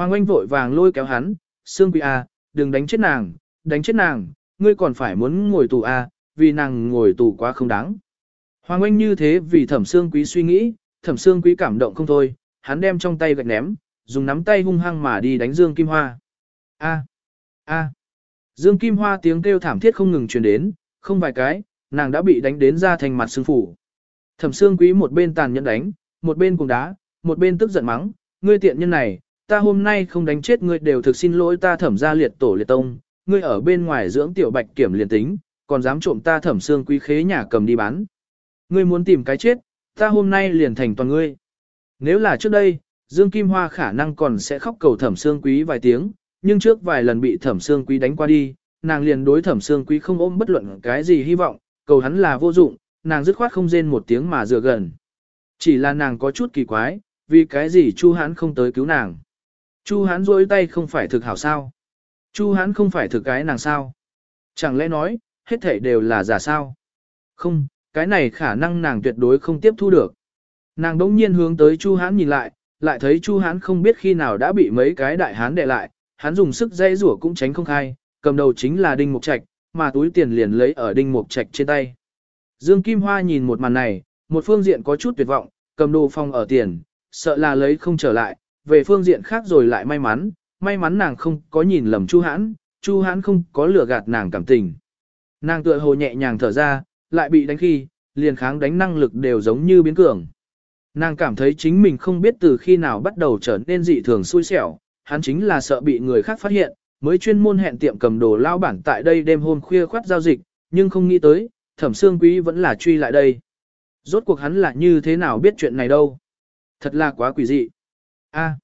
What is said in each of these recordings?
Hoàng Anh vội vàng lôi kéo hắn, Sương Quý à, đừng đánh chết nàng, đánh chết nàng, ngươi còn phải muốn ngồi tù à, vì nàng ngồi tù quá không đáng. Hoàng Anh như thế vì thẩm Sương Quý suy nghĩ, thẩm Sương Quý cảm động không thôi, hắn đem trong tay gạch ném, dùng nắm tay hung hăng mà đi đánh Dương Kim Hoa. A, a. Dương Kim Hoa tiếng kêu thảm thiết không ngừng truyền đến, không vài cái, nàng đã bị đánh đến ra thành mặt xương phủ. Thẩm Sương Quý một bên tàn nhẫn đánh, một bên cùng đá, một bên tức giận mắng, ngươi tiện nhân này, ta hôm nay không đánh chết ngươi đều thực xin lỗi ta thẩm ra liệt tổ liệt tông, ngươi ở bên ngoài dưỡng tiểu bạch kiểm liền tính, còn dám trộm ta thẩm xương Quý khế nhà cầm đi bán. Ngươi muốn tìm cái chết, ta hôm nay liền thành toàn ngươi. Nếu là trước đây, Dương Kim Hoa khả năng còn sẽ khóc cầu thẩm xương Quý vài tiếng, nhưng trước vài lần bị thẩm xương Quý đánh qua đi, nàng liền đối thẩm xương Quý không ôm bất luận cái gì hy vọng, cầu hắn là vô dụng, nàng dứt khoát không rên một tiếng mà dựa gần. Chỉ là nàng có chút kỳ quái, vì cái gì Chu Hán không tới cứu nàng. Chu Hán rôi tay không phải thực hảo sao. Chu Hán không phải thực cái nàng sao. Chẳng lẽ nói, hết thảy đều là giả sao. Không, cái này khả năng nàng tuyệt đối không tiếp thu được. Nàng đống nhiên hướng tới Chu Hán nhìn lại, lại thấy Chu Hán không biết khi nào đã bị mấy cái đại hán đè lại, hắn dùng sức dây rủa cũng tránh không khai, cầm đầu chính là Đinh Mục Trạch, mà túi tiền liền lấy ở Đinh Mục Trạch trên tay. Dương Kim Hoa nhìn một màn này, một phương diện có chút tuyệt vọng, cầm đồ phong ở tiền, sợ là lấy không trở lại, về phương diện khác rồi lại may mắn, may mắn nàng không có nhìn lầm Chu Hãn, Chu Hãn không có lừa gạt nàng cảm tình. Nàng tựa hồ nhẹ nhàng thở ra, lại bị đánh khi, liền kháng đánh năng lực đều giống như biến cường. Nàng cảm thấy chính mình không biết từ khi nào bắt đầu trở nên dị thường xui xẻo, hắn chính là sợ bị người khác phát hiện, mới chuyên môn hẹn tiệm cầm đồ lao bản tại đây đêm hôm khuya khoát giao dịch, nhưng không nghĩ tới, thẩm xương quý vẫn là truy lại đây. Rốt cuộc hắn là như thế nào biết chuyện này đâu. Thật là quá quỷ dị. A.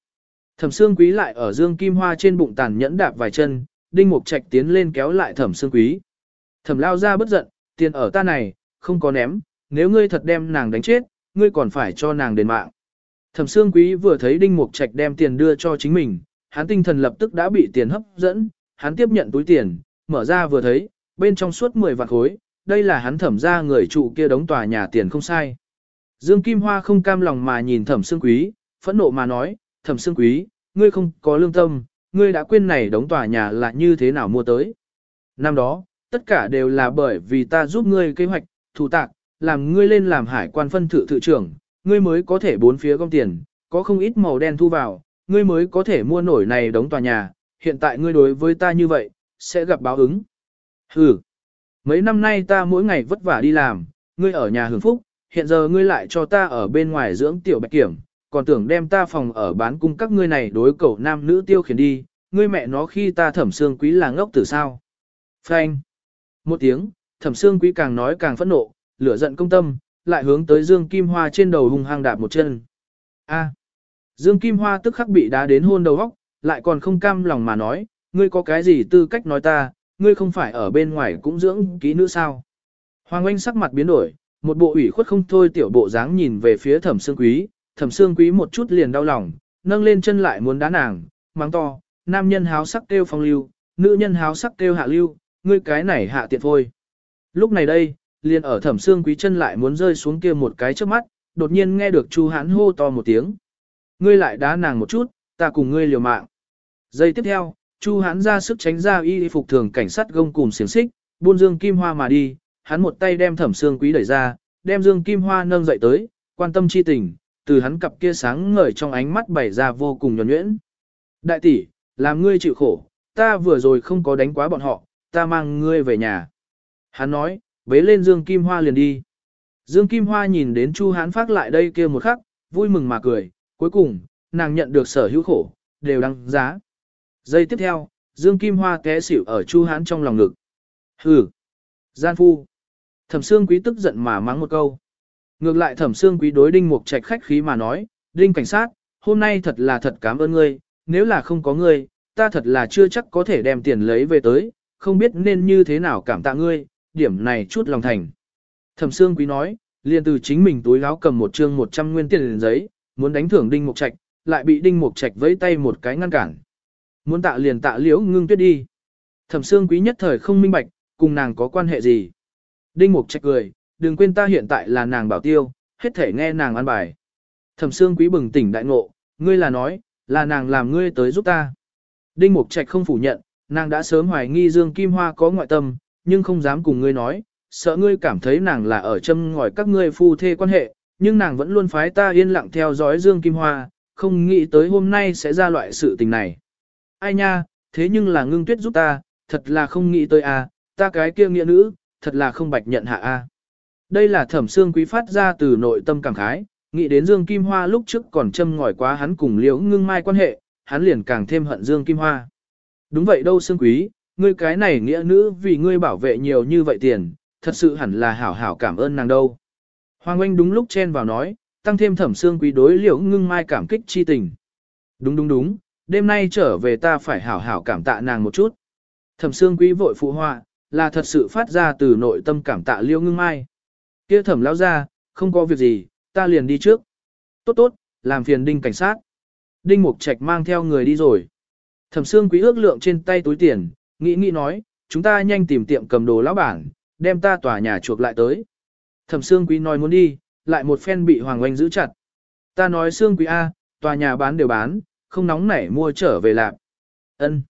thẩm xương quý lại ở dương kim hoa trên bụng tàn nhẫn đạp vài chân, đinh mục trạch tiến lên kéo lại thẩm xương quý. Thẩm lao ra bất giận, tiền ở ta này, không có ném, nếu ngươi thật đem nàng đánh chết, ngươi còn phải cho nàng đền mạng. Thẩm Sương Quý vừa thấy Đinh Mục Trạch đem tiền đưa cho chính mình, hắn tinh thần lập tức đã bị tiền hấp dẫn, hắn tiếp nhận túi tiền, mở ra vừa thấy, bên trong suốt 10 vạn khối, đây là hắn thẩm ra người trụ kia đóng tòa nhà tiền không sai. Dương Kim Hoa không cam lòng mà nhìn Thẩm Sương Quý, phẫn nộ mà nói, Thẩm xương Quý, ngươi không có lương tâm, ngươi đã quên này đóng tòa nhà là như thế nào mua tới. Năm đó, tất cả đều là bởi vì ta giúp ngươi kế hoạch, thủ tạc, làm ngươi lên làm hải quan phân thự thự trưởng, ngươi mới có thể bốn phía gom tiền, có không ít màu đen thu vào, ngươi mới có thể mua nổi này đóng tòa nhà, hiện tại ngươi đối với ta như vậy, sẽ gặp báo ứng. Hừ, mấy năm nay ta mỗi ngày vất vả đi làm, ngươi ở nhà hưởng phúc, hiện giờ ngươi lại cho ta ở bên ngoài dưỡng tiểu bạch kiểm, còn tưởng đem ta phòng ở bán cung các ngươi này đối cậu nam nữ tiêu khiển đi, ngươi mẹ nó khi ta thẩm xương quý là ngốc từ sao. Phanh. Một tiếng, thẩm xương quý càng nói càng phẫn nộ, lửa giận công tâm, lại hướng tới Dương Kim Hoa trên đầu hung hăng đạp một chân. A. Dương Kim Hoa tức khắc bị đá đến hôn đầu góc, lại còn không cam lòng mà nói, ngươi có cái gì tư cách nói ta, ngươi không phải ở bên ngoài cũng dưỡng kỹ nữ sao. Hoàng Anh sắc mặt biến đổi, một bộ ủy khuất không thôi tiểu bộ dáng nhìn về phía thẩm sương quý, thẩm sương quý một chút liền đau lòng, nâng lên chân lại muốn đá nàng, mắng to, nam nhân háo sắc kêu phong lưu, nữ nhân háo sắc kêu hạ lưu, ngươi cái này hạ tiện thôi. Lúc này đây, liền ở thẩm xương quý chân lại muốn rơi xuống kia một cái trước mắt, đột nhiên nghe được Chu Hán hô to một tiếng. Ngươi lại đá nàng một chút, ta cùng ngươi liều mạng. Giây tiếp theo, Chu Hán ra sức tránh ra y phục thường cảnh sát gông cùng xiềng xích, buôn Dương Kim Hoa mà đi, hắn một tay đem thẩm xương quý đẩy ra, đem Dương Kim Hoa nâng dậy tới, quan tâm chi tình, từ hắn cặp kia sáng ngời trong ánh mắt bày ra vô cùng nhuẩn nhuyễn. Đại tỷ, làm ngươi chịu khổ, ta vừa rồi không có đánh quá bọn họ, ta mang ngươi về nhà. Hắn nói, bế lên Dương Kim Hoa liền đi. Dương Kim Hoa nhìn đến Chu Hán phát lại đây kia một khắc, vui mừng mà cười, cuối cùng, nàng nhận được sở hữu khổ, đều đăng giá. Giây tiếp theo, Dương Kim Hoa té xỉu ở Chu Hán trong lòng ngực. Hừ! Gian phu! Thẩm Sương Quý tức giận mà mắng một câu. Ngược lại Thẩm xương Quý đối Đinh Mục Trạch khách khí mà nói, Đinh cảnh sát, hôm nay thật là thật cảm ơn ngươi, nếu là không có ngươi, ta thật là chưa chắc có thể đem tiền lấy về tới, không biết nên như thế nào cảm tạ ngươi, điểm này chút lòng thành. Thẩm xương Quý nói, liền từ chính mình túi gáo cầm một trương 100 nguyên tiền liền giấy, muốn đánh thưởng Đinh Mục Trạch, lại bị Đinh Mục Trạch vẫy tay một cái ngăn cản. Muốn tạ liền tạ liễu ngưng tuyết đi. Thẩm xương Quý nhất thời không minh bạch, cùng nàng có quan hệ gì. Đinh Mục Trạch cười, đừng quên ta hiện tại là nàng bảo tiêu, hết thể nghe nàng ăn bài. Thẩm Sương Quý bừng tỉnh đại ngộ, ngươi là nói, là nàng làm ngươi tới giúp ta. Đinh Mục Trạch không phủ nhận, nàng đã sớm hoài nghi Dương Kim Hoa có ngoại tâm, nhưng không dám cùng ngươi nói, sợ ngươi cảm thấy nàng là ở châm ngòi các ngươi phu thê quan hệ, nhưng nàng vẫn luôn phái ta yên lặng theo dõi Dương Kim Hoa, không nghĩ tới hôm nay sẽ ra loại sự tình này. Ai nha, thế nhưng là ngưng tuyết giúp ta, thật là không nghĩ tới a, ta cái kia nghĩa nữ, thật là không bạch nhận hạ a. Đây là thẩm xương quý phát ra từ nội tâm cảm khái, nghĩ đến Dương Kim Hoa lúc trước còn châm ngòi quá hắn cùng liễu ngưng mai quan hệ, hắn liền càng thêm hận Dương Kim Hoa. Đúng vậy đâu xương quý, ngươi cái này nghĩa nữ vì ngươi bảo vệ nhiều như vậy tiền, thật sự hẳn là hảo hảo cảm ơn nàng đâu. Hoàng Anh đúng lúc chen vào nói, tăng thêm thẩm xương quý đối liễu ngưng mai cảm kích chi tình. Đúng đúng đúng, đêm nay trở về ta phải hảo hảo cảm tạ nàng một chút. Thẩm xương quý vội phụ họa, là thật sự phát ra từ nội tâm cảm tạ liễu ngưng mai. Kia thẩm lão ra, không có việc gì, ta liền đi trước. Tốt tốt, làm phiền đinh cảnh sát. Đinh Mục Trạch mang theo người đi rồi. Thẩm Sương Quý ước lượng trên tay túi tiền, nghĩ nghĩ nói, chúng ta nhanh tìm tiệm cầm đồ lão bản, đem ta tòa nhà chuộc lại tới. Thẩm Sương Quý nói muốn đi, lại một phen bị Hoàng Oanh giữ chặt. Ta nói Sương Quý A, tòa nhà bán đều bán, không nóng nảy mua trở về lạc. Ân.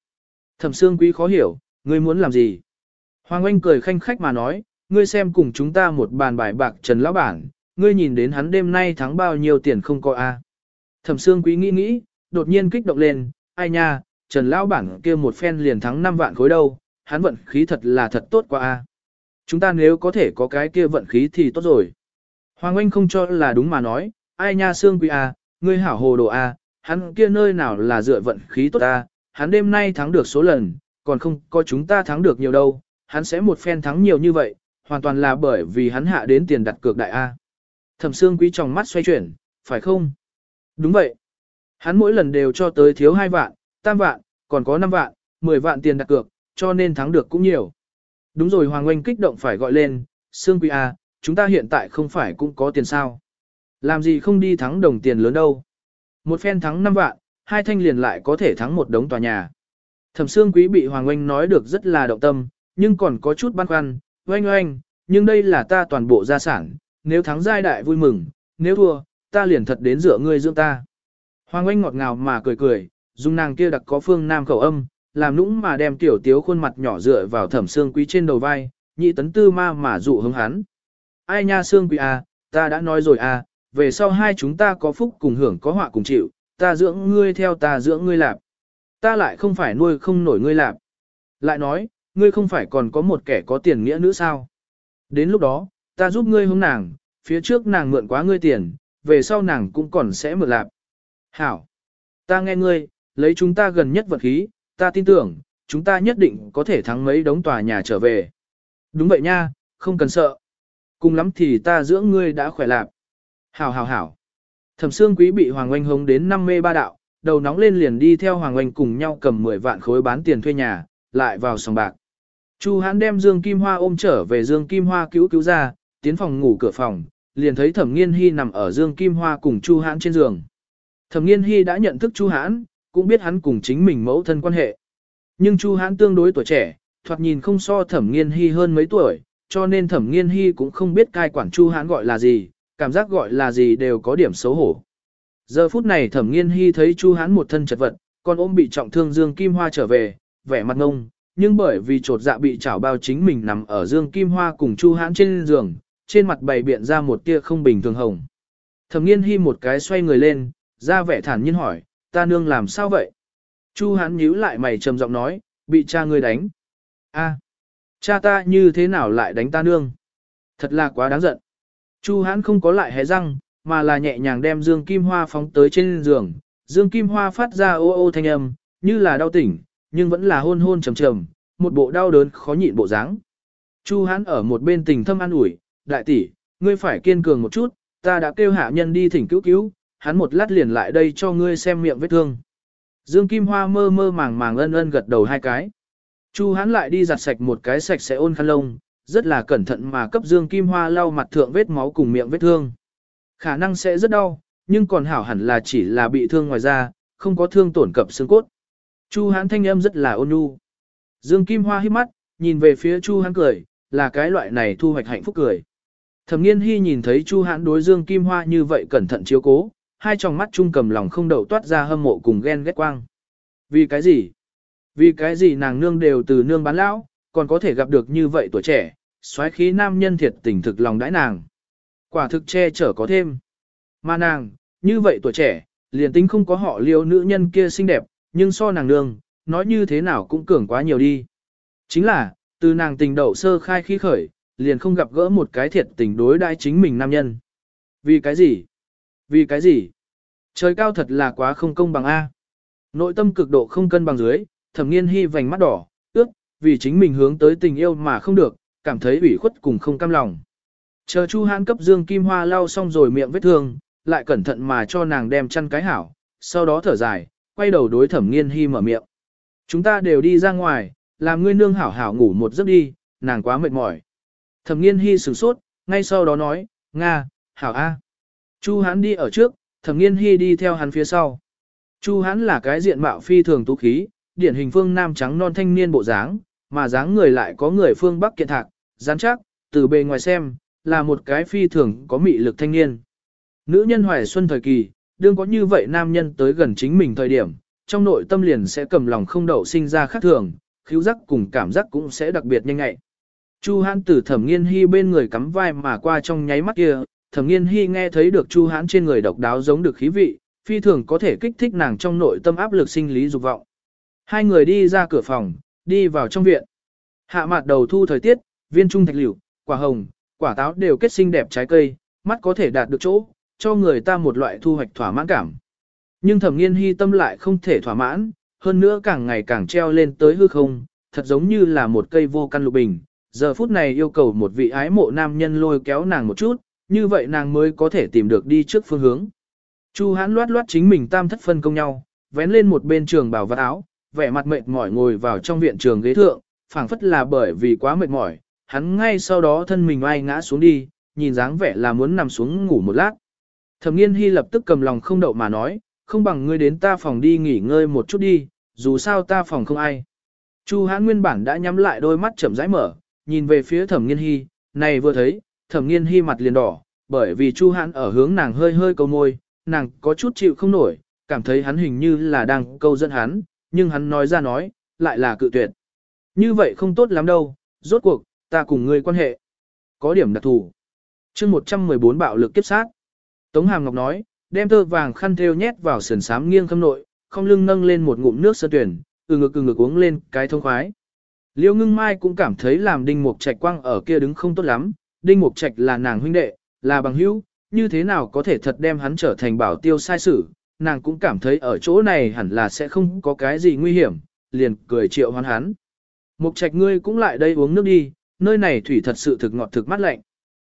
Thẩm Sương Quý khó hiểu, ngươi muốn làm gì? Hoàng Oanh cười khanh khách mà nói, ngươi xem cùng chúng ta một bàn bài bạc trần lão bản, ngươi nhìn đến hắn đêm nay thắng bao nhiêu tiền không có a? Thẩm Sương Quý nghĩ nghĩ, đột nhiên kích động lên, ai nha, Trần Lão Bản kia một phen liền thắng 5 vạn khối đâu, hắn vận khí thật là thật tốt quá a. Chúng ta nếu có thể có cái kia vận khí thì tốt rồi. Hoàng Anh không cho là đúng mà nói, ai nha Sương Quý a, ngươi hảo hồ đồ a, hắn kia nơi nào là dựa vận khí tốt a, hắn đêm nay thắng được số lần, còn không có chúng ta thắng được nhiều đâu, hắn sẽ một phen thắng nhiều như vậy, hoàn toàn là bởi vì hắn hạ đến tiền đặt cược đại a. Thẩm Sương Quý trong mắt xoay chuyển, phải không? Đúng vậy. Hắn mỗi lần đều cho tới thiếu 2 vạn, tam vạn, còn có 5 vạn, 10 vạn tiền đặt cược, cho nên thắng được cũng nhiều. Đúng rồi Hoàng Oanh kích động phải gọi lên, Sương Quý A, chúng ta hiện tại không phải cũng có tiền sao. Làm gì không đi thắng đồng tiền lớn đâu. Một phen thắng 5 vạn, hai thanh liền lại có thể thắng một đống tòa nhà. Thẩm Sương Quý bị Hoàng Oanh nói được rất là động tâm, nhưng còn có chút băn khoăn, oanh oanh, nhưng đây là ta toàn bộ gia sản, nếu thắng giai đại vui mừng, nếu thua, ta liền thật đến dựa ngươi dưỡng ta. Hoàng Anh ngọt ngào mà cười cười, dùng nàng kia đặc có phương nam khẩu âm, làm nũng mà đem tiểu tiếu khuôn mặt nhỏ dựa vào thẩm xương quý trên đầu vai, nhị tấn tư ma mà dụ hứng hắn. Ai nha xương quý à, ta đã nói rồi à, về sau hai chúng ta có phúc cùng hưởng có họa cùng chịu, ta dưỡng ngươi theo ta dưỡng ngươi lạp. Ta lại không phải nuôi không nổi ngươi lạp. Lại nói, ngươi không phải còn có một kẻ có tiền nghĩa nữa sao? Đến lúc đó, ta giúp ngươi hướng nàng, phía trước nàng mượn quá ngươi tiền, về sau nàng cũng còn sẽ mượn lạp. Hảo! Ta nghe ngươi, lấy chúng ta gần nhất vật khí, ta tin tưởng, chúng ta nhất định có thể thắng mấy đống tòa nhà trở về. Đúng vậy nha, không cần sợ. Cùng lắm thì ta dưỡng ngươi đã khỏe lạp. Hảo hảo hảo. Thẩm Sương Quý bị Hoàng Oanh hống đến năm mê ba đạo, đầu nóng lên liền đi theo Hoàng Oanh cùng nhau cầm 10 vạn khối bán tiền thuê nhà, lại vào sòng bạc. Chu Hán đem Dương Kim Hoa ôm trở về Dương Kim Hoa cứu cứu ra, tiến phòng ngủ cửa phòng, liền thấy Thẩm Nghiên Hi nằm ở Dương Kim Hoa cùng Chu Hán trên giường. Thẩm Nghiên Hi đã nhận thức Chu Hán, cũng biết hắn cùng chính mình mẫu thân quan hệ. Nhưng Chu Hán tương đối tuổi trẻ, thoạt nhìn không so Thẩm Nghiên Hi hơn mấy tuổi, cho nên Thẩm Nghiên Hi cũng không biết cai quản Chu Hán gọi là gì, cảm giác gọi là gì đều có điểm xấu hổ. Giờ phút này Thẩm Nghiên Hi thấy Chu Hán một thân chật vật, còn ôm bị trọng thương Dương Kim Hoa trở về, vẻ mặt ngông, nhưng bởi vì trột dạ bị chảo bao chính mình nằm ở Dương Kim Hoa cùng Chu Hãn trên giường, trên mặt bày biện ra một tia không bình thường hồng. Thẩm nghiên hy một cái xoay người lên, ra vẻ thản nhiên hỏi, ta nương làm sao vậy? Chu Hãn nhíu lại mày trầm giọng nói, bị cha ngươi đánh. A, cha ta như thế nào lại đánh ta nương? Thật là quá đáng giận. Chu Hãn không có lại hé răng, mà là nhẹ nhàng đem Dương Kim Hoa phóng tới trên giường. Dương Kim Hoa phát ra ô ô thanh âm, như là đau tỉnh, nhưng vẫn là hôn hôn trầm trầm, một bộ đau đớn khó nhịn bộ dáng. Chu Hán ở một bên tình thâm an ủi, đại tỷ, ngươi phải kiên cường một chút, ta đã kêu hạ nhân đi thỉnh cứu cứu, hắn một lát liền lại đây cho ngươi xem miệng vết thương. Dương Kim Hoa mơ mơ màng màng ân ân gật đầu hai cái. Chu Hán lại đi giặt sạch một cái sạch sẽ ôn khăn lông, rất là cẩn thận mà cấp Dương Kim Hoa lau mặt thượng vết máu cùng miệng vết thương. Khả năng sẽ rất đau, nhưng còn hảo hẳn là chỉ là bị thương ngoài da, không có thương tổn cập xương cốt. Chu Hán thanh âm rất là ôn nhu. Dương Kim Hoa hít mắt, nhìn về phía Chu Hán cười, là cái loại này thu hoạch hạnh phúc cười. Thẩm Nghiên Hi nhìn thấy Chu Hán đối Dương Kim Hoa như vậy cẩn thận chiếu cố, hai tròng mắt chung cầm lòng không đậu toát ra hâm mộ cùng ghen ghét quang. Vì cái gì? Vì cái gì nàng nương đều từ nương bán lão, còn có thể gặp được như vậy tuổi trẻ, xoáy khí nam nhân thiệt tình thực lòng đãi nàng. Quả thực che chở có thêm. Mà nàng, như vậy tuổi trẻ, liền tính không có họ liêu nữ nhân kia xinh đẹp, nhưng so nàng nương, nói như thế nào cũng cường quá nhiều đi. Chính là, từ nàng tình đậu sơ khai khi khởi, liền không gặp gỡ một cái thiệt tình đối đãi chính mình nam nhân. Vì cái gì? Vì cái gì? Trời cao thật là quá không công bằng A. Nội tâm cực độ không cân bằng dưới, thẩm nghiên hy vành mắt đỏ, ước, vì chính mình hướng tới tình yêu mà không được, cảm thấy ủy khuất cùng không cam lòng. Chờ Chu Hãn cấp Dương Kim Hoa lau xong rồi miệng vết thương, lại cẩn thận mà cho nàng đem chăn cái hảo, sau đó thở dài, quay đầu đối thẩm nghiên hy mở miệng. Chúng ta đều đi ra ngoài, làm ngươi nương hảo hảo ngủ một giấc đi, nàng quá mệt mỏi. Thẩm nghiên hy sửng sốt, ngay sau đó nói, Nga, hảo A. Chu Hán đi ở trước, thẩm nghiên hy đi theo hắn phía sau. Chu Hán là cái diện mạo phi thường tú khí, điển hình phương nam trắng non thanh niên bộ dáng, mà dáng người lại có người phương bắc kiện thạc, rắn chắc, từ bề ngoài xem, là một cái phi thường có mị lực thanh niên. Nữ nhân hoài xuân thời kỳ, đương có như vậy nam nhân tới gần chính mình thời điểm, trong nội tâm liền sẽ cầm lòng không đậu sinh ra khác thường, khiếu giác cùng cảm giác cũng sẽ đặc biệt nhanh ngại. Chu Hãn từ Thẩm Nghiên Hi bên người cắm vai mà qua trong nháy mắt kia, Thẩm Nghiên Hi nghe thấy được Chu Hãn trên người độc đáo giống được khí vị, phi thường có thể kích thích nàng trong nội tâm áp lực sinh lý dục vọng. Hai người đi ra cửa phòng, đi vào trong viện. Hạ mặt đầu thu thời tiết, viên trung thạch liễu, quả hồng, quả táo đều kết xinh đẹp trái cây, mắt có thể đạt được chỗ, cho người ta một loại thu hoạch thỏa mãn cảm. Nhưng thẩm nghiên hy tâm lại không thể thỏa mãn, hơn nữa càng ngày càng treo lên tới hư không, thật giống như là một cây vô căn lục bình. Giờ phút này yêu cầu một vị ái mộ nam nhân lôi kéo nàng một chút, như vậy nàng mới có thể tìm được đi trước phương hướng. Chu hãn loát loát chính mình tam thất phân công nhau, vén lên một bên trường bảo vật áo, vẻ mặt mệt mỏi ngồi vào trong viện trường ghế thượng, phảng phất là bởi vì quá mệt mỏi, hắn ngay sau đó thân mình oai ngã xuống đi, nhìn dáng vẻ là muốn nằm xuống ngủ một lát. Thẩm nghiên hy lập tức cầm lòng không đậu mà nói, không bằng ngươi đến ta phòng đi nghỉ ngơi một chút đi, dù sao ta phòng không ai. Chu hãn nguyên bản đã nhắm lại đôi mắt chậm rãi mở, nhìn về phía thẩm nghiên hy, này vừa thấy, thẩm nghiên hy mặt liền đỏ, bởi vì chu hãn ở hướng nàng hơi hơi câu môi, nàng có chút chịu không nổi, cảm thấy hắn hình như là đang câu dẫn hắn, nhưng hắn nói ra nói, lại là cự tuyệt. Như vậy không tốt lắm đâu, rốt cuộc, ta cùng ngươi quan hệ. Có điểm đặc thù. chương 114 bạo lực kiếp sát. Tống Hàm Ngọc nói, đem tơ vàng khăn thêu nhét vào sườn sám nghiêng khâm nội, không lưng nâng lên một ngụm nước sơ tuyển, từ ngực từ ngực uống lên cái thông khoái. Liêu ngưng mai cũng cảm thấy làm đinh mục trạch quang ở kia đứng không tốt lắm, đinh mục trạch là nàng huynh đệ, là bằng hữu, như thế nào có thể thật đem hắn trở thành bảo tiêu sai sử, nàng cũng cảm thấy ở chỗ này hẳn là sẽ không có cái gì nguy hiểm, liền cười triệu hoán hắn. Mục trạch ngươi cũng lại đây uống nước đi, nơi này thủy thật sự thực ngọt thực mát lạnh.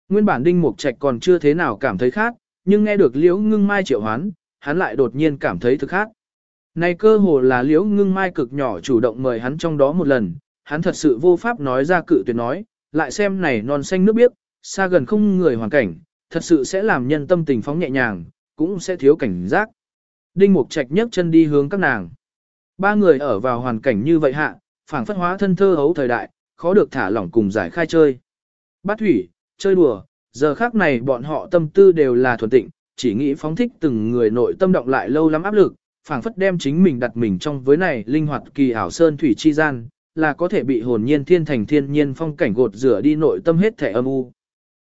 Nguyên bản đinh mục trạch còn chưa thế nào cảm thấy khác, nhưng nghe được liễu ngưng mai triệu hoán, hắn lại đột nhiên cảm thấy thực khác. Này cơ hồ là liễu ngưng mai cực nhỏ chủ động mời hắn trong đó một lần, hắn thật sự vô pháp nói ra cự tuyệt nói, lại xem này non xanh nước biếc, xa gần không người hoàn cảnh, thật sự sẽ làm nhân tâm tình phóng nhẹ nhàng, cũng sẽ thiếu cảnh giác. Đinh Mục Trạch nhấc chân đi hướng các nàng. Ba người ở vào hoàn cảnh như vậy hạ, phảng phất hóa thân thơ hấu thời đại, khó được thả lỏng cùng giải khai chơi. Bát thủy, chơi đùa, giờ khác này bọn họ tâm tư đều là thuần tịnh, chỉ nghĩ phóng thích từng người nội tâm động lại lâu lắm áp lực, phảng phất đem chính mình đặt mình trong với này linh hoạt kỳ ảo sơn thủy chi gian, là có thể bị hồn nhiên thiên thành thiên nhiên phong cảnh gột rửa đi nội tâm hết thể âm u.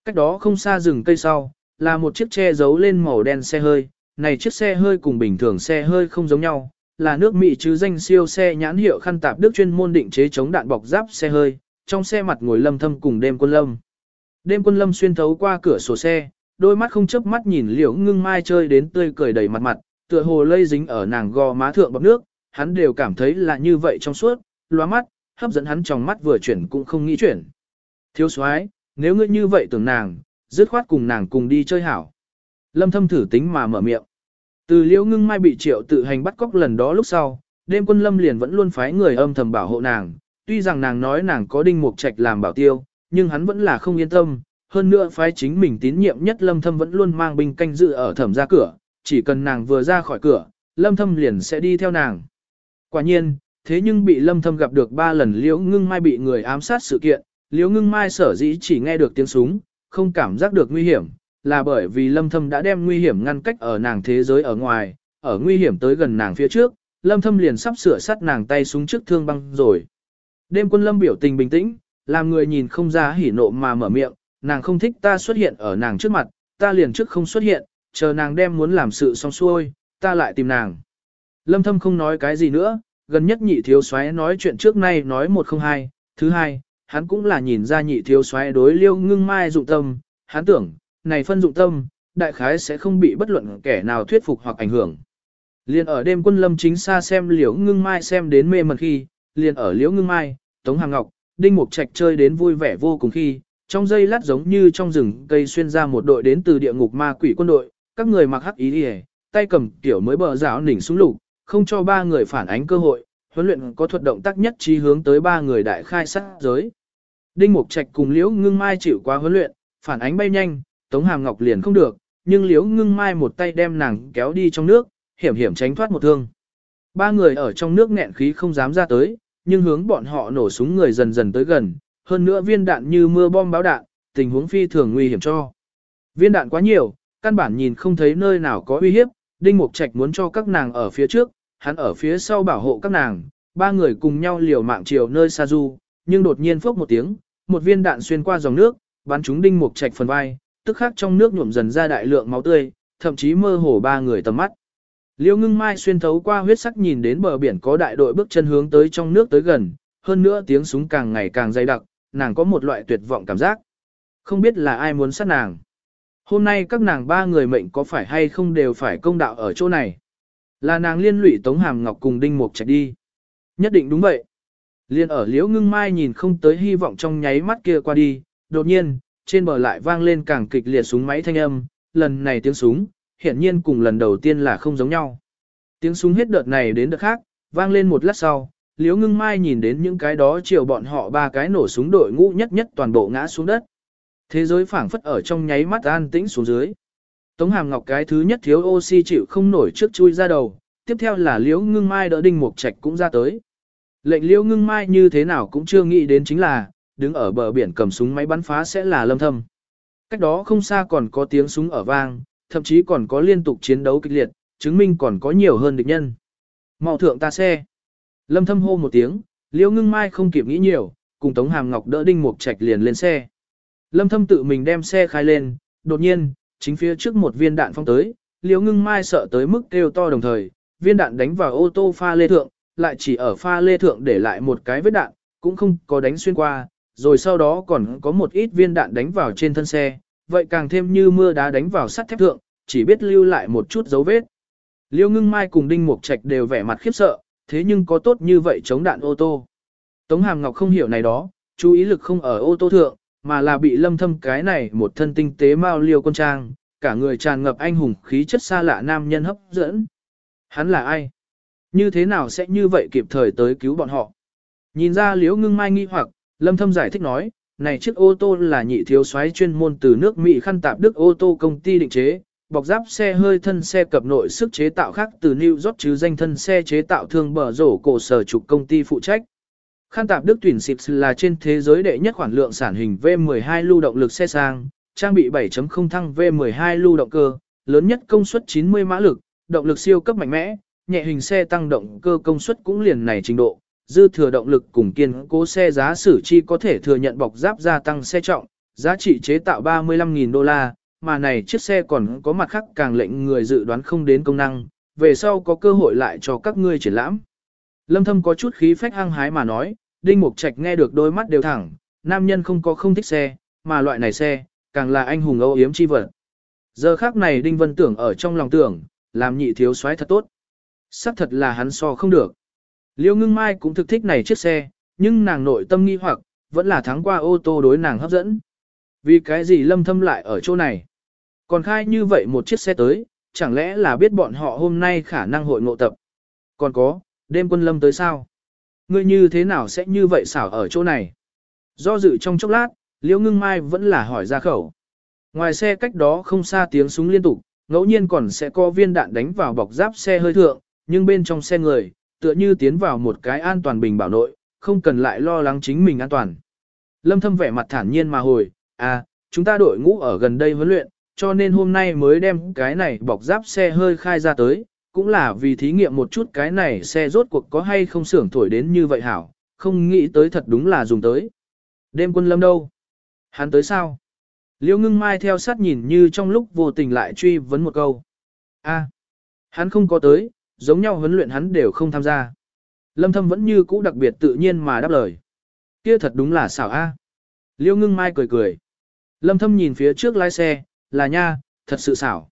Cách đó không xa rừng cây sau, là một chiếc che giấu lên màu đen xe hơi, này chiếc xe hơi cùng bình thường xe hơi không giống nhau, là nước Mỹ chứ danh siêu xe nhãn hiệu khăn tạp đức chuyên môn định chế chống đạn bọc giáp xe hơi, trong xe mặt ngồi lâm thâm cùng đêm quân lâm. Đêm quân lâm xuyên thấu qua cửa sổ xe, đôi mắt không chớp mắt nhìn liễu ngưng mai chơi đến tươi cười đầy mặt mặt, tựa hồ lây dính ở nàng gò má thượng bọc nước, hắn đều cảm thấy là như vậy trong suốt, loa mắt, hấp dẫn hắn trong mắt vừa chuyển cũng không nghĩ chuyển. Thiếu soái nếu ngươi như vậy tưởng nàng, dứt khoát cùng nàng cùng đi chơi hảo. Lâm thâm thử tính mà mở miệng. Từ liễu ngưng mai bị triệu tự hành bắt cóc lần đó lúc sau, đêm quân lâm liền vẫn luôn phái người âm thầm bảo hộ nàng, tuy rằng nàng nói nàng có đinh mục trạch làm bảo tiêu, nhưng hắn vẫn là không yên tâm, hơn nữa phái chính mình tín nhiệm nhất lâm thâm vẫn luôn mang binh canh dự ở thẩm ra cửa, chỉ cần nàng vừa ra khỏi cửa, lâm thâm liền sẽ đi theo nàng. Quả nhiên, thế nhưng bị lâm thâm gặp được ba lần liễu ngưng mai bị người ám sát sự kiện, liễu ngưng mai sở dĩ chỉ nghe được tiếng súng, không cảm giác được nguy hiểm, là bởi vì lâm thâm đã đem nguy hiểm ngăn cách ở nàng thế giới ở ngoài, ở nguy hiểm tới gần nàng phía trước, lâm thâm liền sắp sửa sát nàng tay súng trước thương băng rồi. Đêm quân lâm biểu tình bình tĩnh, làm người nhìn không ra hỉ nộ mà mở miệng, nàng không thích ta xuất hiện ở nàng trước mặt, ta liền trước không xuất hiện, chờ nàng đem muốn làm sự xong xuôi, ta lại tìm nàng. Lâm thâm không nói cái gì nữa, gần nhất nhị thiếu soái nói chuyện trước nay nói một không hai, thứ hai, hắn cũng là nhìn ra nhị thiếu soái đối liêu ngưng mai dụng tâm, hắn tưởng, này phân dụng tâm, đại khái sẽ không bị bất luận kẻ nào thuyết phục hoặc ảnh hưởng. Liên ở đêm quân lâm chính xa xem liễu ngưng mai xem đến mê mẩn khi, liền ở liễu ngưng mai, tống hàng ngọc, đinh mục trạch chơi đến vui vẻ vô cùng khi, trong giây lát giống như trong rừng cây xuyên ra một đội đến từ địa ngục ma quỷ quân đội, các người mặc hắc ý đi tay cầm tiểu mới bờ rào nỉnh súng lục, không cho ba người phản ánh cơ hội, huấn luyện có thuật động tác nhất trí hướng tới ba người đại khai sát giới. Đinh Mục Trạch cùng Liễu Ngưng Mai chịu qua huấn luyện, phản ánh bay nhanh, Tống Hàm Ngọc liền không được, nhưng Liễu Ngưng Mai một tay đem nàng kéo đi trong nước, hiểm hiểm tránh thoát một thương. Ba người ở trong nước nghẹn khí không dám ra tới, nhưng hướng bọn họ nổ súng người dần dần tới gần, hơn nữa viên đạn như mưa bom báo đạn, tình huống phi thường nguy hiểm cho. Viên đạn quá nhiều, căn bản nhìn không thấy nơi nào có uy hiếp, Đinh Mục Trạch muốn cho các nàng ở phía trước, hắn ở phía sau bảo hộ các nàng, ba người cùng nhau liều mạng chiều nơi xa du, nhưng đột nhiên phốc một tiếng, một viên đạn xuyên qua dòng nước, bắn trúng Đinh Mục Trạch phần vai, tức khắc trong nước nhuộm dần ra đại lượng máu tươi, thậm chí mơ hồ ba người tầm mắt. Liêu ngưng mai xuyên thấu qua huyết sắc nhìn đến bờ biển có đại đội bước chân hướng tới trong nước tới gần, hơn nữa tiếng súng càng ngày càng dày đặc, nàng có một loại tuyệt vọng cảm giác. Không biết là ai muốn sát nàng. Hôm nay các nàng ba người mệnh có phải hay không đều phải công đạo ở chỗ này. Là nàng liên lụy Tống Hàm Ngọc cùng Đinh Mục chạy đi. Nhất định đúng vậy. Liên ở liễu ngưng mai nhìn không tới hy vọng trong nháy mắt kia qua đi, đột nhiên, trên bờ lại vang lên càng kịch liệt súng máy thanh âm, lần này tiếng súng, hiển nhiên cùng lần đầu tiên là không giống nhau. Tiếng súng hết đợt này đến đợt khác, vang lên một lát sau, liễu ngưng mai nhìn đến những cái đó chiều bọn họ ba cái nổ súng đội ngũ nhất nhất toàn bộ ngã xuống đất. Thế giới phảng phất ở trong nháy mắt an tĩnh xuống dưới. Tống hàm ngọc cái thứ nhất thiếu oxy chịu không nổi trước chui ra đầu, tiếp theo là liễu ngưng mai đỡ đinh mục trạch cũng ra tới. Lệnh liễu ngưng mai như thế nào cũng chưa nghĩ đến chính là, đứng ở bờ biển cầm súng máy bắn phá sẽ là lâm thâm. Cách đó không xa còn có tiếng súng ở vang, thậm chí còn có liên tục chiến đấu kịch liệt, chứng minh còn có nhiều hơn địch nhân. Mạo thượng ta xe. Lâm thâm hô một tiếng, liễu ngưng mai không kịp nghĩ nhiều, cùng Tống Hàm Ngọc đỡ Đinh Mục Trạch liền lên xe. Lâm thâm tự mình đem xe khai lên, đột nhiên, chính phía trước một viên đạn phong tới, liễu ngưng mai sợ tới mức kêu to đồng thời, viên đạn đánh vào ô tô pha lê thượng, lại chỉ ở pha lê thượng để lại một cái vết đạn, cũng không có đánh xuyên qua, rồi sau đó còn có một ít viên đạn đánh vào trên thân xe, vậy càng thêm như mưa đá đánh vào sắt thép thượng, chỉ biết lưu lại một chút dấu vết. Liêu ngưng mai cùng Đinh Mục Trạch đều vẻ mặt khiếp sợ, thế nhưng có tốt như vậy chống đạn ô tô. Tống Hàm Ngọc không hiểu này đó, chú ý lực không ở ô tô thượng, mà là bị lâm thâm cái này một thân tinh tế mao liêu con trang, cả người tràn ngập anh hùng khí chất xa lạ nam nhân hấp dẫn. Hắn là ai? Như thế nào sẽ như vậy kịp thời tới cứu bọn họ? Nhìn ra liễu ngưng mai nghi hoặc, lâm thâm giải thích nói, này chiếc ô tô là nhị thiếu soái chuyên môn từ nước Mỹ khăn tạp Đức ô tô công ty định chế, bọc giáp xe hơi thân xe cập nội sức chế tạo khác từ New York chứ danh thân xe chế tạo thương bờ rổ cổ sở trục công ty phụ trách. Khăn tạp Đức tuyển xịp là trên thế giới đệ nhất khoản lượng sản hình V12 lưu động lực xe sang, trang bị 7.0 thăng V12 lưu động cơ, lớn nhất công suất 90 mã lực, động lực siêu cấp mạnh mẽ, nhẹ hình xe tăng động cơ công suất cũng liền này trình độ, dư thừa động lực cùng kiên cố xe giá sử chi có thể thừa nhận bọc giáp gia tăng xe trọng, giá trị chế tạo 35.000 đô la, mà này chiếc xe còn có mặt khác càng lệnh người dự đoán không đến công năng, về sau có cơ hội lại cho các ngươi triển lãm. Lâm Thâm có chút khí phách hăng hái mà nói, Đinh Mục Trạch nghe được đôi mắt đều thẳng, nam nhân không có không thích xe, mà loại này xe, càng là anh hùng âu yếm chi vật. Giờ khác này Đinh Vân tưởng ở trong lòng tưởng, làm nhị thiếu soái thật tốt. Sắc thật là hắn so không được. Liêu ngưng mai cũng thực thích này chiếc xe, nhưng nàng nội tâm nghi hoặc, vẫn là thắng qua ô tô đối nàng hấp dẫn. Vì cái gì lâm thâm lại ở chỗ này? Còn khai như vậy một chiếc xe tới, chẳng lẽ là biết bọn họ hôm nay khả năng hội ngộ tập? Còn có, đêm quân lâm tới sao? Ngươi như thế nào sẽ như vậy xảo ở chỗ này? Do dự trong chốc lát, Liễu Ngưng Mai vẫn là hỏi ra khẩu. Ngoài xe cách đó không xa tiếng súng liên tục, ngẫu nhiên còn sẽ có viên đạn đánh vào bọc giáp xe hơi thượng, nhưng bên trong xe người, tựa như tiến vào một cái an toàn bình bảo nội, không cần lại lo lắng chính mình an toàn. Lâm Thâm vẻ mặt thản nhiên mà hồi, à, chúng ta đội ngũ ở gần đây huấn luyện, cho nên hôm nay mới đem cái này bọc giáp xe hơi khai ra tới, cũng là vì thí nghiệm một chút cái này xe rốt cuộc có hay không xưởng thổi đến như vậy hảo, không nghĩ tới thật đúng là dùng tới. Đêm quân lâm đâu? Hắn tới sao? Liêu ngưng mai theo sát nhìn như trong lúc vô tình lại truy vấn một câu. a hắn không có tới, giống nhau huấn luyện hắn đều không tham gia. Lâm thâm vẫn như cũ đặc biệt tự nhiên mà đáp lời. Kia thật đúng là xảo a. Liêu ngưng mai cười cười. Lâm thâm nhìn phía trước lái xe, là nha, thật sự xảo.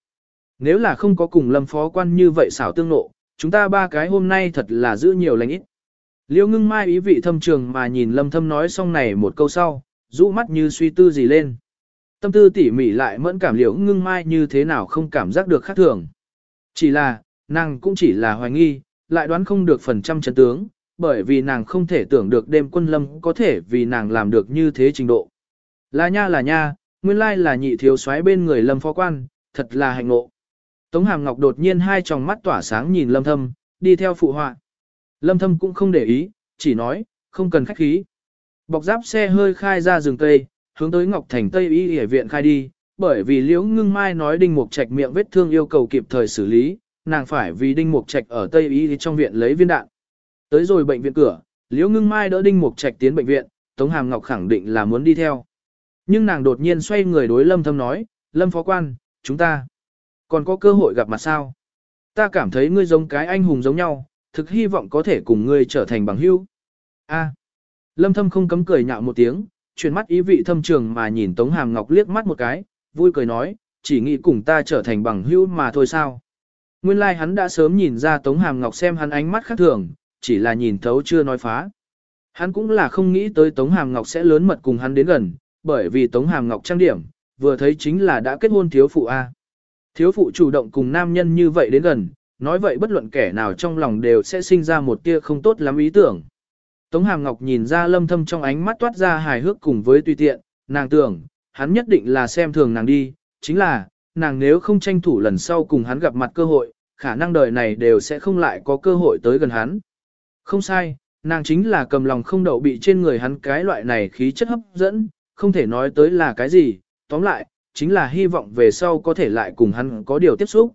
Nếu là không có cùng lâm phó quan như vậy xảo tương nộ, chúng ta ba cái hôm nay thật là giữ nhiều lành ít. Liêu ngưng mai ý vị thâm trường mà nhìn lâm thâm nói xong này một câu sau, rũ mắt như suy tư gì lên. Tâm tư tỉ mỉ lại mẫn cảm liễu ngưng mai như thế nào không cảm giác được khác thường. Chỉ là, nàng cũng chỉ là hoài nghi, lại đoán không được phần trăm chân tướng, bởi vì nàng không thể tưởng được đêm quân lâm có thể vì nàng làm được như thế trình độ. Là nha là nha, nguyên lai là nhị thiếu soái bên người lâm phó quan, thật là hạnh ngộ. Tống Hàm Ngọc đột nhiên hai tròng mắt tỏa sáng nhìn lâm thâm, đi theo phụ họa. Lâm thâm cũng không để ý, chỉ nói, không cần khách khí. Bọc giáp xe hơi khai ra rừng Tây, hướng tới Ngọc Thành Tây Y Y viện khai đi, bởi vì Liễu Ngưng Mai nói Đinh Mục Trạch miệng vết thương yêu cầu kịp thời xử lý, nàng phải vì Đinh Mục Trạch ở Tây Y trong viện lấy viên đạn. Tới rồi bệnh viện cửa, Liễu Ngưng Mai đỡ Đinh Mục Trạch tiến bệnh viện, Tống Hàm Ngọc khẳng định là muốn đi theo. Nhưng nàng đột nhiên xoay người đối Lâm Thâm nói, Lâm Phó Quan, chúng ta còn có cơ hội gặp mặt sao? Ta cảm thấy ngươi giống cái anh hùng giống nhau, thực hy vọng có thể cùng ngươi trở thành bằng hữu. A. Lâm Thâm không cấm cười nhạo một tiếng, chuyển mắt ý vị thâm trường mà nhìn Tống Hàm Ngọc liếc mắt một cái, vui cười nói, chỉ nghĩ cùng ta trở thành bằng hữu mà thôi sao. Nguyên lai like hắn đã sớm nhìn ra Tống Hàm Ngọc xem hắn ánh mắt khác thường, chỉ là nhìn thấu chưa nói phá. Hắn cũng là không nghĩ tới Tống Hàm Ngọc sẽ lớn mật cùng hắn đến gần, bởi vì Tống Hàm Ngọc trang điểm, vừa thấy chính là đã kết hôn thiếu phụ A. Thiếu phụ chủ động cùng nam nhân như vậy đến gần, nói vậy bất luận kẻ nào trong lòng đều sẽ sinh ra một tia không tốt lắm ý tưởng. Tống Hàm Ngọc nhìn ra lâm thâm trong ánh mắt toát ra hài hước cùng với tùy tiện, nàng tưởng, hắn nhất định là xem thường nàng đi, chính là, nàng nếu không tranh thủ lần sau cùng hắn gặp mặt cơ hội, khả năng đời này đều sẽ không lại có cơ hội tới gần hắn. Không sai, nàng chính là cầm lòng không đậu bị trên người hắn cái loại này khí chất hấp dẫn, không thể nói tới là cái gì, tóm lại, chính là hy vọng về sau có thể lại cùng hắn có điều tiếp xúc.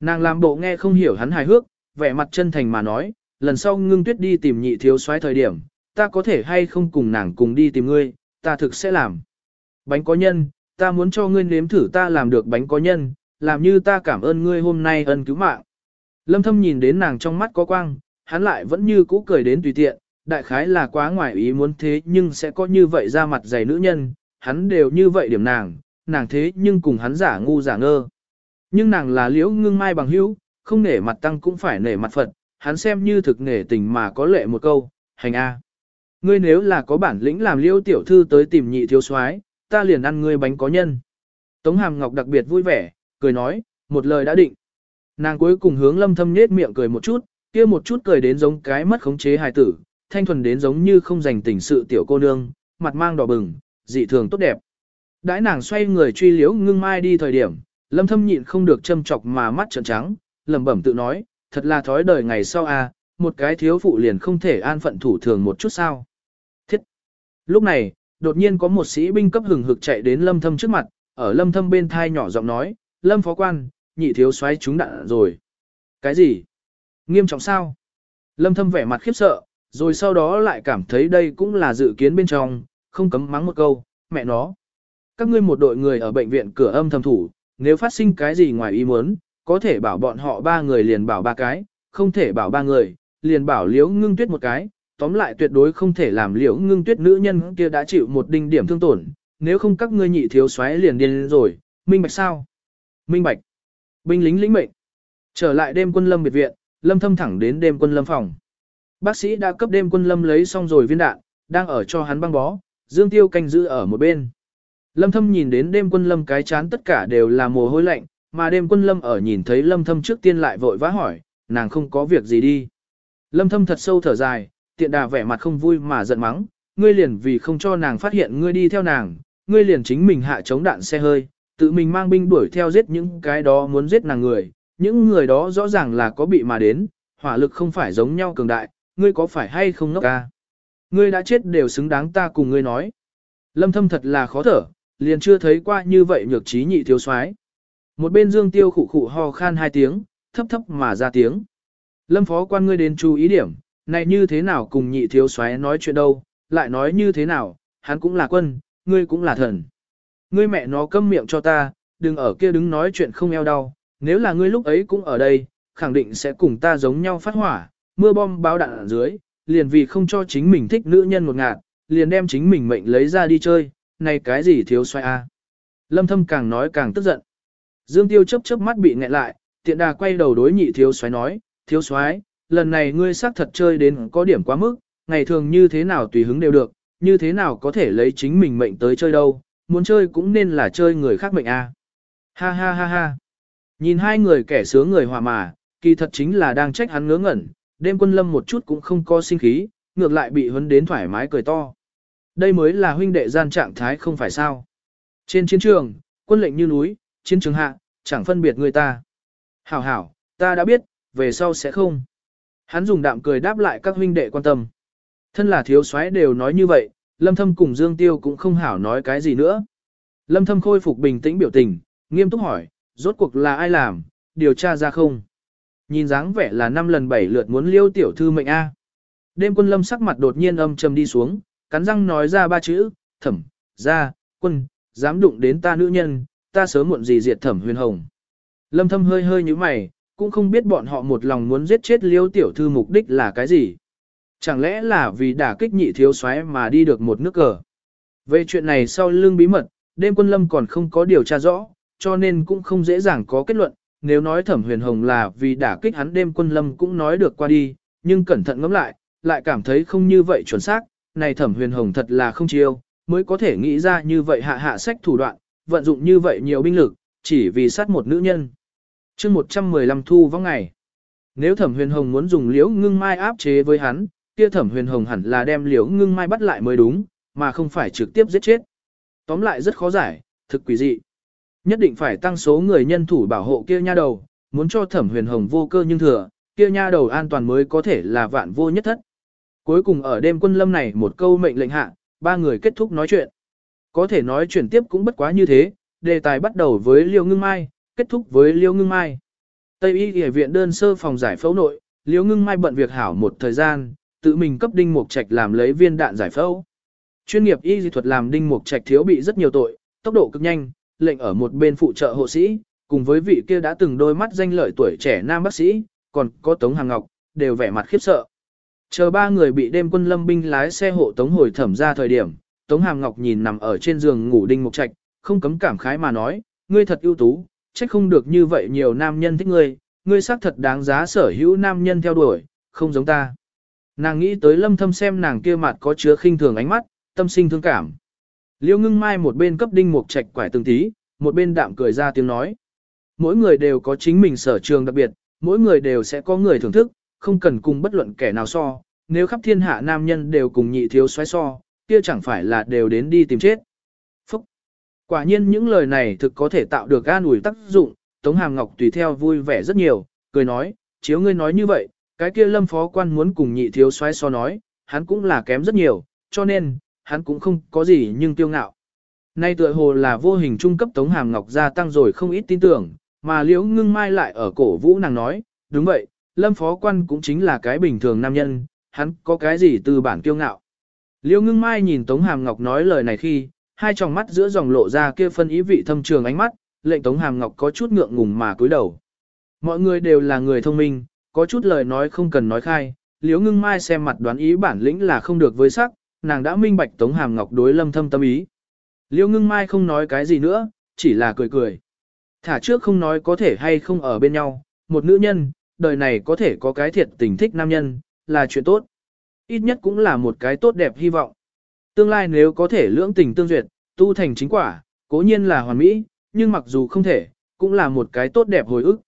Nàng làm bộ nghe không hiểu hắn hài hước, vẻ mặt chân thành mà nói, lần sau ngưng tuyết đi tìm nhị thiếu soái thời điểm, ta có thể hay không cùng nàng cùng đi tìm ngươi, ta thực sẽ làm. Bánh có nhân, ta muốn cho ngươi nếm thử ta làm được bánh có nhân, làm như ta cảm ơn ngươi hôm nay ân cứu mạng. Lâm thâm nhìn đến nàng trong mắt có quang, hắn lại vẫn như cũ cười đến tùy tiện, đại khái là quá ngoài ý muốn thế nhưng sẽ có như vậy ra mặt dày nữ nhân, hắn đều như vậy điểm nàng, nàng thế nhưng cùng hắn giả ngu giả ngơ. Nhưng nàng là liễu ngưng mai bằng hữu, không nể mặt tăng cũng phải nể mặt Phật, hắn xem như thực nể tình mà có lệ một câu, hành a. Ngươi nếu là có bản lĩnh làm liễu tiểu thư tới tìm nhị thiếu soái, ta liền ăn ngươi bánh có nhân. Tống Hàm Ngọc đặc biệt vui vẻ, cười nói, một lời đã định. Nàng cuối cùng hướng lâm thâm nhết miệng cười một chút, kia một chút cười đến giống cái mất khống chế hài tử, thanh thuần đến giống như không dành tình sự tiểu cô nương, mặt mang đỏ bừng, dị thường tốt đẹp. Đãi nàng xoay người truy liễu ngưng mai đi thời điểm, lâm thâm nhịn không được châm chọc mà mắt trợn trắng, lẩm bẩm tự nói, thật là thói đời ngày sau à, một cái thiếu phụ liền không thể an phận thủ thường một chút sao. Thiết! Lúc này, đột nhiên có một sĩ binh cấp hừng hực chạy đến lâm thâm trước mặt, ở lâm thâm bên thai nhỏ giọng nói, lâm phó quan, nhị thiếu xoáy chúng đạn rồi. Cái gì? Nghiêm trọng sao? Lâm thâm vẻ mặt khiếp sợ, rồi sau đó lại cảm thấy đây cũng là dự kiến bên trong, không cấm mắng một câu, mẹ nó. Các ngươi một đội người ở bệnh viện cửa âm thầm thủ, nếu phát sinh cái gì ngoài ý muốn, có thể bảo bọn họ ba người liền bảo ba cái, không thể bảo ba người, liền bảo liễu ngưng tuyết một cái, tóm lại tuyệt đối không thể làm liễu ngưng tuyết nữ nhân kia đã chịu một đinh điểm thương tổn, nếu không các ngươi nhị thiếu xoáy liền điên rồi, minh bạch sao? Minh bạch. Binh lính lĩnh mệnh. Trở lại đêm quân lâm biệt viện, lâm thâm thẳng đến đêm quân lâm phòng. Bác sĩ đã cấp đêm quân lâm lấy xong rồi viên đạn, đang ở cho hắn băng bó, Dương Tiêu canh giữ ở một bên. Lâm Thâm nhìn đến đêm quân lâm cái chán tất cả đều là mồ hôi lạnh, mà đêm quân lâm ở nhìn thấy Lâm Thâm trước tiên lại vội vã hỏi, nàng không có việc gì đi. Lâm Thâm thật sâu thở dài, tiện đà vẻ mặt không vui mà giận mắng, ngươi liền vì không cho nàng phát hiện ngươi đi theo nàng, ngươi liền chính mình hạ chống đạn xe hơi, tự mình mang binh đuổi theo giết những cái đó muốn giết nàng người, những người đó rõ ràng là có bị mà đến, hỏa lực không phải giống nhau cường đại, ngươi có phải hay không ngốc ca? Ngươi đã chết đều xứng đáng ta cùng ngươi nói. Lâm thâm thật là khó thở, liền chưa thấy qua như vậy nhược trí nhị thiếu soái. Một bên Dương Tiêu khụ khụ ho khan hai tiếng, thấp thấp mà ra tiếng. Lâm phó quan ngươi đến chú ý điểm, này như thế nào cùng nhị thiếu soái nói chuyện đâu, lại nói như thế nào, hắn cũng là quân, ngươi cũng là thần. Ngươi mẹ nó câm miệng cho ta, đừng ở kia đứng nói chuyện không eo đau, nếu là ngươi lúc ấy cũng ở đây, khẳng định sẽ cùng ta giống nhau phát hỏa, mưa bom báo đạn ở dưới, liền vì không cho chính mình thích nữ nhân một ngạt, liền đem chính mình mệnh lấy ra đi chơi, này cái gì thiếu xoay a? Lâm thâm càng nói càng tức giận. Dương Tiêu chớp chớp mắt bị nghẹn lại, tiện đà quay đầu đối nhị thiếu soái nói, thiếu soái lần này ngươi xác thật chơi đến có điểm quá mức, ngày thường như thế nào tùy hứng đều được, như thế nào có thể lấy chính mình mệnh tới chơi đâu, muốn chơi cũng nên là chơi người khác mệnh a. Ha ha ha ha. Nhìn hai người kẻ sướng người hòa mà, kỳ thật chính là đang trách hắn ngớ ngẩn, đêm quân lâm một chút cũng không có sinh khí, ngược lại bị huấn đến thoải mái cười to. Đây mới là huynh đệ gian trạng thái không phải sao. Trên chiến trường, quân lệnh như núi, chiến trường hạ, chẳng phân biệt người ta. Hảo hảo, ta đã biết, về sau sẽ không. Hắn dùng đạm cười đáp lại các huynh đệ quan tâm. Thân là thiếu soái đều nói như vậy, Lâm Thâm cùng Dương Tiêu cũng không hảo nói cái gì nữa. Lâm Thâm khôi phục bình tĩnh biểu tình, nghiêm túc hỏi, rốt cuộc là ai làm, điều tra ra không? Nhìn dáng vẻ là năm lần bảy lượt muốn liêu tiểu thư mệnh A. Đêm quân lâm sắc mặt đột nhiên âm trầm đi xuống, cắn răng nói ra ba chữ, thẩm, ra, quân, dám đụng đến ta nữ nhân, ta sớm muộn gì diệt thẩm huyền hồng. Lâm thâm hơi hơi như mày, cũng không biết bọn họ một lòng muốn giết chết liêu tiểu thư mục đích là cái gì. Chẳng lẽ là vì đả kích nhị thiếu soái mà đi được một nước cờ. Về chuyện này sau lưng bí mật, đêm quân lâm còn không có điều tra rõ, cho nên cũng không dễ dàng có kết luận. Nếu nói thẩm huyền hồng là vì đả kích hắn đêm quân lâm cũng nói được qua đi, nhưng cẩn thận ngẫm lại, lại cảm thấy không như vậy chuẩn xác, này thẩm huyền hồng thật là không chiêu, mới có thể nghĩ ra như vậy hạ hạ sách thủ đoạn, vận dụng như vậy nhiều binh lực, chỉ vì sát một nữ nhân chương 115 thu vong ngày. Nếu thẩm huyền hồng muốn dùng liễu ngưng mai áp chế với hắn, kia thẩm huyền hồng hẳn là đem liễu ngưng mai bắt lại mới đúng, mà không phải trực tiếp giết chết. Tóm lại rất khó giải, thực quỷ dị. Nhất định phải tăng số người nhân thủ bảo hộ kia nha đầu, muốn cho thẩm huyền hồng vô cơ nhưng thừa, kia nha đầu an toàn mới có thể là vạn vô nhất thất. Cuối cùng ở đêm quân lâm này một câu mệnh lệnh hạ, ba người kết thúc nói chuyện. Có thể nói chuyển tiếp cũng bất quá như thế, đề tài bắt đầu với Liêu Ngưng Mai, kết thúc với Liêu Ngưng Mai. Tây y y viện đơn sơ phòng giải phẫu nội, Liêu Ngưng Mai bận việc hảo một thời gian, tự mình cấp đinh mục trạch làm lấy viên đạn giải phẫu. Chuyên nghiệp y dị thuật làm đinh mục trạch thiếu bị rất nhiều tội, tốc độ cực nhanh, lệnh ở một bên phụ trợ hộ sĩ, cùng với vị kia đã từng đôi mắt danh lợi tuổi trẻ nam bác sĩ, còn có Tống Hàng Ngọc, đều vẻ mặt khiếp sợ. Chờ ba người bị đêm quân lâm binh lái xe hộ Tống hồi thẩm ra thời điểm, Tống Hàm Ngọc nhìn nằm ở trên giường ngủ đinh mục trạch, không cấm cảm khái mà nói, ngươi thật ưu tú, trách không được như vậy nhiều nam nhân thích ngươi, ngươi xác thật đáng giá sở hữu nam nhân theo đuổi, không giống ta. Nàng nghĩ tới lâm thâm xem nàng kia mặt có chứa khinh thường ánh mắt, tâm sinh thương cảm. Liêu ngưng mai một bên cấp đinh mục trạch quải từng tí, một bên đạm cười ra tiếng nói. Mỗi người đều có chính mình sở trường đặc biệt, mỗi người đều sẽ có người thưởng thức, không cần cùng bất luận kẻ nào so, nếu khắp thiên hạ nam nhân đều cùng nhị thiếu xoáy so, kia chẳng phải là đều đến đi tìm chết. Quả nhiên những lời này thực có thể tạo được an ủi tác dụng, Tống Hàm Ngọc tùy theo vui vẻ rất nhiều, cười nói, chiếu ngươi nói như vậy, cái kia lâm phó quan muốn cùng nhị thiếu soái so nói, hắn cũng là kém rất nhiều, cho nên, hắn cũng không có gì nhưng tiêu ngạo. Nay tựa hồ là vô hình trung cấp Tống Hàm Ngọc gia tăng rồi không ít tin tưởng, mà Liễu Ngưng Mai lại ở cổ vũ nàng nói, đúng vậy, Lâm Phó Quan cũng chính là cái bình thường nam nhân, hắn có cái gì từ bản kiêu ngạo. Liễu Ngưng Mai nhìn Tống Hàm Ngọc nói lời này khi, hai tròng mắt giữa dòng lộ ra kia phân ý vị thâm trường ánh mắt, lệnh Tống Hàm Ngọc có chút ngượng ngùng mà cúi đầu. Mọi người đều là người thông minh, có chút lời nói không cần nói khai, Liễu Ngưng Mai xem mặt đoán ý bản lĩnh là không được với sắc, nàng đã minh bạch Tống Hàm Ngọc đối Lâm Thâm tâm ý. Liễu Ngưng Mai không nói cái gì nữa, chỉ là cười cười. Thả trước không nói có thể hay không ở bên nhau, một nữ nhân, đời này có thể có cái thiệt tình thích nam nhân, là chuyện tốt. Ít nhất cũng là một cái tốt đẹp hy vọng. Tương lai nếu có thể lưỡng tình tương duyệt, tu thành chính quả, cố nhiên là hoàn mỹ, nhưng mặc dù không thể, cũng là một cái tốt đẹp hồi ức.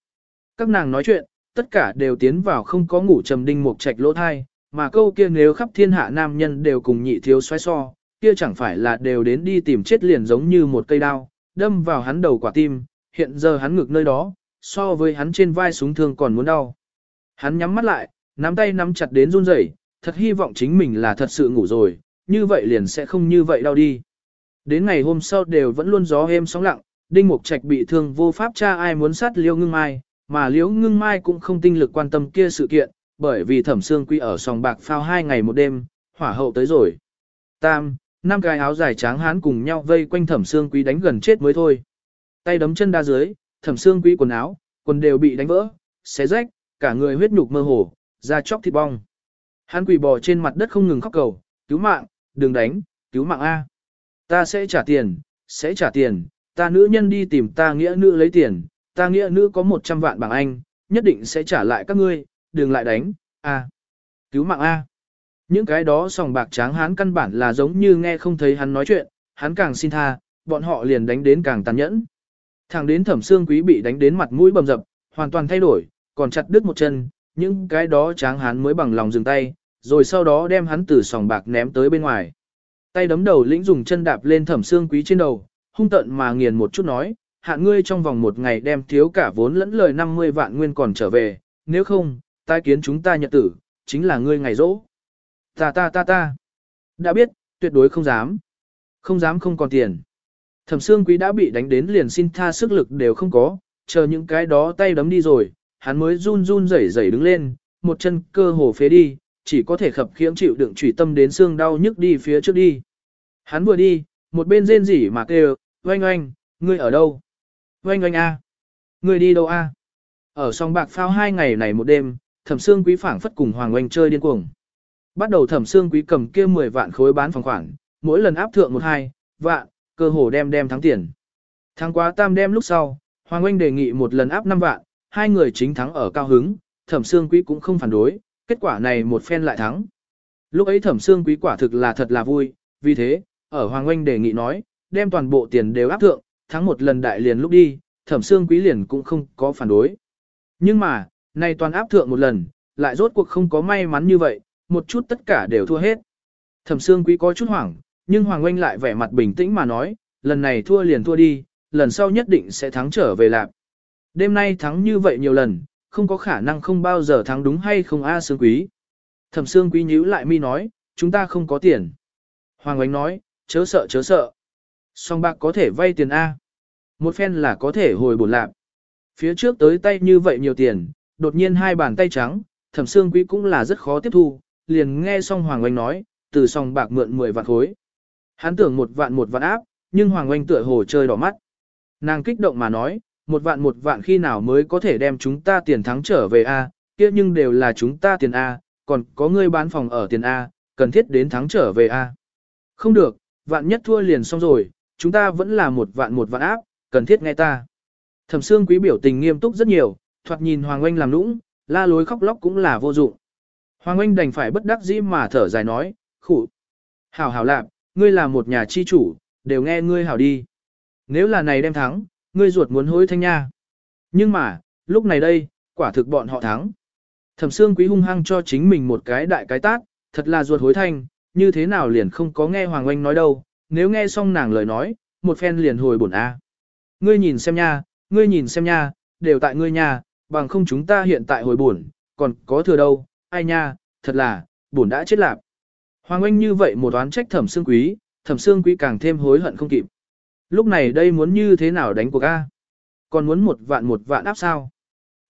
Các nàng nói chuyện, tất cả đều tiến vào không có ngủ trầm đinh một trạch lỗ thai, mà câu kia nếu khắp thiên hạ nam nhân đều cùng nhị thiếu xoay so, kia chẳng phải là đều đến đi tìm chết liền giống như một cây đao, đâm vào hắn đầu quả tim, hiện giờ hắn ngực nơi đó, so với hắn trên vai súng thương còn muốn đau. Hắn nhắm mắt lại, nắm tay nắm chặt đến run rẩy, thật hy vọng chính mình là thật sự ngủ rồi, như vậy liền sẽ không như vậy đau đi. Đến ngày hôm sau đều vẫn luôn gió êm sóng lặng, Đinh Mục Trạch bị thương vô pháp cha ai muốn sát Liễu Ngưng Mai, mà Liễu Ngưng Mai cũng không tinh lực quan tâm kia sự kiện, bởi vì Thẩm Sương Quý ở sòng bạc phao hai ngày một đêm, hỏa hậu tới rồi. Tam, năm cái áo dài tráng hán cùng nhau vây quanh Thẩm Sương Quý đánh gần chết mới thôi. Tay đấm chân đa dưới, Thẩm Sương Quý quần áo, quần đều bị đánh vỡ, xé rách, cả người huyết nhục mơ hồ, da chóc thịt bong. Hắn quỳ bò trên mặt đất không ngừng khóc cầu, cứu mạng, đừng đánh, cứu mạng A. Ta sẽ trả tiền, sẽ trả tiền, ta nữ nhân đi tìm ta nghĩa nữ lấy tiền, ta nghĩa nữ có 100 vạn bảng Anh, nhất định sẽ trả lại các ngươi, đừng lại đánh, A. Cứu mạng A. Những cái đó sòng bạc tráng hán căn bản là giống như nghe không thấy hắn nói chuyện, hắn càng xin tha, bọn họ liền đánh đến càng tàn nhẫn. Thẳng đến thẩm xương quý bị đánh đến mặt mũi bầm dập, hoàn toàn thay đổi, còn chặt đứt một chân, những cái đó tráng hán mới bằng lòng dừng tay, rồi sau đó đem hắn từ sòng bạc ném tới bên ngoài. Tay đấm đầu lĩnh dùng chân đạp lên thẩm xương quý trên đầu, hung tận mà nghiền một chút nói, hạ ngươi trong vòng một ngày đem thiếu cả vốn lẫn lời 50 vạn nguyên còn trở về, nếu không, tai kiến chúng ta nhật tử, chính là ngươi ngày rỗ. Ta ta ta ta. Đã biết, tuyệt đối không dám. Không dám không còn tiền. Thẩm xương quý đã bị đánh đến liền xin tha sức lực đều không có, chờ những cái đó tay đấm đi rồi, hắn mới run run rẩy rẩy đứng lên, một chân cơ hồ phế đi, chỉ có thể khập khiễng chịu đựng chủy tâm đến xương đau nhức đi phía trước đi. Hắn vừa đi, một bên rên rỉ mà kêu, oanh oanh, ngươi ở đâu? Oanh oanh a, ngươi đi đâu a? Ở song bạc phao hai ngày này một đêm, thẩm xương quý phảng phất cùng hoàng oanh chơi điên cuồng. Bắt đầu thẩm xương quý cầm kia 10 vạn khối bán phòng khoản, mỗi lần áp thượng một hai vạn, cơ hồ đem đem thắng tiền. Thắng quá tam đem lúc sau, hoàng oanh đề nghị một lần áp 5 vạn, hai người chính thắng ở cao hứng, thẩm xương quý cũng không phản đối, kết quả này một phen lại thắng. Lúc ấy thẩm xương quý quả thực là thật là vui, vì thế, ở Hoàng Oanh đề nghị nói, đem toàn bộ tiền đều áp thượng, thắng một lần đại liền lúc đi, thẩm xương quý liền cũng không có phản đối. Nhưng mà, nay toàn áp thượng một lần, lại rốt cuộc không có may mắn như vậy, một chút tất cả đều thua hết. Thẩm xương quý có chút hoảng, nhưng Hoàng Oanh lại vẻ mặt bình tĩnh mà nói, lần này thua liền thua đi, lần sau nhất định sẽ thắng trở về lạc. Đêm nay thắng như vậy nhiều lần, không có khả năng không bao giờ thắng đúng hay không A Sương Quý. Thẩm Sương Quý nhíu lại mi nói, chúng ta không có tiền. Hoàng Oánh nói, chớ sợ chớ sợ. Song bạc có thể vay tiền A. Một phen là có thể hồi bổn lạc. Phía trước tới tay như vậy nhiều tiền, đột nhiên hai bàn tay trắng, thẩm Sương Quý cũng là rất khó tiếp thu, liền nghe xong Hoàng Oanh nói, từ song bạc mượn 10 vạn khối. Hắn tưởng một vạn một vạn áp, nhưng Hoàng Oanh tựa hồ chơi đỏ mắt. Nàng kích động mà nói, một vạn một vạn khi nào mới có thể đem chúng ta tiền thắng trở về A, kia nhưng đều là chúng ta tiền A, còn có người bán phòng ở tiền A, cần thiết đến thắng trở về A. Không được, vạn nhất thua liền xong rồi, chúng ta vẫn là một vạn một vạn áp, cần thiết nghe ta. Thẩm Sương Quý biểu tình nghiêm túc rất nhiều, thoạt nhìn Hoàng Oanh làm nũng, la lối khóc lóc cũng là vô dụng. Hoàng Oanh đành phải bất đắc dĩ mà thở dài nói, khủ. Hảo hảo lạp, ngươi là một nhà chi chủ, đều nghe ngươi hảo đi. Nếu là này đem thắng, ngươi ruột muốn hối thanh nha. Nhưng mà, lúc này đây, quả thực bọn họ thắng. Thẩm Sương Quý hung hăng cho chính mình một cái đại cái tát, thật là ruột hối thanh, như thế nào liền không có nghe Hoàng Oanh nói đâu, nếu nghe xong nàng lời nói, một phen liền hồi bổn A. Ngươi nhìn xem nha, ngươi nhìn xem nha, đều tại ngươi nha, bằng không chúng ta hiện tại hồi bổn, còn có thừa đâu, ai nha, thật là, bổn đã chết lạc. Hoàng Oanh như vậy một đoán trách Thẩm Sương Quý, Thẩm Sương Quý càng thêm hối hận không kịp. Lúc này đây muốn như thế nào đánh cuộc A? Còn muốn một vạn một vạn áp sao?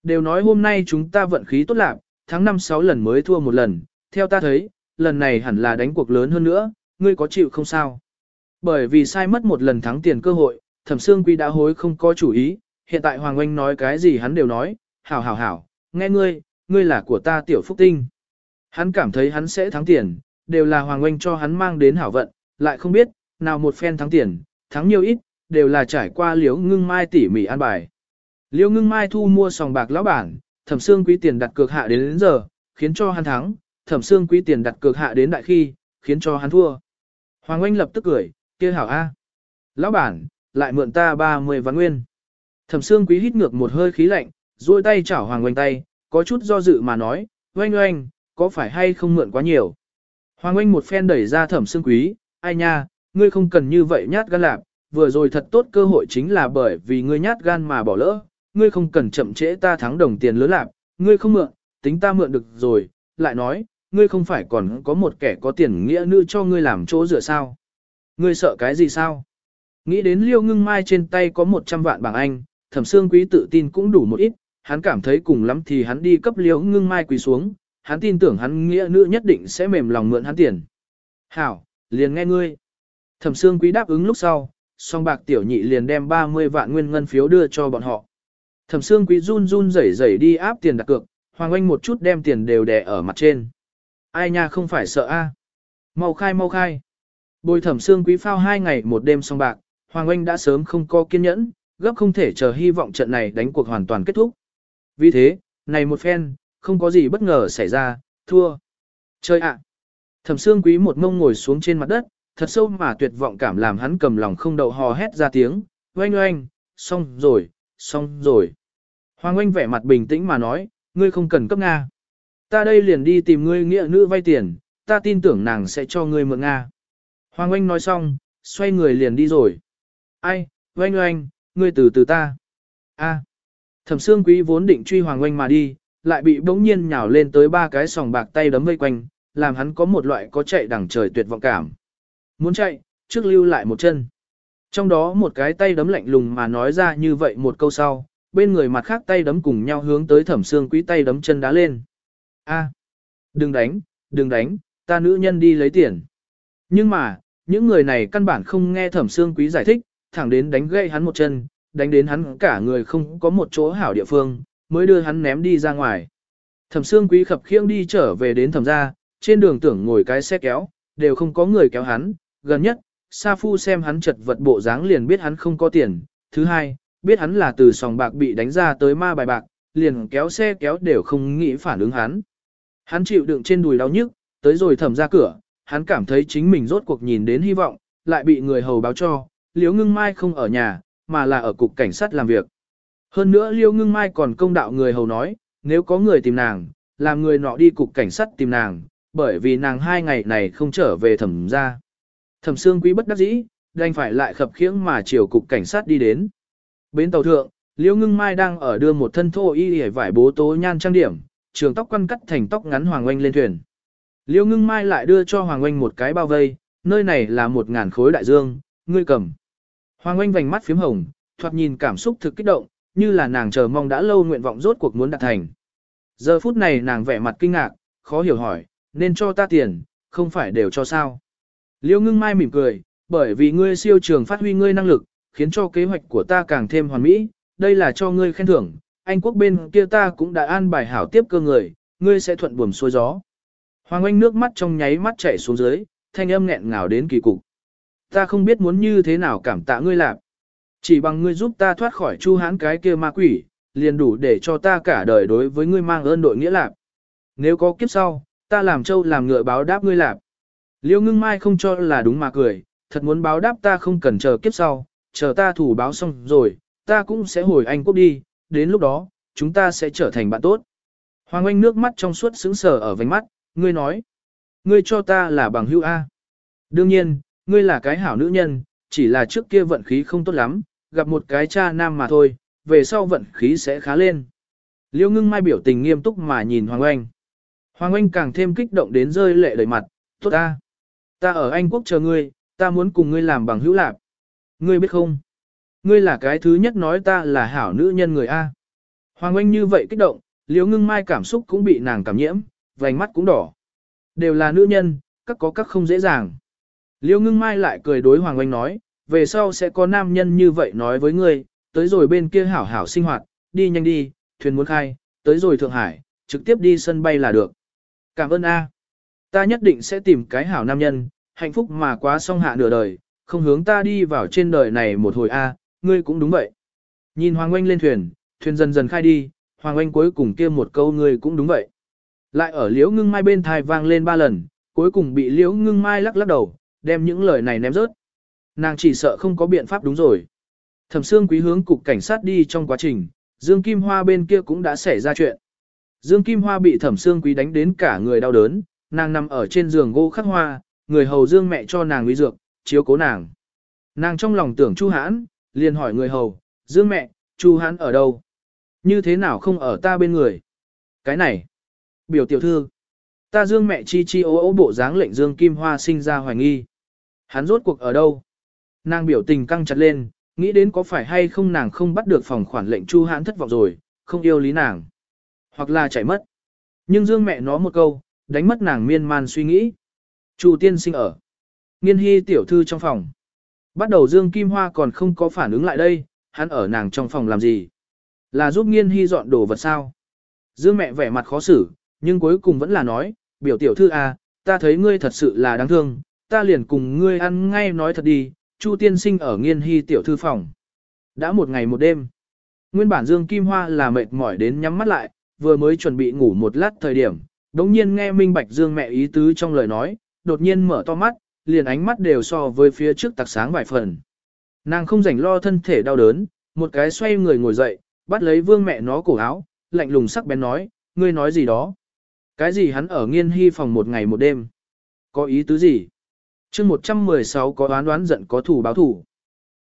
Đều nói hôm nay chúng ta vận khí tốt lạc, tháng 5-6 lần mới thua một lần, theo ta thấy, lần này hẳn là đánh cuộc lớn hơn nữa, ngươi có chịu không sao? Bởi vì sai mất một lần thắng tiền cơ hội, thẩm xương quy đã hối không có chủ ý, hiện tại Hoàng Oanh nói cái gì hắn đều nói, hảo hảo hảo, nghe ngươi, ngươi là của ta tiểu phúc tinh. Hắn cảm thấy hắn sẽ thắng tiền, đều là Hoàng Oanh cho hắn mang đến hảo vận, lại không biết, nào một phen thắng tiền, thắng nhiều ít, đều là trải qua liễu ngưng mai tỉ mỉ an bài. Liễu ngưng mai thu mua sòng bạc lão bản, thẩm xương quý tiền đặt cược hạ đến, đến giờ, khiến cho hắn thắng, thẩm xương quý tiền đặt cược hạ đến đại khi, khiến cho hắn thua. Hoàng Anh lập tức cười, kia hảo A. Lão bản, lại mượn ta 30 vạn nguyên. Thẩm xương quý hít ngược một hơi khí lạnh, duỗi tay chảo Hoàng Anh tay, có chút do dự mà nói, oanh oanh, có phải hay không mượn quá nhiều. Hoàng Anh một phen đẩy ra thẩm xương quý, ai nha, ngươi không cần như vậy nhát gan lạp, vừa rồi thật tốt cơ hội chính là bởi vì ngươi nhát gan mà bỏ lỡ, ngươi không cần chậm trễ ta thắng đồng tiền lớn lạp, ngươi không mượn, tính ta mượn được rồi, lại nói, ngươi không phải còn có một kẻ có tiền nghĩa nữ cho ngươi làm chỗ dựa sao. Ngươi sợ cái gì sao? Nghĩ đến liêu ngưng mai trên tay có 100 vạn bảng Anh, thẩm xương quý tự tin cũng đủ một ít, hắn cảm thấy cùng lắm thì hắn đi cấp liêu ngưng mai quỳ xuống, hắn tin tưởng hắn nghĩa nữ nhất định sẽ mềm lòng mượn hắn tiền. Hảo, liền nghe ngươi. Thẩm Sương quý đáp ứng lúc sau, song bạc tiểu nhị liền đem 30 vạn nguyên ngân phiếu đưa cho bọn họ. Thẩm Sương quý run run rẩy rẩy đi áp tiền đặt cược, hoàng anh một chút đem tiền đều đè ở mặt trên. Ai nha không phải sợ a? Mau khai mau khai. Bồi thẩm Sương quý phao hai ngày một đêm song bạc, hoàng anh đã sớm không có kiên nhẫn, gấp không thể chờ hy vọng trận này đánh cuộc hoàn toàn kết thúc. Vì thế, này một phen, không có gì bất ngờ xảy ra, thua. Chơi ạ. Thẩm Sương quý một mông ngồi xuống trên mặt đất, thật sâu mà tuyệt vọng cảm làm hắn cầm lòng không đậu hò hét ra tiếng, oanh oanh, xong rồi, xong rồi. Hoàng oanh vẻ mặt bình tĩnh mà nói, ngươi không cần cấp Nga. Ta đây liền đi tìm ngươi nghĩa nữ vay tiền, ta tin tưởng nàng sẽ cho ngươi mượn Nga. Hoàng oanh nói xong, xoay người liền đi rồi. Ai, oanh oanh, ngươi từ từ ta. A. Thẩm Sương Quý vốn định truy Hoàng oanh mà đi, lại bị bỗng nhiên nhào lên tới ba cái sòng bạc tay đấm vây quanh, làm hắn có một loại có chạy đằng trời tuyệt vọng cảm. Muốn chạy, trước lưu lại một chân. Trong đó một cái tay đấm lạnh lùng mà nói ra như vậy một câu sau, bên người mặt khác tay đấm cùng nhau hướng tới thẩm xương quý tay đấm chân đá lên. A, đừng đánh, đừng đánh, ta nữ nhân đi lấy tiền. Nhưng mà, những người này căn bản không nghe thẩm xương quý giải thích, thẳng đến đánh gãy hắn một chân, đánh đến hắn cả người không có một chỗ hảo địa phương, mới đưa hắn ném đi ra ngoài. Thẩm xương quý khập khiễng đi trở về đến thẩm gia, trên đường tưởng ngồi cái xe kéo, đều không có người kéo hắn, gần nhất, Sa Phu xem hắn chật vật bộ dáng liền biết hắn không có tiền, thứ hai, biết hắn là từ sòng bạc bị đánh ra tới ma bài bạc, liền kéo xe kéo đều không nghĩ phản ứng hắn. Hắn chịu đựng trên đùi đau nhức, tới rồi thẩm ra cửa, hắn cảm thấy chính mình rốt cuộc nhìn đến hy vọng, lại bị người hầu báo cho, Liễu Ngưng Mai không ở nhà, mà là ở cục cảnh sát làm việc. Hơn nữa Liễu Ngưng Mai còn công đạo người hầu nói, nếu có người tìm nàng, làm người nọ đi cục cảnh sát tìm nàng, bởi vì nàng hai ngày này không trở về thẩm ra. Thẩm Sương Quý bất đắc dĩ, đành phải lại khập khiễng mà chiều cục cảnh sát đi đến. Bến tàu thượng, Liễu Ngưng Mai đang ở đưa một thân thô y để vải bố tố nhan trang điểm, trường tóc quăn cắt thành tóc ngắn Hoàng Oanh lên thuyền. Liễu Ngưng Mai lại đưa cho Hoàng Oanh một cái bao vây, nơi này là một ngàn khối đại dương, ngươi cầm. Hoàng Oanh vành mắt phím hồng, thoạt nhìn cảm xúc thực kích động, như là nàng chờ mong đã lâu nguyện vọng rốt cuộc muốn đạt thành. Giờ phút này nàng vẻ mặt kinh ngạc, khó hiểu hỏi, nên cho ta tiền, không phải đều cho sao. Liêu ngưng mai mỉm cười, bởi vì ngươi siêu trường phát huy ngươi năng lực, khiến cho kế hoạch của ta càng thêm hoàn mỹ, đây là cho ngươi khen thưởng, anh quốc bên kia ta cũng đã an bài hảo tiếp cơ người, ngươi sẽ thuận buồm xuôi gió. Hoàng Anh nước mắt trong nháy mắt chảy xuống dưới, thanh âm nghẹn ngào đến kỳ cục. Ta không biết muốn như thế nào cảm tạ ngươi làm. Chỉ bằng ngươi giúp ta thoát khỏi chu hãn cái kia ma quỷ, liền đủ để cho ta cả đời đối với ngươi mang ơn đội nghĩa lạc. Nếu có kiếp sau, ta làm trâu làm ngựa báo đáp ngươi lạc. Liêu ngưng mai không cho là đúng mà cười, thật muốn báo đáp ta không cần chờ kiếp sau, chờ ta thủ báo xong rồi, ta cũng sẽ hồi Anh quốc đi, đến lúc đó, chúng ta sẽ trở thành bạn tốt. Hoàng Anh nước mắt trong suốt sững sờ ở vành mắt, ngươi nói, ngươi cho ta là bằng hữu A. Đương nhiên, ngươi là cái hảo nữ nhân, chỉ là trước kia vận khí không tốt lắm, gặp một cái cha nam mà thôi, về sau vận khí sẽ khá lên. Liêu ngưng mai biểu tình nghiêm túc mà nhìn Hoàng Anh. Hoàng Anh càng thêm kích động đến rơi lệ đầy mặt, tốt ta. Ta ở Anh Quốc chờ ngươi, ta muốn cùng ngươi làm bằng hữu lạc. Ngươi biết không? Ngươi là cái thứ nhất nói ta là hảo nữ nhân người A. Hoàng Anh như vậy kích động, liếu ngưng mai cảm xúc cũng bị nàng cảm nhiễm, vành mắt cũng đỏ. Đều là nữ nhân, các có các không dễ dàng. Liêu ngưng mai lại cười đối Hoàng Anh nói, về sau sẽ có nam nhân như vậy nói với ngươi, tới rồi bên kia hảo hảo sinh hoạt, đi nhanh đi, thuyền muốn khai, tới rồi Thượng Hải, trực tiếp đi sân bay là được. Cảm ơn A. Ta nhất định sẽ tìm cái hảo nam nhân, hạnh phúc mà quá xong hạ nửa đời, không hướng ta đi vào trên đời này một hồi A, ngươi cũng đúng vậy. Nhìn Hoàng Oanh lên thuyền, thuyền dần dần khai đi, Hoàng Oanh cuối cùng kia một câu ngươi cũng đúng vậy. Lại ở liễu ngưng mai bên thai vang lên ba lần, cuối cùng bị liễu ngưng mai lắc lắc đầu, đem những lời này ném rớt. Nàng chỉ sợ không có biện pháp đúng rồi. Thẩm Sương Quý hướng cục cảnh sát đi trong quá trình, Dương Kim Hoa bên kia cũng đã xảy ra chuyện. Dương Kim Hoa bị Thẩm Sương Quý đánh đến cả người đau đớn, nàng nằm ở trên giường gỗ khắc hoa, người hầu Dương mẹ cho nàng uy dược, chiếu cố nàng. Nàng trong lòng tưởng Chu Hãn, liền hỏi người hầu, Dương mẹ, Chu Hãn ở đâu? Như thế nào không ở ta bên người? Cái này, biểu tiểu thư, ta Dương mẹ chi chi ố ố bộ dáng lệnh Dương Kim Hoa sinh ra hoài nghi. Hắn rốt cuộc ở đâu? Nàng biểu tình căng chặt lên, nghĩ đến có phải hay không nàng không bắt được phòng khoản lệnh Chu Hãn thất vọng rồi, không yêu lý nàng. Hoặc là chạy mất. Nhưng Dương mẹ nó một câu, đánh mất nàng miên man suy nghĩ. Chu tiên sinh ở. Nghiên hy tiểu thư trong phòng. Bắt đầu Dương Kim Hoa còn không có phản ứng lại đây, hắn ở nàng trong phòng làm gì? Là giúp nghiên hy dọn đồ vật sao? Dương mẹ vẻ mặt khó xử, nhưng cuối cùng vẫn là nói, biểu tiểu thư à, ta thấy ngươi thật sự là đáng thương, ta liền cùng ngươi ăn ngay nói thật đi, Chu tiên sinh ở nghiên hy tiểu thư phòng. Đã một ngày một đêm. Nguyên bản Dương Kim Hoa là mệt mỏi đến nhắm mắt lại, vừa mới chuẩn bị ngủ một lát thời điểm, đống nhiên nghe Minh Bạch Dương mẹ ý tứ trong lời nói, đột nhiên mở to mắt, liền ánh mắt đều so với phía trước tạc sáng vài phần. Nàng không rảnh lo thân thể đau đớn, một cái xoay người ngồi dậy, bắt lấy vương mẹ nó cổ áo, lạnh lùng sắc bén nói, ngươi nói gì đó. Cái gì hắn ở nghiên hy phòng một ngày một đêm? Có ý tứ gì? chương 116 có đoán đoán giận có thủ báo thủ.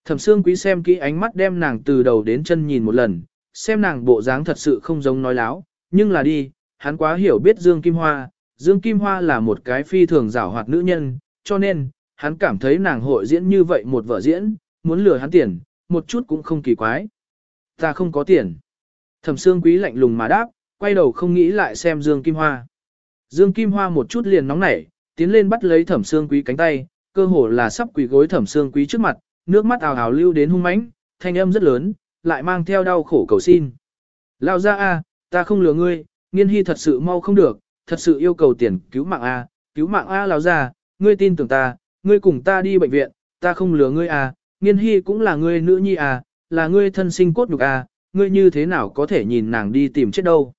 Thẩm Sương Quý xem kỹ ánh mắt đem nàng từ đầu đến chân nhìn một lần, xem nàng bộ dáng thật sự không giống nói láo, nhưng là đi, hắn quá hiểu biết Dương Kim Hoa, Dương Kim Hoa là một cái phi thường giảo hoạt nữ nhân, cho nên, hắn cảm thấy nàng hội diễn như vậy một vở diễn, muốn lừa hắn tiền, một chút cũng không kỳ quái. Ta không có tiền. Thẩm Sương Quý lạnh lùng mà đáp, quay đầu không nghĩ lại xem Dương Kim Hoa. Dương Kim Hoa một chút liền nóng nảy, tiến lên bắt lấy Thẩm Sương Quý cánh tay, cơ hồ là sắp quỳ gối Thẩm Sương Quý trước mặt, nước mắt ào ào lưu đến hung mãnh, thanh âm rất lớn, lại mang theo đau khổ cầu xin. Lao ra a, ta không lừa ngươi, nghiên hy thật sự mau không được, thật sự yêu cầu tiền cứu mạng a, cứu mạng a lão ra, ngươi tin tưởng ta, ngươi cùng ta đi bệnh viện, ta không lừa ngươi a, nghiên hy cũng là ngươi nữ nhi a, là ngươi thân sinh cốt nhục a, ngươi như thế nào có thể nhìn nàng đi tìm chết đâu.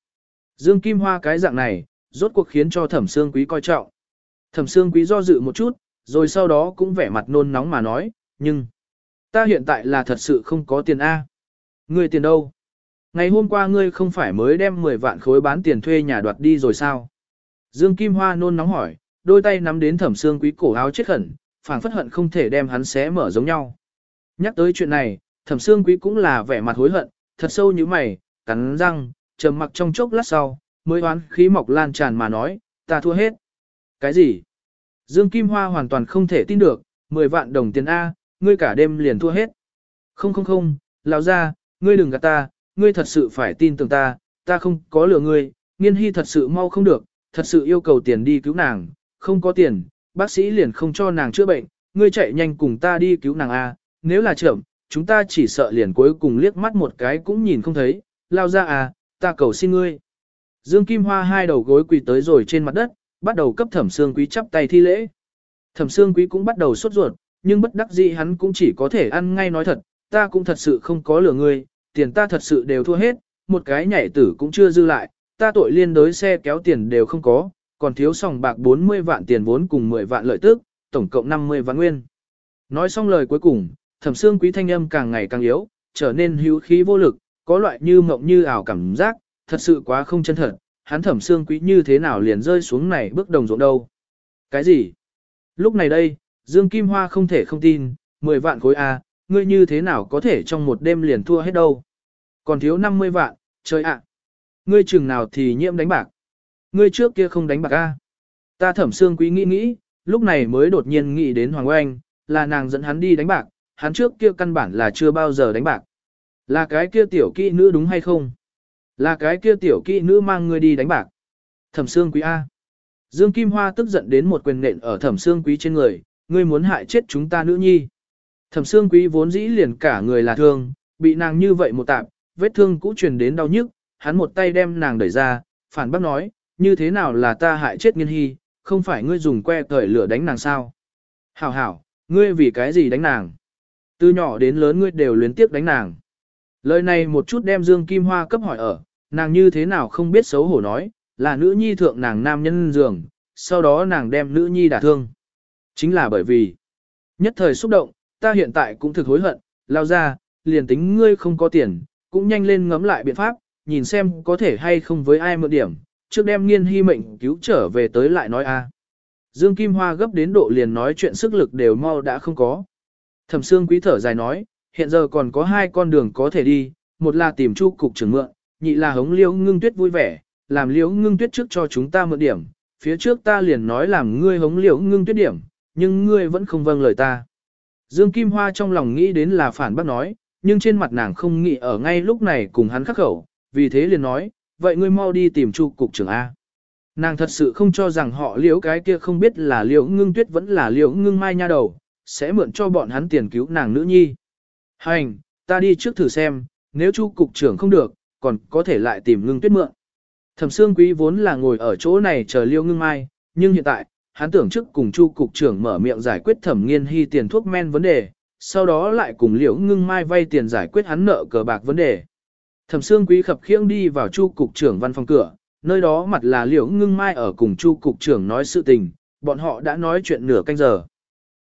Dương Kim Hoa cái dạng này, rốt cuộc khiến cho thẩm xương quý coi trọng. Thẩm xương quý do dự một chút, rồi sau đó cũng vẻ mặt nôn nóng mà nói, nhưng, ta hiện tại là thật sự không có tiền A. Ngươi tiền đâu? Ngày hôm qua ngươi không phải mới đem 10 vạn khối bán tiền thuê nhà đoạt đi rồi sao? Dương Kim Hoa nôn nóng hỏi, đôi tay nắm đến thẩm xương quý cổ áo chết khẩn, phảng phất hận không thể đem hắn xé mở giống nhau. Nhắc tới chuyện này, thẩm xương quý cũng là vẻ mặt hối hận, thật sâu như mày, cắn răng, trầm mặc trong chốc lát sau, mới hoán khí mọc lan tràn mà nói, ta thua hết. Cái gì? Dương Kim Hoa hoàn toàn không thể tin được, 10 vạn đồng tiền A, ngươi cả đêm liền thua hết. Không không không, lão ra, ngươi đừng gạt ta, ngươi thật sự phải tin tưởng ta, ta không có lừa ngươi, nghiên hy thật sự mau không được, thật sự yêu cầu tiền đi cứu nàng, không có tiền, bác sĩ liền không cho nàng chữa bệnh, ngươi chạy nhanh cùng ta đi cứu nàng A, nếu là chậm, chúng ta chỉ sợ liền cuối cùng liếc mắt một cái cũng nhìn không thấy, lao ra à, ta cầu xin ngươi. Dương Kim Hoa hai đầu gối quỳ tới rồi trên mặt đất, bắt đầu cấp thẩm xương quý chắp tay thi lễ. Thẩm xương quý cũng bắt đầu sốt ruột, nhưng bất đắc dĩ hắn cũng chỉ có thể ăn ngay nói thật, ta cũng thật sự không có lừa ngươi, tiền ta thật sự đều thua hết, một cái nhảy tử cũng chưa dư lại, ta tội liên đối xe kéo tiền đều không có, còn thiếu sòng bạc 40 vạn tiền vốn cùng 10 vạn lợi tức, tổng cộng 50 vạn nguyên. Nói xong lời cuối cùng, thẩm xương quý thanh âm càng ngày càng yếu, trở nên hữu khí vô lực, có loại như mộng như ảo cảm giác, thật sự quá không chân thật, hắn thẩm xương quý như thế nào liền rơi xuống này bước đồng ruộng đâu. Cái gì? Lúc này đây, Dương Kim Hoa không thể không tin, 10 vạn khối A, ngươi như thế nào có thể trong một đêm liền thua hết đâu. Còn thiếu 50 vạn, trời ạ. Ngươi chừng nào thì nhiễm đánh bạc. Ngươi trước kia không đánh bạc A. Ta thẩm xương quý nghĩ nghĩ, lúc này mới đột nhiên nghĩ đến Hoàng Oanh, là nàng dẫn hắn đi đánh bạc, hắn trước kia căn bản là chưa bao giờ đánh bạc. Là cái kia tiểu kỹ nữ đúng hay không? Là cái kia tiểu kỹ nữ mang ngươi đi đánh bạc. Thẩm Sương Quý A. Dương Kim Hoa tức giận đến một quyền nện ở Thẩm Sương Quý trên người, ngươi muốn hại chết chúng ta nữ nhi. Thẩm Sương Quý vốn dĩ liền cả người là thương, bị nàng như vậy một tạm, vết thương cũ truyền đến đau nhức, hắn một tay đem nàng đẩy ra, phản bác nói, như thế nào là ta hại chết nghiên hy, không phải ngươi dùng que cởi lửa đánh nàng sao? Hảo hảo, ngươi vì cái gì đánh nàng? Từ nhỏ đến lớn ngươi đều luyến tiếp đánh nàng. Lời này một chút đem Dương Kim Hoa cấp hỏi ở, nàng như thế nào không biết xấu hổ nói, là nữ nhi thượng nàng nam nhân giường, sau đó nàng đem nữ nhi đả thương. Chính là bởi vì, nhất thời xúc động, ta hiện tại cũng thực hối hận, lao ra, liền tính ngươi không có tiền, cũng nhanh lên ngẫm lại biện pháp, nhìn xem có thể hay không với ai mượn điểm, trước đem nghiên hy mệnh cứu trở về tới lại nói a. Dương Kim Hoa gấp đến độ liền nói chuyện sức lực đều mau đã không có. Thẩm Sương Quý thở dài nói, hiện giờ còn có hai con đường có thể đi, một là tìm Chu cục trưởng mượn, nhị là hống Liễu Ngưng Tuyết vui vẻ, làm Liễu Ngưng Tuyết trước cho chúng ta mượn điểm, phía trước ta liền nói làm ngươi hống Liễu Ngưng Tuyết điểm, nhưng ngươi vẫn không vâng lời ta. Dương Kim Hoa trong lòng nghĩ đến là phản bác nói, nhưng trên mặt nàng không nghĩ ở ngay lúc này cùng hắn khắc khẩu, vì thế liền nói, vậy ngươi mau đi tìm chu cục trưởng A. Nàng thật sự không cho rằng họ liễu cái kia không biết là liễu ngưng tuyết vẫn là liễu ngưng mai nha đầu, sẽ mượn cho bọn hắn tiền cứu nàng nữ nhi. Hành, ta đi trước thử xem, nếu chu cục trưởng không được, còn có thể lại tìm ngưng tuyết mượn. Thẩm Sương Quý vốn là ngồi ở chỗ này chờ liễu ngưng mai, nhưng hiện tại, hắn tưởng trước cùng chu cục trưởng mở miệng giải quyết thẩm nghiên hy tiền thuốc men vấn đề, sau đó lại cùng liễu ngưng mai vay tiền giải quyết hắn nợ cờ bạc vấn đề. Thẩm Sương Quý khập khiễng đi vào chu cục trưởng văn phòng cửa, nơi đó mặt là liễu ngưng mai ở cùng chu cục trưởng nói sự tình, bọn họ đã nói chuyện nửa canh giờ.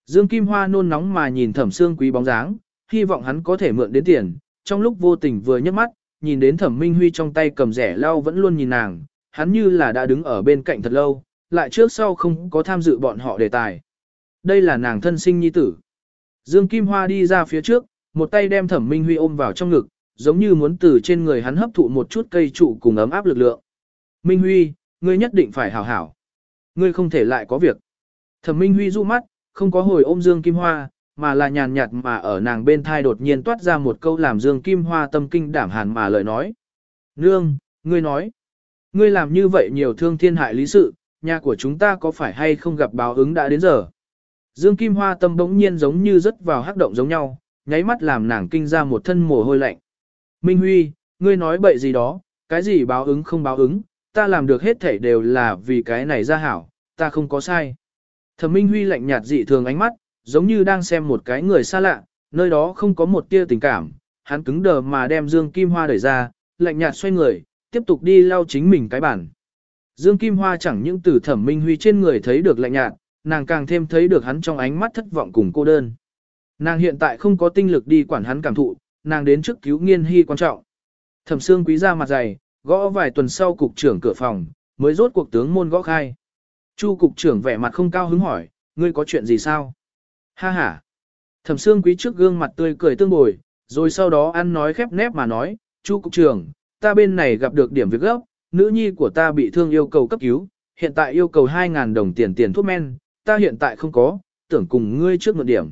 Dương Kim Hoa nôn nóng mà nhìn thẩm Sương Quý bóng dáng, hy vọng hắn có thể mượn đến tiền, trong lúc vô tình vừa nhấc mắt, nhìn đến thẩm Minh Huy trong tay cầm rẻ lau vẫn luôn nhìn nàng, hắn như là đã đứng ở bên cạnh thật lâu, lại trước sau không có tham dự bọn họ đề tài. Đây là nàng thân sinh nhi tử. Dương Kim Hoa đi ra phía trước, một tay đem thẩm Minh Huy ôm vào trong ngực, giống như muốn từ trên người hắn hấp thụ một chút cây trụ cùng ấm áp lực lượng. Minh Huy, ngươi nhất định phải hảo hảo. Ngươi không thể lại có việc. Thẩm Minh Huy du mắt, không có hồi ôm Dương Kim Hoa, mà là nhàn nhạt mà ở nàng bên thai đột nhiên toát ra một câu làm Dương Kim Hoa tâm kinh đảm hàn mà lời nói. Nương, ngươi nói, ngươi làm như vậy nhiều thương thiên hại lý sự, nhà của chúng ta có phải hay không gặp báo ứng đã đến giờ. Dương Kim Hoa tâm bỗng nhiên giống như rớt vào hắc động giống nhau, nháy mắt làm nàng kinh ra một thân mồ hôi lạnh. Minh Huy, ngươi nói bậy gì đó, cái gì báo ứng không báo ứng, ta làm được hết thảy đều là vì cái này ra hảo, ta không có sai. Thẩm Minh Huy lạnh nhạt dị thường ánh mắt, giống như đang xem một cái người xa lạ, nơi đó không có một tia tình cảm, hắn cứng đờ mà đem Dương Kim Hoa đẩy ra, lạnh nhạt xoay người, tiếp tục đi lau chính mình cái bản. Dương Kim Hoa chẳng những từ Thẩm Minh Huy trên người thấy được lạnh nhạt, nàng càng thêm thấy được hắn trong ánh mắt thất vọng cùng cô đơn. Nàng hiện tại không có tinh lực đi quản hắn cảm thụ, nàng đến trước cứu nghiên hy quan trọng. Thẩm xương quý ra mặt dày, gõ vài tuần sau cục trưởng cửa phòng, mới rốt cuộc tướng môn gõ khai. Chu cục trưởng vẻ mặt không cao hứng hỏi, ngươi có chuyện gì sao? Ha ha. Thẩm xương quý trước gương mặt tươi cười tương bồi, rồi sau đó ăn nói khép nép mà nói, Chu cục trưởng, ta bên này gặp được điểm việc gấp, nữ nhi của ta bị thương yêu cầu cấp cứu, hiện tại yêu cầu 2.000 đồng tiền tiền thuốc men, ta hiện tại không có, tưởng cùng ngươi trước một điểm.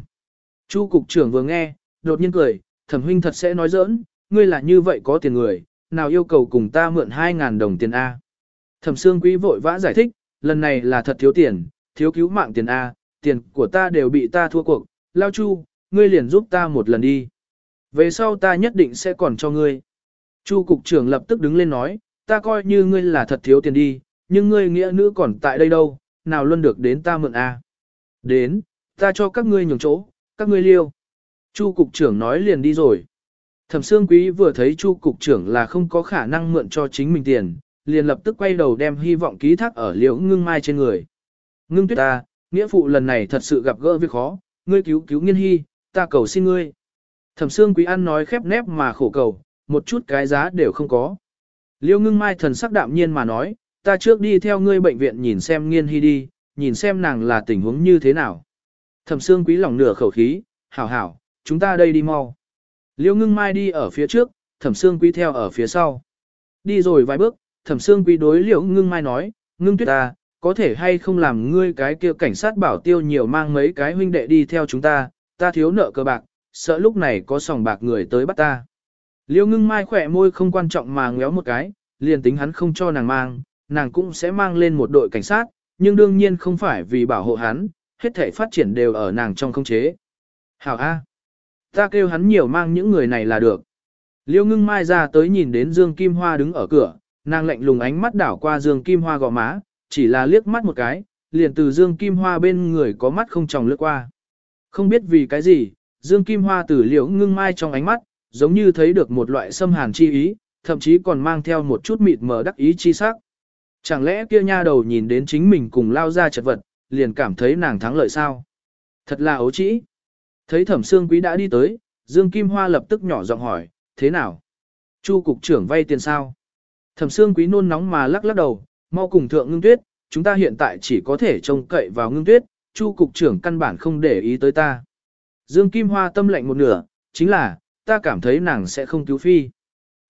Chu cục trưởng vừa nghe, đột nhiên cười, thẩm huynh thật sẽ nói giỡn, ngươi là như vậy có tiền người, nào yêu cầu cùng ta mượn 2.000 đồng tiền A. Thẩm Sương Quý vội vã giải thích, lần này là thật thiếu tiền, thiếu cứu mạng tiền A, tiền của ta đều bị ta thua cuộc, lao chu, ngươi liền giúp ta một lần đi. Về sau ta nhất định sẽ còn cho ngươi. Chu cục trưởng lập tức đứng lên nói, ta coi như ngươi là thật thiếu tiền đi, nhưng ngươi nghĩa nữ còn tại đây đâu, nào luôn được đến ta mượn A. Đến, ta cho các ngươi nhường chỗ, các ngươi liêu. Chu cục trưởng nói liền đi rồi. Thẩm Sương Quý vừa thấy Chu cục trưởng là không có khả năng mượn cho chính mình tiền, liền lập tức quay đầu đem hy vọng ký thác ở liễu ngưng mai trên người. Ngưng tuyết ta, nghĩa phụ lần này thật sự gặp gỡ việc khó, ngươi cứu cứu nghiên hy, ta cầu xin ngươi. Thẩm Sương Quý ăn nói khép nép mà khổ cầu, một chút cái giá đều không có. Liễu ngưng mai thần sắc đạm nhiên mà nói, ta trước đi theo ngươi bệnh viện nhìn xem nghiên hy đi, nhìn xem nàng là tình huống như thế nào. Thẩm Sương Quý lòng nửa khẩu khí, hảo hảo, chúng ta đây đi mau. Liêu ngưng mai đi ở phía trước, thẩm sương quý theo ở phía sau. Đi rồi vài bước, thẩm sương quý đối liễu ngưng mai nói, ngưng tuyết ta, có thể hay không làm ngươi cái kia cảnh sát bảo tiêu nhiều mang mấy cái huynh đệ đi theo chúng ta, ta thiếu nợ cơ bạc, sợ lúc này có sòng bạc người tới bắt ta. Liêu ngưng mai khỏe môi không quan trọng mà ngéo một cái, liền tính hắn không cho nàng mang, nàng cũng sẽ mang lên một đội cảnh sát, nhưng đương nhiên không phải vì bảo hộ hắn, hết thể phát triển đều ở nàng trong không chế. Hảo A. Ta kêu hắn nhiều mang những người này là được. Liêu ngưng mai ra tới nhìn đến Dương Kim Hoa đứng ở cửa, nàng lạnh lùng ánh mắt đảo qua Dương Kim Hoa gò má, chỉ là liếc mắt một cái, liền từ Dương Kim Hoa bên người có mắt không tròng lướt qua. Không biết vì cái gì, Dương Kim Hoa từ liễu ngưng mai trong ánh mắt, giống như thấy được một loại xâm hàn chi ý, thậm chí còn mang theo một chút mịt mờ đắc ý chi sắc. Chẳng lẽ kia nha đầu nhìn đến chính mình cùng lao ra chật vật, liền cảm thấy nàng thắng lợi sao? Thật là ấu trĩ. Thấy thẩm sương quý đã đi tới, Dương Kim Hoa lập tức nhỏ giọng hỏi, thế nào? Chu cục trưởng vay tiền sao? Thẩm sương quý nôn nóng mà lắc lắc đầu, mau cùng thượng ngưng tuyết, chúng ta hiện tại chỉ có thể trông cậy vào ngưng tuyết, chu cục trưởng căn bản không để ý tới ta. Dương Kim Hoa tâm lệnh một nửa, chính là, ta cảm thấy nàng sẽ không cứu phi.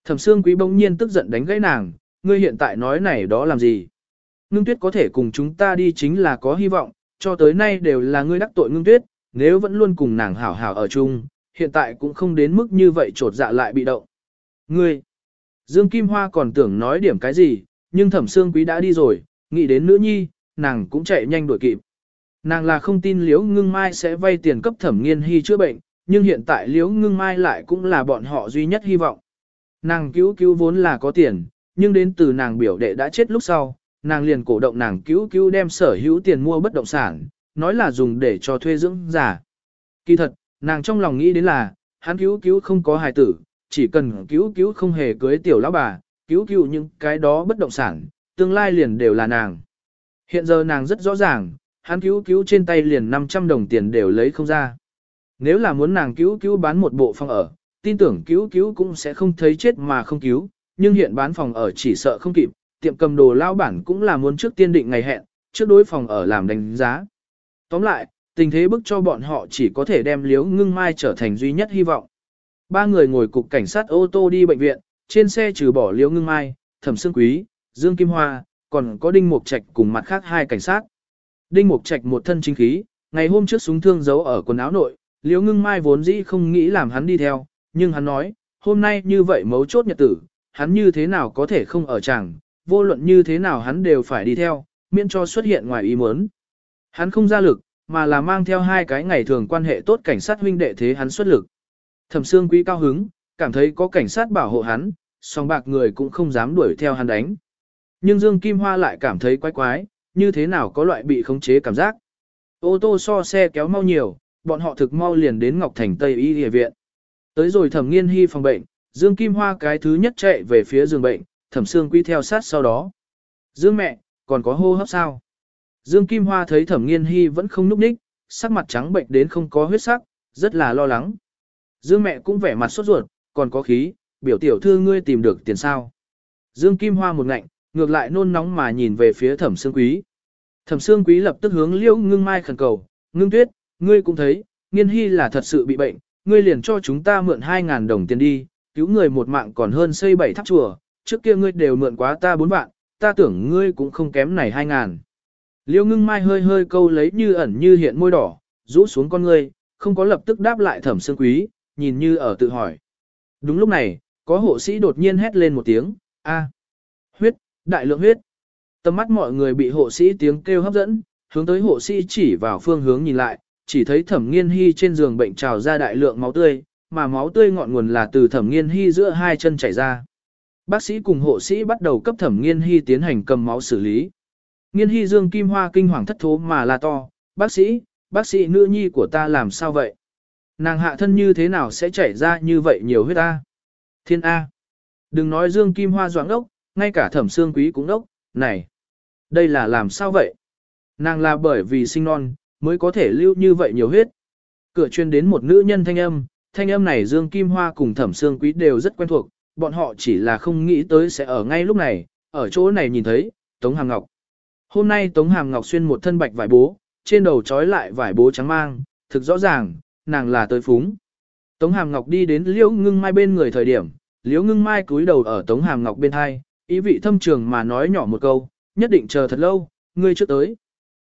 Thẩm sương quý bỗng nhiên tức giận đánh gãy nàng, ngươi hiện tại nói này đó làm gì? Ngưng tuyết có thể cùng chúng ta đi chính là có hy vọng, cho tới nay đều là ngươi đắc tội ngưng tuyết, nếu vẫn luôn cùng nàng hảo hảo ở chung, hiện tại cũng không đến mức như vậy trột dạ lại bị động. Ngươi, Dương Kim Hoa còn tưởng nói điểm cái gì, nhưng thẩm xương quý đã đi rồi, nghĩ đến nữ nhi, nàng cũng chạy nhanh đuổi kịp. Nàng là không tin Liễu Ngưng Mai sẽ vay tiền cấp thẩm nghiên hy chữa bệnh, nhưng hiện tại Liễu Ngưng Mai lại cũng là bọn họ duy nhất hy vọng. Nàng cứu cứu vốn là có tiền, nhưng đến từ nàng biểu đệ đã chết lúc sau, nàng liền cổ động nàng cứu cứu đem sở hữu tiền mua bất động sản, nói là dùng để cho thuê dưỡng giả. Kỳ thật, nàng trong lòng nghĩ đến là, hắn cứu cứu không có hài tử, chỉ cần cứu cứu không hề cưới tiểu lão bà, cứu cứu những cái đó bất động sản, tương lai liền đều là nàng. Hiện giờ nàng rất rõ ràng, hắn cứu cứu trên tay liền 500 đồng tiền đều lấy không ra. Nếu là muốn nàng cứu cứu bán một bộ phòng ở, tin tưởng cứu cứu cũng sẽ không thấy chết mà không cứu, nhưng hiện bán phòng ở chỉ sợ không kịp, tiệm cầm đồ lao bản cũng là muốn trước tiên định ngày hẹn, trước đối phòng ở làm đánh giá. Tóm lại, tình thế bức cho bọn họ chỉ có thể đem liếu ngưng mai trở thành duy nhất hy vọng. Ba người ngồi cục cảnh sát ô tô đi bệnh viện, trên xe trừ bỏ liếu ngưng mai, thẩm sương quý, dương kim hoa, còn có đinh mục trạch cùng mặt khác hai cảnh sát. Đinh mục trạch một thân chính khí, ngày hôm trước súng thương giấu ở quần áo nội, liếu ngưng mai vốn dĩ không nghĩ làm hắn đi theo, nhưng hắn nói, hôm nay như vậy mấu chốt nhật tử, hắn như thế nào có thể không ở chẳng, vô luận như thế nào hắn đều phải đi theo, miễn cho xuất hiện ngoài ý muốn. Hắn không ra lực, mà là mang theo hai cái ngày thường quan hệ tốt cảnh sát huynh đệ thế hắn xuất lực. Thẩm Sương Quý cao hứng, cảm thấy có cảnh sát bảo hộ hắn, song bạc người cũng không dám đuổi theo hắn đánh. Nhưng Dương Kim Hoa lại cảm thấy quái quái, như thế nào có loại bị khống chế cảm giác. Ô tô so xe kéo mau nhiều, bọn họ thực mau liền đến Ngọc Thành Tây Y Địa viện. Tới rồi thẩm nghiên hy phòng bệnh, Dương Kim Hoa cái thứ nhất chạy về phía giường bệnh, thẩm Sương Quý theo sát sau đó. Dương mẹ, còn có hô hấp sao? Dương Kim Hoa thấy thẩm nghiên hy vẫn không núp ních, sắc mặt trắng bệnh đến không có huyết sắc, rất là lo lắng. Dương mẹ cũng vẻ mặt sốt ruột, còn có khí, biểu tiểu thư ngươi tìm được tiền sao. Dương Kim Hoa một ngạnh, ngược lại nôn nóng mà nhìn về phía thẩm Sương Quý. Thẩm Sương Quý lập tức hướng liễu ngưng mai khẩn cầu, ngưng tuyết, ngươi cũng thấy, nghiên hy là thật sự bị bệnh, ngươi liền cho chúng ta mượn 2.000 đồng tiền đi, cứu người một mạng còn hơn xây bảy tháp chùa, trước kia ngươi đều mượn quá ta bốn vạn, ta tưởng ngươi cũng không kém này hai ngàn Liêu ngưng mai hơi hơi câu lấy như ẩn như hiện môi đỏ, rũ xuống con ngươi, không có lập tức đáp lại thẩm sương quý, nhìn như ở tự hỏi. Đúng lúc này, có hộ sĩ đột nhiên hét lên một tiếng, a, huyết, đại lượng huyết. Tầm mắt mọi người bị hộ sĩ tiếng kêu hấp dẫn, hướng tới hộ sĩ chỉ vào phương hướng nhìn lại, chỉ thấy thẩm nghiên hy trên giường bệnh trào ra đại lượng máu tươi, mà máu tươi ngọn nguồn là từ thẩm nghiên hy giữa hai chân chảy ra. Bác sĩ cùng hộ sĩ bắt đầu cấp thẩm nghiên hy tiến hành cầm máu xử lý. Nghiên hy dương kim hoa kinh hoàng thất thố mà là to, bác sĩ, bác sĩ nữ nhi của ta làm sao vậy? Nàng hạ thân như thế nào sẽ chảy ra như vậy nhiều huyết ta? Thiên A. Đừng nói dương kim hoa doãn ốc, ngay cả thẩm xương quý cũng ốc, này. Đây là làm sao vậy? Nàng là bởi vì sinh non, mới có thể lưu như vậy nhiều huyết. Cửa chuyên đến một nữ nhân thanh âm, thanh âm này Dương Kim Hoa cùng Thẩm Sương Quý đều rất quen thuộc, bọn họ chỉ là không nghĩ tới sẽ ở ngay lúc này, ở chỗ này nhìn thấy, Tống Hàm Ngọc. Hôm nay Tống Hàm Ngọc xuyên một thân bạch vải bố, trên đầu trói lại vải bố trắng mang, thực rõ ràng, nàng là tới phúng. Tống Hàm Ngọc đi đến Liễu Ngưng Mai bên người thời điểm, Liễu Ngưng Mai cúi đầu ở Tống Hàm Ngọc bên hai, ý vị thâm trường mà nói nhỏ một câu, nhất định chờ thật lâu, ngươi trước tới.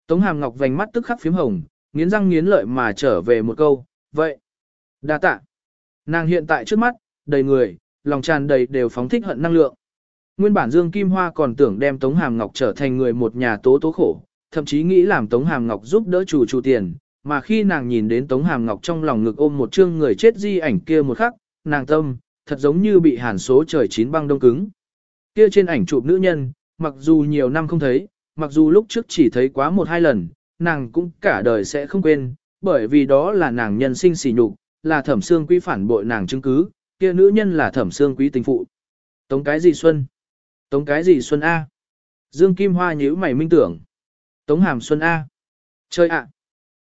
Tống Hàm Ngọc vành mắt tức khắc phím hồng, nghiến răng nghiến lợi mà trở về một câu, vậy đa tạ. Nàng hiện tại trước mắt, đầy người, lòng tràn đầy đều phóng thích hận năng lượng. Nguyên bản Dương Kim Hoa còn tưởng đem Tống Hàm Ngọc trở thành người một nhà tố tố khổ, thậm chí nghĩ làm Tống Hàm Ngọc giúp đỡ chủ chủ tiền, mà khi nàng nhìn đến Tống Hàm Ngọc trong lòng ngực ôm một chương người chết di ảnh kia một khắc, nàng tâm, thật giống như bị hàn số trời chín băng đông cứng. Kia trên ảnh chụp nữ nhân, mặc dù nhiều năm không thấy, mặc dù lúc trước chỉ thấy quá một hai lần, nàng cũng cả đời sẽ không quên, bởi vì đó là nàng nhân sinh sỉ nhục, là thẩm xương quý phản bội nàng chứng cứ, kia nữ nhân là thẩm xương quý tình phụ. Tống cái gì Xuân? Tống cái gì Xuân A? Dương Kim Hoa nhíu mày minh tưởng. Tống Hàm Xuân A. Chơi ạ.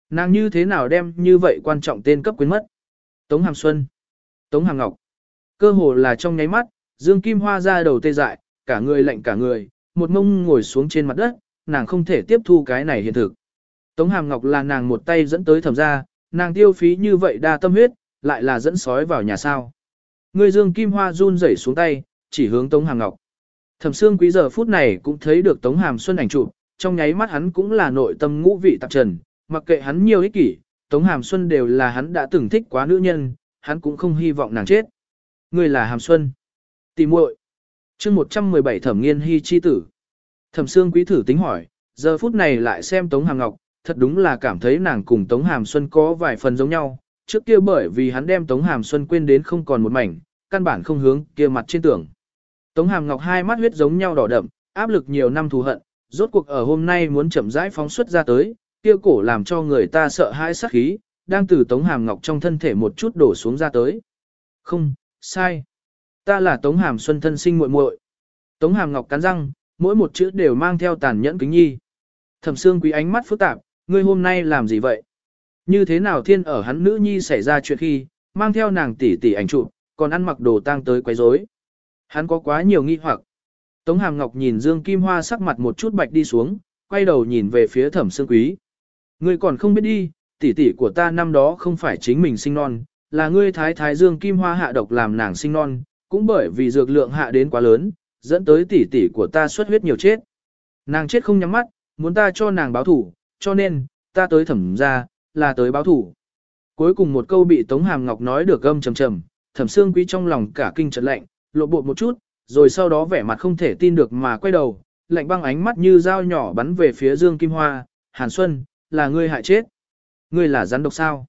Nàng như thế nào đem như vậy quan trọng tên cấp quyến mất? Tống Hàm Xuân. Tống Hàm Ngọc. Cơ hồ là trong nháy mắt, Dương Kim Hoa ra đầu tê dại, cả người lạnh cả người, một mông ngồi xuống trên mặt đất, nàng không thể tiếp thu cái này hiện thực. Tống Hàm Ngọc là nàng một tay dẫn tới thẩm gia, nàng tiêu phí như vậy đa tâm huyết, lại là dẫn sói vào nhà sao. Người Dương Kim Hoa run rẩy xuống tay, chỉ hướng Tống Hàm Ngọc. Thẩm Sương Quý giờ phút này cũng thấy được Tống Hàm Xuân ảnh chụp, trong nháy mắt hắn cũng là nội tâm ngũ vị tạp trần, mặc kệ hắn nhiều ích kỷ, Tống Hàm Xuân đều là hắn đã từng thích quá nữ nhân, hắn cũng không hy vọng nàng chết. Người là Hàm Xuân. Tỷ muội. Chương 117 Thẩm Nghiên Hi chi tử. Thẩm Sương Quý thử tính hỏi, giờ phút này lại xem Tống Hàm Ngọc, thật đúng là cảm thấy nàng cùng Tống Hàm Xuân có vài phần giống nhau. Trước kia bởi vì hắn đem Tống Hàm Xuân quên đến không còn một mảnh, căn bản không hướng kia mặt trên tưởng. Tống Hàm Ngọc hai mắt huyết giống nhau đỏ đậm, áp lực nhiều năm thù hận, rốt cuộc ở hôm nay muốn chậm rãi phóng xuất ra tới, kia cổ làm cho người ta sợ hãi sát khí, đang từ Tống Hàm Ngọc trong thân thể một chút đổ xuống ra tới. Không, sai. Ta là Tống Hàm Xuân thân sinh muội muội. Tống Hàm Ngọc cắn răng, mỗi một chữ đều mang theo tàn nhẫn kính nhi. Thẩm Sương Quý ánh mắt phức tạp, ngươi hôm nay làm gì vậy? Như thế nào thiên ở hắn nữ nhi xảy ra chuyện khi, mang theo nàng tỷ tỷ ảnh chụp, còn ăn mặc đồ tang tới quấy rối. Hắn có quá nhiều nghi hoặc. Tống Hàm Ngọc nhìn Dương Kim Hoa sắc mặt một chút bạch đi xuống, quay đầu nhìn về phía Thẩm Sương Quý. Ngươi còn không biết đi, tỷ tỷ của ta năm đó không phải chính mình sinh non, là ngươi thái thái Dương Kim Hoa hạ độc làm nàng sinh non, cũng bởi vì dược lượng hạ đến quá lớn, dẫn tới tỷ tỷ của ta xuất huyết nhiều chết. Nàng chết không nhắm mắt, muốn ta cho nàng báo thủ, cho nên, ta tới thẩm ra, là tới báo thủ. Cuối cùng một câu bị Tống Hàm Ngọc nói được âm trầm trầm, thẩm xương quý trong lòng cả kinh trật lạnh, lộ bộ một chút, rồi sau đó vẻ mặt không thể tin được mà quay đầu, lạnh băng ánh mắt như dao nhỏ bắn về phía Dương Kim Hoa, Hàn Xuân, là ngươi hại chết. Ngươi là rắn độc sao?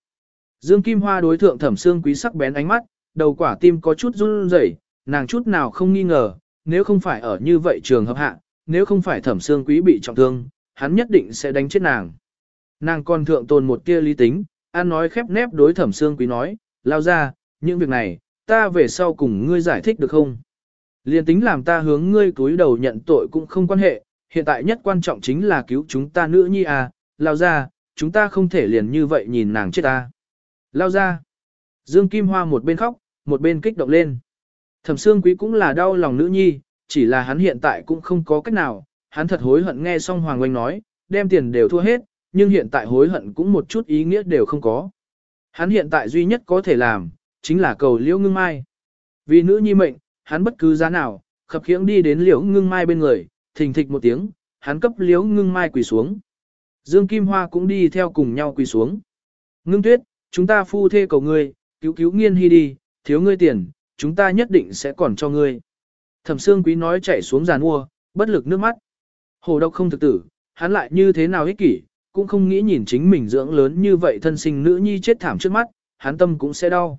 Dương Kim Hoa đối thượng thẩm xương quý sắc bén ánh mắt, đầu quả tim có chút run rẩy, nàng chút nào không nghi ngờ, nếu không phải ở như vậy trường hợp hạ, nếu không phải thẩm xương quý bị trọng thương, hắn nhất định sẽ đánh chết nàng. Nàng còn thượng tồn một tia lý tính, an nói khép nép đối thẩm xương quý nói, lao ra, những việc này, ta về sau cùng ngươi giải thích được không? Liên tính làm ta hướng ngươi túi đầu nhận tội cũng không quan hệ, hiện tại nhất quan trọng chính là cứu chúng ta nữ nhi à, lao ra, chúng ta không thể liền như vậy nhìn nàng chết ta. Lao ra. Dương Kim Hoa một bên khóc, một bên kích động lên. Thẩm xương Quý cũng là đau lòng nữ nhi, chỉ là hắn hiện tại cũng không có cách nào, hắn thật hối hận nghe xong Hoàng Oanh nói, đem tiền đều thua hết, nhưng hiện tại hối hận cũng một chút ý nghĩa đều không có. Hắn hiện tại duy nhất có thể làm, chính là cầu liễu ngưng mai. Vì nữ nhi mệnh, hắn bất cứ giá nào, khập khiễng đi đến liễu ngưng mai bên người, thình thịch một tiếng, hắn cấp liễu ngưng mai quỳ xuống. Dương Kim Hoa cũng đi theo cùng nhau quỳ xuống. Ngưng tuyết, chúng ta phu thê cầu ngươi, cứu cứu nghiên hy đi, thiếu ngươi tiền, chúng ta nhất định sẽ còn cho ngươi. Thẩm Sương Quý nói chạy xuống giàn mua, bất lực nước mắt. Hồ độc không thực tử, hắn lại như thế nào ích kỷ, cũng không nghĩ nhìn chính mình dưỡng lớn như vậy thân sinh nữ nhi chết thảm trước mắt, hắn tâm cũng sẽ đau.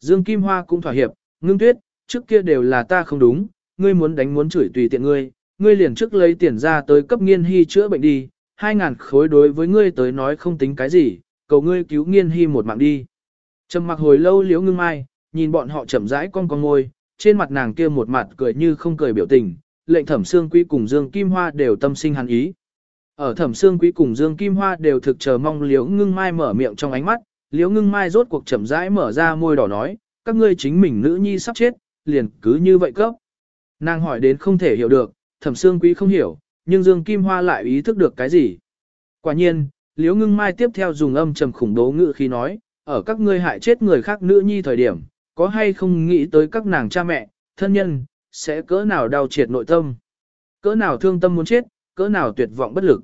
Dương Kim Hoa cũng thỏa hiệp, ngưng tuyết, trước kia đều là ta không đúng, ngươi muốn đánh muốn chửi tùy tiện ngươi, ngươi liền trước lấy tiền ra tới cấp nghiên hy chữa bệnh đi, hai ngàn khối đối với ngươi tới nói không tính cái gì, cầu ngươi cứu nghiên hy một mạng đi. Trầm mặc hồi lâu liễu ngưng mai, nhìn bọn họ chậm rãi con con ngôi, trên mặt nàng kia một mặt cười như không cười biểu tình, lệnh thẩm xương quý cùng Dương Kim Hoa đều tâm sinh hắn ý. Ở thẩm xương quý cùng Dương Kim Hoa đều thực chờ mong liễu ngưng mai mở miệng trong ánh mắt, liễu ngưng mai rốt cuộc chậm rãi mở ra môi đỏ nói, các ngươi chính mình nữ nhi sắp chết, liền cứ như vậy cấp. Nàng hỏi đến không thể hiểu được, thẩm xương quý không hiểu, nhưng Dương Kim Hoa lại ý thức được cái gì. Quả nhiên, liễu ngưng mai tiếp theo dùng âm trầm khủng bố ngự khi nói, ở các ngươi hại chết người khác nữ nhi thời điểm, có hay không nghĩ tới các nàng cha mẹ, thân nhân, sẽ cỡ nào đau triệt nội tâm, cỡ nào thương tâm muốn chết, cỡ nào tuyệt vọng bất lực.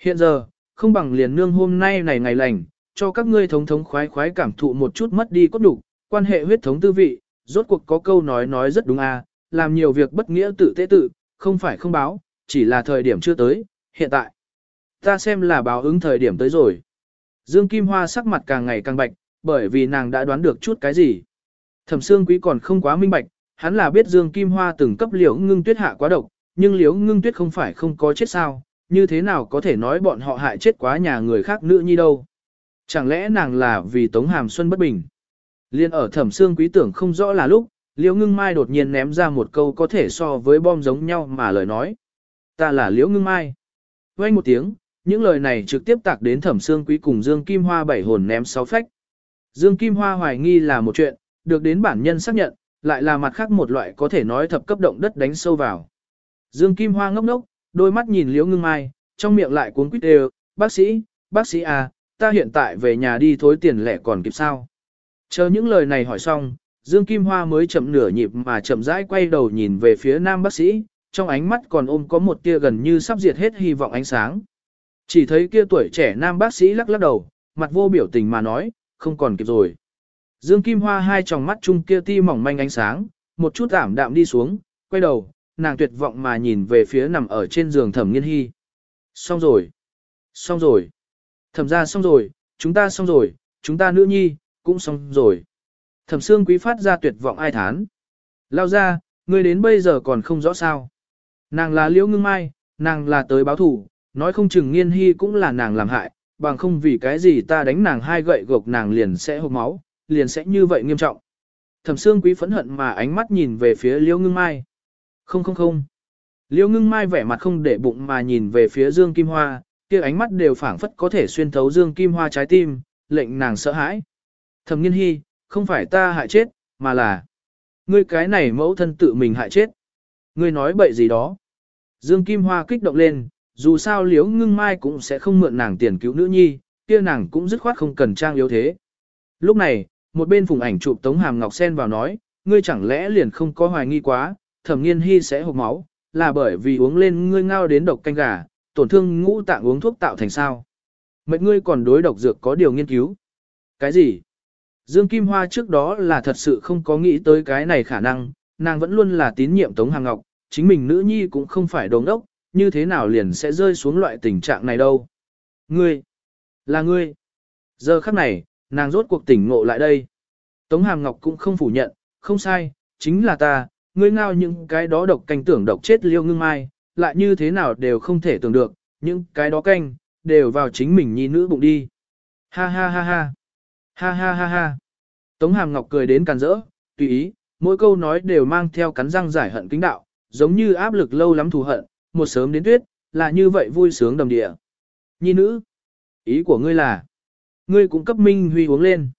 Hiện giờ, không bằng liền nương hôm nay này ngày lành, cho các ngươi thống thống khoái khoái cảm thụ một chút mất đi cốt đủ, quan hệ huyết thống tư vị, rốt cuộc có câu nói nói rất đúng à, làm nhiều việc bất nghĩa tự tế tự, không phải không báo, chỉ là thời điểm chưa tới, hiện tại. Ta xem là báo ứng thời điểm tới rồi. Dương Kim Hoa sắc mặt càng ngày càng bạch, bởi vì nàng đã đoán được chút cái gì. Thẩm Sương Quý còn không quá minh bạch, hắn là biết Dương Kim Hoa từng cấp liễu ngưng tuyết hạ quá độc, nhưng liễu ngưng tuyết không phải không có chết sao, như thế nào có thể nói bọn họ hại chết quá nhà người khác nữ nhi đâu. Chẳng lẽ nàng là vì Tống Hàm Xuân bất bình. Liên ở Thẩm xương Quý tưởng không rõ là lúc, liễu ngưng mai đột nhiên ném ra một câu có thể so với bom giống nhau mà lời nói. Ta là liễu ngưng mai. Quay một tiếng, những lời này trực tiếp tạc đến Thẩm xương Quý cùng Dương Kim Hoa bảy hồn ném sáu phách. Dương Kim Hoa hoài nghi là một chuyện, được đến bản nhân xác nhận, lại là mặt khác một loại có thể nói thập cấp động đất đánh sâu vào. Dương Kim Hoa ngốc ngốc, đôi mắt nhìn Liễu Ngưng Mai, trong miệng lại cuốn quýt đều, bác sĩ, bác sĩ à, ta hiện tại về nhà đi thối tiền lẻ còn kịp sao. Chờ những lời này hỏi xong, Dương Kim Hoa mới chậm nửa nhịp mà chậm rãi quay đầu nhìn về phía nam bác sĩ, trong ánh mắt còn ôm có một tia gần như sắp diệt hết hy vọng ánh sáng. Chỉ thấy kia tuổi trẻ nam bác sĩ lắc lắc đầu, mặt vô biểu tình mà nói, không còn kịp rồi. Dương Kim Hoa hai tròng mắt chung kia ti mỏng manh ánh sáng, một chút ảm đạm đi xuống, quay đầu, nàng tuyệt vọng mà nhìn về phía nằm ở trên giường thẩm nghiên hy. Xong rồi. Xong rồi. Thẩm ra xong rồi, chúng ta xong rồi, chúng ta nữ nhi, cũng xong rồi. Thẩm Sương quý phát ra tuyệt vọng ai thán. Lao ra, ngươi đến bây giờ còn không rõ sao. Nàng là liễu ngưng mai, nàng là tới báo thủ, nói không chừng nghiên hy cũng là nàng làm hại, bằng không vì cái gì ta đánh nàng hai gậy gộc nàng liền sẽ hộp máu, liền sẽ như vậy nghiêm trọng. Thẩm Sương quý phẫn hận mà ánh mắt nhìn về phía liễu ngưng mai. Không không không. Liễu ngưng mai vẻ mặt không để bụng mà nhìn về phía Dương Kim Hoa, kia ánh mắt đều phảng phất có thể xuyên thấu Dương Kim Hoa trái tim, lệnh nàng sợ hãi. Thẩm nghiên Hi, không phải ta hại chết, mà là ngươi cái này mẫu thân tự mình hại chết. Ngươi nói bậy gì đó. Dương Kim Hoa kích động lên, dù sao liễu ngưng mai cũng sẽ không mượn nàng tiền cứu nữ nhi, kia nàng cũng dứt khoát không cần trang yếu thế. Lúc này, một bên phùng ảnh chụp Tống Hàm Ngọc Sen vào nói, ngươi chẳng lẽ liền không có hoài nghi quá, thẩm nghiên hy sẽ hộc máu, là bởi vì uống lên ngươi ngao đến độc canh gà, tổn thương ngũ tạng uống thuốc tạo thành sao. Mệnh ngươi còn đối độc dược có điều nghiên cứu. Cái gì? Dương Kim Hoa trước đó là thật sự không có nghĩ tới cái này khả năng, nàng vẫn luôn là tín nhiệm Tống Hàng Ngọc, chính mình nữ nhi cũng không phải đồng đốc, như thế nào liền sẽ rơi xuống loại tình trạng này đâu. Ngươi, là ngươi. Giờ khắc này, nàng rốt cuộc tỉnh ngộ lại đây. Tống Hàm Ngọc cũng không phủ nhận, không sai, chính là ta, ngươi ngao những cái đó độc canh tưởng độc chết liêu ngưng mai, lại như thế nào đều không thể tưởng được, những cái đó canh, đều vào chính mình nhi nữ bụng đi. Ha ha ha ha. Ha ha ha ha. Tống Hàm Ngọc cười đến càn rỡ, tùy ý, mỗi câu nói đều mang theo cắn răng giải hận kính đạo, giống như áp lực lâu lắm thù hận, một sớm đến tuyết, là như vậy vui sướng đầm địa. Nhi nữ, ý của ngươi là, ngươi cũng cấp Minh Huy uống lên.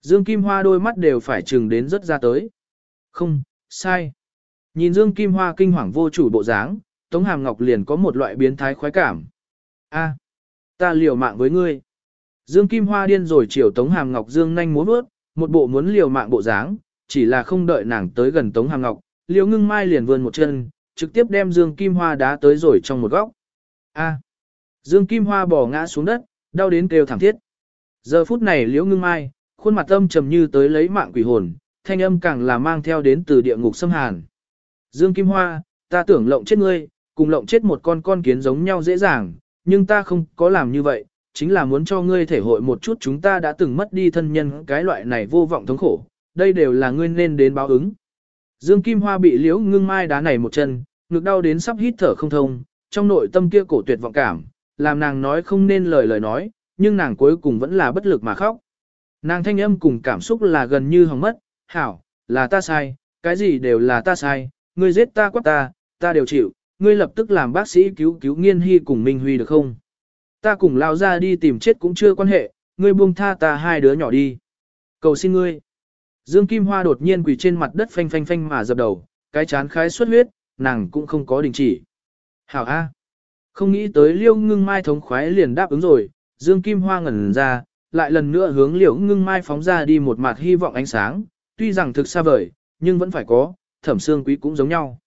Dương Kim Hoa đôi mắt đều phải chừng đến rất ra tới. Không, sai. Nhìn Dương Kim Hoa kinh hoàng vô chủ bộ dáng, Tống Hàm Ngọc liền có một loại biến thái khoái cảm. A, ta liều mạng với ngươi. Dương Kim Hoa điên rồi chiều Tống Hàm Ngọc Dương nhanh muốn bước, một bộ muốn liều mạng bộ dáng, chỉ là không đợi nàng tới gần Tống Hàm Ngọc, Liêu Ngưng Mai liền vươn một chân, trực tiếp đem Dương Kim Hoa đá tới rồi trong một góc. A. Dương Kim Hoa bỏ ngã xuống đất, đau đến kêu thảm thiết. Giờ phút này Liễu Ngưng Mai, khuôn mặt âm trầm như tới lấy mạng quỷ hồn, thanh âm càng là mang theo đến từ địa ngục xâm hàn. Dương Kim Hoa, ta tưởng lộng chết ngươi, cùng lộng chết một con con kiến giống nhau dễ dàng, nhưng ta không có làm như vậy, chính là muốn cho ngươi thể hội một chút chúng ta đã từng mất đi thân nhân cái loại này vô vọng thống khổ, đây đều là ngươi nên đến báo ứng. Dương Kim Hoa bị liễu ngưng mai đá này một chân, ngực đau đến sắp hít thở không thông, trong nội tâm kia cổ tuyệt vọng cảm, làm nàng nói không nên lời lời nói, nhưng nàng cuối cùng vẫn là bất lực mà khóc. Nàng thanh âm cùng cảm xúc là gần như hỏng mất, hảo, là ta sai, cái gì đều là ta sai, ngươi giết ta quát ta, ta đều chịu, ngươi lập tức làm bác sĩ cứu cứu nghiên hy cùng Minh Huy được không? Ta cùng lao ra đi tìm chết cũng chưa quan hệ, ngươi buông tha ta hai đứa nhỏ đi. Cầu xin ngươi. Dương Kim Hoa đột nhiên quỳ trên mặt đất phanh phanh phanh mà dập đầu, cái chán khái xuất huyết, nàng cũng không có đình chỉ. Hảo A. Không nghĩ tới liêu ngưng mai thống khoái liền đáp ứng rồi, Dương Kim Hoa ngẩn ra, lại lần nữa hướng liễu ngưng mai phóng ra đi một mặt hy vọng ánh sáng, tuy rằng thực xa vời, nhưng vẫn phải có, thẩm xương quý cũng giống nhau.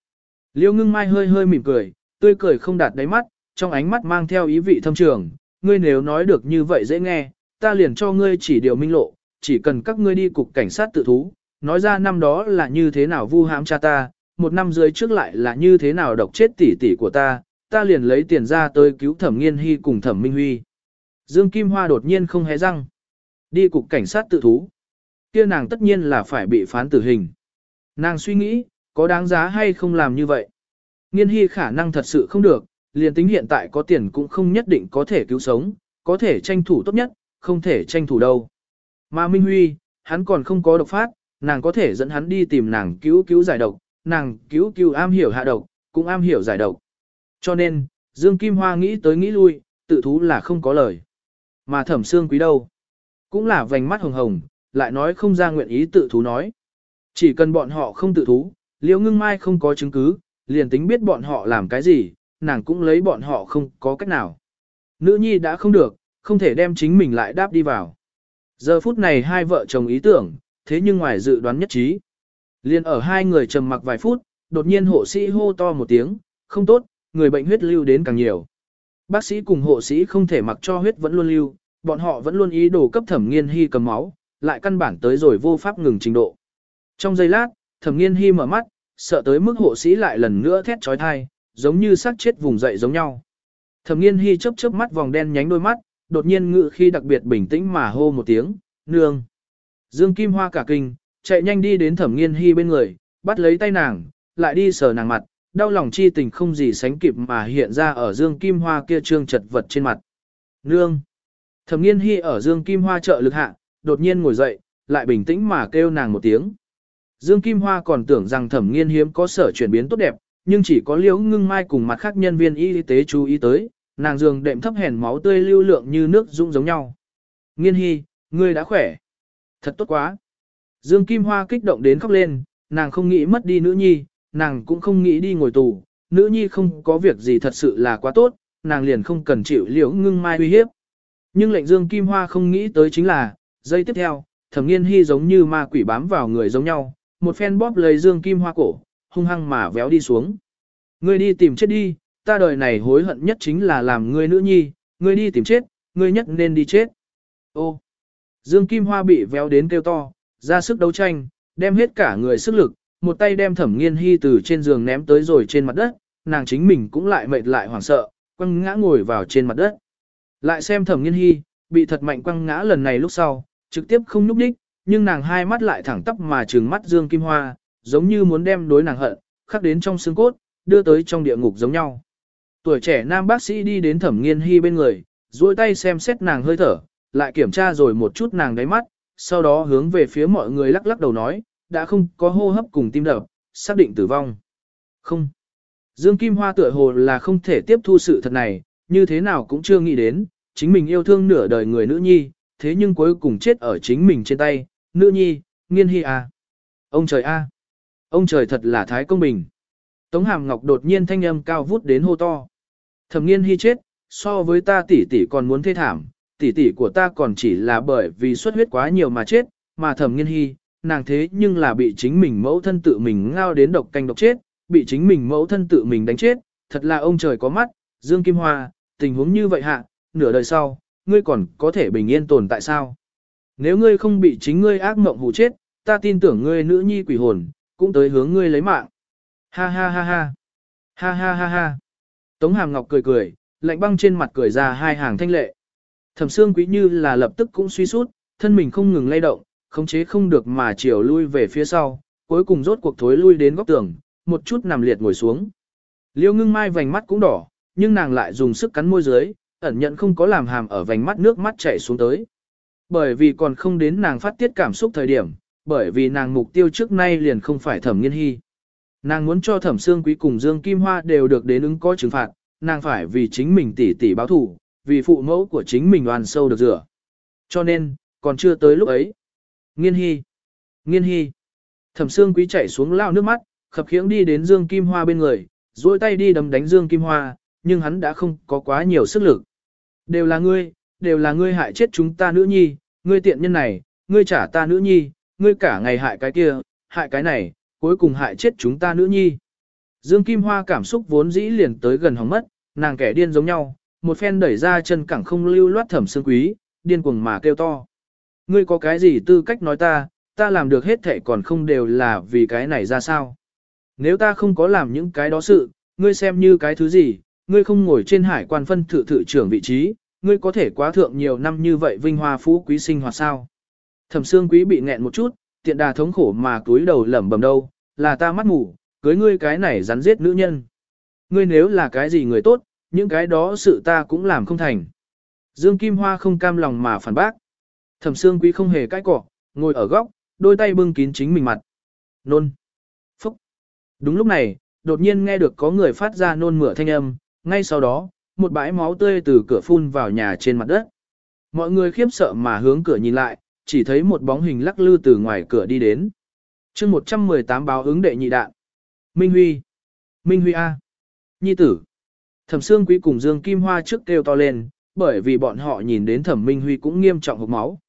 Liễu ngưng mai hơi hơi mỉm cười, tươi cười không đạt đáy mắt, trong ánh mắt mang theo ý vị thâm trường, ngươi nếu nói được như vậy dễ nghe, ta liền cho ngươi chỉ điều minh lộ, chỉ cần các ngươi đi cục cảnh sát tự thú, nói ra năm đó là như thế nào vu hãm cha ta, một năm dưới trước lại là như thế nào độc chết tỷ tỷ của ta, ta liền lấy tiền ra tới cứu thẩm nghiên hy cùng thẩm minh huy. Dương Kim Hoa đột nhiên không hé răng. Đi cục cảnh sát tự thú. kia nàng tất nhiên là phải bị phán tử hình. Nàng suy nghĩ, có đáng giá hay không làm như vậy. Nghiên hy khả năng thật sự không được, liền tính hiện tại có tiền cũng không nhất định có thể cứu sống, có thể tranh thủ tốt nhất, không thể tranh thủ đâu. Mà Minh Huy, hắn còn không có độc phát, nàng có thể dẫn hắn đi tìm nàng cứu cứu giải độc, nàng cứu cứu am hiểu hạ độc, cũng am hiểu giải độc. Cho nên, Dương Kim Hoa nghĩ tới nghĩ lui, tự thú là không có lời. Mà thẩm xương quý đâu? Cũng là vành mắt hồng hồng, lại nói không ra nguyện ý tự thú nói. Chỉ cần bọn họ không tự thú, liễu ngưng mai không có chứng cứ, liền tính biết bọn họ làm cái gì, nàng cũng lấy bọn họ không có cách nào. Nữ nhi đã không được, không thể đem chính mình lại đáp đi vào. Giờ phút này hai vợ chồng ý tưởng, thế nhưng ngoài dự đoán nhất trí. Liên ở hai người trầm mặc vài phút, đột nhiên hộ sĩ hô to một tiếng, không tốt, người bệnh huyết lưu đến càng nhiều. Bác sĩ cùng hộ sĩ không thể mặc cho huyết vẫn luôn lưu, bọn họ vẫn luôn ý đồ cấp thẩm nghiên hy cầm máu, lại căn bản tới rồi vô pháp ngừng trình độ. Trong giây lát, thẩm nghiên hy mở mắt, sợ tới mức hộ sĩ lại lần nữa thét trói thai, giống như xác chết vùng dậy giống nhau. Thẩm nghiên hy chớp chớp mắt vòng đen nhánh đôi mắt, đột nhiên ngự khi đặc biệt bình tĩnh mà hô một tiếng, nương. Dương Kim Hoa cả kinh, chạy nhanh đi đến thẩm nghiên hy bên người, bắt lấy tay nàng, lại đi sờ nàng mặt, đau lòng chi tình không gì sánh kịp mà hiện ra ở Dương Kim Hoa kia trương chật vật trên mặt. Nương! Thẩm nghiên hy ở Dương Kim Hoa trợ lực hạ, đột nhiên ngồi dậy, lại bình tĩnh mà kêu nàng một tiếng. Dương Kim Hoa còn tưởng rằng thẩm nghiên hiếm có sở chuyển biến tốt đẹp, nhưng chỉ có liễu ngưng mai cùng mặt khác nhân viên y tế chú ý tới, nàng giường đệm thấp hèn máu tươi lưu lượng như nước dũng giống nhau. Nghiên hy, ngươi đã khỏe. Thật tốt quá. Dương Kim Hoa kích động đến khóc lên, nàng không nghĩ mất đi nữ nhi, nàng cũng không nghĩ đi ngồi tù, nữ nhi không có việc gì thật sự là quá tốt, nàng liền không cần chịu liễu ngưng mai uy hiếp. Nhưng lệnh Dương Kim Hoa không nghĩ tới chính là, giây tiếp theo, thẩm nghiên hy giống như ma quỷ bám vào người giống nhau, một phen bóp lấy Dương Kim Hoa cổ, hung hăng mà véo đi xuống. Ngươi đi tìm chết đi, ta đời này hối hận nhất chính là làm ngươi nữ nhi, ngươi đi tìm chết, ngươi nhất nên đi chết. Ô, Dương Kim Hoa bị véo đến kêu to, ra sức đấu tranh, đem hết cả người sức lực, một tay đem thẩm nghiên hy từ trên giường ném tới rồi trên mặt đất, nàng chính mình cũng lại mệt lại hoảng sợ, quăng ngã ngồi vào trên mặt đất. Lại xem thẩm nghiên hy, bị thật mạnh quăng ngã lần này lúc sau, trực tiếp không nhúc đích, nhưng nàng hai mắt lại thẳng tắp mà trừng mắt Dương Kim Hoa, giống như muốn đem đối nàng hận, khắc đến trong xương cốt, đưa tới trong địa ngục giống nhau. Tuổi trẻ nam bác sĩ đi đến thẩm nghiên hy bên người, duỗi tay xem xét nàng hơi thở, lại kiểm tra rồi một chút nàng đáy mắt, sau đó hướng về phía mọi người lắc lắc đầu nói, đã không có hô hấp cùng tim đập, xác định tử vong. Không. Dương Kim Hoa tựa hồ là không thể tiếp thu sự thật này, như thế nào cũng chưa nghĩ đến, chính mình yêu thương nửa đời người nữ nhi, thế nhưng cuối cùng chết ở chính mình trên tay, nữ nhi, nghiên hy à. Ông trời a, Ông trời thật là thái công bình. Tống Hàm Ngọc đột nhiên thanh âm cao vút đến hô to. Thẩm nghiên hy chết, so với ta tỷ tỷ còn muốn thê thảm, tỷ tỷ của ta còn chỉ là bởi vì xuất huyết quá nhiều mà chết, mà thẩm nghiên hy, nàng thế nhưng là bị chính mình mẫu thân tự mình ngao đến độc canh độc chết, bị chính mình mẫu thân tự mình đánh chết, thật là ông trời có mắt, Dương Kim Hoa, tình huống như vậy hạ, nửa đời sau, ngươi còn có thể bình yên tồn tại sao? Nếu ngươi không bị chính ngươi ác mộng hù chết, ta tin tưởng ngươi nữ nhi quỷ hồn, cũng tới hướng ngươi lấy mạng. Ha ha ha ha. Ha ha ha ha. Tống Hàm Ngọc cười cười, lạnh băng trên mặt cười ra hai hàng thanh lệ. Thẩm Sương Quý như là lập tức cũng suy sút, thân mình không ngừng lay động, khống chế không được mà chiều lui về phía sau, cuối cùng rốt cuộc thối lui đến góc tường, một chút nằm liệt ngồi xuống. Liêu ngưng mai vành mắt cũng đỏ, nhưng nàng lại dùng sức cắn môi dưới, ẩn nhận không có làm hàm ở vành mắt nước mắt chảy xuống tới. Bởi vì còn không đến nàng phát tiết cảm xúc thời điểm, bởi vì nàng mục tiêu trước nay liền không phải thẩm nghiên hy. Nàng muốn cho thẩm xương quý cùng Dương Kim Hoa đều được đến ứng có trừng phạt, nàng phải vì chính mình tỉ tỉ báo thủ, vì phụ mẫu của chính mình oan sâu được rửa. Cho nên, còn chưa tới lúc ấy. Nghiên hy, nghiên hy. Thẩm xương quý chạy xuống lao nước mắt, khập khiễng đi đến Dương Kim Hoa bên người, duỗi tay đi đấm đánh Dương Kim Hoa, nhưng hắn đã không có quá nhiều sức lực. Đều là ngươi, đều là ngươi hại chết chúng ta nữ nhi, ngươi tiện nhân này, ngươi trả ta nữ nhi, ngươi cả ngày hại cái kia, hại cái này, cuối cùng hại chết chúng ta nữ nhi. Dương Kim Hoa cảm xúc vốn dĩ liền tới gần hóng mất, nàng kẻ điên giống nhau, một phen đẩy ra chân cẳng không lưu loát thẩm xương quý, điên cuồng mà kêu to. Ngươi có cái gì tư cách nói ta, ta làm được hết thể còn không đều là vì cái này ra sao. Nếu ta không có làm những cái đó sự, ngươi xem như cái thứ gì, ngươi không ngồi trên hải quan phân thự thự trưởng vị trí, ngươi có thể quá thượng nhiều năm như vậy vinh hoa phú quý sinh hoạt sao. Thẩm xương quý bị nghẹn một chút, tiện đà thống khổ mà túi đầu lẩm bẩm đâu, là ta mắt ngủ, cưới ngươi cái này rắn giết nữ nhân. Ngươi nếu là cái gì người tốt, những cái đó sự ta cũng làm không thành. Dương Kim Hoa không cam lòng mà phản bác. Thẩm Sương Quý không hề cãi cọ, ngồi ở góc, đôi tay bưng kín chính mình mặt. Nôn. Phúc. Đúng lúc này, đột nhiên nghe được có người phát ra nôn mửa thanh âm, ngay sau đó, một bãi máu tươi từ cửa phun vào nhà trên mặt đất. Mọi người khiếp sợ mà hướng cửa nhìn lại, chỉ thấy một bóng hình lắc lư từ ngoài cửa đi đến. chương 118 báo ứng đệ nhị đạn. Minh Huy. Minh Huy A. Nhi tử. Thẩm Sương Quý cùng Dương Kim Hoa trước kêu to lên, bởi vì bọn họ nhìn đến Thẩm Minh Huy cũng nghiêm trọng hộc máu.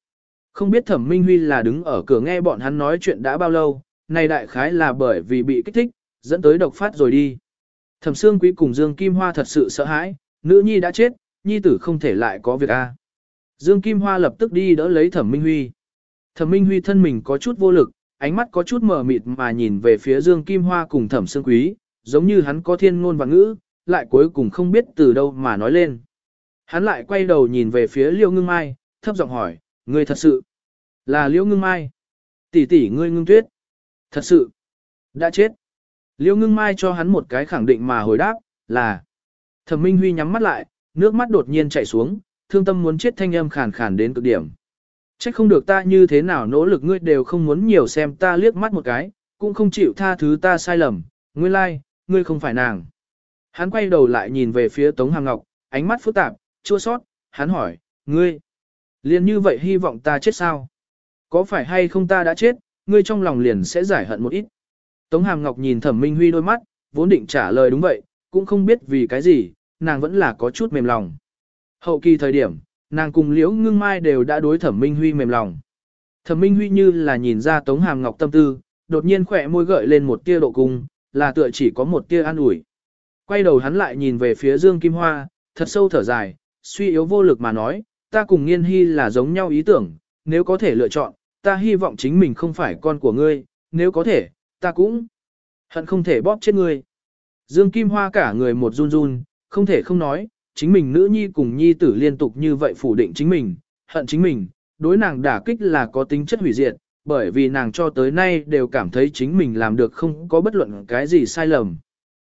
Không biết Thẩm Minh Huy là đứng ở cửa nghe bọn hắn nói chuyện đã bao lâu, này đại khái là bởi vì bị kích thích, dẫn tới độc phát rồi đi. Thẩm Sương Quý cùng Dương Kim Hoa thật sự sợ hãi, nữ nhi đã chết, nhi tử không thể lại có việc a. Dương Kim Hoa lập tức đi đỡ lấy Thẩm Minh Huy. Thẩm Minh Huy thân mình có chút vô lực, ánh mắt có chút mờ mịt mà nhìn về phía Dương Kim Hoa cùng Thẩm Sương Quý, giống như hắn có thiên ngôn và ngữ, lại cuối cùng không biết từ đâu mà nói lên. Hắn lại quay đầu nhìn về phía Liêu Ngưng Mai, thấp giọng hỏi, ngươi thật sự là liễu Ngưng Mai? Tỷ tỷ ngươi ngưng tuyết. Thật sự, đã chết. liễu Ngưng Mai cho hắn một cái khẳng định mà hồi đáp, là. Thẩm Minh Huy nhắm mắt lại, nước mắt đột nhiên chảy xuống, thương tâm muốn chết thanh âm khàn khàn đến cực điểm. Trách không được ta như thế nào nỗ lực ngươi đều không muốn nhiều xem ta liếc mắt một cái, cũng không chịu tha thứ ta sai lầm, nguyên lai, like, ngươi không phải nàng. Hắn quay đầu lại nhìn về phía Tống Hàm Ngọc, ánh mắt phức tạp, chua sót, hắn hỏi, ngươi, liền như vậy hy vọng ta chết sao? Có phải hay không ta đã chết, ngươi trong lòng liền sẽ giải hận một ít. Tống Hàm Ngọc nhìn Thẩm Minh Huy đôi mắt, vốn định trả lời đúng vậy, cũng không biết vì cái gì, nàng vẫn là có chút mềm lòng. Hậu kỳ thời điểm, nàng cùng Liễu Ngưng Mai đều đã đối Thẩm Minh Huy mềm lòng. Thẩm Minh Huy như là nhìn ra Tống Hàm Ngọc tâm tư, đột nhiên khỏe môi gợi lên một tia độ cung, là tựa chỉ có một tia an ủi. Quay đầu hắn lại nhìn về phía Dương Kim Hoa, thật sâu thở dài, suy yếu vô lực mà nói, ta cùng Nghiên Hy là giống nhau ý tưởng, nếu có thể lựa chọn, ta hy vọng chính mình không phải con của ngươi, nếu có thể, ta cũng hận không thể bóp chết ngươi. Dương Kim Hoa cả người một run run, không thể không nói, chính mình nữ nhi cùng nhi tử liên tục như vậy phủ định chính mình, hận chính mình, đối nàng đả kích là có tính chất hủy diệt, bởi vì nàng cho tới nay đều cảm thấy chính mình làm được không có bất luận cái gì sai lầm.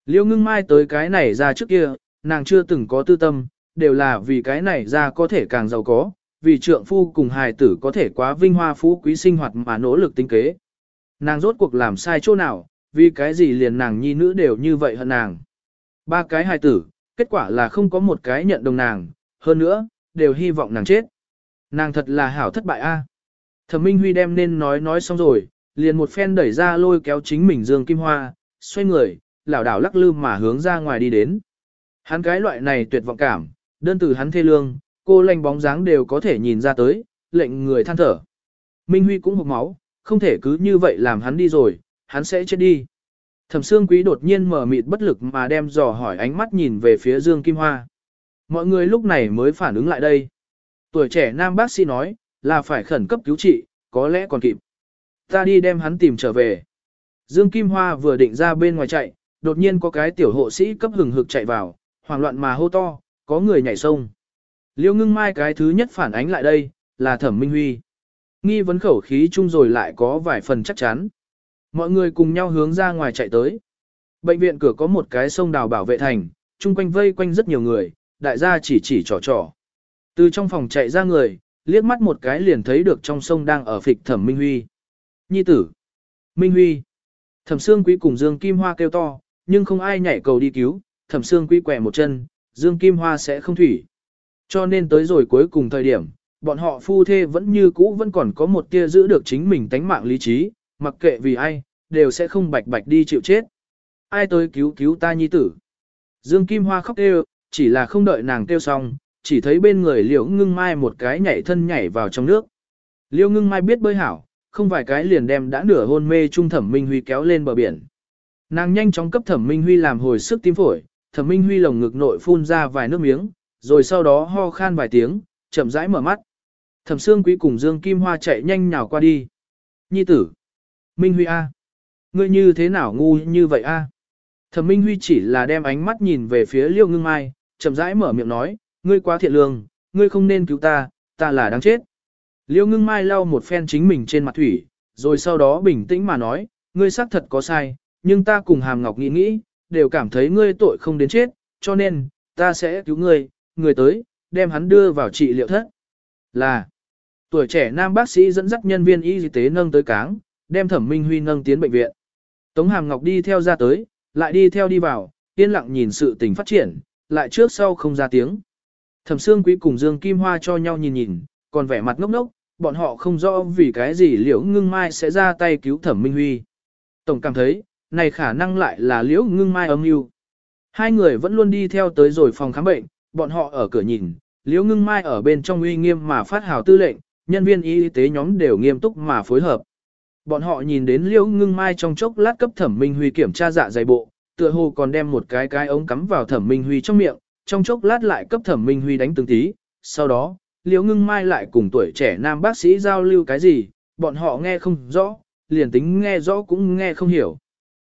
Liêu ngưng mai tới cái này ra trước kia, nàng chưa từng có tư tâm, đều là vì cái này ra có thể càng giàu có, vì trượng phu cùng hài tử có thể quá vinh hoa phú quý sinh hoạt mà nỗ lực tinh kế. Nàng rốt cuộc làm sai chỗ nào, vì cái gì liền nàng nhi nữ đều như vậy hận nàng. Ba cái hài tử, kết quả là không có một cái nhận đồng nàng, hơn nữa, đều hy vọng nàng chết. Nàng thật là hảo thất bại a. Thẩm Minh Huy đem nên nói nói xong rồi, liền một phen đẩy ra lôi kéo chính mình Dương Kim Hoa, xoay người, lảo đảo lắc lư mà hướng ra ngoài đi đến. Hắn cái loại này tuyệt vọng cảm, đơn từ hắn thê lương, cô lanh bóng dáng đều có thể nhìn ra tới, lệnh người than thở. Minh Huy cũng hộc máu, không thể cứ như vậy làm hắn đi rồi, hắn sẽ chết đi. Thẩm Sương Quý đột nhiên mở mịt bất lực mà đem dò hỏi ánh mắt nhìn về phía Dương Kim Hoa. Mọi người lúc này mới phản ứng lại đây. Tuổi trẻ nam bác sĩ nói, là phải khẩn cấp cứu trị, có lẽ còn kịp. Ta đi đem hắn tìm trở về. Dương Kim Hoa vừa định ra bên ngoài chạy, đột nhiên có cái tiểu hộ sĩ cấp hừng hực chạy vào, hoảng loạn mà hô to, có người nhảy sông. Liêu ngưng mai cái thứ nhất phản ánh lại đây, là thẩm minh huy. Nghi vấn khẩu khí chung rồi lại có vài phần chắc chắn. Mọi người cùng nhau hướng ra ngoài chạy tới. Bệnh viện cửa có một cái sông đào bảo vệ thành, chung quanh vây quanh rất nhiều người, đại gia chỉ chỉ trò trò. Từ trong phòng chạy ra người, liếc mắt một cái liền thấy được trong sông đang ở phịch thẩm Minh Huy. Nhi tử. Minh Huy. Thẩm Sương Quý cùng Dương Kim Hoa kêu to, nhưng không ai nhảy cầu đi cứu, Thẩm Sương Quý quẹ một chân, Dương Kim Hoa sẽ không thủy. Cho nên tới rồi cuối cùng thời điểm, bọn họ phu thê vẫn như cũ vẫn còn có một tia giữ được chính mình tánh mạng lý trí, mặc kệ vì ai, đều sẽ không bạch bạch đi chịu chết. Ai tới cứu cứu ta nhi tử. Dương Kim Hoa khóc kêu, chỉ là không đợi nàng kêu xong, chỉ thấy bên người liễu ngưng mai một cái nhảy thân nhảy vào trong nước. Liễu ngưng mai biết bơi hảo, không vài cái liền đem đã nửa hôn mê trung thẩm minh huy kéo lên bờ biển. Nàng nhanh chóng cấp thẩm minh huy làm hồi sức tim phổi, thẩm minh huy lồng ngực nội phun ra vài nước miếng, rồi sau đó ho khan vài tiếng, chậm rãi mở mắt. Thẩm Sương Quý cùng Dương Kim Hoa chạy nhanh nhào qua đi. Nhi tử. Minh Huy A. Ngươi như thế nào ngu như vậy A. Thẩm Minh Huy chỉ là đem ánh mắt nhìn về phía Liêu Ngưng Mai, chậm rãi mở miệng nói, ngươi quá thiện lương, ngươi không nên cứu ta, ta là đáng chết. Liêu Ngưng Mai lau một phen chính mình trên mặt thủy, rồi sau đó bình tĩnh mà nói, ngươi xác thật có sai, nhưng ta cùng Hàm Ngọc nghĩ nghĩ, đều cảm thấy ngươi tội không đến chết, cho nên, ta sẽ cứu ngươi, người tới, đem hắn đưa vào trị liệu thất. Là, tuổi trẻ nam bác sĩ dẫn dắt nhân viên y tế nâng tới cáng, đem thẩm minh huy nâng tiến bệnh viện. Tống Hàm Ngọc đi theo ra tới, lại đi theo đi vào, yên lặng nhìn sự tình phát triển, lại trước sau không ra tiếng. Thẩm Sương Quý cùng Dương Kim Hoa cho nhau nhìn nhìn, còn vẻ mặt ngốc ngốc, bọn họ không rõ vì cái gì Liễu Ngưng Mai sẽ ra tay cứu Thẩm Minh Huy. Tổng cảm thấy, này khả năng lại là Liễu Ngưng Mai âm mưu. Hai người vẫn luôn đi theo tới rồi phòng khám bệnh, bọn họ ở cửa nhìn, Liễu Ngưng Mai ở bên trong uy nghiêm mà phát hào tư lệnh, nhân viên y tế nhóm đều nghiêm túc mà phối hợp. Bọn họ nhìn đến Liễu Ngưng Mai trong chốc lát cấp Thẩm Minh Huy kiểm tra dạ dày bộ, tựa hồ còn đem một cái cái ống cắm vào Thẩm Minh Huy trong miệng, trong chốc lát lại cấp Thẩm Minh Huy đánh từng tí, sau đó, liễu ngưng mai lại cùng tuổi trẻ nam bác sĩ giao lưu cái gì, bọn họ nghe không rõ, liền tính nghe rõ cũng nghe không hiểu.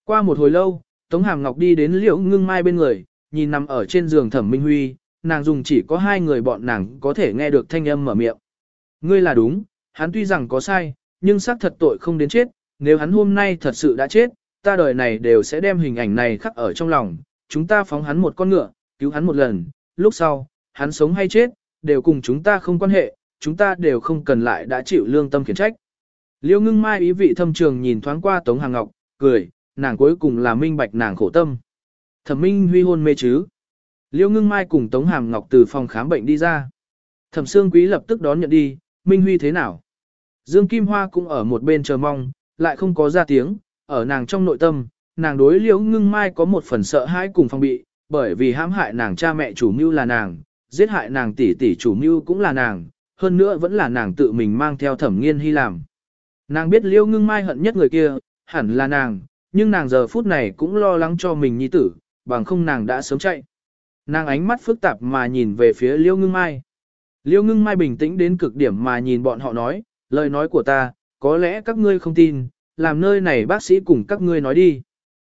Qua một hồi lâu, Tống Hàm Ngọc đi đến liễu ngưng mai bên người, nhìn nằm ở trên giường thẩm minh huy, nàng dùng chỉ có hai người bọn nàng có thể nghe được thanh âm mở miệng. Ngươi là đúng, hắn tuy rằng có sai, nhưng xác thật tội không đến chết, nếu hắn hôm nay thật sự đã chết, ta đời này đều sẽ đem hình ảnh này khắc ở trong lòng, chúng ta phóng hắn một con ngựa, cứu hắn một lần, lúc sau, hắn sống hay chết, đều cùng chúng ta không quan hệ, chúng ta đều không cần lại đã chịu lương tâm khiển trách. Liêu ngưng mai ý vị thâm trường nhìn thoáng qua Tống Hàng Ngọc, cười, nàng cuối cùng là minh bạch nàng khổ tâm. Thẩm minh huy hôn mê chứ. Liêu ngưng mai cùng Tống Hàm Ngọc từ phòng khám bệnh đi ra. Thẩm Sương Quý lập tức đón nhận đi, Minh Huy thế nào? Dương Kim Hoa cũng ở một bên chờ mong, lại không có ra tiếng, ở nàng trong nội tâm, nàng đối liễu ngưng mai có một phần sợ hãi cùng phong bị, bởi vì hãm hại nàng cha mẹ chủ mưu là nàng, giết hại nàng tỷ tỷ chủ mưu cũng là nàng, hơn nữa vẫn là nàng tự mình mang theo thẩm nghiên hy làm. Nàng biết liễu ngưng mai hận nhất người kia, hẳn là nàng, nhưng nàng giờ phút này cũng lo lắng cho mình nhi tử, bằng không nàng đã sớm chạy. Nàng ánh mắt phức tạp mà nhìn về phía Liêu ngưng mai. Liêu ngưng mai bình tĩnh đến cực điểm mà nhìn bọn họ nói, lời nói của ta, có lẽ các ngươi không tin, làm nơi này bác sĩ cùng các ngươi nói đi.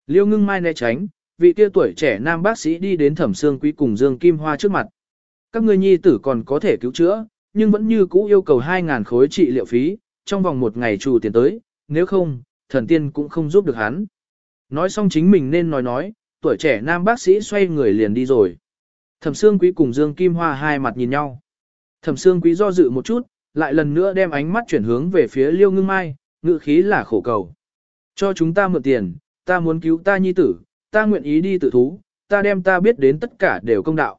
Liêu ngưng mai né tránh, vị kia tuổi trẻ nam bác sĩ đi đến thẩm xương quý cùng Dương Kim Hoa trước mặt. Các ngươi nhi tử còn có thể cứu chữa, nhưng vẫn như cũ yêu cầu 2.000 khối trị liệu phí, trong vòng một ngày trù tiền tới, nếu không, thần tiên cũng không giúp được hắn. Nói xong chính mình nên nói nói, tuổi trẻ nam bác sĩ xoay người liền đi rồi. Thẩm Sương Quý cùng Dương Kim Hoa hai mặt nhìn nhau. Thẩm Sương Quý do dự một chút, lại lần nữa đem ánh mắt chuyển hướng về phía Liêu Ngưng Mai, ngự khí là khổ cầu. Cho chúng ta mượn tiền, ta muốn cứu ta nhi tử, ta nguyện ý đi tự thú, ta đem ta biết đến tất cả đều công đạo.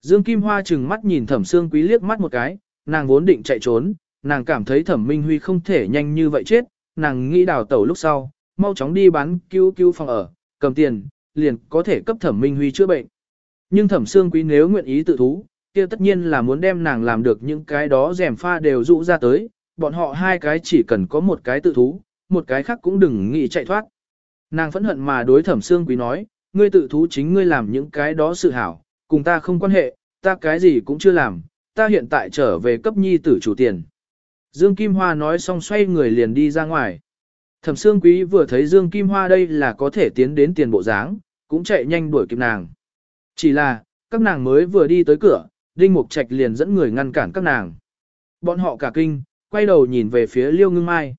Dương Kim Hoa chừng mắt nhìn Thẩm Sương Quý liếc mắt một cái, nàng vốn định chạy trốn, nàng cảm thấy Thẩm Minh Huy không thể nhanh như vậy chết, nàng nghĩ đào tẩu lúc sau, mau chóng đi bán cứu cứu phòng ở, cầm tiền, liền có thể cấp Thẩm Minh Huy chữa bệnh. Nhưng Thẩm xương Quý nếu nguyện ý tự thú, kia tất nhiên là muốn đem nàng làm được những cái đó rèm pha đều rũ ra tới, bọn họ hai cái chỉ cần có một cái tự thú, một cái khác cũng đừng nghĩ chạy thoát. Nàng phẫn hận mà đối thẩm xương quý nói, ngươi tự thú chính ngươi làm những cái đó sự hảo, cùng ta không quan hệ, ta cái gì cũng chưa làm, ta hiện tại trở về cấp nhi tử chủ tiền. Dương Kim Hoa nói xong xoay người liền đi ra ngoài. Thẩm Sương Quý vừa thấy Dương Kim Hoa đây là có thể tiến đến tiền bộ dáng, cũng chạy nhanh đuổi kịp nàng. Chỉ là, các nàng mới vừa đi tới cửa, Đinh Mục Trạch liền dẫn người ngăn cản các nàng. Bọn họ cả kinh, quay đầu nhìn về phía Liêu Ngưng Mai.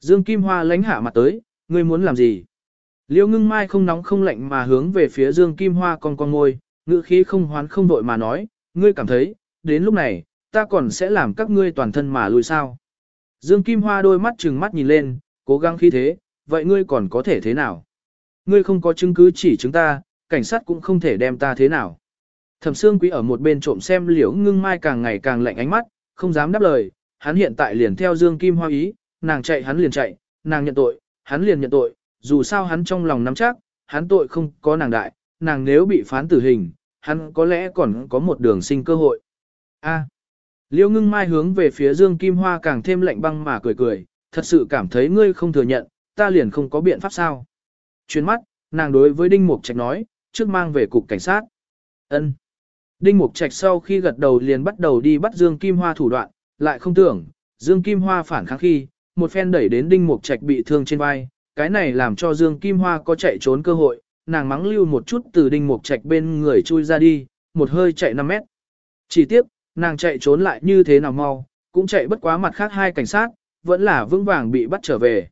Dương Kim Hoa lánh hạ mặt tới, ngươi muốn làm gì? Liêu Ngưng Mai không nóng không lạnh mà hướng về phía Dương Kim Hoa con con ngôi, ngữ khí không hoán không đội mà nói, ngươi cảm thấy, đến lúc này, ta còn sẽ làm các ngươi toàn thân mà lùi sao? Dương Kim Hoa đôi mắt trừng mắt nhìn lên, cố gắng khí thế, vậy ngươi còn có thể thế nào? Ngươi không có chứng cứ chỉ chứng ta, cảnh sát cũng không thể đem ta thế nào. Thẩm Sương Quý ở một bên trộm xem Liễu Ngưng Mai càng ngày càng lạnh ánh mắt, không dám đáp lời, hắn hiện tại liền theo Dương Kim Hoa ý, nàng chạy hắn liền chạy, nàng nhận tội, hắn liền nhận tội, dù sao hắn trong lòng nắm chắc, hắn tội không có nàng đại, nàng nếu bị phán tử hình, hắn có lẽ còn có một đường sinh cơ hội. A. Liễu ngưng mai hướng về phía Dương Kim Hoa càng thêm lạnh băng mà cười cười, thật sự cảm thấy ngươi không thừa nhận, ta liền không có biện pháp sao. Chuyến mắt, nàng đối với Đinh Mục Trạch nói, trước mang về cục cảnh sát. Ân. Đinh Mục Trạch sau khi gật đầu liền bắt đầu đi bắt Dương Kim Hoa thủ đoạn, lại không tưởng, Dương Kim Hoa phản kháng khi, một phen đẩy đến Đinh Mục Trạch bị thương trên vai, cái này làm cho Dương Kim Hoa có chạy trốn cơ hội, nàng mắng lưu một chút từ Đinh Mục Trạch bên người chui ra đi, một hơi chạy 5 mét. Chỉ tiếc, nàng chạy trốn lại như thế nào mau, cũng chạy bất quá mặt khác hai cảnh sát, vẫn là vững vàng bị bắt trở về.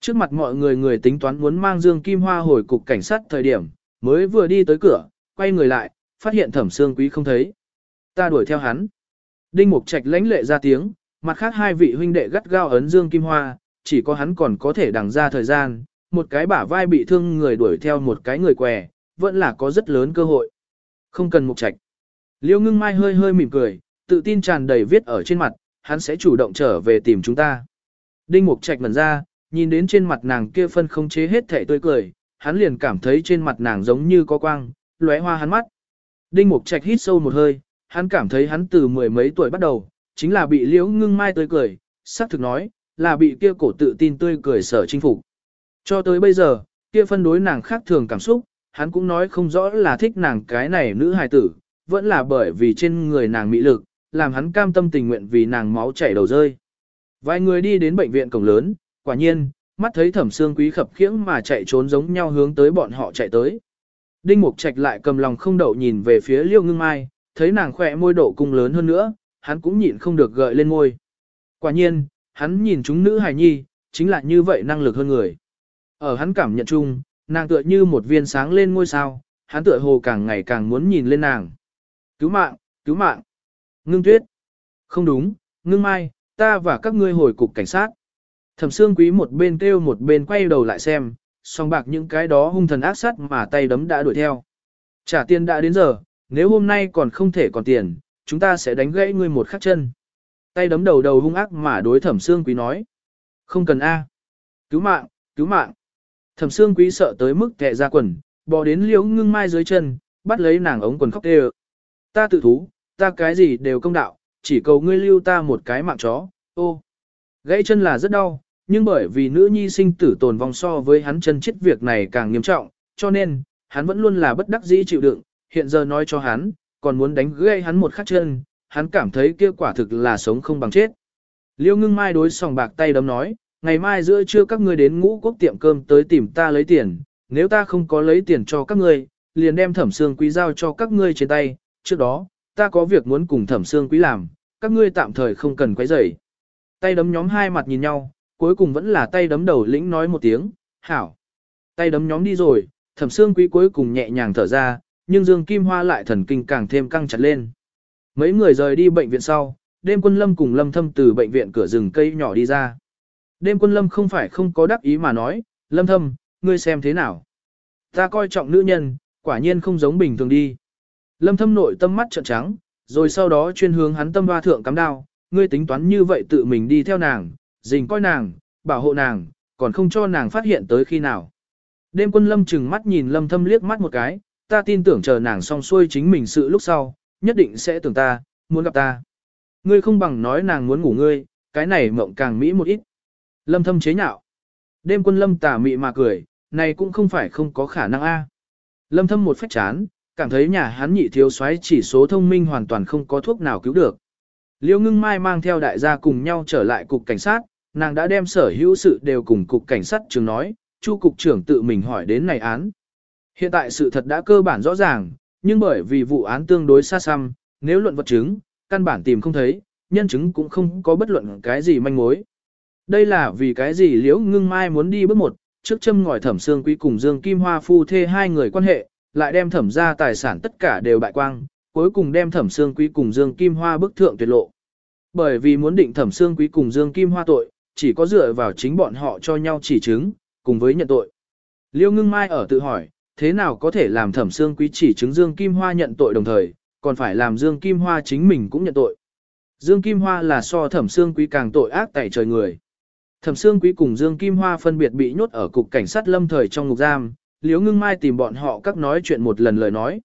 Trước mặt mọi người người tính toán muốn mang Dương Kim Hoa hồi cục cảnh sát thời điểm, mới vừa đi tới cửa, quay người lại, phát hiện thẩm xương quý không thấy. Ta đuổi theo hắn. Đinh Mục Trạch lãnh lệ ra tiếng, mặt khác hai vị huynh đệ gắt gao ấn Dương Kim Hoa, chỉ có hắn còn có thể đằng ra thời gian, một cái bả vai bị thương người đuổi theo một cái người què, vẫn là có rất lớn cơ hội. Không cần Mục Trạch. Liêu ngưng mai hơi hơi mỉm cười, tự tin tràn đầy viết ở trên mặt, hắn sẽ chủ động trở về tìm chúng ta. Đinh Mục Trạch ngẩn ra, nhìn đến trên mặt nàng kia phân không chế hết thể tươi cười, hắn liền cảm thấy trên mặt nàng giống như có quang, lóe hoa hắn mắt. Đinh Mục Trạch hít sâu một hơi, hắn cảm thấy hắn từ mười mấy tuổi bắt đầu, chính là bị liễu ngưng mai tươi cười, sắc thực nói, là bị kia cổ tự tin tươi cười sở chinh phục. Cho tới bây giờ, kia phân đối nàng khác thường cảm xúc, hắn cũng nói không rõ là thích nàng cái này nữ hài tử, vẫn là bởi vì trên người nàng mỹ lực, làm hắn cam tâm tình nguyện vì nàng máu chảy đầu rơi. Vài người đi đến bệnh viện cổng lớn, quả nhiên, mắt thấy thẩm xương quý khập khiễng mà chạy trốn giống nhau hướng tới bọn họ chạy tới. Đinh Mục Trạch lại cầm lòng không đậu nhìn về phía Liêu Ngưng Mai, thấy nàng khỏe môi độ cung lớn hơn nữa, hắn cũng nhịn không được gợi lên môi. Quả nhiên, hắn nhìn chúng nữ hài nhi, chính là như vậy năng lực hơn người. Ở hắn cảm nhận chung, nàng tựa như một viên sáng lên ngôi sao, hắn tựa hồ càng ngày càng muốn nhìn lên nàng. Cứu mạng, cứu mạng. Ngưng tuyết. Không đúng, ngưng mai, ta và các ngươi hồi cục cảnh sát. Thẩm xương quý một bên kêu một bên quay đầu lại xem, song bạc những cái đó hung thần ác sát mà tay đấm đã đuổi theo. Trả tiền đã đến giờ, nếu hôm nay còn không thể còn tiền, chúng ta sẽ đánh gãy ngươi một khắc chân. Tay đấm đầu đầu hung ác mà đối thẩm xương quý nói. Không cần A. Cứu mạng, cứu mạng. Thẩm xương quý sợ tới mức kẹ ra quần, bò đến liễu ngưng mai dưới chân, bắt lấy nàng ống quần khóc tê Ta tự thú, ta cái gì đều công đạo, chỉ cầu ngươi lưu ta một cái mạng chó, ô. Gãy chân là rất đau, nhưng bởi vì nữ nhi sinh tử tồn vong so với hắn chân chết việc này càng nghiêm trọng, cho nên, hắn vẫn luôn là bất đắc dĩ chịu đựng, hiện giờ nói cho hắn, còn muốn đánh gãy hắn một khắc chân, hắn cảm thấy kia quả thực là sống không bằng chết. Liêu ngưng mai đối sòng bạc tay đấm nói, ngày mai giữa trưa các ngươi đến ngũ quốc tiệm cơm tới tìm ta lấy tiền, nếu ta không có lấy tiền cho các ngươi, liền đem thẩm xương quý giao cho các ngươi trên tay, trước đó, ta có việc muốn cùng thẩm xương quý làm, các ngươi tạm thời không cần quấy rầy. Tay đấm nhóm hai mặt nhìn nhau, cuối cùng vẫn là tay đấm đầu lĩnh nói một tiếng, hảo. Tay đấm nhóm đi rồi, thẩm xương quý cuối cùng nhẹ nhàng thở ra, nhưng Dương Kim Hoa lại thần kinh càng thêm căng chặt lên. Mấy người rời đi bệnh viện sau, đêm quân lâm cùng lâm thâm từ bệnh viện cửa rừng cây nhỏ đi ra. Đêm quân lâm không phải không có đắc ý mà nói, lâm thâm, ngươi xem thế nào. Ta coi trọng nữ nhân, quả nhiên không giống bình thường đi. Lâm thâm nội tâm mắt trợn trắng, rồi sau đó chuyên hướng hắn tâm hoa thượng cắm đao, ngươi tính toán như vậy tự mình đi theo nàng, dình coi nàng, bảo hộ nàng, còn không cho nàng phát hiện tới khi nào. Đêm quân lâm chừng mắt nhìn lâm thâm liếc mắt một cái, ta tin tưởng chờ nàng xong xuôi chính mình sự lúc sau, nhất định sẽ tưởng ta, muốn gặp ta. Ngươi không bằng nói nàng muốn ngủ ngươi, cái này mộng càng mỹ một ít. Lâm thâm chế nhạo. Đêm quân lâm tà mị mà cười, này cũng không phải không có khả năng a. Lâm thâm một phách chán, cảm thấy nhà hắn nhị thiếu soái chỉ số thông minh hoàn toàn không có thuốc nào cứu được. Liêu ngưng mai mang theo đại gia cùng nhau trở lại cục cảnh sát, nàng đã đem sở hữu sự đều cùng cục cảnh sát trường nói, chu cục trưởng tự mình hỏi đến này án. Hiện tại sự thật đã cơ bản rõ ràng, nhưng bởi vì vụ án tương đối xa xăm, nếu luận vật chứng, căn bản tìm không thấy, nhân chứng cũng không có bất luận cái gì manh mối. Đây là vì cái gì liễu ngưng mai muốn đi bước một, trước châm ngòi thẩm xương quý cùng Dương Kim Hoa phu thê hai người quan hệ, lại đem thẩm ra tài sản tất cả đều bại quang, cuối cùng đem thẩm xương quý cùng Dương Kim Hoa bức thượng tuyệt lộ. Bởi vì muốn định thẩm xương quý cùng Dương Kim Hoa tội, chỉ có dựa vào chính bọn họ cho nhau chỉ chứng, cùng với nhận tội. Liêu ngưng mai ở tự hỏi, thế nào có thể làm thẩm xương quý chỉ chứng Dương Kim Hoa nhận tội đồng thời, còn phải làm Dương Kim Hoa chính mình cũng nhận tội. Dương Kim Hoa là so thẩm xương quý càng tội ác tại trời người. Thẩm xương quý cùng Dương Kim Hoa phân biệt bị nhốt ở cục cảnh sát lâm thời trong ngục giam, Liễu Ngưng Mai tìm bọn họ các nói chuyện một lần lời nói.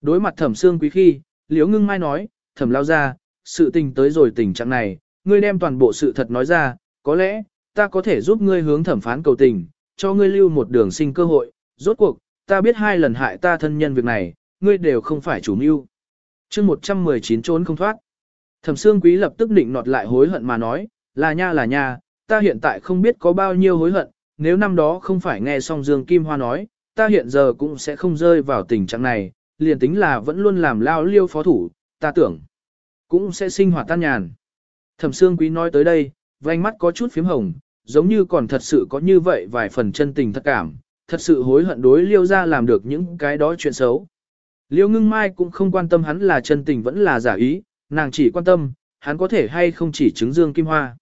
Đối mặt Thẩm Sương Quý khi, Liễu Ngưng Mai nói, Thẩm lao ra, sự tình tới rồi tình trạng này, ngươi đem toàn bộ sự thật nói ra, có lẽ, ta có thể giúp ngươi hướng thẩm phán cầu tình, cho ngươi lưu một đường sinh cơ hội, rốt cuộc, ta biết hai lần hại ta thân nhân việc này, ngươi đều không phải chủ mưu. chương 119 trốn không thoát. Thẩm Sương Quý lập tức định nọt lại hối hận mà nói, là nha là nha, ta hiện tại không biết có bao nhiêu hối hận, nếu năm đó không phải nghe xong Dương Kim Hoa nói, ta hiện giờ cũng sẽ không rơi vào tình trạng này, liền tính là vẫn luôn làm lao liêu phó thủ, ta tưởng, cũng sẽ sinh hoạt tan nhàn. Thẩm Sương Quý nói tới đây, vành mắt có chút phím hồng, giống như còn thật sự có như vậy vài phần chân tình thật cảm, thật sự hối hận đối liêu ra làm được những cái đó chuyện xấu. Liêu ngưng mai cũng không quan tâm hắn là chân tình vẫn là giả ý, nàng chỉ quan tâm, hắn có thể hay không chỉ chứng Dương Kim Hoa.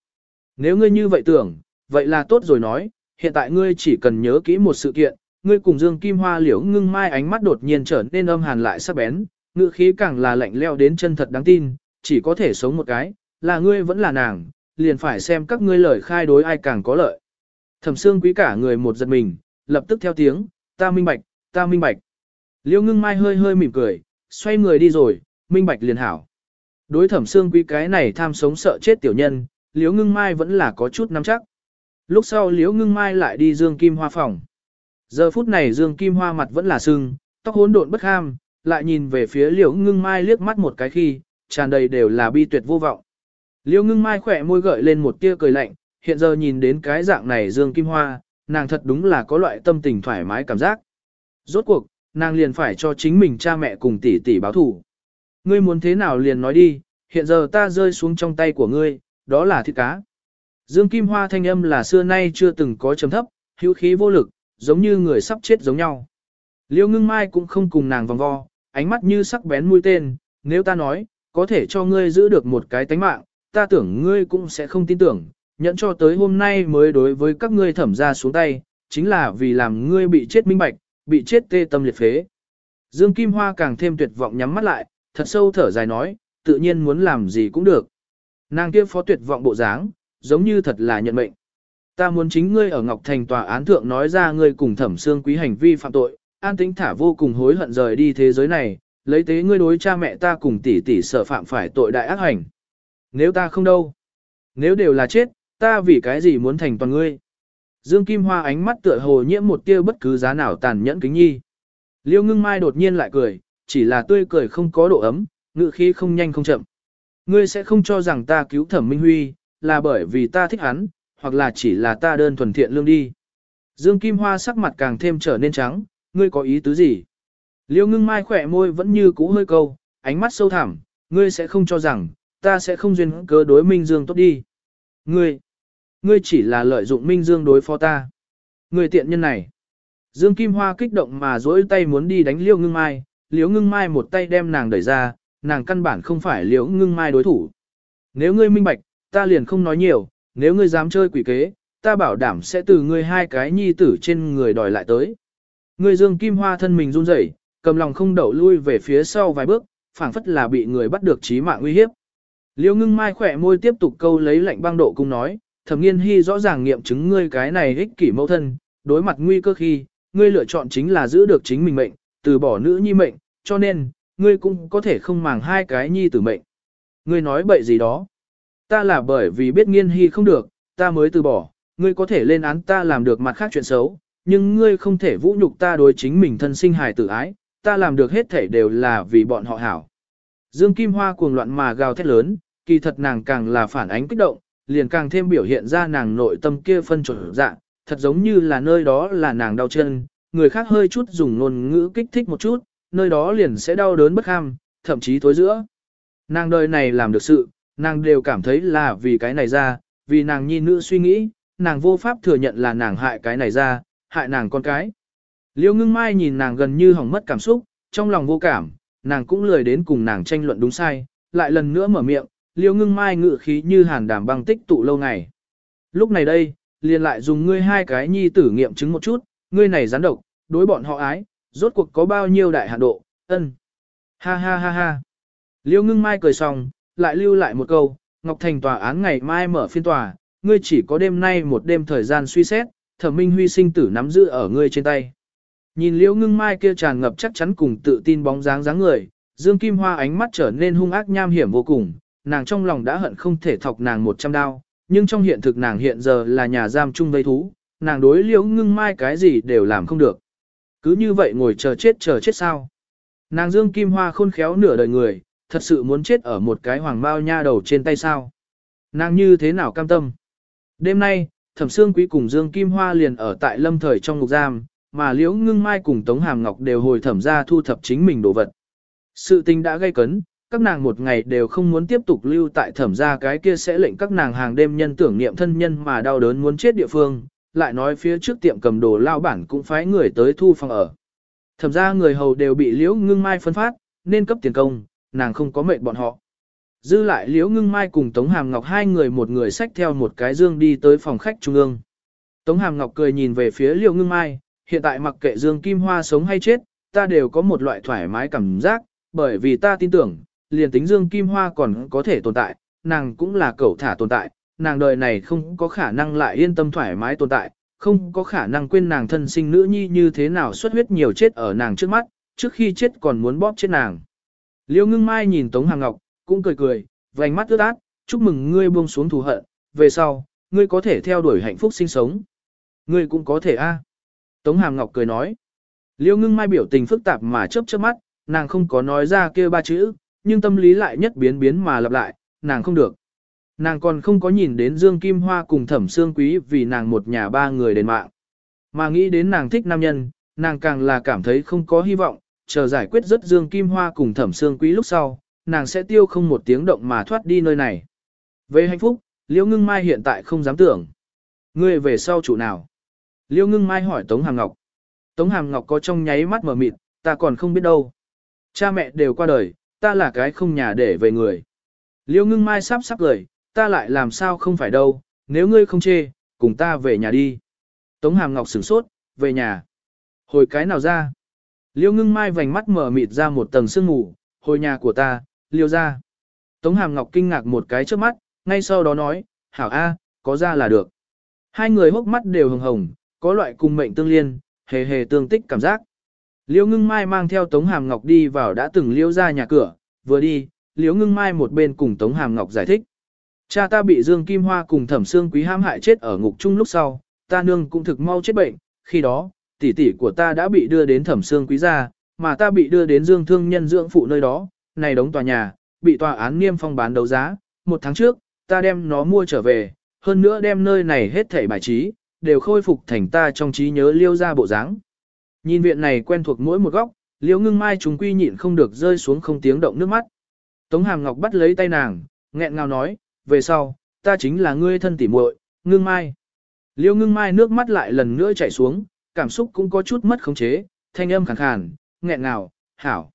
Nếu ngươi như vậy tưởng, vậy là tốt rồi nói, hiện tại ngươi chỉ cần nhớ kỹ một sự kiện, ngươi cùng Dương Kim Hoa liễu ngưng mai ánh mắt đột nhiên trở nên âm hàn lại sắc bén, ngữ khí càng là lạnh leo đến chân thật đáng tin, chỉ có thể sống một cái, là ngươi vẫn là nàng, liền phải xem các ngươi lời khai đối ai càng có lợi. Thẩm Sương quý cả người một giật mình, lập tức theo tiếng, ta minh bạch, ta minh bạch. Liễu ngưng mai hơi hơi mỉm cười, xoay người đi rồi, minh bạch liền hảo. Đối thẩm Sương quý cái này tham sống sợ chết tiểu nhân, Liễu ngưng mai vẫn là có chút nắm chắc. Lúc sau Liễu Ngưng Mai lại đi Dương Kim Hoa phòng. Giờ phút này Dương Kim Hoa mặt vẫn là sưng, tóc hỗn độn bất ham, lại nhìn về phía Liễu Ngưng Mai liếc mắt một cái khi, tràn đầy đều là bi tuyệt vô vọng. Liêu ngưng mai khỏe môi gợi lên một tia cười lạnh, hiện giờ nhìn đến cái dạng này Dương Kim Hoa, nàng thật đúng là có loại tâm tình thoải mái cảm giác. Rốt cuộc, nàng liền phải cho chính mình cha mẹ cùng tỷ tỷ báo thủ. Ngươi muốn thế nào liền nói đi, hiện giờ ta rơi xuống trong tay của ngươi, đó là thịt cá. Dương Kim Hoa thanh âm là xưa nay chưa từng có chấm thấp, hữu khí vô lực, giống như người sắp chết giống nhau. Liêu ngưng mai cũng không cùng nàng vòng vo, ánh mắt như sắc bén mũi tên, nếu ta nói, có thể cho ngươi giữ được một cái tánh mạng, ta tưởng ngươi cũng sẽ không tin tưởng, nhận cho tới hôm nay mới đối với các ngươi thẩm ra xuống tay, chính là vì làm ngươi bị chết minh bạch, bị chết tê tâm liệt phế. Dương Kim Hoa càng thêm tuyệt vọng nhắm mắt lại, thật sâu thở dài nói, tự nhiên muốn làm gì cũng được. Nàng kia phó tuyệt vọng bộ dáng, giống như thật là nhận mệnh. Ta muốn chính ngươi ở Ngọc Thành tòa án thượng nói ra ngươi cùng thẩm xương quý hành vi phạm tội, an tính thả vô cùng hối hận rời đi thế giới này, lấy tế ngươi đối cha mẹ ta cùng tỷ tỷ sợ phạm phải tội đại ác hành. Nếu ta không đâu, nếu đều là chết, ta vì cái gì muốn thành toàn ngươi. Dương Kim Hoa ánh mắt tựa hồ nhiễm một tia bất cứ giá nào tàn nhẫn kính nhi. Liêu ngưng mai đột nhiên lại cười, chỉ là tươi cười không có độ ấm, ngự khí không nhanh không chậm. Ngươi sẽ không cho rằng ta cứu thẩm Minh Huy, là bởi vì ta thích hắn, hoặc là chỉ là ta đơn thuần thiện lương đi. Dương Kim Hoa sắc mặt càng thêm trở nên trắng, ngươi có ý tứ gì? Liêu ngưng mai khỏe môi vẫn như cũ hơi câu, ánh mắt sâu thẳm, ngươi sẽ không cho rằng, ta sẽ không duyên cớ đối Minh Dương tốt đi. Ngươi, ngươi chỉ là lợi dụng Minh Dương đối phó ta. Ngươi tiện nhân này. Dương Kim Hoa kích động mà dỗi tay muốn đi đánh Liêu ngưng mai, Liêu ngưng mai một tay đem nàng đẩy ra, nàng căn bản không phải Liêu ngưng mai đối thủ. Nếu ngươi minh bạch, ta liền không nói nhiều, nếu ngươi dám chơi quỷ kế, ta bảo đảm sẽ từ ngươi hai cái nhi tử trên người đòi lại tới. Ngươi Dương Kim Hoa thân mình run rẩy, cầm lòng không đậu lui về phía sau vài bước, phảng phất là bị người bắt được chí mạng nguy hiếp. Liêu ngưng mai khỏe môi tiếp tục câu lấy lệnh băng độ cung nói, thẩm nghiên hy rõ ràng nghiệm chứng ngươi cái này ích kỷ mẫu thân, đối mặt nguy cơ khi, ngươi lựa chọn chính là giữ được chính mình mệnh, từ bỏ nữ nhi mệnh, cho nên, ngươi cũng có thể không màng hai cái nhi tử mệnh. Ngươi nói bậy gì đó. Ta là bởi vì biết nghiên hy không được, ta mới từ bỏ, ngươi có thể lên án ta làm được mặt khác chuyện xấu, nhưng ngươi không thể vũ nhục ta đối chính mình thân sinh hài tử ái, ta làm được hết thể đều là vì bọn họ hảo. Dương Kim Hoa cuồng loạn mà gào thét lớn, kỳ thật nàng càng là phản ánh kích động, liền càng thêm biểu hiện ra nàng nội tâm kia phân chuẩn dạng, thật giống như là nơi đó là nàng đau chân, người khác hơi chút dùng ngôn ngữ kích thích một chút, nơi đó liền sẽ đau đớn bất ham, thậm chí thối giữa. Nàng đời này làm được sự, nàng đều cảm thấy là vì cái này ra, vì nàng nhi nữ suy nghĩ, nàng vô pháp thừa nhận là nàng hại cái này ra, hại nàng con cái. Liêu ngưng mai nhìn nàng gần như hỏng mất cảm xúc, trong lòng vô cảm, nàng cũng lười đến cùng nàng tranh luận đúng sai, lại lần nữa mở miệng, liêu ngưng mai ngự khí như hàn đảm băng tích tụ lâu ngày. Lúc này đây, liền lại dùng ngươi hai cái nhi tử nghiệm chứng một chút, ngươi này gián độc, đối bọn họ ái, rốt cuộc có bao nhiêu đại hạn độ, ân. Ha ha ha ha. Liêu ngưng mai cười xong, lại lưu lại một câu, Ngọc Thành tòa án ngày mai mở phiên tòa, ngươi chỉ có đêm nay một đêm thời gian suy xét, thẩm minh huy sinh tử nắm giữ ở ngươi trên tay. Nhìn liễu ngưng mai kia tràn ngập chắc chắn cùng tự tin bóng dáng dáng người, Dương Kim Hoa ánh mắt trở nên hung ác nham hiểm vô cùng, nàng trong lòng đã hận không thể thọc nàng một trăm đao, nhưng trong hiện thực nàng hiện giờ là nhà giam chung vây thú, nàng đối liễu ngưng mai cái gì đều làm không được. Cứ như vậy ngồi chờ chết chờ chết sao. Nàng Dương Kim Hoa khôn khéo nửa đời người, thật sự muốn chết ở một cái hoàng bao nha đầu trên tay sao. Nàng như thế nào cam tâm. Đêm nay, Thẩm Sương Quý cùng Dương Kim Hoa liền ở tại lâm thời trong ngục giam, mà Liễu Ngưng Mai cùng Tống Hàm Ngọc đều hồi thẩm ra thu thập chính mình đồ vật. Sự tình đã gây cấn, các nàng một ngày đều không muốn tiếp tục lưu tại thẩm ra cái kia sẽ lệnh các nàng hàng đêm nhân tưởng niệm thân nhân mà đau đớn muốn chết địa phương, lại nói phía trước tiệm cầm đồ lao bản cũng phái người tới thu phòng ở. Thẩm ra người hầu đều bị Liễu Ngưng Mai phân phát, nên cấp tiền công, nàng không có mệnh bọn họ. Dư lại Liễu Ngưng Mai cùng Tống Hàm Ngọc hai người một người xách theo một cái dương đi tới phòng khách trung ương. Tống Hàm Ngọc cười nhìn về phía Liễu Ngưng Mai, hiện tại mặc kệ Dương Kim Hoa sống hay chết, ta đều có một loại thoải mái cảm giác, bởi vì ta tin tưởng, liền tính Dương Kim Hoa còn có thể tồn tại, nàng cũng là cẩu thả tồn tại, nàng đời này không có khả năng lại yên tâm thoải mái tồn tại, không có khả năng quên nàng thân sinh nữ nhi như thế nào xuất huyết nhiều chết ở nàng trước mắt, trước khi chết còn muốn bóp chết nàng. Liêu ngưng mai nhìn Tống Hàng Ngọc, cũng cười cười, vành mắt ướt át, chúc mừng ngươi buông xuống thù hận, về sau, ngươi có thể theo đuổi hạnh phúc sinh sống. Ngươi cũng có thể a. Tống Hàm Ngọc cười nói. Liêu ngưng mai biểu tình phức tạp mà chớp chớp mắt, nàng không có nói ra kia ba chữ, nhưng tâm lý lại nhất biến biến mà lặp lại, nàng không được. Nàng còn không có nhìn đến Dương Kim Hoa cùng thẩm Sương quý vì nàng một nhà ba người đền mạng. Mà nghĩ đến nàng thích nam nhân, nàng càng là cảm thấy không có hy vọng, chờ giải quyết rất Dương Kim Hoa cùng thẩm Sương quý lúc sau, nàng sẽ tiêu không một tiếng động mà thoát đi nơi này. Về hạnh phúc, Liễu Ngưng Mai hiện tại không dám tưởng. Ngươi về sau chủ nào? Liêu Ngưng Mai hỏi Tống Hàm Ngọc. Tống Hàm Ngọc có trong nháy mắt mở mịt, ta còn không biết đâu. Cha mẹ đều qua đời, ta là cái không nhà để về người. Liêu Ngưng Mai sắp sắp cười, ta lại làm sao không phải đâu, nếu ngươi không chê, cùng ta về nhà đi. Tống Hàm Ngọc sửng sốt, về nhà. Hồi cái nào ra? Liêu ngưng mai vành mắt mở mịt ra một tầng sương mù, hồi nhà của ta, liêu ra. Tống Hàm Ngọc kinh ngạc một cái trước mắt, ngay sau đó nói, hảo A, có ra là được. Hai người hốc mắt đều hồng hồng, có loại cùng mệnh tương liên, hề hề tương tích cảm giác. Liễu ngưng mai mang theo Tống Hàm Ngọc đi vào đã từng liễu ra nhà cửa, vừa đi, Liễu ngưng mai một bên cùng Tống Hàm Ngọc giải thích. Cha ta bị Dương Kim Hoa cùng thẩm xương quý ham hại chết ở ngục chung lúc sau, ta nương cũng thực mau chết bệnh, khi đó, tỷ tỷ của ta đã bị đưa đến thẩm xương quý gia, mà ta bị đưa đến Dương Thương Nhân dưỡng phụ nơi đó, này đóng tòa nhà, bị tòa án niêm phong bán đấu giá, một tháng trước, ta đem nó mua trở về, hơn nữa đem nơi này hết thảy bài trí, đều khôi phục thành ta trong trí nhớ liêu ra bộ dáng. Nhìn viện này quen thuộc mỗi một góc, liêu ngưng mai chúng quy nhịn không được rơi xuống không tiếng động nước mắt. Tống Hàm Ngọc bắt lấy tay nàng, nghẹn ngào nói, về sau, ta chính là ngươi thân tỉ muội, ngưng mai. Liêu ngưng mai nước mắt lại lần nữa chảy xuống, cảm xúc cũng có chút mất khống chế, thanh âm khàn khàn, nghẹn ngào, hảo.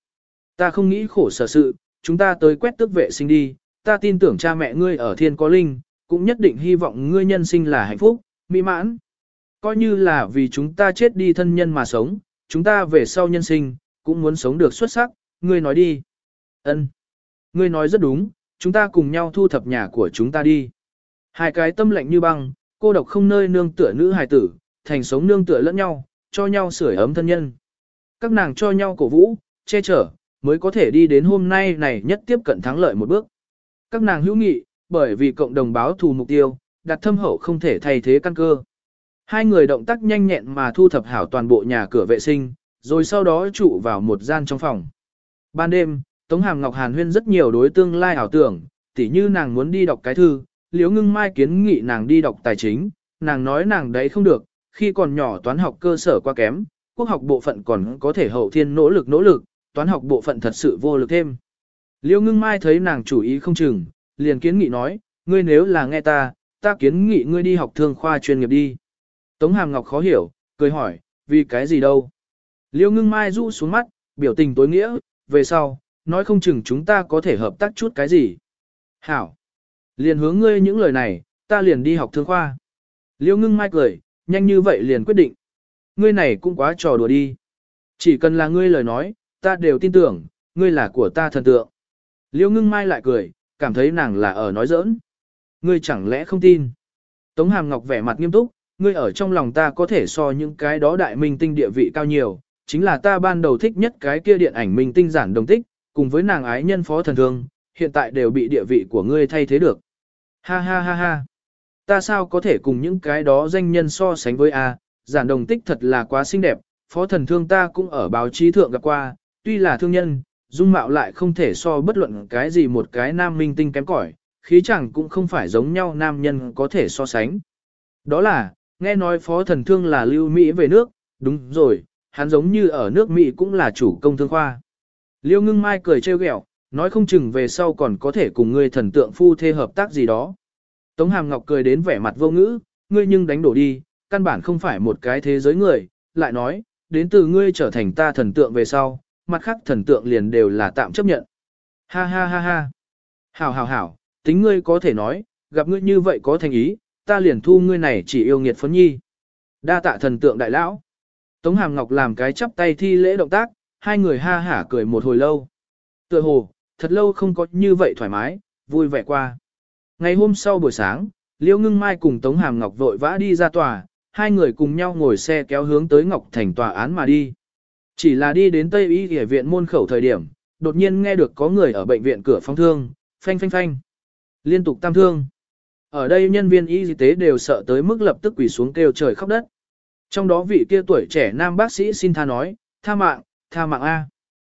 Ta không nghĩ khổ sở sự, chúng ta tới quét tước vệ sinh đi, ta tin tưởng cha mẹ ngươi ở thiên có linh, cũng nhất định hy vọng ngươi nhân sinh là hạnh phúc, mỹ mãn. Coi như là vì chúng ta chết đi thân nhân mà sống, chúng ta về sau nhân sinh, cũng muốn sống được xuất sắc, ngươi nói đi. Ân, Ngươi nói rất đúng, chúng ta cùng nhau thu thập nhà của chúng ta đi. Hai cái tâm lạnh như băng, cô độc không nơi nương tựa nữ hài tử, thành sống nương tựa lẫn nhau, cho nhau sưởi ấm thân nhân. Các nàng cho nhau cổ vũ, che chở, mới có thể đi đến hôm nay này nhất tiếp cận thắng lợi một bước. Các nàng hữu nghị, bởi vì cộng đồng báo thù mục tiêu, đặt thâm hậu không thể thay thế căn cơ. Hai người động tác nhanh nhẹn mà thu thập hảo toàn bộ nhà cửa vệ sinh, rồi sau đó trụ vào một gian trong phòng. Ban đêm, Tống Hàm Ngọc Hàn huyên rất nhiều đối tương lai ảo tưởng, tỉ như nàng muốn đi đọc cái thư, Liễu Ngưng Mai kiến nghị nàng đi đọc tài chính, nàng nói nàng đấy không được, khi còn nhỏ toán học cơ sở quá kém, quốc học bộ phận còn có thể hậu thiên nỗ lực nỗ lực, toán học bộ phận thật sự vô lực thêm. Liễu Ngưng Mai thấy nàng chủ ý không chừng, liền kiến nghị nói, ngươi nếu là nghe ta, ta kiến nghị ngươi đi học thương khoa chuyên nghiệp đi. Tống Hàm Ngọc khó hiểu, cười hỏi, vì cái gì đâu? Liêu Ngưng Mai rũ xuống mắt, biểu tình tối nghĩa, về sau, nói không chừng chúng ta có thể hợp tác chút cái gì. Hảo. Liền hướng ngươi những lời này, ta liền đi học thương khoa. Liêu ngưng mai cười, nhanh như vậy liền quyết định. Ngươi này cũng quá trò đùa đi. Chỉ cần là ngươi lời nói, ta đều tin tưởng, ngươi là của ta thần tượng. Liêu ngưng mai lại cười, cảm thấy nàng là ở nói giỡn. Ngươi chẳng lẽ không tin. Tống Hàm Ngọc vẻ mặt nghiêm túc, ngươi ở trong lòng ta có thể so những cái đó đại minh tinh địa vị cao nhiều, chính là ta ban đầu thích nhất cái kia điện ảnh minh tinh giản đồng tích, cùng với nàng ái nhân phó thần thương, hiện tại đều bị địa vị của ngươi thay thế được. Ha ha ha ha. Ta sao có thể cùng những cái đó danh nhân so sánh với A, giản đồng tích thật là quá xinh đẹp, phó thần thương ta cũng ở báo chí thượng gặp qua, tuy là thương nhân, dung mạo lại không thể so bất luận cái gì một cái nam minh tinh kém cỏi, khí chẳng cũng không phải giống nhau nam nhân có thể so sánh. Đó là, nghe nói phó thần thương là lưu Mỹ về nước, đúng rồi, hắn giống như ở nước Mỹ cũng là chủ công thương khoa. Liêu ngưng mai cười trêu ghẹo, nói không chừng về sau còn có thể cùng ngươi thần tượng phu thê hợp tác gì đó. Tống Hàm Ngọc cười đến vẻ mặt vô ngữ, ngươi nhưng đánh đổ đi, căn bản không phải một cái thế giới người, lại nói, đến từ ngươi trở thành ta thần tượng về sau, mặt khác thần tượng liền đều là tạm chấp nhận. Ha ha ha ha. Hảo hảo hảo, tính ngươi có thể nói, gặp ngươi như vậy có thành ý, ta liền thu ngươi này chỉ yêu nghiệt phấn nhi. Đa tạ thần tượng đại lão. Tống Hàm Ngọc làm cái chắp tay thi lễ động tác, hai người ha hả cười một hồi lâu. Tựa hồ, thật lâu không có như vậy thoải mái, vui vẻ qua. Ngày hôm sau buổi sáng, Liễu Ngưng Mai cùng Tống Hàm Ngọc vội vã đi ra tòa, hai người cùng nhau ngồi xe kéo hướng tới Ngọc Thành tòa án mà đi. Chỉ là đi đến Tây Y Y viện môn khẩu thời điểm, đột nhiên nghe được có người ở bệnh viện cửa phong thương, phanh phanh phanh. Liên tục tam thương. Ở đây nhân viên y tế đều sợ tới mức lập tức quỳ xuống kêu trời khóc đất. Trong đó vị kia tuổi trẻ nam bác sĩ xin tha nói, tha mạng, tha mạng A.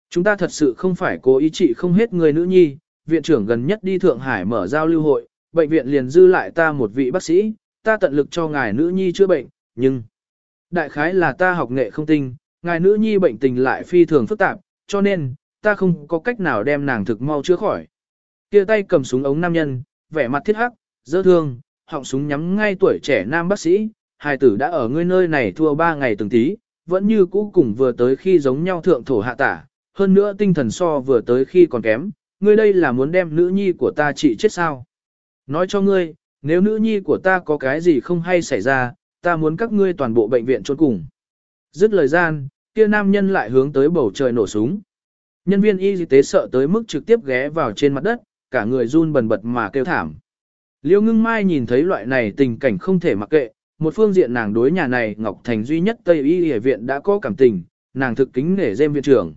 Chúng ta thật sự không phải cố ý trị không hết người nữ nhi, viện trưởng gần nhất đi Thượng Hải mở giao lưu hội, bệnh viện liền dư lại ta một vị bác sĩ, ta tận lực cho ngài nữ nhi chữa bệnh, nhưng đại khái là ta học nghệ không tinh, ngài nữ nhi bệnh tình lại phi thường phức tạp, cho nên ta không có cách nào đem nàng thực mau chữa khỏi. Kia tay cầm súng ống nam nhân, vẻ mặt thiết hắc, dơ thương, họng súng nhắm ngay tuổi trẻ nam bác sĩ, hài tử đã ở ngươi nơi này thua ba ngày từng tí, vẫn như cũ cùng vừa tới khi giống nhau thượng thổ hạ tả, hơn nữa tinh thần so vừa tới khi còn kém, ngươi đây là muốn đem nữ nhi của ta trị chết sao. Nói cho ngươi, nếu nữ nhi của ta có cái gì không hay xảy ra, ta muốn các ngươi toàn bộ bệnh viện trốn cùng. Dứt lời gian, kia nam nhân lại hướng tới bầu trời nổ súng. Nhân viên y tế sợ tới mức trực tiếp ghé vào trên mặt đất, cả người run bần bật mà kêu thảm. Liêu ngưng mai nhìn thấy loại này tình cảnh không thể mặc kệ, một phương diện nàng đối nhà này Ngọc Thành duy nhất Tây Y Y viện đã có cảm tình, nàng thực kính nể dêm viện trưởng.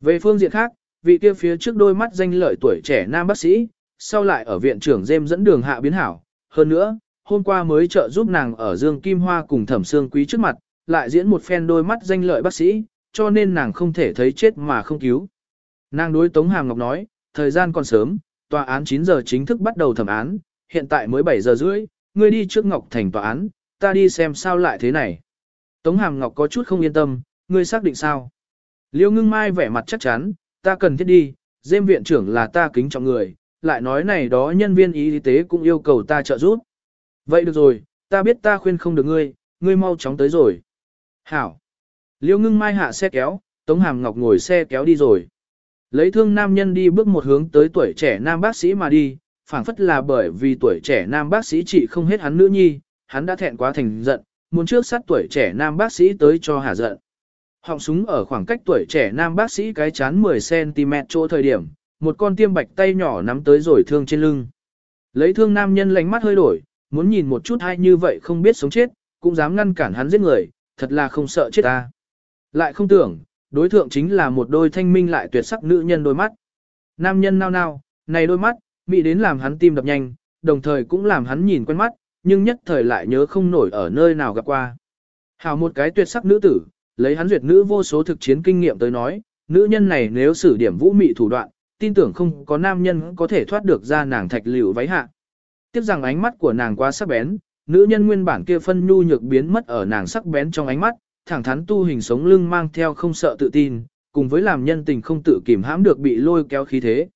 Về phương diện khác, vị kia phía trước đôi mắt danh lợi tuổi trẻ nam bác sĩ, sau lại ở viện trưởng dêm dẫn đường hạ biến hảo. Hơn nữa, hôm qua mới trợ giúp nàng ở Dương Kim Hoa cùng thẩm xương quý trước mặt, lại diễn một phen đôi mắt danh lợi bác sĩ, cho nên nàng không thể thấy chết mà không cứu. Nàng đối Tống Hàm Ngọc nói, thời gian còn sớm, tòa án 9 giờ chính thức bắt đầu thẩm án, hiện tại mới 7 giờ rưỡi, ngươi đi trước Ngọc Thành tòa án, ta đi xem sao lại thế này. Tống Hàm Ngọc có chút không yên tâm, ngươi xác định sao? Liêu ngưng mai vẻ mặt chắc chắn, ta cần thiết đi, dêm viện trưởng là ta kính trọng người, lại nói này đó nhân viên y tế cũng yêu cầu ta trợ giúp. Vậy được rồi, ta biết ta khuyên không được ngươi, ngươi mau chóng tới rồi. Hảo. Liêu ngưng mai hạ xe kéo, Tống Hàm Ngọc ngồi xe kéo đi rồi. Lấy thương nam nhân đi bước một hướng tới tuổi trẻ nam bác sĩ mà đi, phảng phất là bởi vì tuổi trẻ nam bác sĩ trị không hết hắn nữ nhi, hắn đã thẹn quá thành giận, muốn trước sát tuổi trẻ nam bác sĩ tới cho hà giận. Họng súng ở khoảng cách tuổi trẻ nam bác sĩ cái chán 10cm chỗ thời điểm, một con tiêm bạch tay nhỏ nắm tới rồi thương trên lưng. Lấy thương nam nhân lánh mắt hơi đổi, muốn nhìn một chút hay như vậy không biết sống chết, cũng dám ngăn cản hắn giết người, thật là không sợ chết ta. Lại không tưởng, đối thượng chính là một đôi thanh minh lại tuyệt sắc nữ nhân đôi mắt. Nam nhân nao nao, này đôi mắt, mỹ đến làm hắn tim đập nhanh, đồng thời cũng làm hắn nhìn quen mắt, nhưng nhất thời lại nhớ không nổi ở nơi nào gặp qua. Hào một cái tuyệt sắc nữ tử, lấy hắn duyệt nữ vô số thực chiến kinh nghiệm tới nói, nữ nhân này nếu sử điểm vũ mị thủ đoạn, tin tưởng không có nam nhân có thể thoát được ra nàng thạch liều váy hạ. Tiếp rằng ánh mắt của nàng quá sắc bén, nữ nhân nguyên bản kia phân nhu nhược biến mất ở nàng sắc bén trong ánh mắt, thẳng thắn tu hình sống lưng mang theo không sợ tự tin, cùng với làm nhân tình không tự kìm hãm được bị lôi kéo khí thế.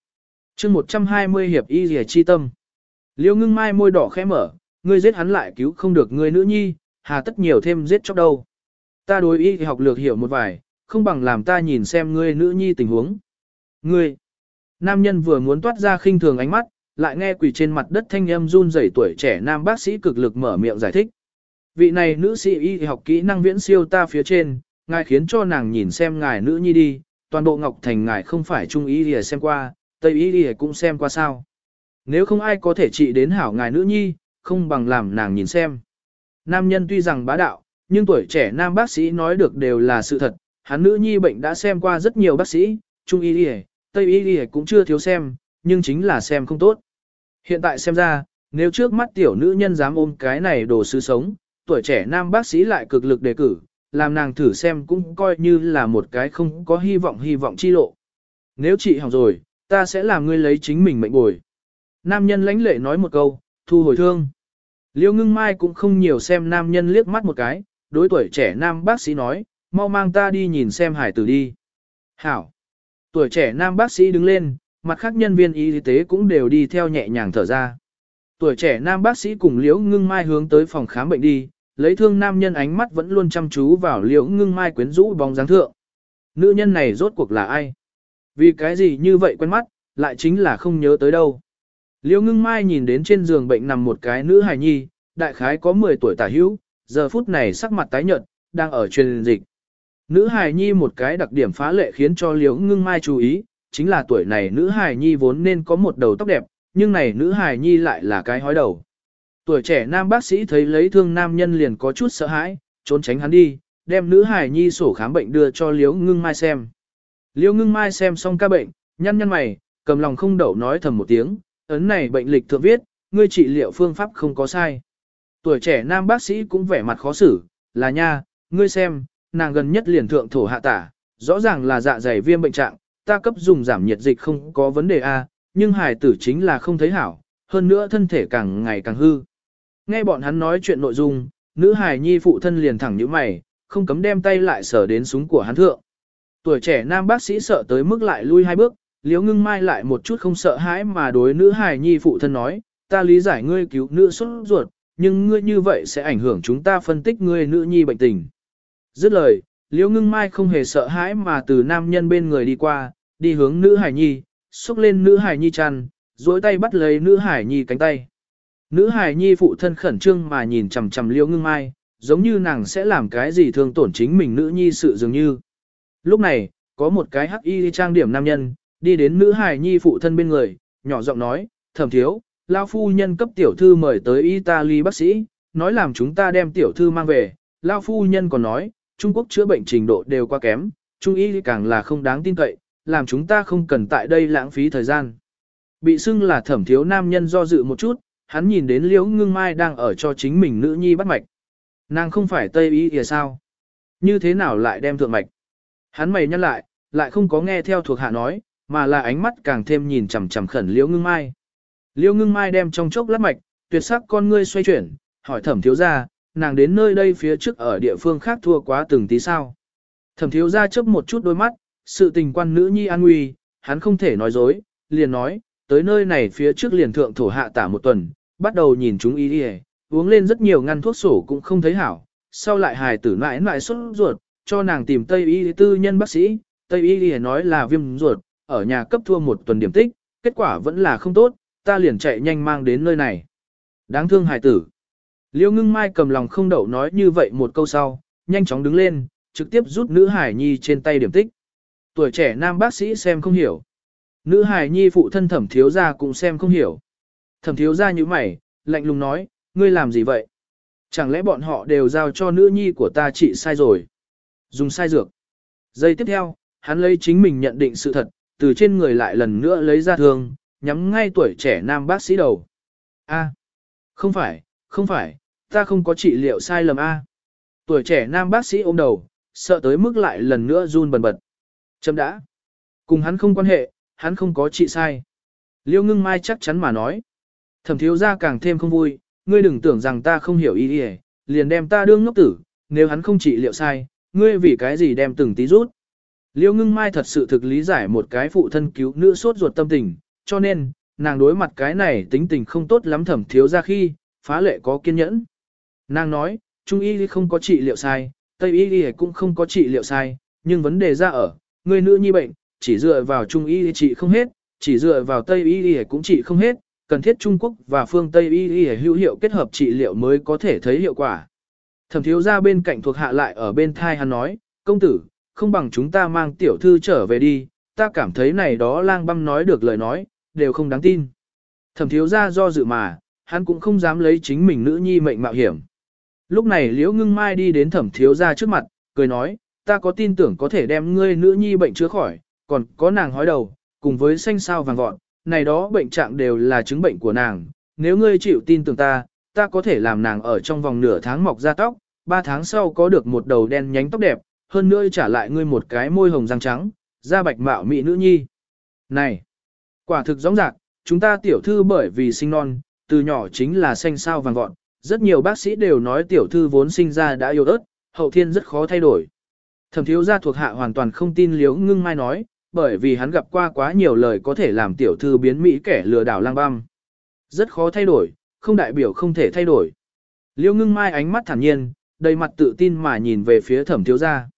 chương 120 hiệp y rìa chi tâm. Liêu ngưng mai môi đỏ khẽ mở, ngươi giết hắn lại cứu không được ngươi nữ nhi, hà tất nhiều thêm giết chóc đâu. Ta đối y học lược hiểu một vài, không bằng làm ta nhìn xem ngươi nữ nhi tình huống. Ngươi, nam nhân vừa muốn toát ra khinh thường ánh mắt, lại nghe quỳ trên mặt đất thanh âm run rẩy tuổi trẻ nam bác sĩ cực lực mở miệng giải thích. Vị này nữ sĩ y học kỹ năng viễn siêu ta phía trên, ngài khiến cho nàng nhìn xem ngài nữ nhi đi, toàn bộ Ngọc Thành ngài không phải trung y lìa xem qua, tây y lìa cũng xem qua sao. Nếu không ai có thể trị đến hảo ngài nữ nhi, không bằng làm nàng nhìn xem. Nam nhân tuy rằng bá đạo, nhưng tuổi trẻ nam bác sĩ nói được đều là sự thật, hắn nữ nhi bệnh đã xem qua rất nhiều bác sĩ, trung y lìa, tây y lìa cũng chưa thiếu xem, nhưng chính là xem không tốt. Hiện tại xem ra, nếu trước mắt tiểu nữ nhân dám ôm cái này đồ sứ sống, tuổi trẻ nam bác sĩ lại cực lực đề cử, làm nàng thử xem cũng coi như là một cái không có hy vọng hy vọng chi lộ. Nếu chị hỏng rồi, ta sẽ làm ngươi lấy chính mình mệnh bồi. Nam nhân lãnh lệ nói một câu, thu hồi thương. Liêu ngưng mai cũng không nhiều xem nam nhân liếc mắt một cái, đối tuổi trẻ nam bác sĩ nói, mau mang ta đi nhìn xem hải tử đi. Hảo. Tuổi trẻ nam bác sĩ đứng lên, mặt khác nhân viên y tế cũng đều đi theo nhẹ nhàng thở ra. Tuổi trẻ nam bác sĩ cùng liễu ngưng mai hướng tới phòng khám bệnh đi, lấy thương nam nhân ánh mắt vẫn luôn chăm chú vào liễu ngưng mai quyến rũ bóng dáng thượng. Nữ nhân này rốt cuộc là ai? Vì cái gì như vậy quen mắt, lại chính là không nhớ tới đâu. Liễu ngưng mai nhìn đến trên giường bệnh nằm một cái nữ hài nhi, đại khái có 10 tuổi tả hữu, giờ phút này sắc mặt tái nhợt, đang ở truyền dịch. Nữ hài nhi một cái đặc điểm phá lệ khiến cho liễu ngưng mai chú ý, chính là tuổi này nữ hài nhi vốn nên có một đầu tóc đẹp, nhưng này nữ hài nhi lại là cái hói đầu. Tuổi trẻ nam bác sĩ thấy lấy thương nam nhân liền có chút sợ hãi, trốn tránh hắn đi, đem nữ hải nhi sổ khám bệnh đưa cho Liễu Ngưng Mai xem. Liễu Ngưng Mai xem xong ca bệnh, nhăn nhăn mày, cầm lòng không đậu nói thầm một tiếng, ấn này bệnh lịch thượng viết, ngươi trị liệu phương pháp không có sai. Tuổi trẻ nam bác sĩ cũng vẻ mặt khó xử, là nha, ngươi xem, nàng gần nhất liền thượng thổ hạ tả, rõ ràng là dạ dày viêm bệnh trạng, ta cấp dùng giảm nhiệt dịch không có vấn đề a, nhưng hài tử chính là không thấy hảo, hơn nữa thân thể càng ngày càng hư. Nghe bọn hắn nói chuyện nội dung, nữ hài nhi phụ thân liền thẳng như mày, không cấm đem tay lại sở đến súng của hắn thượng. Tuổi trẻ nam bác sĩ sợ tới mức lại lui hai bước, liếu ngưng mai lại một chút không sợ hãi mà đối nữ hài nhi phụ thân nói, ta lý giải ngươi cứu nữ xuất ruột, nhưng ngươi như vậy sẽ ảnh hưởng chúng ta phân tích ngươi nữ nhi bệnh tình. Dứt lời, liếu ngưng mai không hề sợ hãi mà từ nam nhân bên người đi qua, đi hướng nữ hài nhi, xúc lên nữ hài nhi chăn, duỗi tay bắt lấy nữ hài nhi cánh tay. Nữ hài nhi phụ thân khẩn trương mà nhìn chằm chằm liễu ngưng mai, giống như nàng sẽ làm cái gì thương tổn chính mình nữ nhi sự dường như. Lúc này, có một cái hắc y trang điểm nam nhân, đi đến nữ hài nhi phụ thân bên người, nhỏ giọng nói, thầm thiếu, lao phu nhân cấp tiểu thư mời tới Italy bác sĩ, nói làm chúng ta đem tiểu thư mang về, lao phu nhân còn nói, Trung Quốc chữa bệnh trình độ đều quá kém, Trung y càng là không đáng tin cậy, làm chúng ta không cần tại đây lãng phí thời gian. Bị xưng là thẩm thiếu nam nhân do dự một chút, hắn nhìn đến liễu ngưng mai đang ở cho chính mình nữ nhi bắt mạch. Nàng không phải Tây Y thì sao? Như thế nào lại đem thượng mạch? Hắn mày nhăn lại, lại không có nghe theo thuộc hạ nói, mà là ánh mắt càng thêm nhìn chằm chằm khẩn liễu ngưng mai. Liễu ngưng mai đem trong chốc lát mạch, tuyệt sắc con ngươi xoay chuyển, hỏi thẩm thiếu gia, nàng đến nơi đây phía trước ở địa phương khác thua quá từng tí sao. Thẩm thiếu gia chớp một chút đôi mắt, sự tình quan nữ nhi an nguy, hắn không thể nói dối, liền nói, tới nơi này phía trước liền thượng thổ hạ tả một tuần, bắt đầu nhìn chúng y đi uống lên rất nhiều ngăn thuốc sổ cũng không thấy hảo, sau lại hài tử mãi mãi xuất ruột, cho nàng tìm Tây y tư nhân bác sĩ, Tây y nói là viêm ruột, ở nhà cấp thua một tuần điểm tích, kết quả vẫn là không tốt, ta liền chạy nhanh mang đến nơi này. Đáng thương hài tử. Liêu ngưng mai cầm lòng không đậu nói như vậy một câu sau, nhanh chóng đứng lên, trực tiếp rút nữ hải nhi trên tay điểm tích. Tuổi trẻ nam bác sĩ xem không hiểu. Nữ hải nhi phụ thân thẩm thiếu gia cũng xem không hiểu. Thẩm thiếu gia như mày, lạnh lùng nói, ngươi làm gì vậy? Chẳng lẽ bọn họ đều giao cho nữ nhi của ta trị sai rồi? Dùng sai dược. Giây tiếp theo, hắn lấy chính mình nhận định sự thật, từ trên người lại lần nữa lấy ra thương, nhắm ngay tuổi trẻ nam bác sĩ đầu. A, không phải, không phải, ta không có trị liệu sai lầm A. Tuổi trẻ nam bác sĩ ôm đầu, sợ tới mức lại lần nữa run bần bật. Chấm đã. Cùng hắn không quan hệ, hắn không có trị sai. Liêu ngưng mai chắc chắn mà nói. Thẩm thiếu ra càng thêm không vui, ngươi đừng tưởng rằng ta không hiểu ý ý, liền đem ta đương ngốc tử, nếu hắn không trị liệu sai, ngươi vì cái gì đem từng tí rút. Liêu ngưng mai thật sự thực lý giải một cái phụ thân cứu nữ sốt ruột tâm tình, cho nên, nàng đối mặt cái này tính tình không tốt lắm thẩm thiếu ra khi, phá lệ có kiên nhẫn. Nàng nói, Trung y không có trị liệu sai, Tây y cũng không có trị liệu sai, nhưng vấn đề ra ở, người nữ nhi bệnh, chỉ dựa vào Trung y trị không hết, chỉ dựa vào Tây y cũng trị không hết, cần thiết Trung Quốc và phương Tây y y hữu hiệu kết hợp trị liệu mới có thể thấy hiệu quả. Thẩm thiếu ra bên cạnh thuộc hạ lại ở bên thai hắn nói, công tử, không bằng chúng ta mang tiểu thư trở về đi, ta cảm thấy này đó lang băm nói được lời nói, đều không đáng tin. Thẩm thiếu ra do dự mà, hắn cũng không dám lấy chính mình nữ nhi mệnh mạo hiểm. Lúc này Liễu Ngưng Mai đi đến thẩm thiếu ra trước mặt, cười nói, ta có tin tưởng có thể đem ngươi nữ nhi bệnh chữa khỏi, còn có nàng hói đầu, cùng với xanh sao vàng vọt, này đó bệnh trạng đều là chứng bệnh của nàng, nếu ngươi chịu tin tưởng ta, ta có thể làm nàng ở trong vòng nửa tháng mọc ra tóc, ba tháng sau có được một đầu đen nhánh tóc đẹp, hơn nữa trả lại ngươi một cái môi hồng răng trắng, da bạch mạo mị nữ nhi. Này, quả thực rõ ràng, chúng ta tiểu thư bởi vì sinh non, từ nhỏ chính là xanh sao vàng vọt, rất nhiều bác sĩ đều nói tiểu thư vốn sinh ra đã yếu ớt, hậu thiên rất khó thay đổi. Thẩm thiếu gia thuộc hạ hoàn toàn không tin liếu ngưng mai nói, bởi vì hắn gặp qua quá nhiều lời có thể làm tiểu thư biến mỹ kẻ lừa đảo lang băm. Rất khó thay đổi, không đại biểu không thể thay đổi. Liêu ngưng mai ánh mắt thản nhiên, đầy mặt tự tin mà nhìn về phía thẩm thiếu gia.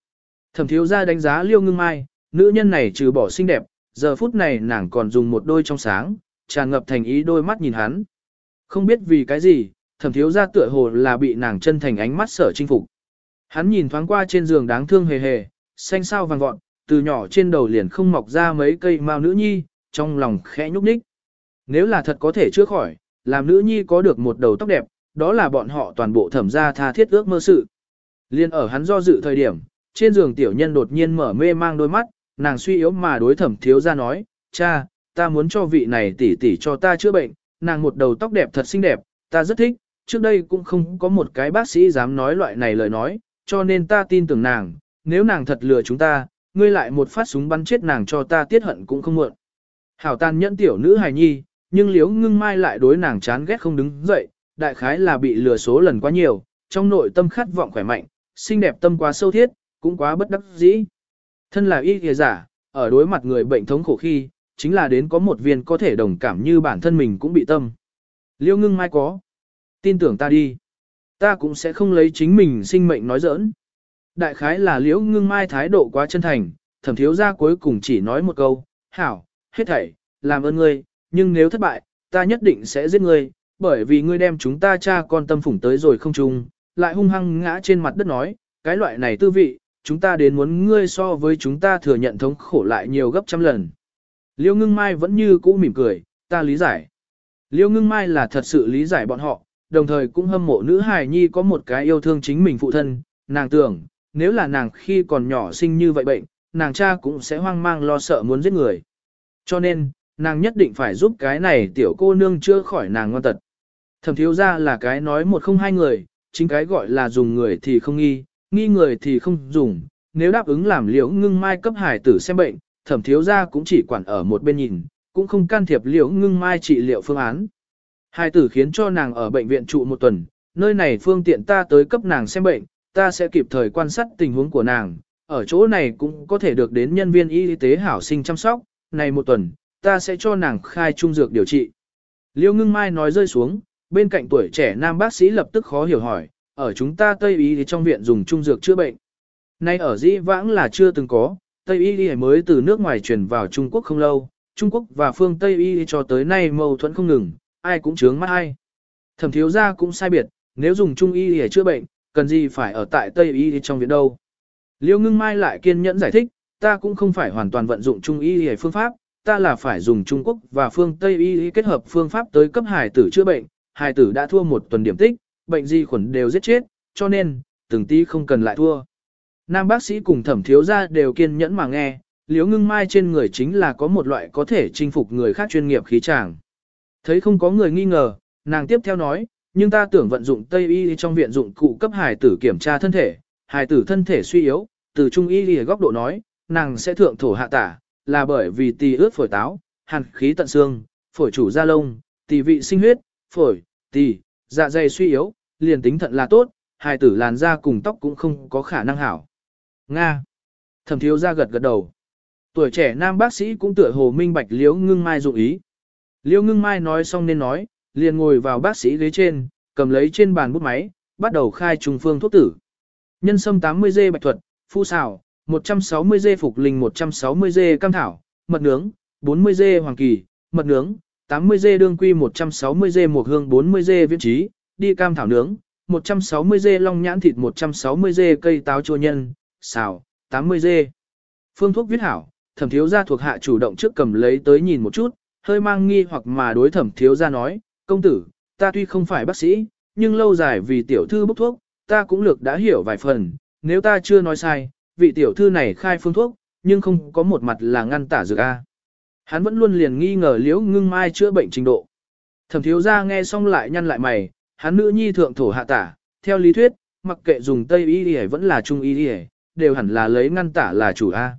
Thẩm thiếu gia đánh giá liêu ngưng mai, nữ nhân này trừ bỏ xinh đẹp, giờ phút này nàng còn dùng một đôi trong sáng, tràn ngập thành ý đôi mắt nhìn hắn. Không biết vì cái gì, thẩm thiếu gia tựa hồ là bị nàng chân thành ánh mắt sở chinh phục. Hắn nhìn thoáng qua trên giường đáng thương hề hề, xanh sao vàng vọt, từ nhỏ trên đầu liền không mọc ra mấy cây mao nữ nhi, trong lòng khẽ nhúc nhích. Nếu là thật có thể chữa khỏi, làm nữ nhi có được một đầu tóc đẹp, đó là bọn họ toàn bộ thẩm gia tha thiết ước mơ sự. Liên ở hắn do dự thời điểm, trên giường tiểu nhân đột nhiên mở mê mang đôi mắt, nàng suy yếu mà đối thẩm thiếu gia nói, cha, ta muốn cho vị này tỷ tỷ cho ta chữa bệnh, nàng một đầu tóc đẹp thật xinh đẹp, ta rất thích, trước đây cũng không có một cái bác sĩ dám nói loại này lời nói, cho nên ta tin tưởng nàng, nếu nàng thật lừa chúng ta, ngươi lại một phát súng bắn chết nàng cho ta tiết hận cũng không muộn. Hảo tàn nhẫn tiểu nữ hài nhi, nhưng liếu ngưng mai lại đối nàng chán ghét không đứng dậy, đại khái là bị lừa số lần quá nhiều, trong nội tâm khát vọng khỏe mạnh, xinh đẹp tâm quá sâu thiết, cũng quá bất đắc dĩ. Thân là y kìa giả, ở đối mặt người bệnh thống khổ khi, chính là đến có một viên có thể đồng cảm như bản thân mình cũng bị tâm. Liêu ngưng mai có. Tin tưởng ta đi. Ta cũng sẽ không lấy chính mình sinh mệnh nói giỡn. Đại khái là liễu ngưng mai thái độ quá chân thành, thẩm thiếu ra cuối cùng chỉ nói một câu, hảo, hết thảy, làm ơn ngươi, nhưng nếu thất bại, ta nhất định sẽ giết ngươi, bởi vì ngươi đem chúng ta cha con tâm phủng tới rồi không chung, lại hung hăng ngã trên mặt đất nói, cái loại này tư vị, chúng ta đến muốn ngươi so với chúng ta thừa nhận thống khổ lại nhiều gấp trăm lần. Liêu ngưng mai vẫn như cũ mỉm cười, ta lý giải. Liêu ngưng mai là thật sự lý giải bọn họ, đồng thời cũng hâm mộ nữ hài nhi có một cái yêu thương chính mình phụ thân, nàng tưởng, nếu là nàng khi còn nhỏ sinh như vậy bệnh, nàng cha cũng sẽ hoang mang lo sợ muốn giết người. Cho nên, nàng nhất định phải giúp cái này tiểu cô nương chữa khỏi nàng ngoan tật. Thẩm thiếu ra là cái nói một không hai người, chính cái gọi là dùng người thì không nghi, nghi người thì không dùng. Nếu đáp ứng làm liễu ngưng mai cấp hải tử xem bệnh, thẩm thiếu ra cũng chỉ quản ở một bên nhìn, cũng không can thiệp liễu ngưng mai trị liệu phương án. Hải tử khiến cho nàng ở bệnh viện trụ một tuần, nơi này phương tiện ta tới cấp nàng xem bệnh, ta sẽ kịp thời quan sát tình huống của nàng, ở chỗ này cũng có thể được đến nhân viên y tế hảo sinh chăm sóc, này một tuần, ta sẽ cho nàng khai trung dược điều trị. Liêu ngưng mai nói rơi xuống, bên cạnh tuổi trẻ nam bác sĩ lập tức khó hiểu hỏi, ở chúng ta Tây Y thì trong viện dùng trung dược chữa bệnh. Nay ở dĩ vãng là chưa từng có, Tây Y mới từ nước ngoài truyền vào Trung Quốc không lâu, Trung Quốc và phương Tây Y cho tới nay mâu thuẫn không ngừng, ai cũng chướng mắt ai. Thẩm thiếu gia cũng sai biệt, nếu dùng Trung Y để chữa bệnh, cần gì phải ở tại Tây Y trong viện đâu. Liêu ngưng mai lại kiên nhẫn giải thích, ta cũng không phải hoàn toàn vận dụng Trung Y hay phương pháp, ta là phải dùng Trung Quốc và phương Tây Y kết hợp phương pháp tới cấp hải tử chữa bệnh, hải tử đã thua một tuần điểm tích, bệnh di khuẩn đều giết chết, cho nên, từng tí không cần lại thua. Nam bác sĩ cùng thẩm thiếu gia đều kiên nhẫn mà nghe, liếu ngưng mai trên người chính là có một loại có thể chinh phục người khác chuyên nghiệp khí tràng. Thấy không có người nghi ngờ, nàng tiếp theo nói, nhưng ta tưởng vận dụng Tây Y trong viện dụng cụ cấp hài tử kiểm tra thân thể, hài tử thân thể suy yếu, từ Trung Y lìa góc độ nói, nàng sẽ thượng thổ hạ tả, là bởi vì tỳ ướt phổi táo, hàn khí tận xương, phổi chủ da lông, tỳ vị sinh huyết, phổi, tỳ, dạ dày suy yếu, liền tính thận là tốt, hài tử làn da cùng tóc cũng không có khả năng hảo. Nga. Thẩm thiếu ra gật gật đầu. Tuổi trẻ nam bác sĩ cũng tựa hồ minh bạch liễu ngưng mai dụng ý. Liễu ngưng mai nói xong nên nói, liền ngồi vào bác sĩ ghế trên, cầm lấy trên bàn bút máy, bắt đầu khai trùng phương thuốc tử. Nhân sâm 80G bạch thuật, phu xào, 160G phục linh 160G cam thảo, mật nướng, 40G hoàng kỳ, mật nướng, 80G đương quy 160G một hương 40G viễn trí, đi cam thảo nướng, 160G long nhãn thịt 160G cây táo chua nhân, xào, 80G. Phương thuốc viết hảo, thẩm thiếu gia thuộc hạ chủ động trước cầm lấy tới nhìn một chút, hơi mang nghi hoặc mà đối thẩm thiếu gia nói, công tử, ta tuy không phải bác sĩ, nhưng lâu dài vì tiểu thư bốc thuốc, ta cũng lược đã hiểu vài phần, nếu ta chưa nói sai, vị tiểu thư này khai phương thuốc, nhưng không có một mặt là ngăn tả dược A. Hắn vẫn luôn liền nghi ngờ liễu ngưng mai chữa bệnh trình độ. Thẩm thiếu gia nghe xong lại nhăn lại mày, hắn nữ nhi thượng thổ hạ tả, theo lý thuyết, mặc kệ dùng tây y đi vẫn là trung y đi đều hẳn là lấy ngăn tả là chủ A.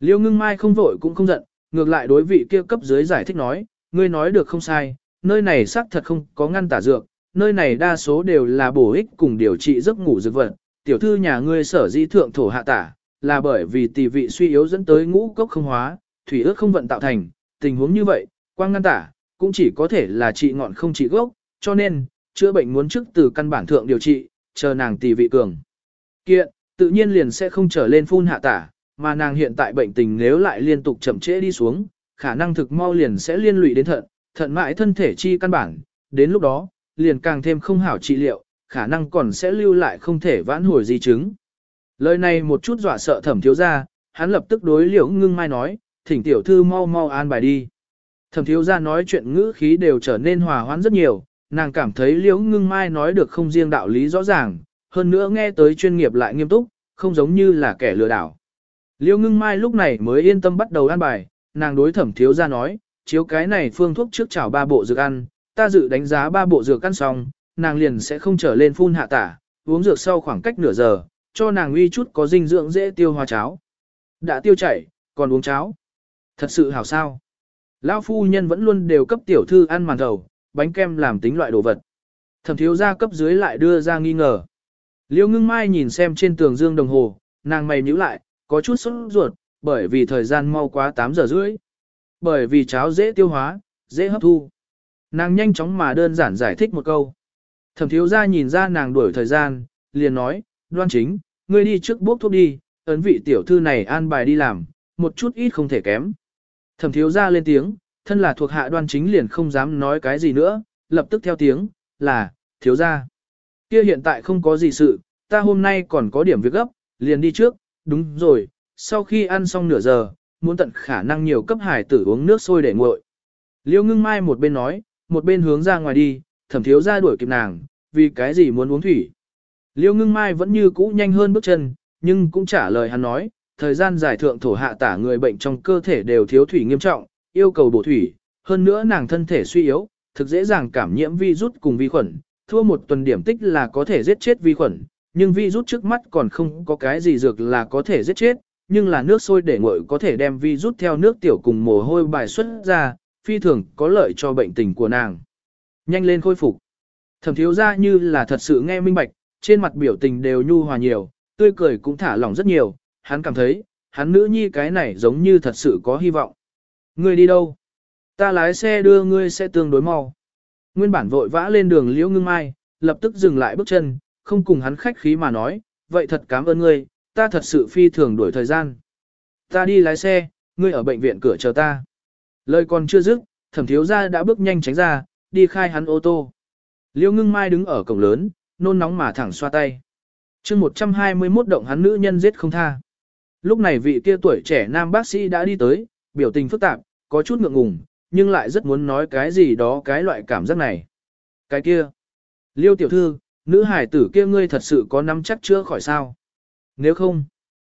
Liễu ngưng mai không vội cũng không giận, ngược lại đối vị kia cấp dưới giải thích nói, ngươi nói được không sai, nơi này xác thật không có ngăn tả dược, nơi này đa số đều là bổ ích cùng điều trị giấc ngủ dược vật, tiểu thư nhà ngươi sở di thượng thổ hạ tả, là bởi vì tỷ vị suy yếu dẫn tới ngũ cốc không hóa, thủy ước không vận tạo thành, tình huống như vậy, quang ngăn tả, cũng chỉ có thể là trị ngọn không trị gốc, cho nên, chữa bệnh muốn trước từ căn bản thượng điều trị, chờ nàng tỷ vị cường. Kiện, tự nhiên liền sẽ không trở lên phun hạ tả, mà nàng hiện tại bệnh tình nếu lại liên tục chậm trễ đi xuống, khả năng thực mau liền sẽ liên lụy đến thận, thận mãi thân thể chi căn bản, đến lúc đó, liền càng thêm không hảo trị liệu, khả năng còn sẽ lưu lại không thể vãn hồi di chứng. Lời này một chút dọa sợ thẩm thiếu ra, hắn lập tức đối liễu ngưng mai nói, thỉnh tiểu thư mau mau an bài đi. Thẩm thiếu ra nói chuyện ngữ khí đều trở nên hòa hoãn rất nhiều, nàng cảm thấy liễu ngưng mai nói được không riêng đạo lý rõ ràng, hơn nữa nghe tới chuyên nghiệp lại nghiêm túc, không giống như là kẻ lừa đảo. Liễu ngưng mai lúc này mới yên tâm bắt đầu an bài, nàng đối thẩm thiếu ra nói, chiếu cái này phương thuốc trước chảo ba bộ dược ăn, ta dự đánh giá ba bộ dược ăn xong, nàng liền sẽ không trở lên phun hạ tả, uống dược sau khoảng cách nửa giờ, cho nàng uy chút có dinh dưỡng dễ tiêu hóa cháo. Đã tiêu chảy, còn uống cháo. Thật sự hảo sao. Lão phu nhân vẫn luôn đều cấp tiểu thư ăn màn thầu, bánh kem làm tính loại đồ vật. Thẩm thiếu gia cấp dưới lại đưa ra nghi ngờ. Liêu ngưng mai nhìn xem trên tường dương đồng hồ, nàng mày nhíu lại, có chút sốt ruột, bởi vì thời gian mau quá 8 giờ rưỡi. Bởi vì cháo dễ tiêu hóa, dễ hấp thu. Nàng nhanh chóng mà đơn giản giải thích một câu. Thẩm thiếu gia nhìn ra nàng đuổi thời gian, liền nói, đoan chính, ngươi đi trước bốc thuốc đi, ấn vị tiểu thư này an bài đi làm, một chút ít không thể kém. Thẩm thiếu gia lên tiếng, thân là thuộc hạ đoan chính liền không dám nói cái gì nữa, lập tức theo tiếng, là, thiếu gia. Kia hiện tại không có gì sự, ta hôm nay còn có điểm việc gấp, liền đi trước, đúng rồi, sau khi ăn xong nửa giờ, muốn tận khả năng nhiều cấp hải tử uống nước sôi để nguội. Liêu ngưng mai một bên nói, một bên hướng ra ngoài đi, thẩm thiếu ra đuổi kịp nàng, vì cái gì muốn uống thủy. Liêu ngưng mai vẫn như cũ nhanh hơn bước chân, nhưng cũng trả lời hắn nói, thời gian giải thượng thổ hạ tả người bệnh trong cơ thể đều thiếu thủy nghiêm trọng, yêu cầu bổ thủy, hơn nữa nàng thân thể suy yếu, thực dễ dàng cảm nhiễm virus cùng vi khuẩn, thua một tuần điểm tích là có thể giết chết vi khuẩn, nhưng virus trước mắt còn không có cái gì dược là có thể giết chết, nhưng là nước sôi để nguội có thể đem virus theo nước tiểu cùng mồ hôi bài xuất ra, phi thường có lợi cho bệnh tình của nàng. Nhanh lên khôi phục. Thẩm thiếu ra như là thật sự nghe minh bạch, trên mặt biểu tình đều nhu hòa nhiều, tươi cười cũng thả lỏng rất nhiều, hắn cảm thấy, hắn nữ nhi cái này giống như thật sự có hy vọng. Ngươi đi đâu? Ta lái xe đưa ngươi sẽ tương đối mau. Nguyên bản vội vã lên đường liễu ngưng mai, lập tức dừng lại bước chân, không cùng hắn khách khí mà nói, vậy thật cảm ơn ngươi, ta thật sự phi thường đuổi thời gian. Ta đi lái xe, ngươi ở bệnh viện cửa chờ ta. Lời còn chưa dứt, thẩm thiếu gia đã bước nhanh tránh ra, đi khai hắn ô tô. Liêu ngưng mai đứng ở cổng lớn, nôn nóng mà thẳng xoa tay. chương 121 động hắn nữ nhân giết không tha. Lúc này vị kia tuổi trẻ nam bác sĩ đã đi tới, biểu tình phức tạp, có chút ngượng ngùng, nhưng lại rất muốn nói cái gì đó cái loại cảm giác này. Cái kia. Liêu tiểu thư, nữ hải tử kia ngươi thật sự có nắm chắc chưa khỏi sao? Nếu không,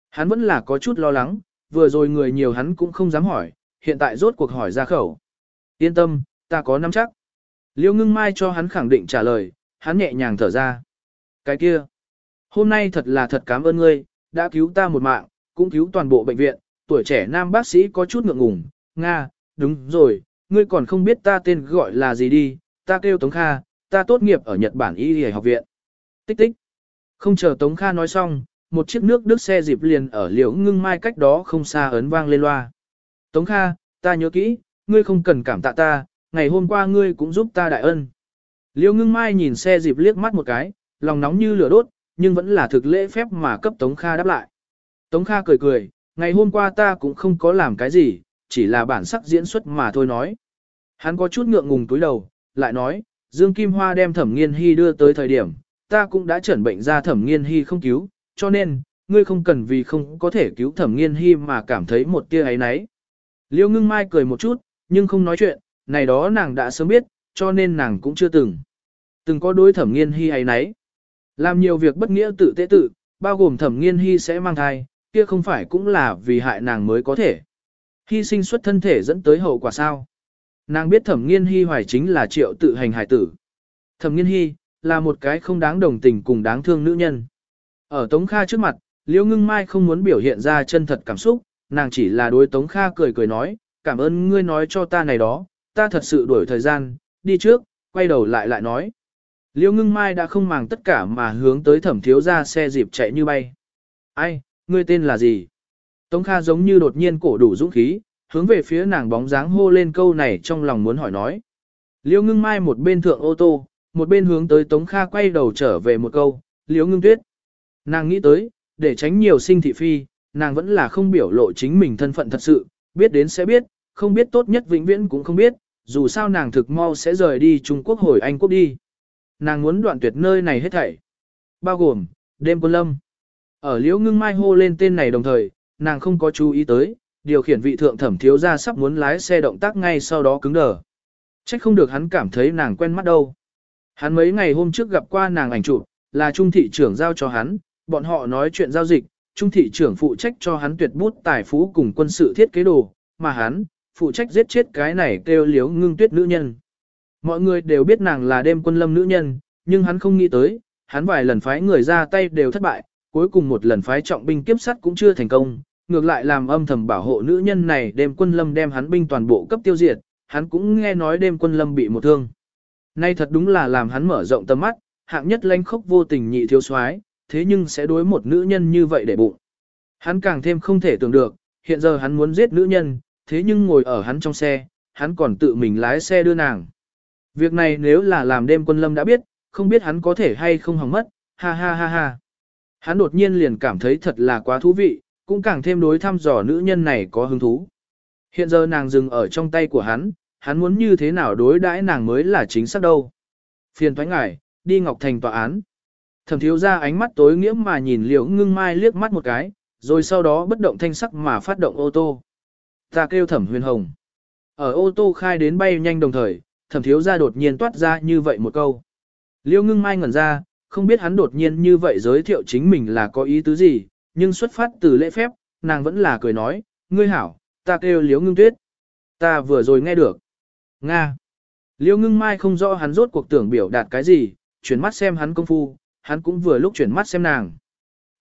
hắn vẫn là có chút lo lắng, vừa rồi người nhiều hắn cũng không dám hỏi, hiện tại rốt cuộc hỏi ra khẩu. Yên tâm, ta có nắm chắc. Liêu ngưng mai cho hắn khẳng định trả lời, hắn nhẹ nhàng thở ra. Cái kia, hôm nay thật là thật cảm ơn ngươi, đã cứu ta một mạng, cũng cứu toàn bộ bệnh viện, tuổi trẻ nam bác sĩ có chút ngượng ngùng, Nga, đúng rồi, ngươi còn không biết ta tên gọi là gì đi, ta kêu Tống Kha, ta tốt nghiệp ở Nhật Bản Y Y học viện. Tích tích. Không chờ Tống Kha nói xong, một chiếc nước đức xe dịp liền ở liễu ngưng mai cách đó không xa ấn vang lên loa. Tống Kha, ta nhớ kỹ, ngươi không cần cảm tạ ta, ngày hôm qua ngươi cũng giúp ta đại ân. Liễu ngưng mai nhìn xe dịp liếc mắt một cái, lòng nóng như lửa đốt, nhưng vẫn là thực lễ phép mà cấp Tống Kha đáp lại. Tống Kha cười cười, ngày hôm qua ta cũng không có làm cái gì, chỉ là bản sắc diễn xuất mà thôi nói. Hắn có chút ngượng ngùng túi đầu, lại nói, Dương Kim Hoa đem thẩm nghiên hy đưa tới thời điểm, ta cũng đã chẩn bệnh ra thẩm nghiên hy không cứu, cho nên, ngươi không cần vì không có thể cứu thẩm nghiên hy mà cảm thấy một tia ấy nấy. Liêu ngưng mai cười một chút, nhưng không nói chuyện, này đó nàng đã sớm biết, cho nên nàng cũng chưa từng. Từng có đối thẩm nghiên hy ấy nấy. Làm nhiều việc bất nghĩa tự tế tự, bao gồm thẩm nghiên hy sẽ mang thai, kia không phải cũng là vì hại nàng mới có thể. Hy sinh xuất thân thể dẫn tới hậu quả sao. Nàng biết thẩm nghiên hy hoài chính là triệu tự hành hải tử. Thẩm nghiên hy, là một cái không đáng đồng tình cùng đáng thương nữ nhân. Ở Tống Kha trước mặt, Liễu Ngưng Mai không muốn biểu hiện ra chân thật cảm xúc, nàng chỉ là đối Tống Kha cười cười nói, cảm ơn ngươi nói cho ta này đó, ta thật sự đuổi thời gian, đi trước, quay đầu lại lại nói. Liễu Ngưng Mai đã không màng tất cả mà hướng tới thẩm thiếu ra xe dịp chạy như bay. Ai, ngươi tên là gì? Tống Kha giống như đột nhiên cổ đủ dũng khí, hướng về phía nàng bóng dáng hô lên câu này trong lòng muốn hỏi nói. Liễu Ngưng Mai một bên thượng ô tô, một bên hướng tới Tống Kha quay đầu trở về một câu, Liễu Ngưng Tuyết. Nàng nghĩ tới, để tránh nhiều sinh thị phi, nàng vẫn là không biểu lộ chính mình thân phận thật sự, biết đến sẽ biết, không biết tốt nhất vĩnh viễn cũng không biết, dù sao nàng thực mau sẽ rời đi Trung Quốc hồi Anh Quốc đi. Nàng muốn đoạn tuyệt nơi này hết thảy. Bao gồm, đêm quân lâm. Ở liễu ngưng mai hô lên tên này đồng thời, nàng không có chú ý tới, điều khiển vị thượng thẩm thiếu ra sắp muốn lái xe động tác ngay sau đó cứng đờ. Trách không được hắn cảm thấy nàng quen mắt đâu. Hắn mấy ngày hôm trước gặp qua nàng ảnh chụp, là trung thị trưởng giao cho hắn, bọn họ nói chuyện giao dịch, trung thị trưởng phụ trách cho hắn tuyệt bút tài phú cùng quân sự thiết kế đồ, mà hắn, phụ trách giết chết cái này kêu liếu ngưng tuyết nữ nhân. Mọi người đều biết nàng là đêm quân lâm nữ nhân, nhưng hắn không nghĩ tới, hắn vài lần phái người ra tay đều thất bại, cuối cùng một lần phái trọng binh kiếp sắt cũng chưa thành công, ngược lại làm âm thầm bảo hộ nữ nhân này đêm quân lâm đem hắn binh toàn bộ cấp tiêu diệt, hắn cũng nghe nói đêm quân lâm bị một thương. Nay thật đúng là làm hắn mở rộng tầm mắt, hạng nhất lanh khốc vô tình nhị thiếu soái, thế nhưng sẽ đối một nữ nhân như vậy để bụng. Hắn càng thêm không thể tưởng được, hiện giờ hắn muốn giết nữ nhân, thế nhưng ngồi ở hắn trong xe, hắn còn tự mình lái xe đưa nàng. Việc này nếu là làm đêm quân lâm đã biết, không biết hắn có thể hay không hỏng mất, ha ha ha ha. Hắn đột nhiên liền cảm thấy thật là quá thú vị, cũng càng thêm đối thăm dò nữ nhân này có hứng thú. Hiện giờ nàng dừng ở trong tay của hắn, hắn muốn như thế nào đối đãi nàng mới là chính xác đâu. Phiền thoái ngải, đi Ngọc Thành tòa án. Thẩm thiếu ra ánh mắt tối nghĩa mà nhìn liễu ngưng mai liếc mắt một cái, rồi sau đó bất động thanh sắc mà phát động ô tô. Ta kêu thẩm huyền hồng. Ở ô tô khai đến bay nhanh đồng thời, thẩm thiếu ra đột nhiên toát ra như vậy một câu. Liễu ngưng mai ngẩn ra, không biết hắn đột nhiên như vậy giới thiệu chính mình là có ý tứ gì, nhưng xuất phát từ lễ phép, nàng vẫn là cười nói, ngươi hảo, ta kêu liễu ngưng tuyết. Ta vừa rồi nghe được. Nga. Liễu ngưng mai không rõ hắn rốt cuộc tưởng biểu đạt cái gì, chuyển mắt xem hắn công phu, hắn cũng vừa lúc chuyển mắt xem nàng.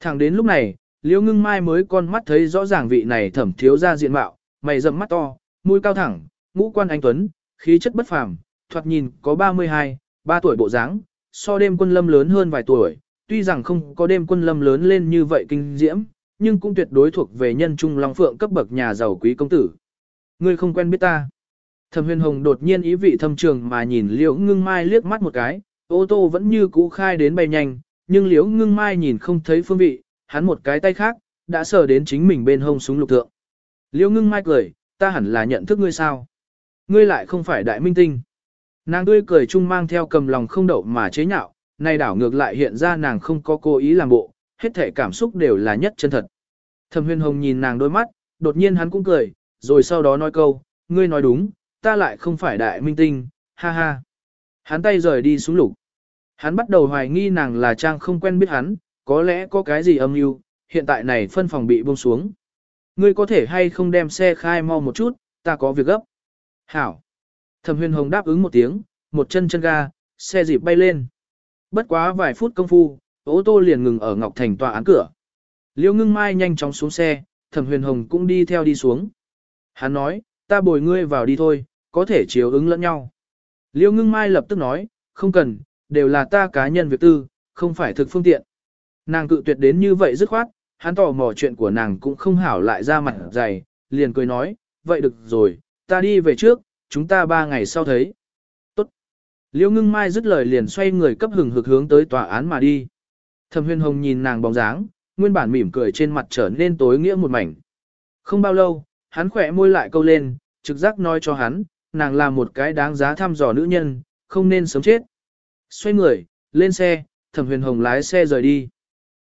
Thẳng đến lúc này, liễu ngưng mai mới con mắt thấy rõ ràng vị này thẩm thiếu ra diện mạo, mày rậm mắt to, mũi cao thẳng, ngũ quan anh tuấn, khí chất bất phàm, thoạt nhìn có 32, 3 tuổi bộ dáng, so đêm quân lâm lớn hơn vài tuổi, tuy rằng không có đêm quân lâm lớn lên như vậy kinh diễm, nhưng cũng tuyệt đối thuộc về nhân trung long phượng cấp bậc nhà giàu quý công tử. Ngươi không quen biết ta. Thẩm huyền hồng đột nhiên ý vị thâm trường mà nhìn liễu ngưng mai liếc mắt một cái, ô tô vẫn như cũ khai đến bay nhanh, nhưng liễu ngưng mai nhìn không thấy phương vị, hắn một cái tay khác, đã sờ đến chính mình bên hông súng lục thượng. Liễu ngưng mai cười, ta hẳn là nhận thức ngươi sao? Ngươi lại không phải đại minh tinh. Nàng tươi cười chung mang theo cầm lòng không đậu mà chế nhạo, nay đảo ngược lại hiện ra nàng không có cố ý làm bộ, hết thể cảm xúc đều là nhất chân thật. Thẩm huyền hồng nhìn nàng đôi mắt, đột nhiên hắn cũng cười, rồi sau đó nói câu, ngươi nói đúng, ta lại không phải đại minh tinh, ha ha. Hắn tay rời đi xuống lục. Hắn bắt đầu hoài nghi nàng là trang không quen biết hắn, có lẽ có cái gì âm mưu, hiện tại này phân phòng bị buông xuống. Ngươi có thể hay không đem xe khai mau một chút, ta có việc gấp. Hảo. Thẩm huyền hồng đáp ứng một tiếng, một chân chân ga, xe dịp bay lên. Bất quá vài phút công phu, ô tô liền ngừng ở Ngọc Thành tòa án cửa. Liêu ngưng mai nhanh chóng xuống xe, thẩm huyền hồng cũng đi theo đi xuống. Hắn nói, ta bồi ngươi vào đi thôi, có thể chiếu ứng lẫn nhau. Liêu ngưng mai lập tức nói, không cần, đều là ta cá nhân việc tư, không phải thực phương tiện. Nàng cự tuyệt đến như vậy dứt khoát, hắn tò mò chuyện của nàng cũng không hảo lại ra mặt dày, liền cười nói, vậy được rồi, ta đi về trước, chúng ta ba ngày sau thấy. Tốt. Liêu ngưng mai dứt lời liền xoay người cấp hừng hực hướng tới tòa án mà đi. Thẩm huyền hồng nhìn nàng bóng dáng, nguyên bản mỉm cười trên mặt trở nên tối nghĩa một mảnh. Không bao lâu, hắn khỏe môi lại câu lên, trực giác nói cho hắn, nàng là một cái đáng giá thăm dò nữ nhân, không nên sớm chết. Xoay người, lên xe, thẩm huyền hồng lái xe rời đi.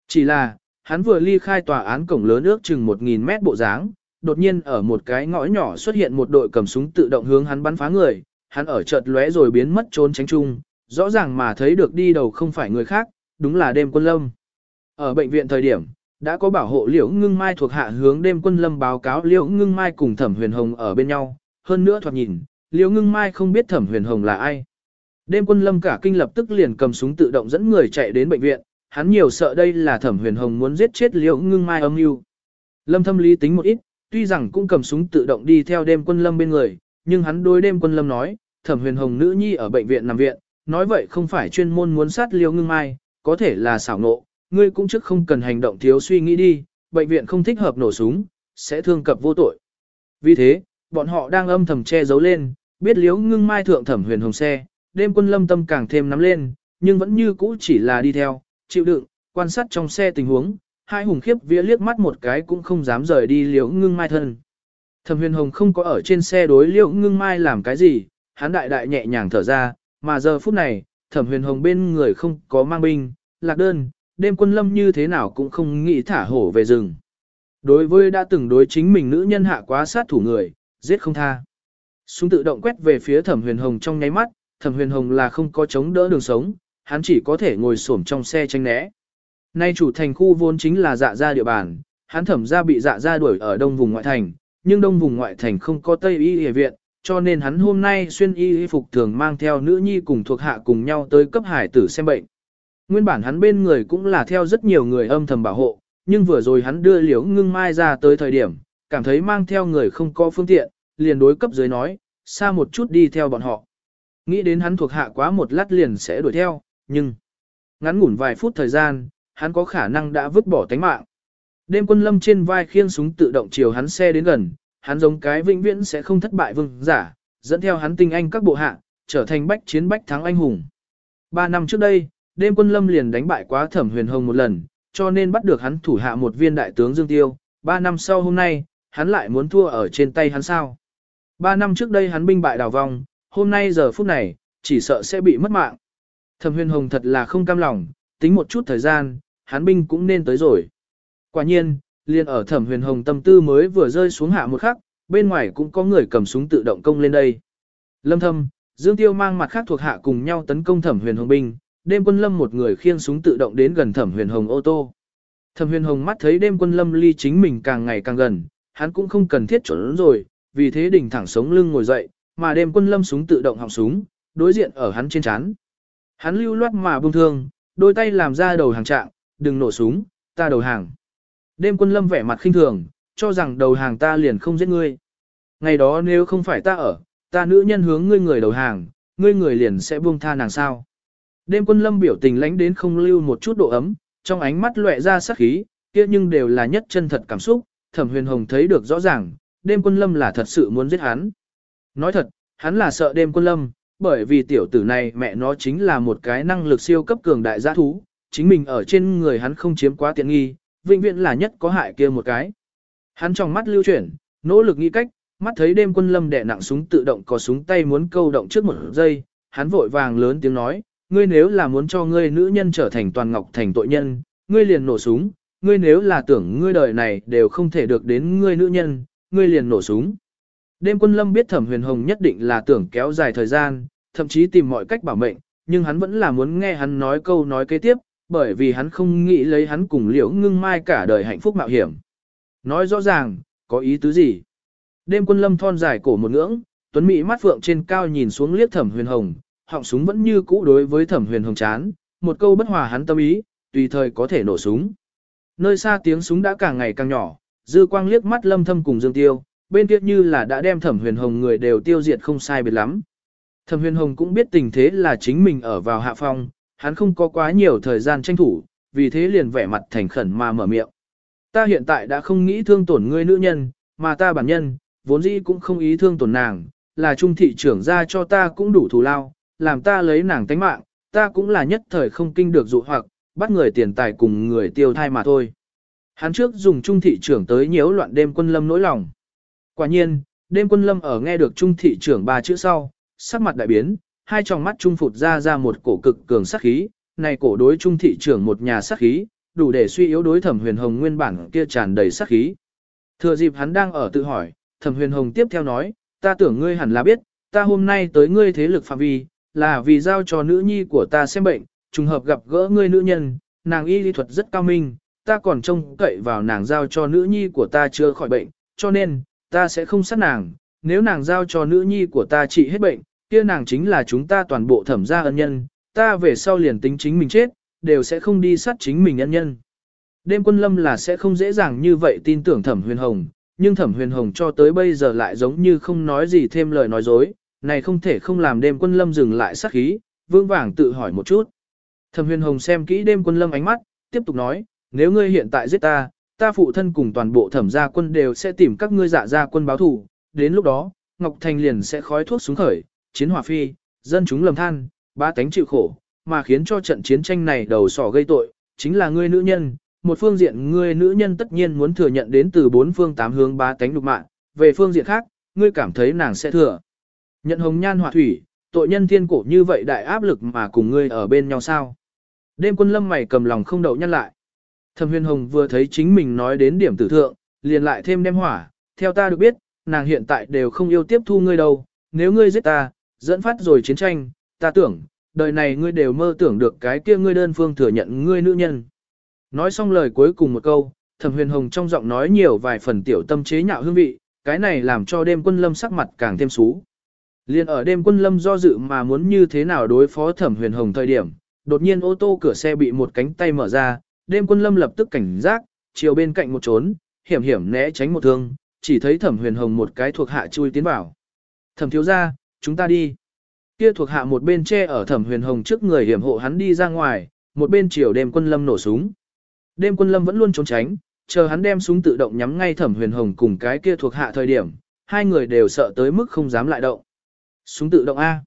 Chỉ là, hắn vừa ly khai tòa án cổng lớn ước chừng 1.000 mét bộ dáng, đột nhiên ở một cái ngõ nhỏ xuất hiện một đội cầm súng tự động hướng hắn bắn phá người, hắn ở chợt lóe rồi biến mất trốn tránh chung, rõ ràng mà thấy được đi đầu không phải người khác, đúng là đêm quân lâm. Ở bệnh viện thời điểm, đã có bảo hộ liễu ngưng mai thuộc hạ hướng đêm quân lâm báo cáo liễu ngưng mai cùng thẩm huyền hồng ở bên nhau, hơn nữa thoạt nhìn, liễu ngưng mai không biết thẩm huyền hồng là ai. Đêm quân lâm cả kinh lập tức liền cầm súng tự động dẫn người chạy đến bệnh viện, hắn nhiều sợ đây là thẩm huyền hồng muốn giết chết liễu ngưng mai âm mưu. Lâm thâm lý tính một ít, tuy rằng cũng cầm súng tự động đi theo đêm quân lâm bên người, nhưng hắn đối đêm quân lâm nói, thẩm huyền hồng nữ nhi ở bệnh viện nằm viện, nói vậy không phải chuyên môn muốn sát liễu ngưng mai, có thể là xảo nộ, ngươi cũng trước không cần hành động thiếu suy nghĩ đi, bệnh viện không thích hợp nổ súng, sẽ thương cập vô tội. Vì thế, bọn họ đang âm thầm che giấu lên, biết liễu ngưng mai thượng thẩm huyền hồng xe, đêm quân lâm tâm càng thêm nắm lên, nhưng vẫn như cũ chỉ là đi theo, chịu đựng, quan sát trong xe tình huống, hai hùng khiếp vía liếc mắt một cái cũng không dám rời đi liễu ngưng mai thân. Thẩm huyền hồng không có ở trên xe đối liễu ngưng mai làm cái gì, hắn đại đại nhẹ nhàng thở ra, mà giờ phút này, thẩm huyền hồng bên người không có mang binh, lạc đơn, đêm quân lâm như thế nào cũng không nghĩ thả hổ về rừng. Đối với đã từng đối chính mình nữ nhân hạ quá sát thủ người, giết không tha. Súng tự động quét về phía thẩm huyền hồng trong nháy mắt, thẩm huyền hồng là không có chống đỡ đường sống, hắn chỉ có thể ngồi xổm trong xe tranh né. Nay chủ thành khu vốn chính là dạ gia địa bàn, hắn thẩm ra bị dạ gia đuổi ở đông vùng ngoại thành, nhưng đông vùng ngoại thành không có tây y y viện, cho nên hắn hôm nay xuyên y y phục thường mang theo nữ nhi cùng thuộc hạ cùng nhau tới cấp hải tử xem bệnh. Nguyên bản hắn bên người cũng là theo rất nhiều người âm thầm bảo hộ, nhưng vừa rồi hắn đưa liễu ngưng mai ra tới thời điểm, cảm thấy mang theo người không có phương tiện, liền đối cấp dưới nói, xa một chút đi theo bọn họ. Nghĩ đến hắn thuộc hạ quá một lát liền sẽ đuổi theo, nhưng ngắn ngủn vài phút thời gian, hắn có khả năng đã vứt bỏ tánh mạng. Đêm quân lâm trên vai khiêng súng tự động chiều hắn xe đến gần, hắn giống cái vĩnh viễn sẽ không thất bại vương giả, dẫn theo hắn tinh anh các bộ hạ, trở thành bách chiến bách thắng anh hùng. Ba năm trước đây, đêm quân lâm liền đánh bại quá thẩm huyền hồng một lần, cho nên bắt được hắn thủ hạ một viên đại tướng Dương Tiêu. Ba năm sau hôm nay, hắn lại muốn thua ở trên tay hắn sao. Ba năm trước đây hắn binh bại đào vong, hôm nay giờ phút này, chỉ sợ sẽ bị mất mạng. Thẩm huyền hồng thật là không cam lòng, tính một chút thời gian, hán binh cũng nên tới rồi. Quả nhiên, liền ở thẩm huyền hồng tâm tư mới vừa rơi xuống hạ một khắc, bên ngoài cũng có người cầm súng tự động công lên đây. Lâm thâm, Dương Tiêu mang mặt khác thuộc hạ cùng nhau tấn công thẩm huyền hồng binh, đêm quân lâm một người khiêng súng tự động đến gần thẩm huyền hồng ô tô. Thẩm huyền hồng mắt thấy đêm quân lâm ly chính mình càng ngày càng gần, hắn cũng không cần thiết chuẩn rồi, vì thế đỉnh thẳng sống lưng ngồi dậy, mà đêm quân lâm súng tự động họng súng, đối diện ở hắn trên chán. Hắn lưu loát mà buông thương, đôi tay làm ra đầu hàng trạng, đừng nổ súng, ta đầu hàng. Đêm quân lâm vẻ mặt khinh thường, cho rằng đầu hàng ta liền không giết ngươi. Ngày đó nếu không phải ta ở, ta nữ nhân hướng ngươi người đầu hàng, ngươi người liền sẽ buông tha nàng sao. Đêm quân lâm biểu tình lánh đến không lưu một chút độ ấm, trong ánh mắt lóe ra sắc khí, kia nhưng đều là nhất chân thật cảm xúc, thẩm huyền hồng thấy được rõ ràng, đêm quân lâm là thật sự muốn giết hắn. Nói thật, hắn là sợ đêm quân lâm, bởi vì tiểu tử này mẹ nó chính là một cái năng lực siêu cấp cường đại giã thú, chính mình ở trên người hắn không chiếm quá tiện nghi, vĩnh viễn là nhất có hại kia một cái. Hắn trong mắt lưu chuyển, nỗ lực nghĩ cách, mắt thấy đêm quân lâm đè nặng súng tự động có súng tay muốn câu động trước một giây, hắn vội vàng lớn tiếng nói, ngươi nếu là muốn cho ngươi nữ nhân trở thành toàn ngọc thành tội nhân, ngươi liền nổ súng, ngươi nếu là tưởng ngươi đời này đều không thể được đến ngươi nữ nhân, ngươi liền nổ súng. Đêm quân lâm biết thẩm huyền hồng nhất định là tưởng kéo dài thời gian, thậm chí tìm mọi cách bảo mệnh, nhưng hắn vẫn là muốn nghe hắn nói câu nói kế tiếp, bởi vì hắn không nghĩ lấy hắn cùng liễu ngưng mai cả đời hạnh phúc mạo hiểm. Nói rõ ràng, có ý tứ gì? Đêm quân lâm thon dài cổ một ngưỡng, tuấn mỹ mắt phượng trên cao nhìn xuống liếc thẩm huyền hồng, họng súng vẫn như cũ đối với thẩm huyền hồng chán, một câu bất hòa hắn tâm ý, tùy thời có thể nổ súng. Nơi xa tiếng súng đã càng ngày càng nhỏ, dư quang liếc mắt lâm thâm cùng dương tiêu, bên kia như là đã đem thẩm huyền hồng người đều tiêu diệt không sai biệt lắm. Thẩm huyền hồng cũng biết tình thế là chính mình ở vào hạ phong, hắn không có quá nhiều thời gian tranh thủ, vì thế liền vẻ mặt thành khẩn mà mở miệng. Ta hiện tại đã không nghĩ thương tổn ngươi nữ nhân, mà ta bản nhân, vốn dĩ cũng không ý thương tổn nàng, là trung thị trưởng ra cho ta cũng đủ thù lao, làm ta lấy nàng tánh mạng, ta cũng là nhất thời không kinh được dụ hoặc, bắt người tiền tài cùng người tiêu thai mà thôi. Hắn trước dùng trung thị trưởng tới nhiễu loạn đêm quân lâm nỗi lòng. Quả nhiên, đêm quân lâm ở nghe được trung thị trưởng ba chữ sau, sắc mặt đại biến, hai tròng mắt trung phụt ra ra một cổ cực cường sát khí, này cổ đối trung thị trưởng một nhà sát khí, đủ để suy yếu đối thẩm huyền hồng nguyên bản kia tràn đầy sát khí. Thừa dịp hắn đang ở tự hỏi, thẩm huyền hồng tiếp theo nói, ta tưởng ngươi hẳn là biết, ta hôm nay tới ngươi thế lực phạm vi, là vì giao cho nữ nhi của ta xem bệnh, trùng hợp gặp gỡ ngươi nữ nhân, nàng y lý thuật rất cao minh, ta còn trông cậy vào nàng giao cho nữ nhi của ta chưa khỏi bệnh, cho nên, ta sẽ không sát nàng, nếu nàng giao cho nữ nhi của ta trị hết bệnh, kia nàng chính là chúng ta toàn bộ thẩm gia ân nhân, ta về sau liền tính chính mình chết, đều sẽ không đi sát chính mình ân nhân. Đêm quân lâm là sẽ không dễ dàng như vậy tin tưởng thẩm huyền hồng, nhưng thẩm huyền hồng cho tới bây giờ lại giống như không nói gì thêm lời nói dối, này không thể không làm đêm quân lâm dừng lại sát khí, vương vàng tự hỏi một chút. Thẩm huyền hồng xem kỹ đêm quân lâm ánh mắt, tiếp tục nói, nếu ngươi hiện tại giết ta, ta phụ thân cùng toàn bộ thẩm gia quân đều sẽ tìm các ngươi dạ gia quân báo thù, đến lúc đó, Ngọc Thành liền sẽ khói thuốc xuống khởi, chiến hỏa phi, dân chúng lầm than, ba tánh chịu khổ, mà khiến cho trận chiến tranh này đầu sỏ gây tội, chính là ngươi nữ nhân, một phương diện ngươi nữ nhân tất nhiên muốn thừa nhận đến từ bốn phương tám hướng ba tánh đục mạng, về phương diện khác, ngươi cảm thấy nàng sẽ thừa. Nhận hồng nhan hỏa thủy, tội nhân thiên cổ như vậy đại áp lực mà cùng ngươi ở bên nhau sao. Đêm quân lâm mày cầm lòng không đậu nhăn lại. Thẩm huyền hồng vừa thấy chính mình nói đến điểm tử thượng, liền lại thêm đem hỏa, theo ta được biết, nàng hiện tại đều không yêu tiếp thu ngươi đâu, nếu ngươi giết ta, dẫn phát rồi chiến tranh, ta tưởng, đời này ngươi đều mơ tưởng được cái kia ngươi đơn phương thừa nhận ngươi nữ nhân. Nói xong lời cuối cùng một câu, thẩm huyền hồng trong giọng nói nhiều vài phần tiểu tâm chế nhạo hương vị, cái này làm cho đêm quân lâm sắc mặt càng thêm xú. Liên ở đêm quân lâm do dự mà muốn như thế nào đối phó thẩm huyền hồng thời điểm, đột nhiên ô tô cửa xe bị một cánh tay mở ra, đêm quân lâm lập tức cảnh giác, chiều bên cạnh một trốn, hiểm hiểm né tránh một thương, chỉ thấy thẩm huyền hồng một cái thuộc hạ chui tiến vào. Thẩm thiếu ra, chúng ta đi. Kia thuộc hạ một bên che ở thẩm huyền hồng trước người hiểm hộ hắn đi ra ngoài, một bên chiều đêm quân lâm nổ súng. Đêm quân lâm vẫn luôn trốn tránh, chờ hắn đem súng tự động nhắm ngay thẩm huyền hồng cùng cái kia thuộc hạ thời điểm, hai người đều sợ tới mức không dám lại động. Súng tự động A.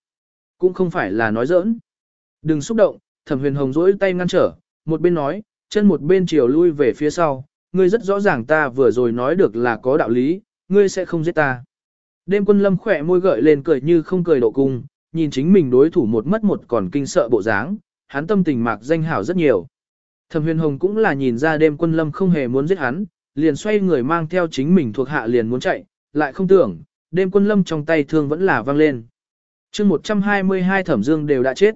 Cũng không phải là nói giỡn. Đừng xúc động, thẩm huyền hồng rỗi tay ngăn trở, một bên nói, chân một bên chiều lui về phía sau, ngươi rất rõ ràng ta vừa rồi nói được là có đạo lý, ngươi sẽ không giết ta. Đêm quân lâm khỏe môi gợi lên cười như không cười độ cung, nhìn chính mình đối thủ một mất một còn kinh sợ bộ dáng, hắn tâm tình mạc danh hảo rất nhiều. Thẩm huyền hồng cũng là nhìn ra đêm quân lâm không hề muốn giết hắn, liền xoay người mang theo chính mình thuộc hạ liền muốn chạy, lại không tưởng, đêm quân lâm trong tay thương vẫn là văng lên. chương 122 thẩm dương đều đã chết.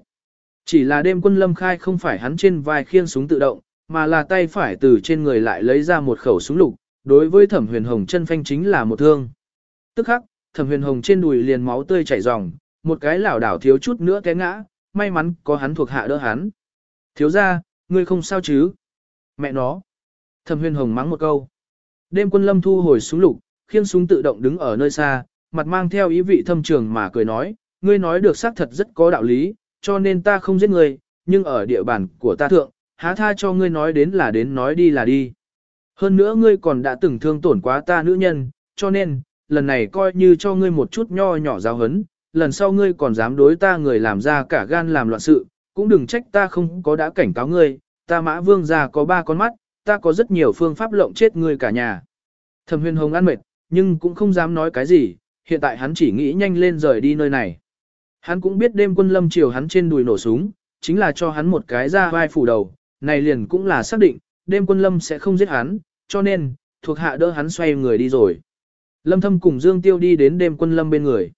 Chỉ là đêm quân lâm khai không phải hắn trên vai khiên súng tự động, mà là tay phải từ trên người lại lấy ra một khẩu súng lục, đối với thẩm huyền hồng chân phanh chính là một thương. Tức khắc, thẩm huyền hồng trên đùi liền máu tươi chảy ròng, một cái lảo đảo thiếu chút nữa té ngã, may mắn có hắn thuộc hạ đỡ hắn. Thiếu ra, ngươi không sao chứ? Mẹ nó. Thẩm huyền hồng mắng một câu. Đêm quân lâm thu hồi súng lục, khiêng súng tự động đứng ở nơi xa, mặt mang theo ý vị thâm trường mà cười nói, ngươi nói được xác thật rất có đạo lý, cho nên ta không giết ngươi, nhưng ở địa bàn của ta thượng, há tha cho ngươi nói đến là đến nói đi là đi. Hơn nữa ngươi còn đã từng thương tổn quá ta nữ nhân, cho nên, lần này coi như cho ngươi một chút nho nhỏ giáo hấn, lần sau ngươi còn dám đối ta người làm ra cả gan làm loạn sự, cũng đừng trách ta không có đã cảnh cáo ngươi, ta mã vương già có ba con mắt, ta có rất nhiều phương pháp lộng chết ngươi cả nhà. Thẩm huyền hồng ăn mệt, nhưng cũng không dám nói cái gì, hiện tại hắn chỉ nghĩ nhanh lên rời đi nơi này. Hắn cũng biết đêm quân lâm chiều hắn trên đùi nổ súng, chính là cho hắn một cái ra vai phủ đầu, này liền cũng là xác định, đêm quân lâm sẽ không giết hắn, cho nên, thuộc hạ đỡ hắn xoay người đi rồi. Lâm thâm cùng Dương Tiêu đi đến đêm quân lâm bên người.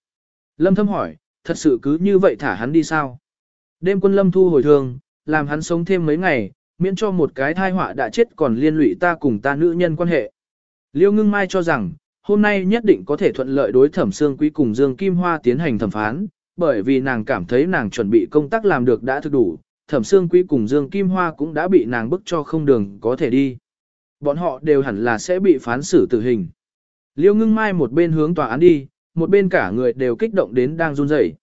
Lâm thâm hỏi, thật sự cứ như vậy thả hắn đi sao? Đêm quân lâm thu hồi thường, làm hắn sống thêm mấy ngày, miễn cho một cái thai họa đã chết còn liên lụy ta cùng ta nữ nhân quan hệ. Liêu ngưng mai cho rằng, hôm nay nhất định có thể thuận lợi đối thẩm xương quý cùng Dương Kim Hoa tiến hành thẩm phán, bởi vì nàng cảm thấy nàng chuẩn bị công tác làm được đã thực đủ, thẩm xương quý cùng Dương Kim Hoa cũng đã bị nàng bức cho không đường có thể đi. Bọn họ đều hẳn là sẽ bị phán xử tử hình. Liêu ngưng mai một bên hướng tòa án đi, một bên cả người đều kích động đến đang run rẩy.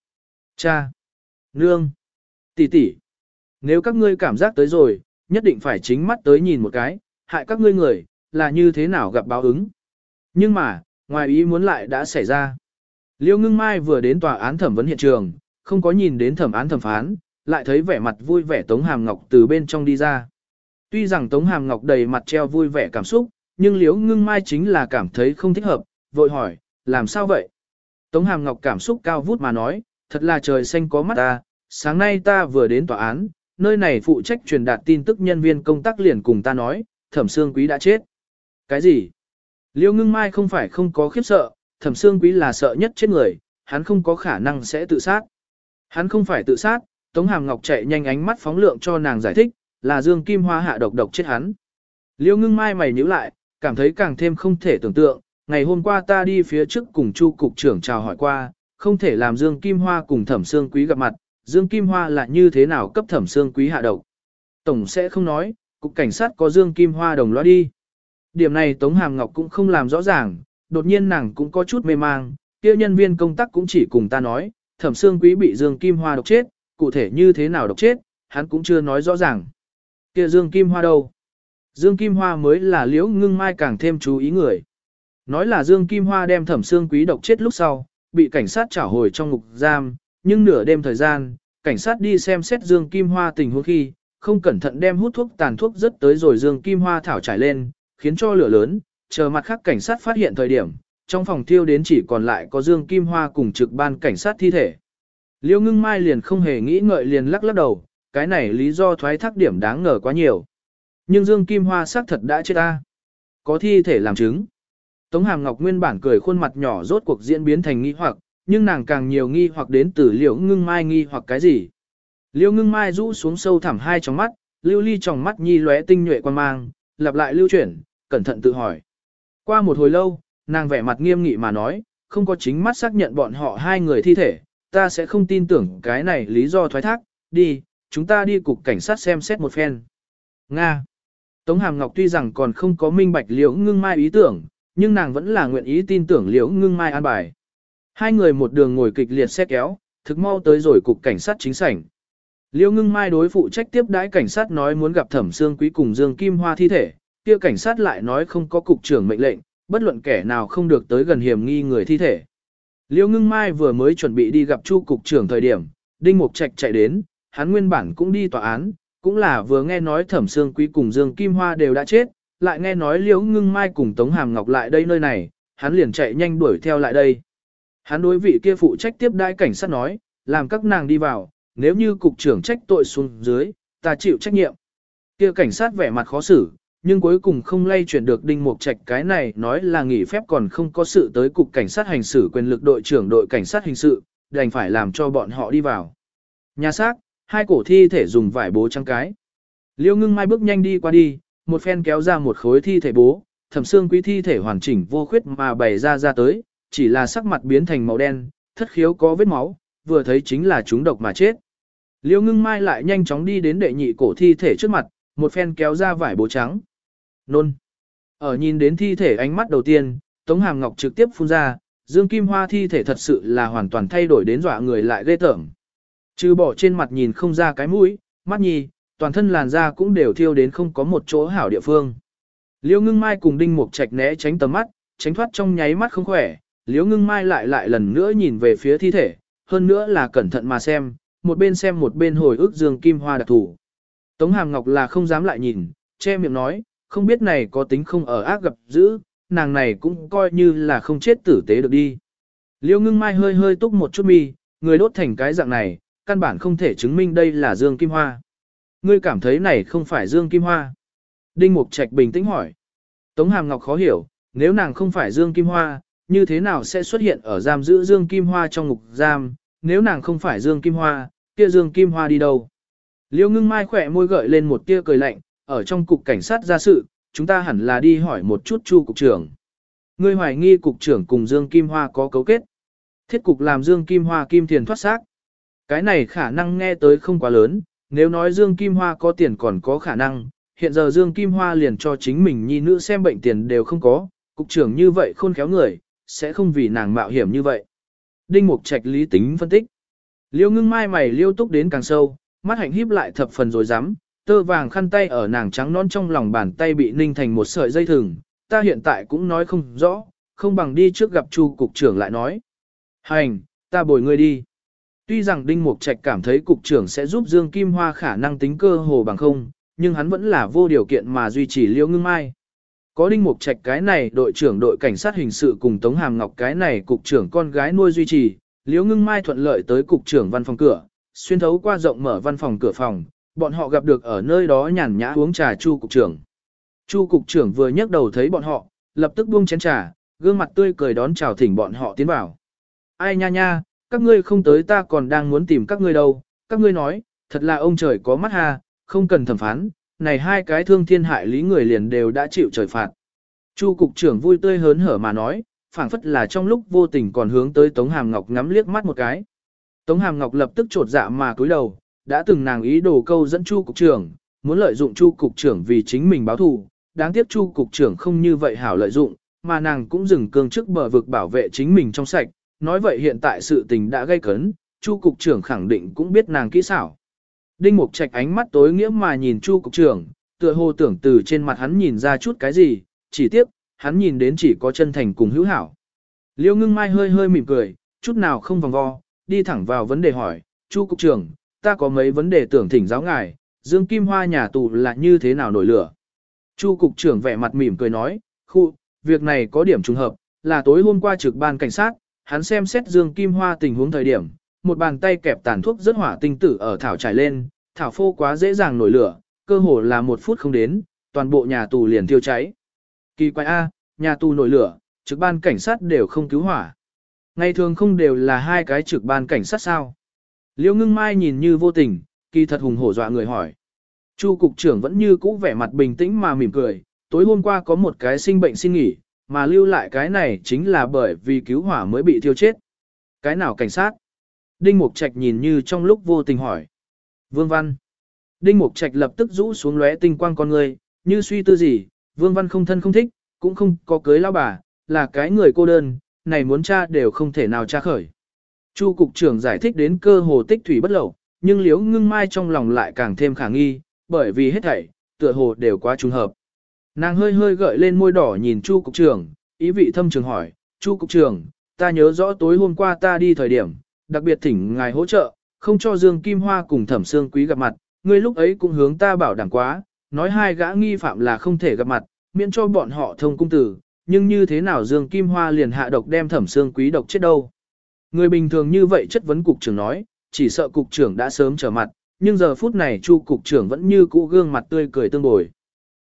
Cha! Nương! tỷ tỷ, Nếu các ngươi cảm giác tới rồi, nhất định phải chính mắt tới nhìn một cái, hại các ngươi người, là như thế nào gặp báo ứng. Nhưng mà, ngoài ý muốn lại đã xảy ra. Liêu ngưng mai vừa đến tòa án thẩm vấn hiện trường, không có nhìn đến thẩm án thẩm phán, lại thấy vẻ mặt vui vẻ Tống Hàm Ngọc từ bên trong đi ra. Tuy rằng Tống Hàm Ngọc đầy mặt treo vui vẻ cảm xúc, nhưng Liễu Ngưng Mai chính là cảm thấy không thích hợp, vội hỏi, làm sao vậy? Tống Hàm Ngọc cảm xúc cao vút mà nói, thật là trời xanh có mắt ta, sáng nay ta vừa đến tòa án, nơi này phụ trách truyền đạt tin tức nhân viên công tác liền cùng ta nói, Thẩm Sương Quý đã chết. Cái gì? Liễu Ngưng Mai không phải không có khiếp sợ, Thẩm Sương Quý là sợ nhất chết người, hắn không có khả năng sẽ tự sát. Hắn không phải tự sát, Tống Hàm Ngọc chạy nhanh ánh mắt phóng lượng cho nàng giải thích, là Dương Kim Hoa hạ độc độc chết hắn. Liêu ngưng mai mày nhíu lại, cảm thấy càng thêm không thể tưởng tượng, ngày hôm qua ta đi phía trước cùng Chu cục trưởng chào hỏi qua, không thể làm Dương Kim Hoa cùng Thẩm Sương Quý gặp mặt, Dương Kim Hoa là như thế nào cấp Thẩm Sương Quý hạ độc. Tổng sẽ không nói, cục cảnh sát có Dương Kim Hoa đồng loa đi. Điểm này Tống Hàm Ngọc cũng không làm rõ ràng, đột nhiên nàng cũng có chút mê mang, kia nhân viên công tác cũng chỉ cùng ta nói, Thẩm Sương Quý bị Dương Kim Hoa độc chết, cụ thể như thế nào độc chết, hắn cũng chưa nói rõ ràng. Kia Dương Kim Hoa đâu? Dương Kim Hoa mới là liễu ngưng mai càng thêm chú ý người. Nói là Dương Kim Hoa đem thẩm xương quý độc chết lúc sau, bị cảnh sát trả hồi trong ngục giam, nhưng nửa đêm thời gian, cảnh sát đi xem xét Dương Kim Hoa tình huống khi, không cẩn thận đem hút thuốc tàn thuốc rất tới rồi Dương Kim Hoa thảo trải lên, khiến cho lửa lớn, chờ mặt khác cảnh sát phát hiện thời điểm, trong phòng thiêu đến chỉ còn lại có Dương Kim Hoa cùng trực ban cảnh sát thi thể. Liêu ngưng mai liền không hề nghĩ ngợi liền lắc lắc đầu, cái này lý do thoái thác điểm đáng ngờ quá nhiều. Nhưng Dương Kim Hoa xác thật đã chết ta. Có thi thể làm chứng. Tống Hàm Ngọc nguyên bản cười khuôn mặt nhỏ rốt cuộc diễn biến thành nghi hoặc, nhưng nàng càng nhiều nghi hoặc đến từ liễu ngưng mai nghi hoặc cái gì. Liễu ngưng mai rũ xuống sâu thẳm hai trong mắt, lưu ly trong mắt nhi lóe tinh nhuệ quan mang, lặp lại lưu chuyển, cẩn thận tự hỏi. Qua một hồi lâu, nàng vẻ mặt nghiêm nghị mà nói, không có chính mắt xác nhận bọn họ hai người thi thể, ta sẽ không tin tưởng cái này lý do thoái thác, đi, chúng ta đi cục cảnh sát xem xét một phen. Nga. Tống Hàm Ngọc tuy rằng còn không có minh bạch liễu ngưng mai ý tưởng, nhưng nàng vẫn là nguyện ý tin tưởng liễu ngưng mai an bài. Hai người một đường ngồi kịch liệt xe kéo, thực mau tới rồi cục cảnh sát chính sảnh. Liễu ngưng mai đối phụ trách tiếp đãi cảnh sát nói muốn gặp thẩm xương quý cùng Dương Kim Hoa thi thể, kia cảnh sát lại nói không có cục trưởng mệnh lệnh, bất luận kẻ nào không được tới gần hiểm nghi người thi thể. Liêu ngưng mai vừa mới chuẩn bị đi gặp chu cục trưởng thời điểm, Đinh Mục Trạch chạy đến, hắn nguyên bản cũng đi tòa án, cũng là vừa nghe nói thẩm Sương quý cùng Dương Kim Hoa đều đã chết, lại nghe nói Liêu ngưng mai cùng Tống Hàm Ngọc lại đây nơi này, hắn liền chạy nhanh đuổi theo lại đây. Hắn đối vị kia phụ trách tiếp đai cảnh sát nói, làm các nàng đi vào, nếu như cục trưởng trách tội xuống dưới, ta chịu trách nhiệm. Kia cảnh sát vẻ mặt khó xử, nhưng cuối cùng không lay chuyển được Đinh Mục Trạch cái này nói là nghỉ phép còn không có sự tới cục cảnh sát hành xử quyền lực đội trưởng đội cảnh sát hình sự, đành phải làm cho bọn họ đi vào. Nhà xác, hai cổ thi thể dùng vải bố trắng cái. Liêu ngưng mai bước nhanh đi qua đi, một phen kéo ra một khối thi thể bố, thẩm xương quý thi thể hoàn chỉnh vô khuyết mà bày ra ra tới, chỉ là sắc mặt biến thành màu đen, thất khiếu có vết máu, vừa thấy chính là chúng độc mà chết. Liêu ngưng mai lại nhanh chóng đi đến đệ nhị cổ thi thể trước mặt, một phen kéo ra vải bố trắng. Nôn. Ở nhìn đến thi thể ánh mắt đầu tiên, Tống Hàm Ngọc trực tiếp phun ra, Dương Kim Hoa thi thể thật sự là hoàn toàn thay đổi đến dọa người lại ghê tởm. Trừ bỏ trên mặt nhìn không ra cái mũi, mắt nhì, toàn thân làn da cũng đều thiêu đến không có một chỗ hảo địa phương. Liễu ngưng mai cùng đinh mục trạch né tránh tầm mắt, tránh thoát trong nháy mắt không khỏe, liễu ngưng mai lại lại lần nữa nhìn về phía thi thể, hơn nữa là cẩn thận mà xem, một bên xem một bên hồi ức dương kim hoa đặc thủ. Tống hàm ngọc là không dám lại nhìn, che miệng nói, không biết này có tính không ở ác gặp dữ, nàng này cũng coi như là không chết tử tế được đi. liêu ngưng mai hơi hơi túc một chút mi, người đốt thành cái dạng này, căn bản không thể chứng minh đây là Dương Kim Hoa. Ngươi cảm thấy này không phải Dương Kim Hoa. Đinh Mục Trạch bình tĩnh hỏi. Tống Hàm Ngọc khó hiểu, nếu nàng không phải Dương Kim Hoa, như thế nào sẽ xuất hiện ở giam giữ Dương Kim Hoa trong ngục giam, nếu nàng không phải Dương Kim Hoa, kia Dương Kim Hoa đi đâu? Liêu ngưng mai khỏe môi gợi lên một tia cười lạnh, ở trong cục cảnh sát ra sự, chúng ta hẳn là đi hỏi một chút chu cục trưởng. Ngươi hoài nghi cục trưởng cùng Dương Kim Hoa có cấu kết. Thiết cục làm Dương Kim Hoa kim tiền thoát xác. Cái này khả năng nghe tới không quá lớn, nếu nói Dương Kim Hoa có tiền còn có khả năng, hiện giờ Dương Kim Hoa liền cho chính mình nhi nữ xem bệnh tiền đều không có, cục trưởng như vậy khôn khéo người, sẽ không vì nàng mạo hiểm như vậy. Đinh Mục Trạch lý tính phân tích. Liêu ngưng mai mày liêu túc đến càng sâu, mắt hạnh híp lại thập phần rồi dám, tơ vàng khăn tay ở nàng trắng non trong lòng bàn tay bị ninh thành một sợi dây thừng, ta hiện tại cũng nói không rõ, không bằng đi trước gặp Chu cục trưởng lại nói. Hành, ta bồi ngươi đi. Tuy rằng Đinh Mục Trạch cảm thấy cục trưởng sẽ giúp Dương Kim Hoa khả năng tính cơ hồ bằng không, nhưng hắn vẫn là vô điều kiện mà duy trì Liễu Ngưng Mai. Có Đinh Mục Trạch cái này đội trưởng đội cảnh sát hình sự cùng Tống Hàm Ngọc cái này cục trưởng con gái nuôi duy trì, Liễu Ngưng Mai thuận lợi tới cục trưởng văn phòng cửa, xuyên thấu qua rộng mở văn phòng cửa phòng, bọn họ gặp được ở nơi đó nhàn nhã uống trà Chu cục trưởng. Chu cục trưởng vừa nhấc đầu thấy bọn họ, lập tức buông chén trà, gương mặt tươi cười đón chào thỉnh bọn họ tiến vào. Ai nha nha, các ngươi không tới ta còn đang muốn tìm các ngươi đâu, các ngươi nói, thật là ông trời có mắt ha, không cần thẩm phán, này hai cái thương thiên hại lý người liền đều đã chịu trời phạt. Chu cục trưởng vui tươi hớn hở mà nói, phảng phất là trong lúc vô tình còn hướng tới Tống Hàm Ngọc ngắm liếc mắt một cái. Tống Hàm Ngọc lập tức trột dạ mà cúi đầu, đã từng nàng ý đồ câu dẫn Chu cục trưởng, muốn lợi dụng Chu cục trưởng vì chính mình báo thù, đáng tiếc Chu cục trưởng không như vậy hảo lợi dụng, mà nàng cũng dừng cương trước bờ vực bảo vệ chính mình trong sạch, nói vậy hiện tại sự tình đã gây cấn, Chu cục trưởng khẳng định cũng biết nàng kỹ xảo. Đinh Mục Trạch ánh mắt tối nghĩa mà nhìn Chu cục trưởng, tựa hồ tưởng từ trên mặt hắn nhìn ra chút cái gì, chỉ tiếc, hắn nhìn đến chỉ có chân thành cùng hữu hảo. Liêu Ngưng Mai hơi hơi mỉm cười, chút nào không vòng vo, đi thẳng vào vấn đề hỏi, Chu cục trưởng, ta có mấy vấn đề tưởng thỉnh giáo ngài, Dương Kim Hoa nhà tù là như thế nào nổi lửa? Chu cục trưởng vẻ mặt mỉm cười nói, khu, việc này có điểm trùng hợp, là tối hôm qua trực ban cảnh sát, hắn xem xét Dương Kim Hoa tình huống thời điểm, một bàn tay kẹp tàn thuốc rất hỏa tinh tử ở thảo trải lên, thảo phô quá dễ dàng nổi lửa, cơ hồ là một phút không đến, toàn bộ nhà tù liền thiêu cháy. Kỳ quái A, nhà tù nổi lửa, trực ban cảnh sát đều không cứu hỏa. Ngày thường không đều là hai cái trực ban cảnh sát sao. Liêu ngưng mai nhìn như vô tình, kỳ thật hùng hổ dọa người hỏi. Chu cục trưởng vẫn như cũ vẻ mặt bình tĩnh mà mỉm cười, tối hôm qua có một cái sinh bệnh xin nghỉ, mà lưu lại cái này chính là bởi vì cứu hỏa mới bị thiêu chết. Cái nào cảnh sát? Đinh Mục Trạch nhìn như trong lúc vô tình hỏi. Vương Văn. Đinh Mục Trạch lập tức rũ xuống lóe tinh quang con người, như suy tư gì, Vương Văn không thân không thích, cũng không có cưới lao bà, là cái người cô đơn, này muốn tra đều không thể nào tra khởi. Chu cục trưởng giải thích đến cơ hồ tích thủy bất lậu, nhưng liếu ngưng mai trong lòng lại càng thêm khả nghi, bởi vì hết thảy, tựa hồ đều quá trùng hợp. Nàng hơi hơi gợi lên môi đỏ nhìn Chu cục trưởng, ý vị thâm trường hỏi, Chu cục trưởng, ta nhớ rõ tối hôm qua ta đi thời điểm, đặc biệt thỉnh ngài hỗ trợ, không cho Dương Kim Hoa cùng Thẩm Sương Quý gặp mặt, ngươi lúc ấy cũng hướng ta bảo đảm quá, nói hai gã nghi phạm là không thể gặp mặt, miễn cho bọn họ thông cung tử, nhưng như thế nào Dương Kim Hoa liền hạ độc đem Thẩm Sương Quý độc chết đâu. Người bình thường như vậy chất vấn cục trưởng nói, chỉ sợ cục trưởng đã sớm trở mặt, nhưng giờ phút này Chu cục trưởng vẫn như cũ gương mặt tươi cười tương bồi.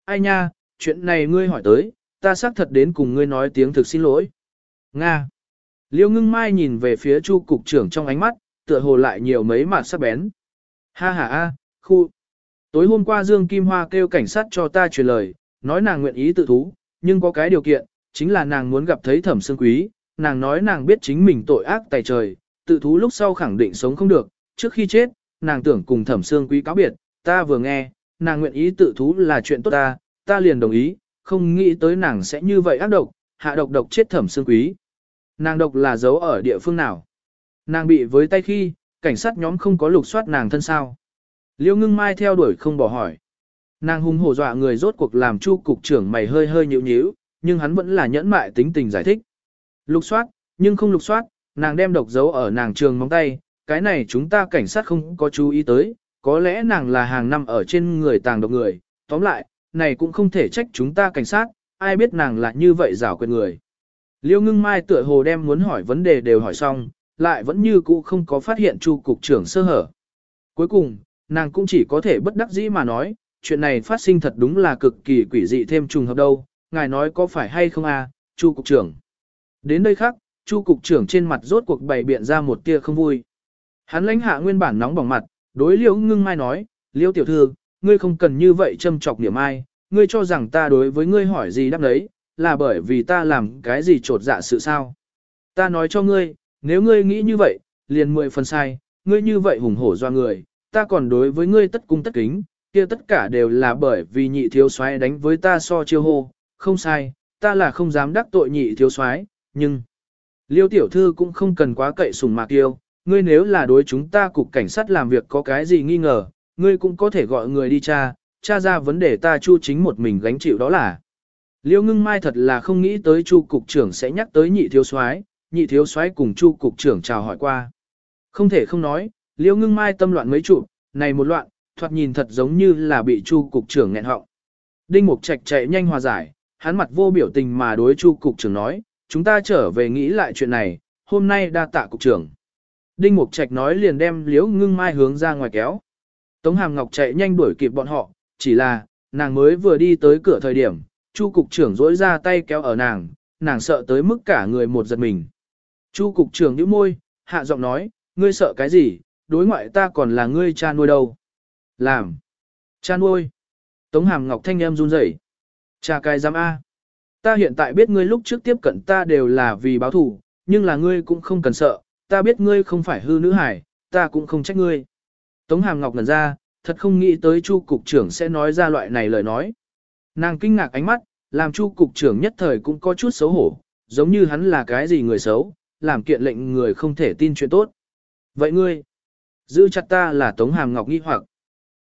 Ai nha, chuyện này ngươi hỏi tới, ta xác thật đến cùng ngươi nói tiếng thực xin lỗi. Nga. Liêu ngưng mai nhìn về phía Chu cục trưởng trong ánh mắt, tựa hồ lại nhiều mấy mặt sắc bén. Ha ha a, khu. Tối hôm qua Dương Kim Hoa kêu cảnh sát cho ta truyền lời, nói nàng nguyện ý tự thú, nhưng có cái điều kiện, chính là nàng muốn gặp thấy thẩm sương quý, nàng nói nàng biết chính mình tội ác tài trời, tự thú lúc sau khẳng định sống không được, trước khi chết, nàng tưởng cùng thẩm xương quý cáo biệt, ta vừa nghe, nàng nguyện ý tự thú là chuyện tốt ta, ta liền đồng ý, không nghĩ tới nàng sẽ như vậy ác độc, hạ độc độc chết thẩm xương quý. Nàng độc là giấu ở địa phương nào? Nàng bị với tay khi, cảnh sát nhóm không có lục soát nàng thân sao. Liêu ngưng mai theo đuổi không bỏ hỏi. Nàng hung hổ dọa người rốt cuộc làm chu cục trưởng mày hơi hơi nhíu nhíu, nhưng hắn vẫn là nhẫn mại tính tình giải thích. Lục soát, nhưng không lục soát, nàng đem độc dấu ở nàng trường móng tay, cái này chúng ta cảnh sát không có chú ý tới, có lẽ nàng là hàng năm ở trên người tàng độc người, tóm lại, này cũng không thể trách chúng ta cảnh sát, ai biết nàng là như vậy rảo quyền người. Liêu ngưng mai tựa hồ đem muốn hỏi vấn đề đều hỏi xong, lại vẫn như cũ không có phát hiện chu cục trưởng sơ hở. Cuối cùng, nàng cũng chỉ có thể bất đắc dĩ mà nói, chuyện này phát sinh thật đúng là cực kỳ quỷ dị thêm trùng hợp đâu, ngài nói có phải hay không à, chu cục trưởng. Đến đây khác, chu cục trưởng trên mặt rốt cuộc bày biện ra một tia không vui. Hắn lãnh hạ nguyên bản nóng bỏng mặt, đối liễu ngưng mai nói, liễu tiểu thư, ngươi không cần như vậy châm chọc niệm ai, ngươi cho rằng ta đối với ngươi hỏi gì đáp đấy, là bởi vì ta làm cái gì trột dạ sự sao. Ta nói cho ngươi, nếu ngươi nghĩ như vậy, liền mười phần sai, ngươi như vậy hùng hổ do người, ta còn đối với ngươi tất cung tất kính, kia tất cả đều là bởi vì nhị thiếu soái đánh với ta so chiêu hô, không sai, ta là không dám đắc tội nhị thiếu soái, nhưng Liêu tiểu thư cũng không cần quá cậy sùng mạc tiêu ngươi nếu là đối chúng ta cục cảnh sát làm việc có cái gì nghi ngờ, ngươi cũng có thể gọi người đi tra, tra ra vấn đề ta chu chính một mình gánh chịu đó là. Liêu ngưng mai thật là không nghĩ tới chu cục trưởng sẽ nhắc tới nhị thiếu soái, nhị thiếu soái cùng chu cục trưởng chào hỏi qua. Không thể không nói, liêu ngưng mai tâm loạn mấy trụ, này một loạn, thoạt nhìn thật giống như là bị chu cục trưởng nghẹn họng. Đinh Mục Trạch chạy nhanh hòa giải, hắn mặt vô biểu tình mà đối chu cục trưởng nói, chúng ta trở về nghĩ lại chuyện này, hôm nay đa tạ cục trưởng. Đinh Mục Trạch nói liền đem liễu ngưng mai hướng ra ngoài kéo. Tống Hàm Ngọc chạy nhanh đuổi kịp bọn họ, chỉ là, nàng mới vừa đi tới cửa thời điểm, Chu cục trưởng dỗi ra tay kéo ở nàng, nàng sợ tới mức cả người một giật mình. Chu cục trưởng nhíu môi, hạ giọng nói, ngươi sợ cái gì, đối ngoại ta còn là ngươi cha nuôi đâu. Làm. Cha nuôi. Tống hàm ngọc thanh em run rẩy. Cha cái giám A. Ta hiện tại biết ngươi lúc trước tiếp cận ta đều là vì báo thù, nhưng là ngươi cũng không cần sợ, ta biết ngươi không phải hư nữ hải, ta cũng không trách ngươi. Tống hàm ngọc ngẩn ra, thật không nghĩ tới chu cục trưởng sẽ nói ra loại này lời nói. Nàng kinh ngạc ánh mắt, làm chu cục trưởng nhất thời cũng có chút xấu hổ, giống như hắn là cái gì người xấu, làm kiện lệnh người không thể tin chuyện tốt. Vậy ngươi, giữ chặt ta là Tống Hàm Ngọc nghi hoặc.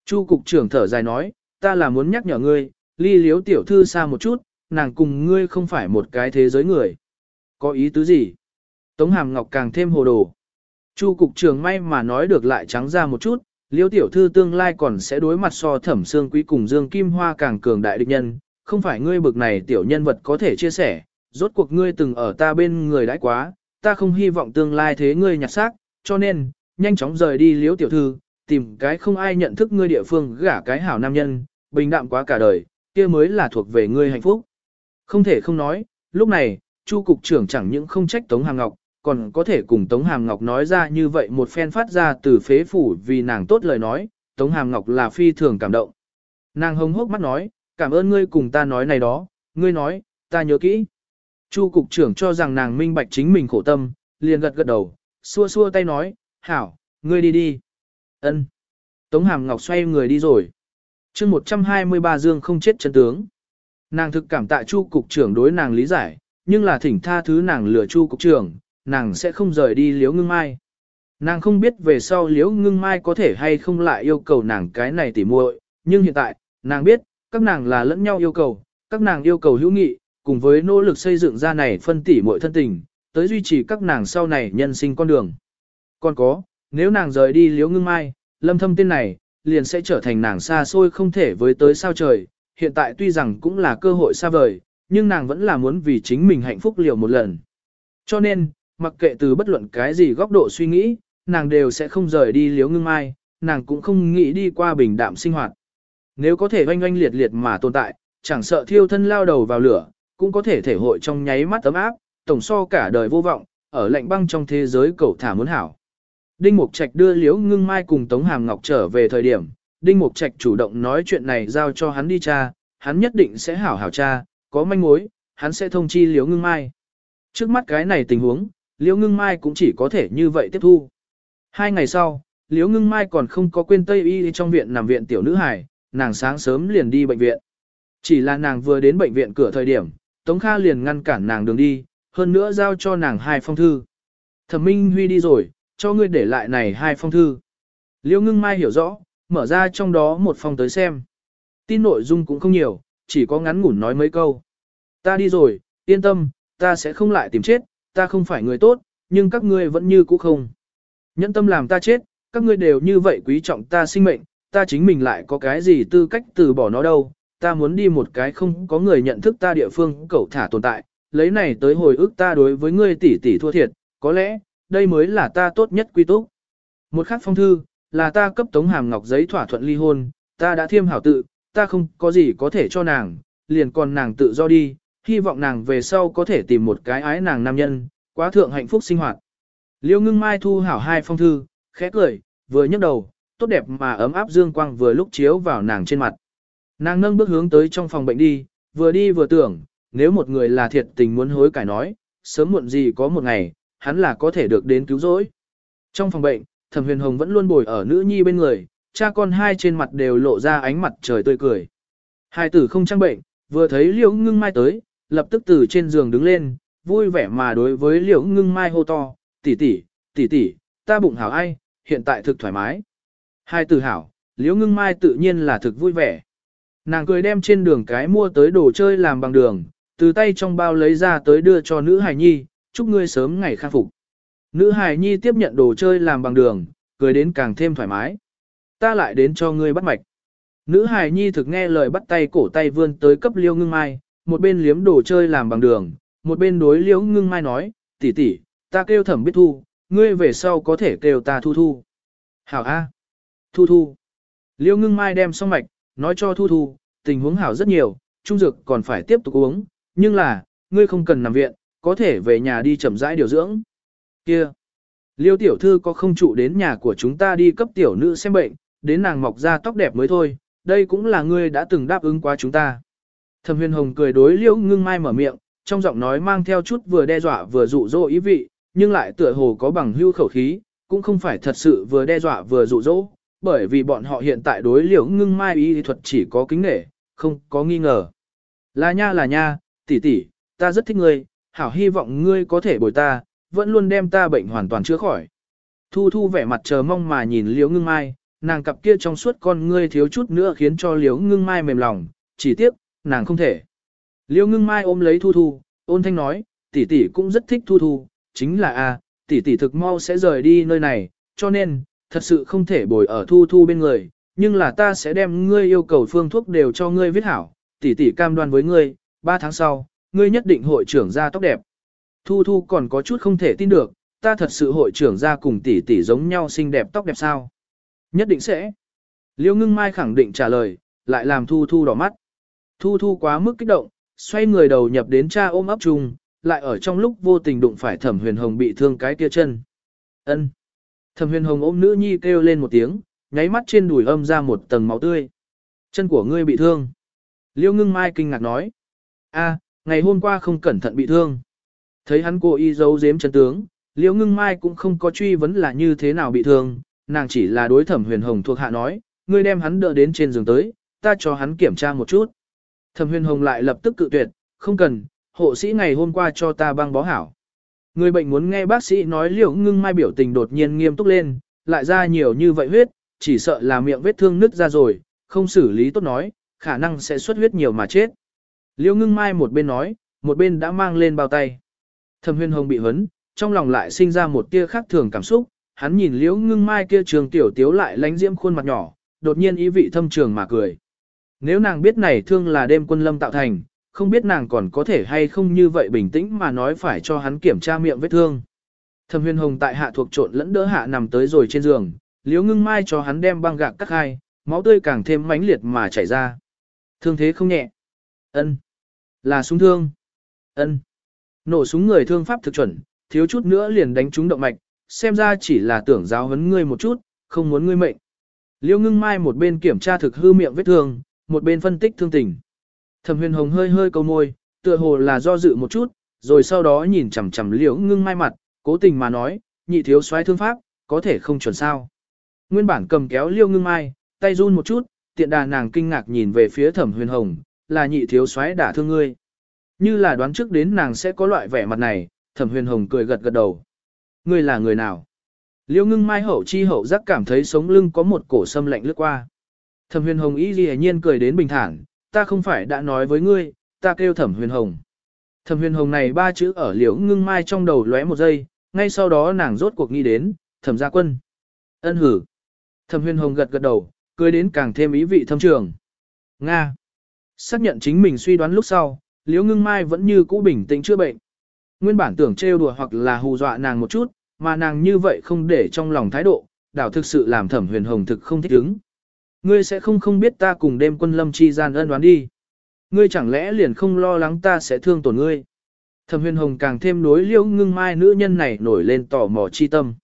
Chu cục trưởng thở dài nói, ta là muốn nhắc nhở ngươi, ly liếu tiểu thư xa một chút, nàng cùng ngươi không phải một cái thế giới người. Có ý tứ gì? Tống Hàm Ngọc càng thêm hồ đồ. Chu cục trưởng may mà nói được lại trắng ra một chút, liêu tiểu thư tương lai còn sẽ đối mặt so thẩm xương quý cùng Dương Kim Hoa càng cường đại địch nhân, không phải ngươi bực này tiểu nhân vật có thể chia sẻ, rốt cuộc ngươi từng ở ta bên người đãi quá, ta không hy vọng tương lai thế ngươi nhặt xác, cho nên, nhanh chóng rời đi liêu tiểu thư, tìm cái không ai nhận thức ngươi địa phương gả cái hảo nam nhân, bình đạm quá cả đời, kia mới là thuộc về ngươi hạnh phúc. Không thể không nói, lúc này, Chu cục trưởng chẳng những không trách Tống Hàm Ngọc, còn có thể cùng Tống Hàm Ngọc nói ra như vậy một phen phát ra từ phế phủ vì nàng tốt lời nói, Tống Hàm Ngọc là phi thường cảm động. Nàng hồng hốc mắt nói, cảm ơn ngươi cùng ta nói này đó, ngươi nói, ta nhớ kỹ. Chu cục trưởng cho rằng nàng minh bạch chính mình khổ tâm, liền gật gật đầu, xua xua tay nói, hảo, ngươi đi đi. Ân. Tống Hàm Ngọc xoay người đi rồi. chương 123 dương không chết chân tướng. Nàng thực cảm tạ Chu cục trưởng đối nàng lý giải, nhưng là thỉnh tha thứ nàng lừa Chu cục trưởng, nàng sẽ không rời đi Liễu Ngưng Mai. Nàng không biết về sau Liễu Ngưng Mai có thể hay không lại yêu cầu nàng cái này tỉ muội, nhưng hiện tại, nàng biết, các nàng là lẫn nhau yêu cầu, các nàng yêu cầu hữu nghị, cùng với nỗ lực xây dựng ra này phân tỉ muội thân tình, tới duy trì các nàng sau này nhân sinh con đường. Còn có, nếu nàng rời đi Liễu Ngưng Mai, lâm thâm tên này, liền sẽ trở thành nàng xa xôi không thể với tới sao trời, hiện tại tuy rằng cũng là cơ hội xa vời, nhưng nàng vẫn là muốn vì chính mình hạnh phúc liều một lần. Cho nên, mặc kệ từ bất luận cái gì góc độ suy nghĩ, nàng đều sẽ không rời đi liếu ngưng mai, nàng cũng không nghĩ đi qua bình đạm sinh hoạt. Nếu có thể oanh oanh liệt liệt mà tồn tại, chẳng sợ thiêu thân lao đầu vào lửa, cũng có thể thể hội trong nháy mắt tấm áp, tổng so cả đời vô vọng, ở lạnh băng trong thế giới cậu thả muốn hảo. Đinh Mục Trạch đưa Liễu Ngưng Mai cùng Tống Hàm Ngọc trở về thời điểm, Đinh Mục Trạch chủ động nói chuyện này giao cho hắn đi tra, hắn nhất định sẽ hảo hảo tra, có manh mối, hắn sẽ thông chi Liễu Ngưng Mai. Trước mắt cái này tình huống, Liễu Ngưng Mai cũng chỉ có thể như vậy tiếp thu. Hai ngày sau, Liễu Ngưng Mai còn không có quên Tây Y trong viện nằm viện tiểu nữ hải, nàng sáng sớm liền đi bệnh viện. Chỉ là nàng vừa đến bệnh viện cửa thời điểm, Tống Kha liền ngăn cản nàng đường đi, hơn nữa giao cho nàng hai phong thư. Thẩm Minh Huy đi rồi, cho ngươi để lại này hai phong thư. Liễu Ngưng Mai hiểu rõ, mở ra trong đó một phong tới xem. Tin nội dung cũng không nhiều, chỉ có ngắn ngủn nói mấy câu. Ta đi rồi, yên tâm, ta sẽ không lại tìm chết, ta không phải người tốt, nhưng các ngươi vẫn như cũ không. Nhẫn tâm làm ta chết, các ngươi đều như vậy quý trọng ta sinh mệnh, ta chính mình lại có cái gì tư cách từ bỏ nó đâu, ta muốn đi một cái không có người nhận thức ta địa phương cậu thả tồn tại, lấy này tới hồi ức ta đối với ngươi tỷ tỷ thua thiệt, có lẽ, đây mới là ta tốt nhất quy túc. Một khắc phong thư, là ta cấp tống hàm ngọc giấy thỏa thuận ly hôn, ta đã thiêm hảo tự, ta không có gì có thể cho nàng, liền còn nàng tự do đi, hy vọng nàng về sau có thể tìm một cái ái nàng nam nhân, quá thượng hạnh phúc sinh hoạt. Liêu ngưng mai thu hảo hai phong thư, khẽ cười, vừa nhấc đầu, tốt đẹp mà ấm áp dương quang vừa lúc chiếu vào nàng trên mặt. Nàng nâng bước hướng tới trong phòng bệnh đi, vừa đi vừa tưởng, nếu một người là thiệt tình muốn hối cải nói, sớm muộn gì có một ngày, hắn là có thể được đến cứu rỗi. Trong phòng bệnh, Thẩm Huyền Hồng vẫn luôn bồi ở nữ nhi bên người, cha con hai trên mặt đều lộ ra ánh mặt trời tươi cười. Hai tử không trang bệnh, vừa thấy Liễu Ngưng Mai tới, lập tức từ trên giường đứng lên, vui vẻ mà đối với Liễu Ngưng Mai hô to, tỷ tỷ, tỷ tỷ, ta bụng hảo ai, hiện tại thực thoải mái. Hai tử hảo, Liễu Ngưng Mai tự nhiên là thực vui vẻ. Nàng cười đem trên đường cái mua tới đồ chơi làm bằng đường, từ tay trong bao lấy ra tới đưa cho nữ hài nhi, chúc ngươi sớm ngày khang phục. Nữ hài nhi tiếp nhận đồ chơi làm bằng đường, cười đến càng thêm thoải mái. Ta lại đến cho ngươi bắt mạch. Nữ hài nhi thực nghe lời bắt tay cổ tay vươn tới cấp liêu ngưng mai, một bên liếm đồ chơi làm bằng đường, một bên đối liêu ngưng mai nói, tỷ tỷ, ta kêu thẩm biết thu, ngươi về sau có thể kêu ta thu thu. Hảo A. Thu thu. Liêu ngưng mai đem xong mạch, nói cho thu thu, tình huống hảo rất nhiều, trung dược còn phải tiếp tục uống, nhưng là, ngươi không cần nằm viện, có thể về nhà đi chậm rãi điều dưỡng. Kia, Liêu tiểu thư có không trụ đến nhà của chúng ta đi cấp tiểu nữ xem bệnh, đến nàng mọc ra tóc đẹp mới thôi, đây cũng là ngươi đã từng đáp ứng qua chúng ta. Thẩm huyền hồng cười đối liêu ngưng mai mở miệng, trong giọng nói mang theo chút vừa đe dọa vừa dụ dỗ ý vị, nhưng lại tựa hồ có bằng hưu khẩu khí, cũng không phải thật sự vừa đe dọa vừa dụ dỗ, bởi vì bọn họ hiện tại đối liêu ngưng mai ý thuật chỉ có kính nể, không có nghi ngờ. Là nha là nha, tỷ tỷ, ta rất thích ngươi, hảo hy vọng ngươi có thể bồi ta, vẫn luôn đem ta bệnh hoàn toàn chữa khỏi. Thu thu vẻ mặt chờ mong mà nhìn liễu ngưng mai, nàng cặp kia trong suốt con ngươi thiếu chút nữa khiến cho liễu ngưng mai mềm lòng, chỉ tiếc, nàng không thể. Liễu ngưng mai ôm lấy thu thu, ôn thanh nói, tỷ tỷ cũng rất thích thu thu, chính là a, tỷ tỷ thực mau sẽ rời đi nơi này, cho nên, thật sự không thể bồi ở thu thu bên người, nhưng là ta sẽ đem ngươi yêu cầu phương thuốc đều cho ngươi viết hảo, tỷ tỷ cam đoan với ngươi, 3 tháng sau, ngươi nhất định hội trưởng ra tóc đẹp. Thu Thu còn có chút không thể tin được, ta thật sự hội trưởng ra cùng tỷ tỷ giống nhau xinh đẹp tóc đẹp sao? Nhất định sẽ. Liêu ngưng mai khẳng định trả lời, lại làm Thu Thu đỏ mắt. Thu Thu quá mức kích động, xoay người đầu nhập đến cha ôm ấp chung, lại ở trong lúc vô tình đụng phải thẩm huyền hồng bị thương cái kia chân. ân Thẩm huyền hồng ôm nữ nhi kêu lên một tiếng, nháy mắt trên đùi âm ra một tầng máu tươi. Chân của ngươi bị thương. Liêu ngưng mai kinh ngạc nói. a ngày hôm qua không cẩn thận bị thương. Thấy hắn cố ý giấu giếm chân tướng, Liễu Ngưng Mai cũng không có truy vấn là như thế nào bị thương, nàng chỉ là đối thẩm huyền hồng thuộc hạ nói, ngươi đem hắn đỡ đến trên giường tới, ta cho hắn kiểm tra một chút. Thẩm huyền hồng lại lập tức cự tuyệt, không cần, hộ sĩ ngày hôm qua cho ta băng bó hảo. Người bệnh muốn nghe bác sĩ nói liễu ngưng mai biểu tình đột nhiên nghiêm túc lên, lại ra nhiều như vậy huyết, chỉ sợ là miệng vết thương nứt ra rồi, không xử lý tốt nói, khả năng sẽ xuất huyết nhiều mà chết. Liễu ngưng mai một bên nói, một bên đã mang lên bao tay. Thẩm huyền hồng bị hấn, trong lòng lại sinh ra một tia khác thường cảm xúc, hắn nhìn liễu ngưng mai kia trường tiểu tiếu lại lánh diễm khuôn mặt nhỏ, đột nhiên ý vị thâm trường mà cười. Nếu nàng biết này thương là đêm quân lâm tạo thành, không biết nàng còn có thể hay không như vậy bình tĩnh mà nói phải cho hắn kiểm tra miệng vết thương. Thẩm huyền hồng tại hạ thuộc trộn lẫn đỡ hạ nằm tới rồi trên giường, liễu ngưng mai cho hắn đem băng gạc cắt hai, máu tươi càng thêm mãnh liệt mà chảy ra. Thương thế không nhẹ. ân Là súng thương. ân Nổ súng người thương pháp thực chuẩn, thiếu chút nữa liền đánh trúng động mạch, xem ra chỉ là tưởng giáo huấn ngươi một chút, không muốn ngươi mệnh. Liêu ngưng mai một bên kiểm tra thực hư miệng vết thương, một bên phân tích thương tình. Thẩm huyền hồng hơi hơi câu môi, tựa hồ là do dự một chút, rồi sau đó nhìn chằm chằm liễu ngưng mai mặt, cố tình mà nói, nhị thiếu soái thương pháp, có thể không chuẩn sao. Nguyên bản cầm kéo liêu ngưng mai, tay run một chút, tiện đà nàng kinh ngạc nhìn về phía thẩm huyền hồng, là nhị thiếu soái đả thương ngươi. Như là đoán trước đến nàng sẽ có loại vẻ mặt này, thẩm huyền hồng cười gật gật đầu. Ngươi là người nào? Liêu ngưng mai hậu chi hậu giác cảm thấy sống lưng có một cổ sâm lạnh lướt qua. Thẩm huyền hồng ý gì nhiên cười đến bình thản, ta không phải đã nói với ngươi, ta kêu thẩm huyền hồng. Thẩm huyền hồng này ba chữ ở liễu ngưng mai trong đầu lóe một giây, ngay sau đó nàng rốt cuộc nghĩ đến, thẩm gia quân. Ân hử. Thẩm huyền hồng gật gật đầu, cười đến càng thêm ý vị thâm trường. Nga. Xác nhận chính mình suy đoán lúc sau, liễu ngưng mai vẫn như cũ bình tĩnh chữa bệnh. Nguyên bản tưởng trêu đùa hoặc là hù dọa nàng một chút, mà nàng như vậy không để trong lòng thái độ, đảo thực sự làm thẩm huyền hồng thực không thích ứng. Ngươi sẽ không không biết ta cùng đêm quân lâm chi gian ân đoán đi. Ngươi chẳng lẽ liền không lo lắng ta sẽ thương tổn ngươi. Thẩm huyền hồng càng thêm đối liễu ngưng mai nữ nhân này nổi lên tò mò chi tâm.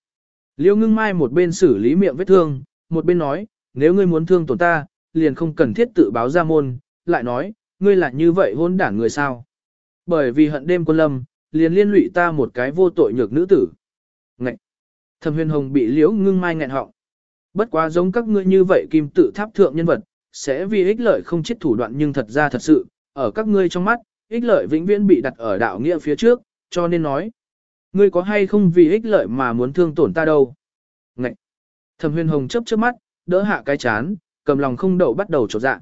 Liễu ngưng mai một bên xử lý miệng vết thương, một bên nói, nếu ngươi muốn thương tổn ta, liền không cần thiết tự báo ra môn, lại nói, ngươi là như vậy hôn đảng người sao. Bởi vì hận đêm quân lâm, liền liên lụy ta một cái vô tội nhược nữ tử. Ngậy! Thẩm huyền hồng bị liễu ngưng mai nghẹn họng. Bất quá giống các ngươi như vậy kim tự tháp thượng nhân vật, sẽ vì ích lợi không chết thủ đoạn nhưng thật ra thật sự, ở các ngươi trong mắt, ích lợi vĩnh viễn bị đặt ở đạo nghĩa phía trước, cho nên nói. Ngươi có hay không vì ích lợi mà muốn thương tổn ta đâu? Ngậy! Thẩm huyền hồng chấp chớp mắt, đỡ hạ cái chán, cầm lòng không đậu bắt đầu trột dạ.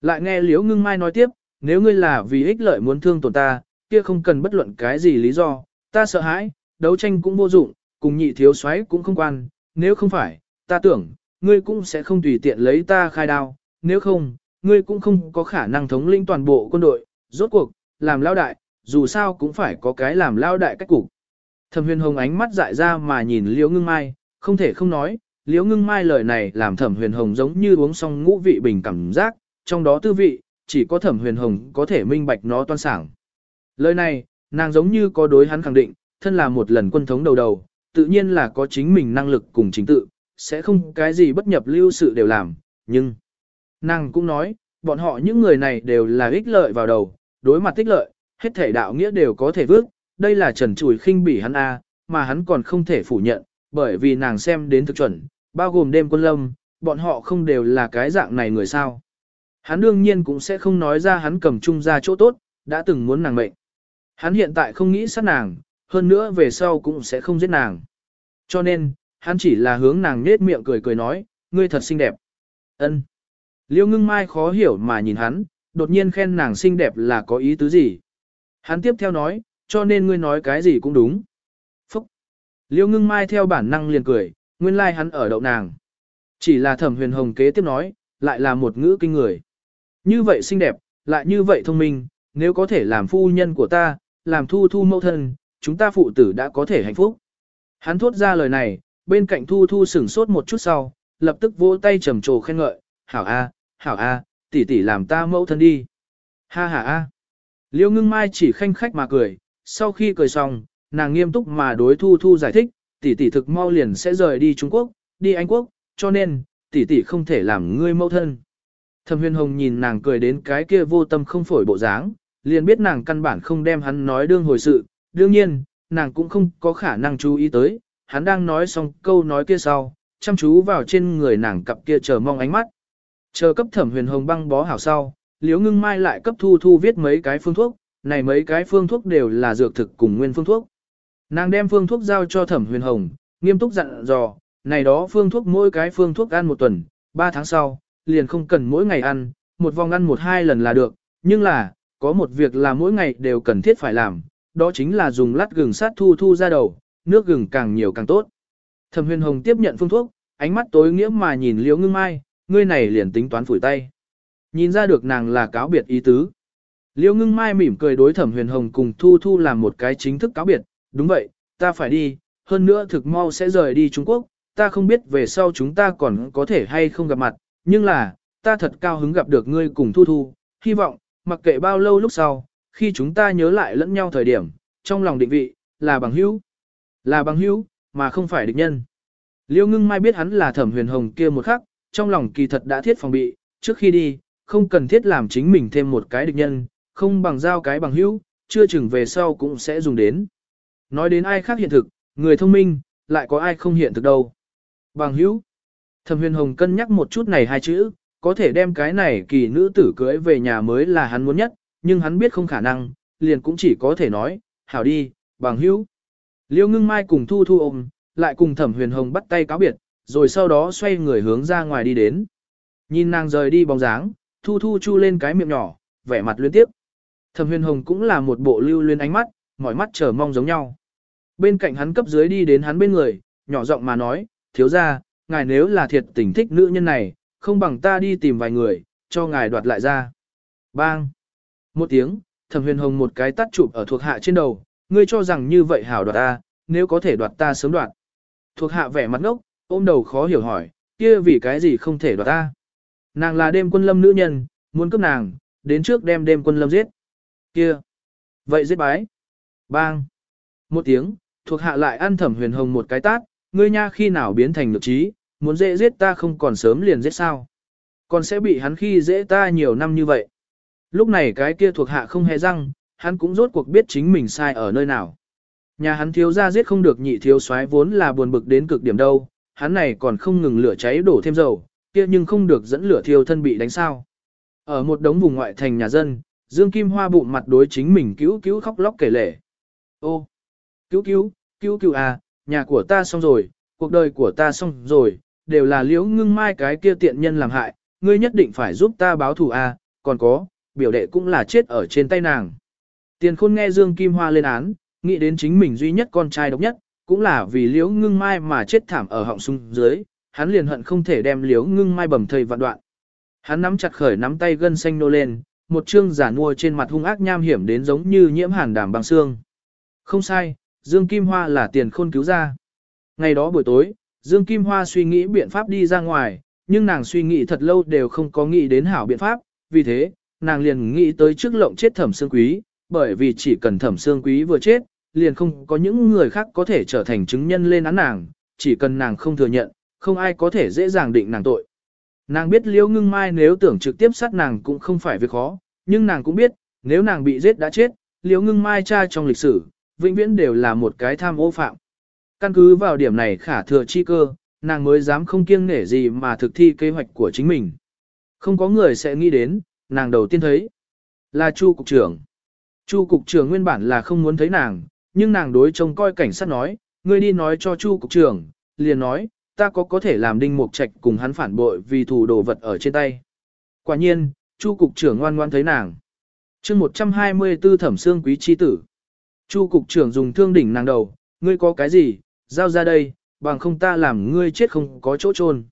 Lại nghe liễu ngưng mai nói tiếp, nếu ngươi là vì ích lợi muốn thương tổn ta, kia không cần bất luận cái gì lý do, ta sợ hãi, đấu tranh cũng vô dụng, cùng nhị thiếu soái cũng không quan, nếu không phải, ta tưởng, ngươi cũng sẽ không tùy tiện lấy ta khai đao, nếu không, ngươi cũng không có khả năng thống lĩnh toàn bộ quân đội, rốt cuộc, làm lao đại, dù sao cũng phải có cái làm lao đại cách cục. Thẩm huyền hồng ánh mắt dại ra mà nhìn liễu ngưng mai, không thể không nói, liễu ngưng mai lời này làm thẩm huyền hồng giống như uống xong ngũ vị bình cảm giác, trong đó tư vị, chỉ có thẩm huyền hồng có thể minh bạch nó toan sảng. Lời này, nàng giống như có đối hắn khẳng định, thân là một lần quân thống đầu đầu, tự nhiên là có chính mình năng lực cùng chính tự, sẽ không cái gì bất nhập lưu sự đều làm, nhưng nàng cũng nói, bọn họ những người này đều là ích lợi vào đầu, đối mặt tích lợi, hết thể đạo nghĩa đều có thể vước, đây là trần chùi khinh bỉ hắn A, mà hắn còn không thể phủ nhận, bởi vì nàng xem đến thực chuẩn, bao gồm đêm quân lâm, bọn họ không đều là cái dạng này người sao. Hắn đương nhiên cũng sẽ không nói ra hắn cầm chung ra chỗ tốt, đã từng muốn nàng mệnh. Hắn hiện tại không nghĩ sát nàng, hơn nữa về sau cũng sẽ không giết nàng. Cho nên, hắn chỉ là hướng nàng nết miệng cười cười nói, ngươi thật xinh đẹp. Ân. Liêu ngưng mai khó hiểu mà nhìn hắn, đột nhiên khen nàng xinh đẹp là có ý tứ gì. Hắn tiếp theo nói, cho nên ngươi nói cái gì cũng đúng. Phúc. Liêu ngưng mai theo bản năng liền cười, nguyên lai like hắn ở đậu nàng. Chỉ là thẩm huyền hồng kế tiếp nói, lại là một ngữ kinh người. Như vậy xinh đẹp, lại như vậy thông minh, nếu có thể làm phu nhân của ta, làm thu thu mẫu thân, chúng ta phụ tử đã có thể hạnh phúc. Hắn thốt ra lời này, bên cạnh thu thu sửng sốt một chút sau, lập tức vỗ tay trầm trồ khen ngợi, hảo a, hảo a, tỷ tỷ làm ta mẫu thân đi. Ha ha a. Liêu ngưng mai chỉ khanh khách mà cười, sau khi cười xong, nàng nghiêm túc mà đối thu thu giải thích, tỷ tỷ thực mau liền sẽ rời đi Trung Quốc, đi Anh Quốc, cho nên, tỷ tỷ không thể làm ngươi mẫu thân. Thẩm huyền hồng nhìn nàng cười đến cái kia vô tâm không phổi bộ dáng, liền biết nàng căn bản không đem hắn nói đương hồi sự, đương nhiên, nàng cũng không có khả năng chú ý tới, hắn đang nói xong câu nói kia sau, chăm chú vào trên người nàng cặp kia chờ mong ánh mắt. Chờ cấp thẩm huyền hồng băng bó hảo sau, liếu ngưng mai lại cấp thu thu viết mấy cái phương thuốc, này mấy cái phương thuốc đều là dược thực cùng nguyên phương thuốc. Nàng đem phương thuốc giao cho thẩm huyền hồng, nghiêm túc dặn dò, này đó phương thuốc mỗi cái phương thuốc ăn một tuần, ba tháng sau, liền không cần mỗi ngày ăn, một vòng ăn một hai lần là được, nhưng là, có một việc là mỗi ngày đều cần thiết phải làm, đó chính là dùng lát gừng sát thu thu ra đầu, nước gừng càng nhiều càng tốt. Thẩm huyền hồng tiếp nhận phương thuốc, ánh mắt tối nghĩa mà nhìn liễu ngưng mai, ngươi này liền tính toán phủi tay. Nhìn ra được nàng là cáo biệt ý tứ. Liễu ngưng mai mỉm cười đối thẩm huyền hồng cùng thu thu làm một cái chính thức cáo biệt, đúng vậy, ta phải đi, hơn nữa thực mau sẽ rời đi Trung Quốc, ta không biết về sau chúng ta còn có thể hay không gặp mặt, nhưng là, ta thật cao hứng gặp được ngươi cùng thu thu, hy vọng, mặc kệ bao lâu lúc sau, khi chúng ta nhớ lại lẫn nhau thời điểm, trong lòng định vị, là bằng hữu, là bằng hữu, mà không phải địch nhân. Liêu ngưng mai biết hắn là thẩm huyền hồng kia một khắc, trong lòng kỳ thật đã thiết phòng bị, trước khi đi, không cần thiết làm chính mình thêm một cái địch nhân, không bằng giao cái bằng hữu, chưa chừng về sau cũng sẽ dùng đến. Nói đến ai khác hiện thực, người thông minh, lại có ai không hiện thực đâu. Bằng hữu. Thẩm huyền hồng cân nhắc một chút này hai chữ, có thể đem cái này kỳ nữ tử cưới về nhà mới là hắn muốn nhất, nhưng hắn biết không khả năng, liền cũng chỉ có thể nói, hảo đi, bằng hữu. Liêu ngưng mai cùng thu thu ôm, lại cùng thẩm huyền hồng bắt tay cáo biệt, rồi sau đó xoay người hướng ra ngoài đi đến. Nhìn nàng rời đi bóng dáng, thu thu chu lên cái miệng nhỏ, vẻ mặt liên tiếp. Thẩm huyền hồng cũng là một bộ lưu luyến ánh mắt, mỏi mắt chờ mong giống nhau. Bên cạnh hắn cấp dưới đi đến hắn bên người, nhỏ giọng mà nói, thiếu ra, ngài nếu là thiệt tình thích nữ nhân này, không bằng ta đi tìm vài người, cho ngài đoạt lại ra. Bang! Một tiếng, thẩm huyền hồng một cái tắt chụp ở thuộc hạ trên đầu, ngươi cho rằng như vậy hảo đoạt ta, nếu có thể đoạt ta sớm đoạt. Thuộc hạ vẻ mặt ngốc, ôm đầu khó hiểu hỏi, kia vì cái gì không thể đoạt ta. Nàng là đêm quân lâm nữ nhân, muốn cướp nàng, đến trước đem đêm quân lâm giết. Kia! Vậy giết bái! Bang! Một tiếng, thuộc hạ lại ăn thẩm huyền hồng một cái tát, ngươi nha khi nào biến thành lực trí, muốn dễ giết ta không còn sớm liền giết sao. Còn sẽ bị hắn khi dễ ta nhiều năm như vậy. Lúc này cái kia thuộc hạ không hề răng, hắn cũng rốt cuộc biết chính mình sai ở nơi nào. Nhà hắn thiếu ra giết không được nhị thiếu soái vốn là buồn bực đến cực điểm đâu, hắn này còn không ngừng lửa cháy đổ thêm dầu, kia nhưng không được dẫn lửa thiêu thân bị đánh sao. Ở một đống vùng ngoại thành nhà dân, Dương Kim Hoa bụng mặt đối chính mình cứu cứu khóc lóc kể lể. Ô, cứu cứu, cứu cứu à, nhà của ta xong rồi, cuộc đời của ta xong rồi, đều là liễu ngưng mai cái kia tiện nhân làm hại, ngươi nhất định phải giúp ta báo thù à, còn có, biểu đệ cũng là chết ở trên tay nàng. Tiền khôn nghe Dương Kim Hoa lên án, nghĩ đến chính mình duy nhất con trai độc nhất, cũng là vì liễu ngưng mai mà chết thảm ở họng sung dưới, hắn liền hận không thể đem liễu ngưng mai bầm thầy vạn đoạn. Hắn nắm chặt khởi nắm tay gân xanh nô lên, một trương giả nua trên mặt hung ác nham hiểm đến giống như nhiễm hàn đàm bằng xương. Không sai, Dương Kim Hoa là tiền khôn cứu ra. Ngày đó buổi tối, Dương Kim Hoa suy nghĩ biện pháp đi ra ngoài, nhưng nàng suy nghĩ thật lâu đều không có nghĩ đến hảo biện pháp, vì thế, nàng liền nghĩ tới trước lộng chết thẩm xương quý, bởi vì chỉ cần thẩm xương quý vừa chết, liền không có những người khác có thể trở thành chứng nhân lên án nàng, chỉ cần nàng không thừa nhận, không ai có thể dễ dàng định nàng tội. Nàng biết liễu ngưng mai nếu tưởng trực tiếp sát nàng cũng không phải việc khó, nhưng nàng cũng biết, nếu nàng bị giết đã chết, liễu ngưng mai cha trong lịch sử, vĩnh viễn đều là một cái tham ô phạm. Căn cứ vào điểm này khả thừa chi cơ, nàng mới dám không kiêng nể gì mà thực thi kế hoạch của chính mình. Không có người sẽ nghĩ đến, nàng đầu tiên thấy là Chu cục trưởng. Chu cục trưởng nguyên bản là không muốn thấy nàng, nhưng nàng đối trông coi cảnh sát nói, ngươi đi nói cho Chu cục trưởng, liền nói, ta có có thể làm đinh mục trạch cùng hắn phản bội vì thủ đồ vật ở trên tay. Quả nhiên, Chu cục trưởng ngoan ngoan thấy nàng. chương 124 thẩm xương quý chi tử. Chu cục trưởng dùng thương đỉnh nàng đầu, ngươi có cái gì, giao ra đây, bằng không ta làm ngươi chết không có chỗ chôn.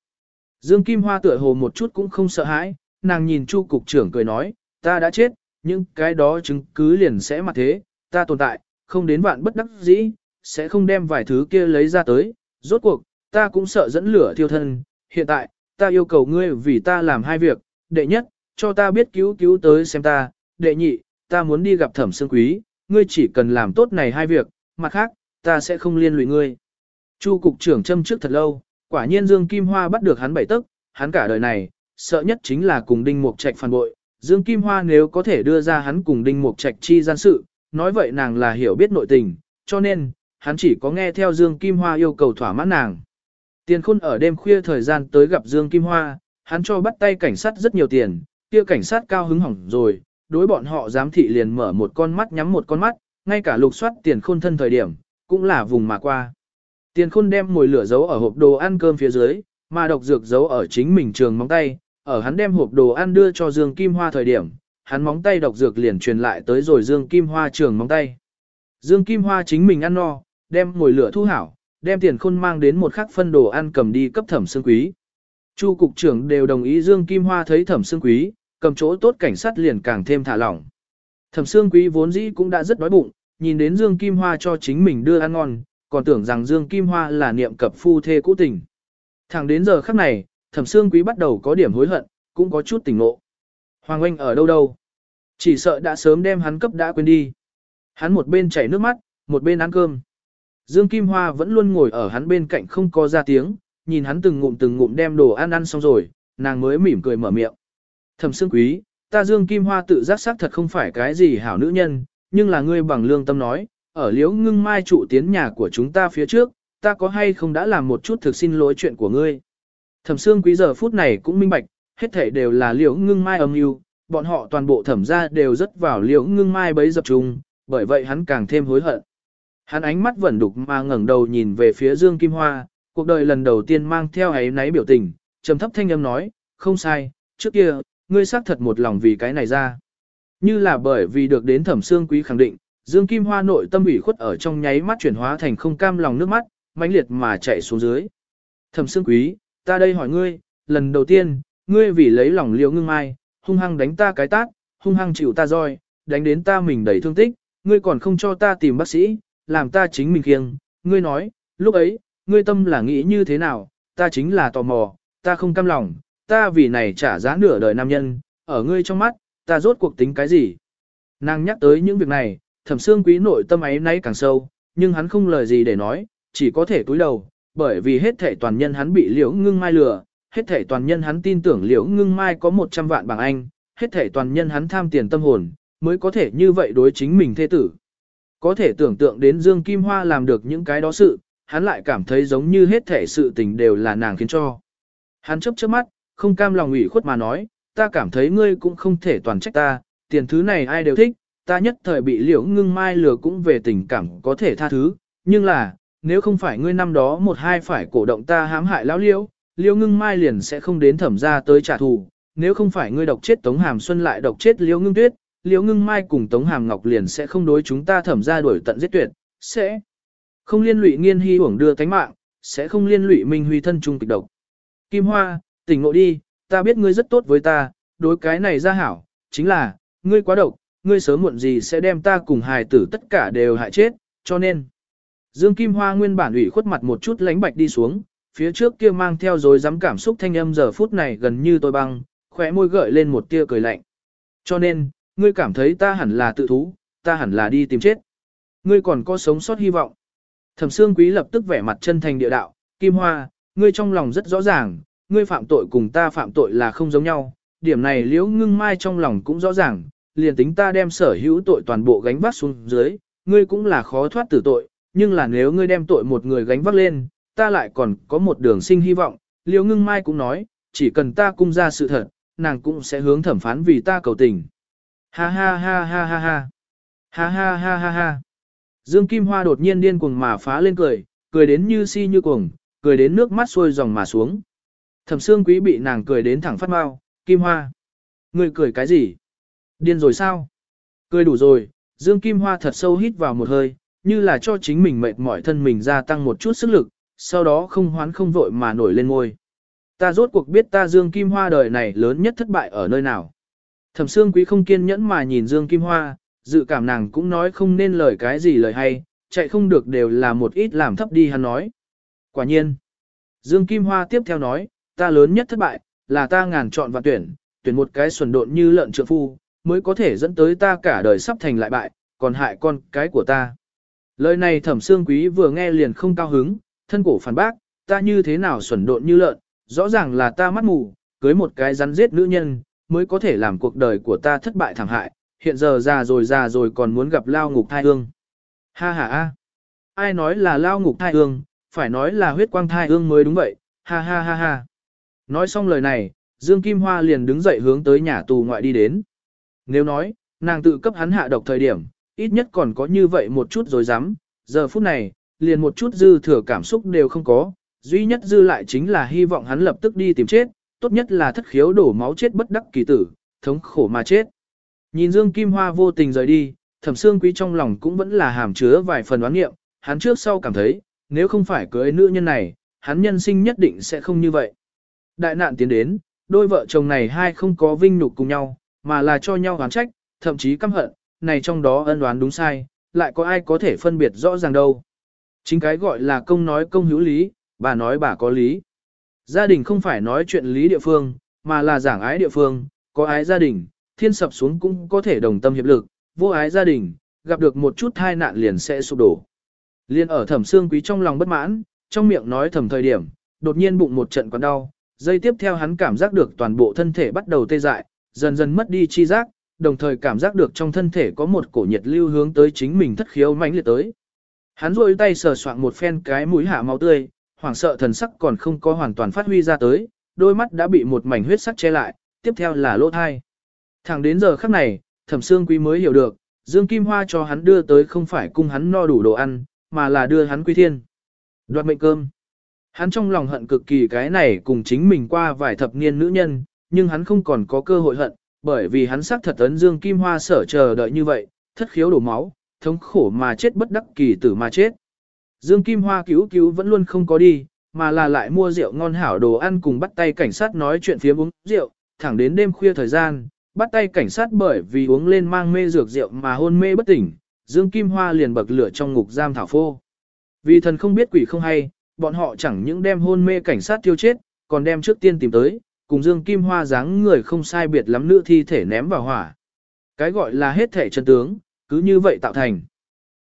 Dương Kim Hoa tựa hồ một chút cũng không sợ hãi, nàng nhìn Chu cục trưởng cười nói, ta đã chết, nhưng cái đó chứng cứ liền sẽ mặt thế, ta tồn tại, không đến vạn bất đắc dĩ, sẽ không đem vài thứ kia lấy ra tới, rốt cuộc, ta cũng sợ dẫn lửa thiêu thân, hiện tại, ta yêu cầu ngươi vì ta làm hai việc, đệ nhất, cho ta biết cứu cứu tới xem ta, đệ nhị, ta muốn đi gặp thẩm sương quý, ngươi chỉ cần làm tốt này hai việc, mặt khác, ta sẽ không liên lụy ngươi. Chu cục trưởng châm trước thật lâu, quả nhiên Dương Kim Hoa bắt được hắn bảy tức, hắn cả đời này, sợ nhất chính là cùng Đinh Mục Trạch phản bội. Dương Kim Hoa nếu có thể đưa ra hắn cùng Đinh Mục Trạch chi gian sự, nói vậy nàng là hiểu biết nội tình, cho nên, hắn chỉ có nghe theo Dương Kim Hoa yêu cầu thỏa mãn nàng. Tiền khôn ở đêm khuya thời gian tới gặp Dương Kim Hoa, hắn cho bắt tay cảnh sát rất nhiều tiền, kia cảnh sát cao hứng hỏng rồi, đối bọn họ giám thị liền mở một con mắt nhắm một con mắt, ngay cả lục soát tiền khôn thân thời điểm, cũng là vùng mà qua. Tiền khôn đem mồi lửa giấu ở hộp đồ ăn cơm phía dưới, mà độc dược giấu ở chính mình trường móng tay, ở hắn đem hộp đồ ăn đưa cho Dương Kim Hoa thời điểm, hắn móng tay độc dược liền truyền lại tới rồi Dương Kim Hoa trường móng tay. Dương Kim Hoa chính mình ăn no, đem mồi lửa thu hảo, đem tiền khôn mang đến một khắc phân đồ ăn cầm đi cấp thẩm xương quý. Chu cục trưởng đều đồng ý Dương Kim Hoa thấy thẩm xương quý, cầm chỗ tốt cảnh sát liền càng thêm thả lỏng. Thẩm xương quý vốn dĩ cũng đã rất đói bụng, nhìn đến Dương Kim Hoa cho chính mình đưa ăn ngon, còn tưởng rằng Dương Kim Hoa là niệm cập phu thê cũ tình. Thẳng đến giờ khắc này, thẩm xương quý bắt đầu có điểm hối hận, cũng có chút tỉnh ngộ. Hoàng Anh ở đâu đâu? Chỉ sợ đã sớm đem hắn cấp đã quên đi. Hắn một bên chảy nước mắt, một bên ăn cơm. Dương Kim Hoa vẫn luôn ngồi ở hắn bên cạnh không có ra tiếng, nhìn hắn từng ngụm từng ngụm đem đồ ăn ăn xong rồi, nàng mới mỉm cười mở miệng. Thẩm Sương Quý, ta Dương Kim Hoa tự giác xác thật không phải cái gì hảo nữ nhân, nhưng là ngươi bằng lương tâm nói, ở liễu ngưng mai trụ tiến nhà của chúng ta phía trước, ta có hay không đã làm một chút thực xin lỗi chuyện của ngươi. Thẩm Sương Quý giờ phút này cũng minh bạch, hết thảy đều là liễu ngưng mai âm mưu, bọn họ toàn bộ thẩm gia đều rất vào liễu ngưng mai bấy dập trùng, bởi vậy hắn càng thêm hối hận. Hắn ánh mắt vẫn đục mà ngẩng đầu nhìn về phía Dương Kim Hoa, cuộc đời lần đầu tiên mang theo ấy náy biểu tình, trầm thấp thanh âm nói, không sai, trước kia, ngươi xác thật một lòng vì cái này ra. Như là bởi vì được đến thẩm xương quý khẳng định, Dương Kim Hoa nội tâm ủy khuất ở trong nháy mắt chuyển hóa thành không cam lòng nước mắt, mãnh liệt mà chạy xuống dưới. Thẩm xương quý, ta đây hỏi ngươi, lần đầu tiên, ngươi vì lấy lòng liễu ngưng mai, hung hăng đánh ta cái tát, hung hăng chịu ta roi, đánh đến ta mình đầy thương tích, ngươi còn không cho ta tìm bác sĩ, làm ta chính mình kiêng, ngươi nói, lúc ấy, ngươi tâm là nghĩ như thế nào, ta chính là tò mò, ta không cam lòng, ta vì này trả giá nửa đời nam nhân, ở ngươi trong mắt, ta rốt cuộc tính cái gì. Nàng nhắc tới những việc này, thẩm xương quý nội tâm ấy nay càng sâu, nhưng hắn không lời gì để nói, chỉ có thể cúi đầu, bởi vì hết thể toàn nhân hắn bị liễu ngưng mai lừa, hết thể toàn nhân hắn tin tưởng liễu ngưng mai có 100 vạn bằng anh, hết thể toàn nhân hắn tham tiền tâm hồn, mới có thể như vậy đối chính mình thê tử. Có thể tưởng tượng đến Dương Kim Hoa làm được những cái đó sự, hắn lại cảm thấy giống như hết thể sự tình đều là nàng khiến cho. Hắn chấp chớp mắt, không cam lòng ủy khuất mà nói, ta cảm thấy ngươi cũng không thể toàn trách ta, tiền thứ này ai đều thích, ta nhất thời bị liễu ngưng mai lừa cũng về tình cảm có thể tha thứ, nhưng là, nếu không phải ngươi năm đó một hai phải cổ động ta hãm hại lão liễu, liễu ngưng mai liền sẽ không đến thẩm ra tới trả thù, nếu không phải ngươi độc chết Tống Hàm Xuân lại độc chết liễu ngưng tuyết, liễu ngưng mai cùng Tống Hàm Ngọc liền sẽ không đối chúng ta thẩm ra đuổi tận giết tuyệt, sẽ không liên lụy nghiên hy uổng đưa tánh mạng, sẽ không liên lụy minh huy thân trung kịch độc. Kim Hoa, tỉnh ngộ đi, ta biết ngươi rất tốt với ta, đối cái này ra hảo, chính là, ngươi quá độc, ngươi sớm muộn gì sẽ đem ta cùng hài tử tất cả đều hại chết, cho nên. Dương Kim Hoa nguyên bản ủy khuất mặt một chút lánh bạch đi xuống, phía trước kia mang theo dối dám cảm xúc thanh âm giờ phút này gần như tôi băng, khỏe môi gợi lên một tia cười lạnh. Cho nên, ngươi cảm thấy ta hẳn là tự thú, ta hẳn là đi tìm chết. Ngươi còn có sống sót hy vọng. Thẩm Sương Quý lập tức vẻ mặt chân thành địa đạo, Kim Hoa, ngươi trong lòng rất rõ ràng, ngươi phạm tội cùng ta phạm tội là không giống nhau, điểm này liễu ngưng mai trong lòng cũng rõ ràng, liền tính ta đem sở hữu tội toàn bộ gánh vác xuống dưới, ngươi cũng là khó thoát tử tội, nhưng là nếu ngươi đem tội một người gánh vác lên, ta lại còn có một đường sinh hy vọng, liễu ngưng mai cũng nói, chỉ cần ta cung ra sự thật, nàng cũng sẽ hướng thẩm phán vì ta cầu tình. Ha ha ha ha ha ha. Ha ha ha ha ha. Dương Kim Hoa đột nhiên điên cuồng mà phá lên cười, cười đến như si như cuồng, cười đến nước mắt xuôi dòng mà xuống. Thẩm Sương Quý bị nàng cười đến thẳng phát mau, Kim Hoa. Người cười cái gì? Điên rồi sao? Cười đủ rồi, Dương Kim Hoa thật sâu hít vào một hơi, như là cho chính mình mệt mỏi thân mình gia tăng một chút sức lực, sau đó không hoán không vội mà nổi lên ngôi. Ta rốt cuộc biết ta Dương Kim Hoa đời này lớn nhất thất bại ở nơi nào. Thẩm Sương Quý không kiên nhẫn mà nhìn Dương Kim Hoa, dự cảm nàng cũng nói không nên lời cái gì lời hay, chạy không được đều là một ít làm thấp đi hắn nói. Quả nhiên. Dương Kim Hoa tiếp theo nói, ta lớn nhất thất bại, là ta ngàn chọn và tuyển, tuyển một cái xuẩn độn như lợn trượng phu, mới có thể dẫn tới ta cả đời sắp thành lại bại, còn hại con cái của ta. Lời này thẩm xương quý vừa nghe liền không cao hứng, thân cổ phản bác, ta như thế nào xuẩn độn như lợn, rõ ràng là ta mắt mù, cưới một cái rắn giết nữ nhân, mới có thể làm cuộc đời của ta thất bại thảm hại, hiện giờ già rồi già rồi còn muốn gặp lao ngục thai ương. Ha ha ha, ai nói là lao ngục thai ương, phải nói là huyết quang thai ương mới đúng vậy, ha ha ha ha. Nói xong lời này, Dương Kim Hoa liền đứng dậy hướng tới nhà tù ngoại đi đến. Nếu nói, nàng tự cấp hắn hạ độc thời điểm, ít nhất còn có như vậy một chút rồi dám, giờ phút này, liền một chút dư thừa cảm xúc đều không có, duy nhất dư lại chính là hy vọng hắn lập tức đi tìm chết, tốt nhất là thất khiếu đổ máu chết bất đắc kỳ tử, thống khổ mà chết. Nhìn Dương Kim Hoa vô tình rời đi, thẩm xương quý trong lòng cũng vẫn là hàm chứa vài phần oán nghiệm, hắn trước sau cảm thấy, nếu không phải cưới nữ nhân này, hắn nhân sinh nhất định sẽ không như vậy. Đại nạn tiến đến, đôi vợ chồng này hai không có vinh nhục cùng nhau, mà là cho nhau oán trách, thậm chí căm hận, này trong đó ân đoán đúng sai, lại có ai có thể phân biệt rõ ràng đâu. Chính cái gọi là công nói công hữu lý, bà nói bà có lý. Gia đình không phải nói chuyện lý địa phương, mà là giảng ái địa phương, có ái gia đình, thiên sập xuống cũng có thể đồng tâm hiệp lực, vô ái gia đình, gặp được một chút tai nạn liền sẽ sụp đổ. Liên ở thẩm xương quý trong lòng bất mãn, trong miệng nói thầm thời điểm, đột nhiên bụng một trận quặn đau, dây tiếp theo hắn cảm giác được toàn bộ thân thể bắt đầu tê dại, dần dần mất đi chi giác, đồng thời cảm giác được trong thân thể có một cổ nhiệt lưu hướng tới chính mình thất khiếu mãnh liệt tới. Hắn rôi tay sờ soạn một phen cái mũi hạ máu tươi, hoảng sợ thần sắc còn không có hoàn toàn phát huy ra tới, đôi mắt đã bị một mảnh huyết sắc che lại, tiếp theo là lỗ thai. Thẳng đến giờ khắc này, thẩm xương quý mới hiểu được, Dương Kim Hoa cho hắn đưa tới không phải cung hắn no đủ đồ ăn, mà là đưa hắn quy thiên. Đoạt mệnh cơm. Hắn trong lòng hận cực kỳ cái này cùng chính mình qua vài thập niên nữ nhân, nhưng hắn không còn có cơ hội hận, bởi vì hắn xác thật ấn Dương Kim Hoa sở chờ đợi như vậy, thất khiếu đổ máu, thống khổ mà chết bất đắc kỳ tử mà chết. Dương Kim Hoa cứu cứu vẫn luôn không có đi, mà là lại mua rượu ngon hảo đồ ăn cùng bắt tay cảnh sát nói chuyện phía uống rượu, thẳng đến đêm khuya thời gian, bắt tay cảnh sát bởi vì uống lên mang mê dược rượu mà hôn mê bất tỉnh, Dương Kim Hoa liền bậc lửa trong ngục giam thảo phô. Vì thần không biết quỷ không hay, bọn họ chẳng những đem hôn mê cảnh sát tiêu chết, còn đem trước tiên tìm tới, cùng Dương Kim Hoa dáng người không sai biệt lắm nữ thi thể ném vào hỏa. Cái gọi là hết thể chân tướng, cứ như vậy tạo thành.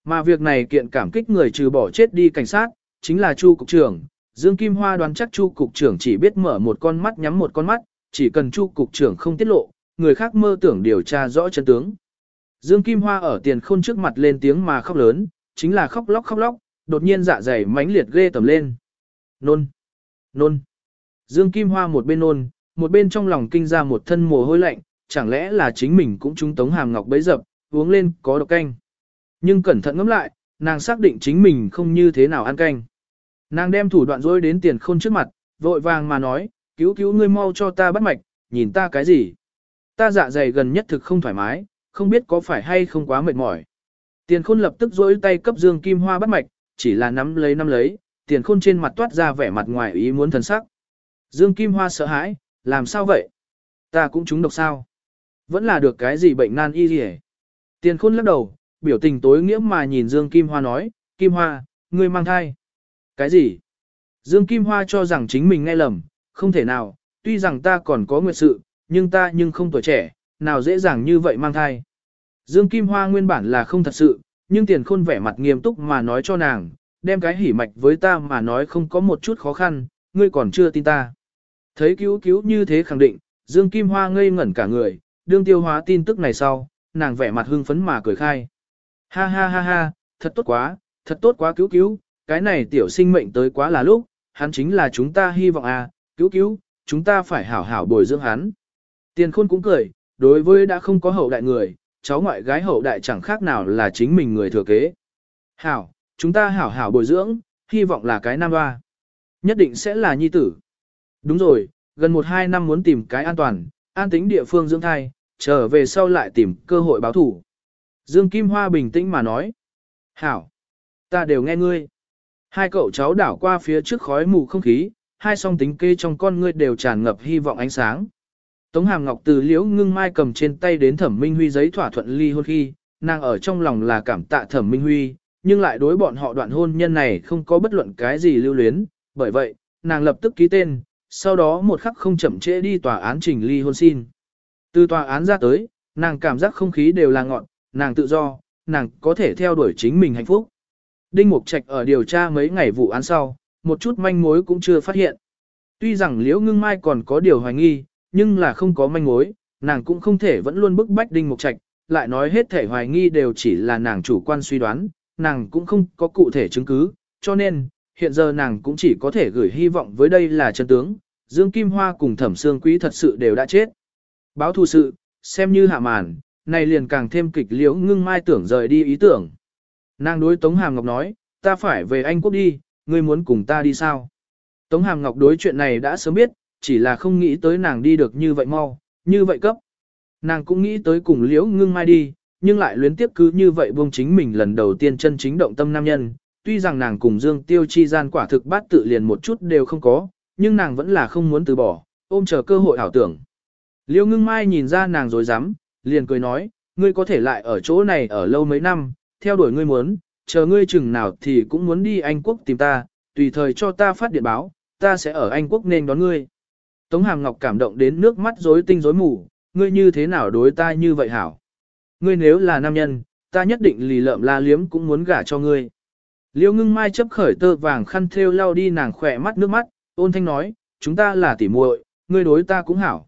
Mà việc này kiện cảm kích người trừ bỏ chết đi cảnh sát, chính là Chu Cục trưởng. Dương Kim Hoa đoán chắc Chu Cục trưởng chỉ biết mở một con mắt nhắm một con mắt, chỉ cần Chu Cục trưởng không tiết lộ, người khác mơ tưởng điều tra rõ chân tướng. Dương Kim Hoa ở tiền khôn trước mặt lên tiếng mà khóc lớn, chính là khóc lóc khóc lóc, đột nhiên dạ dày mãnh liệt ghê tầm lên. Nôn! Nôn! Dương Kim Hoa một bên nôn, một bên trong lòng kinh ra một thân mồ hôi lạnh, chẳng lẽ là chính mình cũng trúng tống hàm ngọc bấy dập, uống lên có độc canh. Nhưng cẩn thận ngẫm lại, nàng xác định chính mình không như thế nào ăn canh. Nàng đem thủ đoạn dối đến tiền khôn trước mặt, vội vàng mà nói, cứu cứu ngươi mau cho ta bắt mạch, nhìn ta cái gì. Ta dạ dày gần nhất thực không thoải mái, không biết có phải hay không quá mệt mỏi. Tiền khôn lập tức dối tay cấp Dương Kim Hoa bắt mạch, chỉ là nắm lấy nắm lấy, tiền khôn trên mặt toát ra vẻ mặt ngoài ý muốn thần sắc. Dương Kim Hoa sợ hãi, làm sao vậy? Ta cũng trúng độc sao? Vẫn là được cái gì bệnh nan y gì Tiền khôn lắc đầu, biểu tình tối nghĩa mà nhìn Dương Kim Hoa nói, Kim Hoa, ngươi mang thai. Cái gì? Dương Kim Hoa cho rằng chính mình nghe lầm, không thể nào, tuy rằng ta còn có nguyệt sự, nhưng ta nhưng không tuổi trẻ, nào dễ dàng như vậy mang thai. Dương Kim Hoa nguyên bản là không thật sự, nhưng tiền khôn vẻ mặt nghiêm túc mà nói cho nàng, đem cái hỉ mạch với ta mà nói không có một chút khó khăn, ngươi còn chưa tin ta. Thấy cứu cứu như thế khẳng định, Dương Kim Hoa ngây ngẩn cả người, đương tiêu hóa tin tức này sau, nàng vẻ mặt hưng phấn mà cười khai. Ha ha ha ha, thật tốt quá, thật tốt quá cứu cứu, cái này tiểu sinh mệnh tới quá là lúc, hắn chính là chúng ta hy vọng à, cứu cứu, chúng ta phải hảo hảo bồi dưỡng hắn. Tiền khôn cũng cười, đối với đã không có hậu đại người, cháu ngoại gái hậu đại chẳng khác nào là chính mình người thừa kế. Hảo, chúng ta hảo hảo bồi dưỡng, hy vọng là cái nam hoa. Nhất định sẽ là nhi tử. Đúng rồi, gần một hai năm muốn tìm cái an toàn, an tính địa phương dưỡng thai, trở về sau lại tìm cơ hội báo thủ. Dương Kim Hoa bình tĩnh mà nói. Hảo, ta đều nghe ngươi. Hai cậu cháu đảo qua phía trước khói mù không khí, hai song tính kê trong con ngươi đều tràn ngập hy vọng ánh sáng. Tống Hàm Ngọc từ liễu ngưng mai cầm trên tay đến thẩm minh huy giấy thỏa thuận ly hôn khi, nàng ở trong lòng là cảm tạ thẩm minh huy, nhưng lại đối bọn họ đoạn hôn nhân này không có bất luận cái gì lưu luyến, bởi vậy, nàng lập tức ký tên, sau đó một khắc không chậm trễ đi tòa án trình ly hôn xin. Từ tòa án ra tới, nàng cảm giác không khí đều là ngọn, nàng tự do, nàng có thể theo đuổi chính mình hạnh phúc. Đinh Mục Trạch ở điều tra mấy ngày vụ án sau, một chút manh mối cũng chưa phát hiện. Tuy rằng Liễu Ngưng Mai còn có điều hoài nghi, nhưng là không có manh mối, nàng cũng không thể vẫn luôn bức bách Đinh Mục Trạch, lại nói hết thể hoài nghi đều chỉ là nàng chủ quan suy đoán, nàng cũng không có cụ thể chứng cứ, cho nên, hiện giờ nàng cũng chỉ có thể gửi hy vọng với đây là chân tướng, Dương Kim Hoa cùng Thẩm Sương Quý thật sự đều đã chết. Báo thù sự, xem như hạ màn, này liền càng thêm kịch liễu ngưng mai tưởng rời đi ý tưởng. Nàng đối Tống Hàm Ngọc nói, ta phải về Anh Quốc đi, ngươi muốn cùng ta đi sao? Tống Hàm Ngọc đối chuyện này đã sớm biết, chỉ là không nghĩ tới nàng đi được như vậy mau, như vậy cấp. Nàng cũng nghĩ tới cùng liễu ngưng mai đi, nhưng lại luyến tiếp cứ như vậy buông chính mình lần đầu tiên chân chính động tâm nam nhân. Tuy rằng nàng cùng Dương Tiêu chi gian quả thực bát tự liền một chút đều không có, nhưng nàng vẫn là không muốn từ bỏ, ôm chờ cơ hội ảo tưởng. Liễu ngưng mai nhìn ra nàng dối rắm liền cười nói, ngươi có thể lại ở chỗ này ở lâu mấy năm, theo đuổi ngươi muốn, chờ ngươi chừng nào thì cũng muốn đi Anh Quốc tìm ta, tùy thời cho ta phát điện báo, ta sẽ ở Anh Quốc nên đón ngươi. Tống Hàm Ngọc cảm động đến nước mắt rối tinh rối mù, ngươi như thế nào đối ta như vậy hảo? Ngươi nếu là nam nhân, ta nhất định lì lợm la liếm cũng muốn gả cho ngươi. Liêu ngưng mai chấp khởi tơ vàng khăn thêu lau đi nàng khỏe mắt nước mắt, ôn thanh nói, chúng ta là tỉ muội, ngươi đối ta cũng hảo.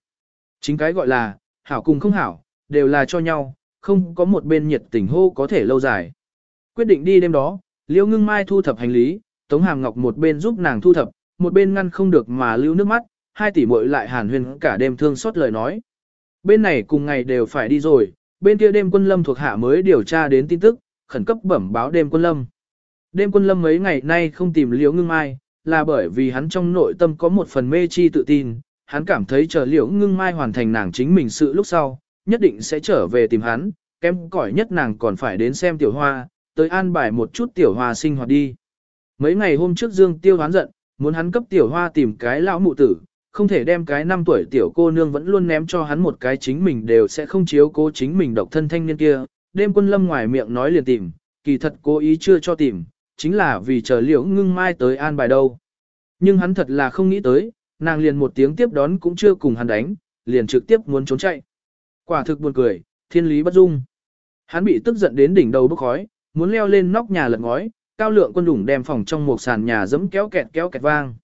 Chính cái gọi là, hảo cùng không hảo, đều là cho nhau, không có một bên nhiệt tình hô có thể lâu dài. Quyết định đi đêm đó, Liêu ngưng mai thu thập hành lý, Tống Hàm Ngọc một bên giúp nàng thu thập, một bên ngăn không được mà lưu nước mắt, hai tỷ muội lại hàn huyên cả đêm thương xót lời nói. Bên này cùng ngày đều phải đi rồi, bên kia đêm quân lâm thuộc hạ mới điều tra đến tin tức, khẩn cấp bẩm báo đêm quân lâm. Đêm quân lâm mấy ngày nay không tìm liễu ngưng mai, là bởi vì hắn trong nội tâm có một phần mê chi tự tin, hắn cảm thấy chờ liễu ngưng mai hoàn thành nàng chính mình sự lúc sau, nhất định sẽ trở về tìm hắn, kém cỏi nhất nàng còn phải đến xem tiểu hoa, tới an bài một chút tiểu hoa sinh hoạt đi. Mấy ngày hôm trước Dương Tiêu hoán giận, muốn hắn cấp tiểu hoa tìm cái lão mụ tử, không thể đem cái năm tuổi tiểu cô nương vẫn luôn ném cho hắn một cái chính mình đều sẽ không chiếu cố chính mình độc thân thanh niên kia. Đêm quân lâm ngoài miệng nói liền tìm, kỳ thật cố ý chưa cho tìm, chính là vì chờ liễu ngưng mai tới an bài đâu. Nhưng hắn thật là không nghĩ tới, nàng liền một tiếng tiếp đón cũng chưa cùng hắn đánh, liền trực tiếp muốn trốn chạy. Quả thực buồn cười, thiên lý bất dung. Hắn bị tức giận đến đỉnh đầu bốc khói, muốn leo lên nóc nhà lật ngói, cao lượng quân đủng đem phòng trong một sàn nhà dẫm kéo kẹt kéo kẹt vang.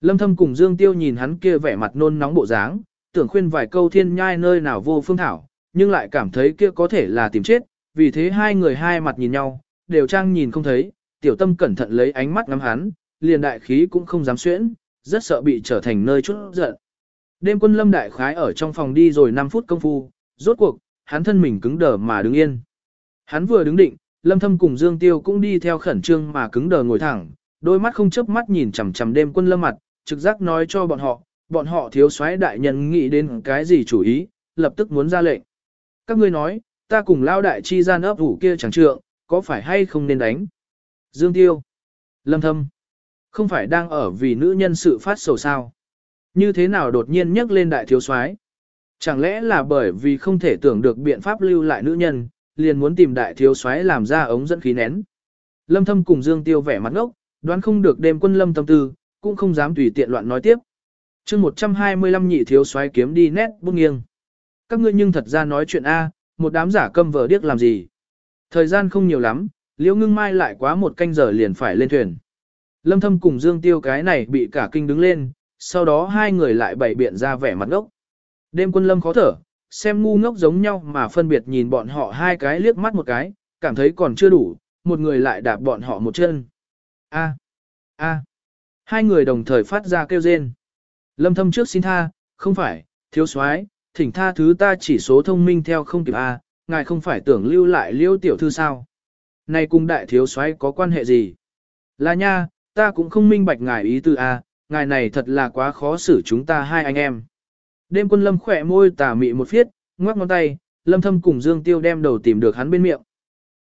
Lâm thâm cùng Dương Tiêu nhìn hắn kia vẻ mặt nôn nóng bộ dáng, tưởng khuyên vài câu thiên nhai nơi nào vô phương thảo, nhưng lại cảm thấy kia có thể là tìm chết, vì thế hai người hai mặt nhìn nhau, đều trang nhìn không thấy, tiểu tâm cẩn thận lấy ánh mắt ngắm hắn, liền đại khí cũng không dám xuyễn, rất sợ bị trở thành nơi chút giận. Đêm quân lâm đại khái ở trong phòng đi rồi 5 phút công phu, rốt cuộc, hắn thân mình cứng đờ mà đứng yên. Hắn vừa đứng định, lâm thâm cùng Dương Tiêu cũng đi theo khẩn trương mà cứng đờ ngồi thẳng, đôi mắt không chớp mắt nhìn chằm chằm đêm quân lâm mặt, trực giác nói cho bọn họ, bọn họ thiếu soái đại nhân nghĩ đến cái gì chủ ý, lập tức muốn ra lệnh. Các ngươi nói, ta cùng lao đại chi gian ấp ủ kia chẳng trượng, có phải hay không nên đánh? Dương Tiêu, Lâm Thâm, không phải đang ở vì nữ nhân sự phát sầu sao? Như thế nào đột nhiên nhắc lên đại thiếu soái? Chẳng lẽ là bởi vì không thể tưởng được biện pháp lưu lại nữ nhân, liền muốn tìm đại thiếu soái làm ra ống dẫn khí nén? Lâm Thâm cùng Dương Tiêu vẻ mặt ngốc, đoán không được đêm quân Lâm tâm tư, cũng không dám tùy tiện loạn nói tiếp. chương 125 nhị thiếu xoáy kiếm đi nét bút nghiêng. Các ngươi nhưng thật ra nói chuyện A, một đám giả câm vờ điếc làm gì. Thời gian không nhiều lắm, liễu ngưng mai lại quá một canh giờ liền phải lên thuyền. Lâm thâm cùng Dương Tiêu cái này bị cả kinh đứng lên, sau đó hai người lại bày biện ra vẻ mặt ngốc. Đêm quân Lâm khó thở, xem ngu ngốc giống nhau mà phân biệt nhìn bọn họ hai cái liếc mắt một cái, cảm thấy còn chưa đủ, một người lại đạp bọn họ một chân. A, a, Hai người đồng thời phát ra kêu rên. Lâm thâm trước xin tha, không phải, thiếu soái, thỉnh tha thứ ta chỉ số thông minh theo không kịp A, ngài không phải tưởng lưu lại liêu tiểu thư sao. Này cùng đại thiếu soái có quan hệ gì? Là nha, ta cũng không minh bạch ngài ý tư A, ngài này thật là quá khó xử chúng ta hai anh em. Đêm quân lâm khỏe môi tà mị một phiết, ngoắc ngón tay, lâm thâm cùng Dương Tiêu đem đầu tìm được hắn bên miệng.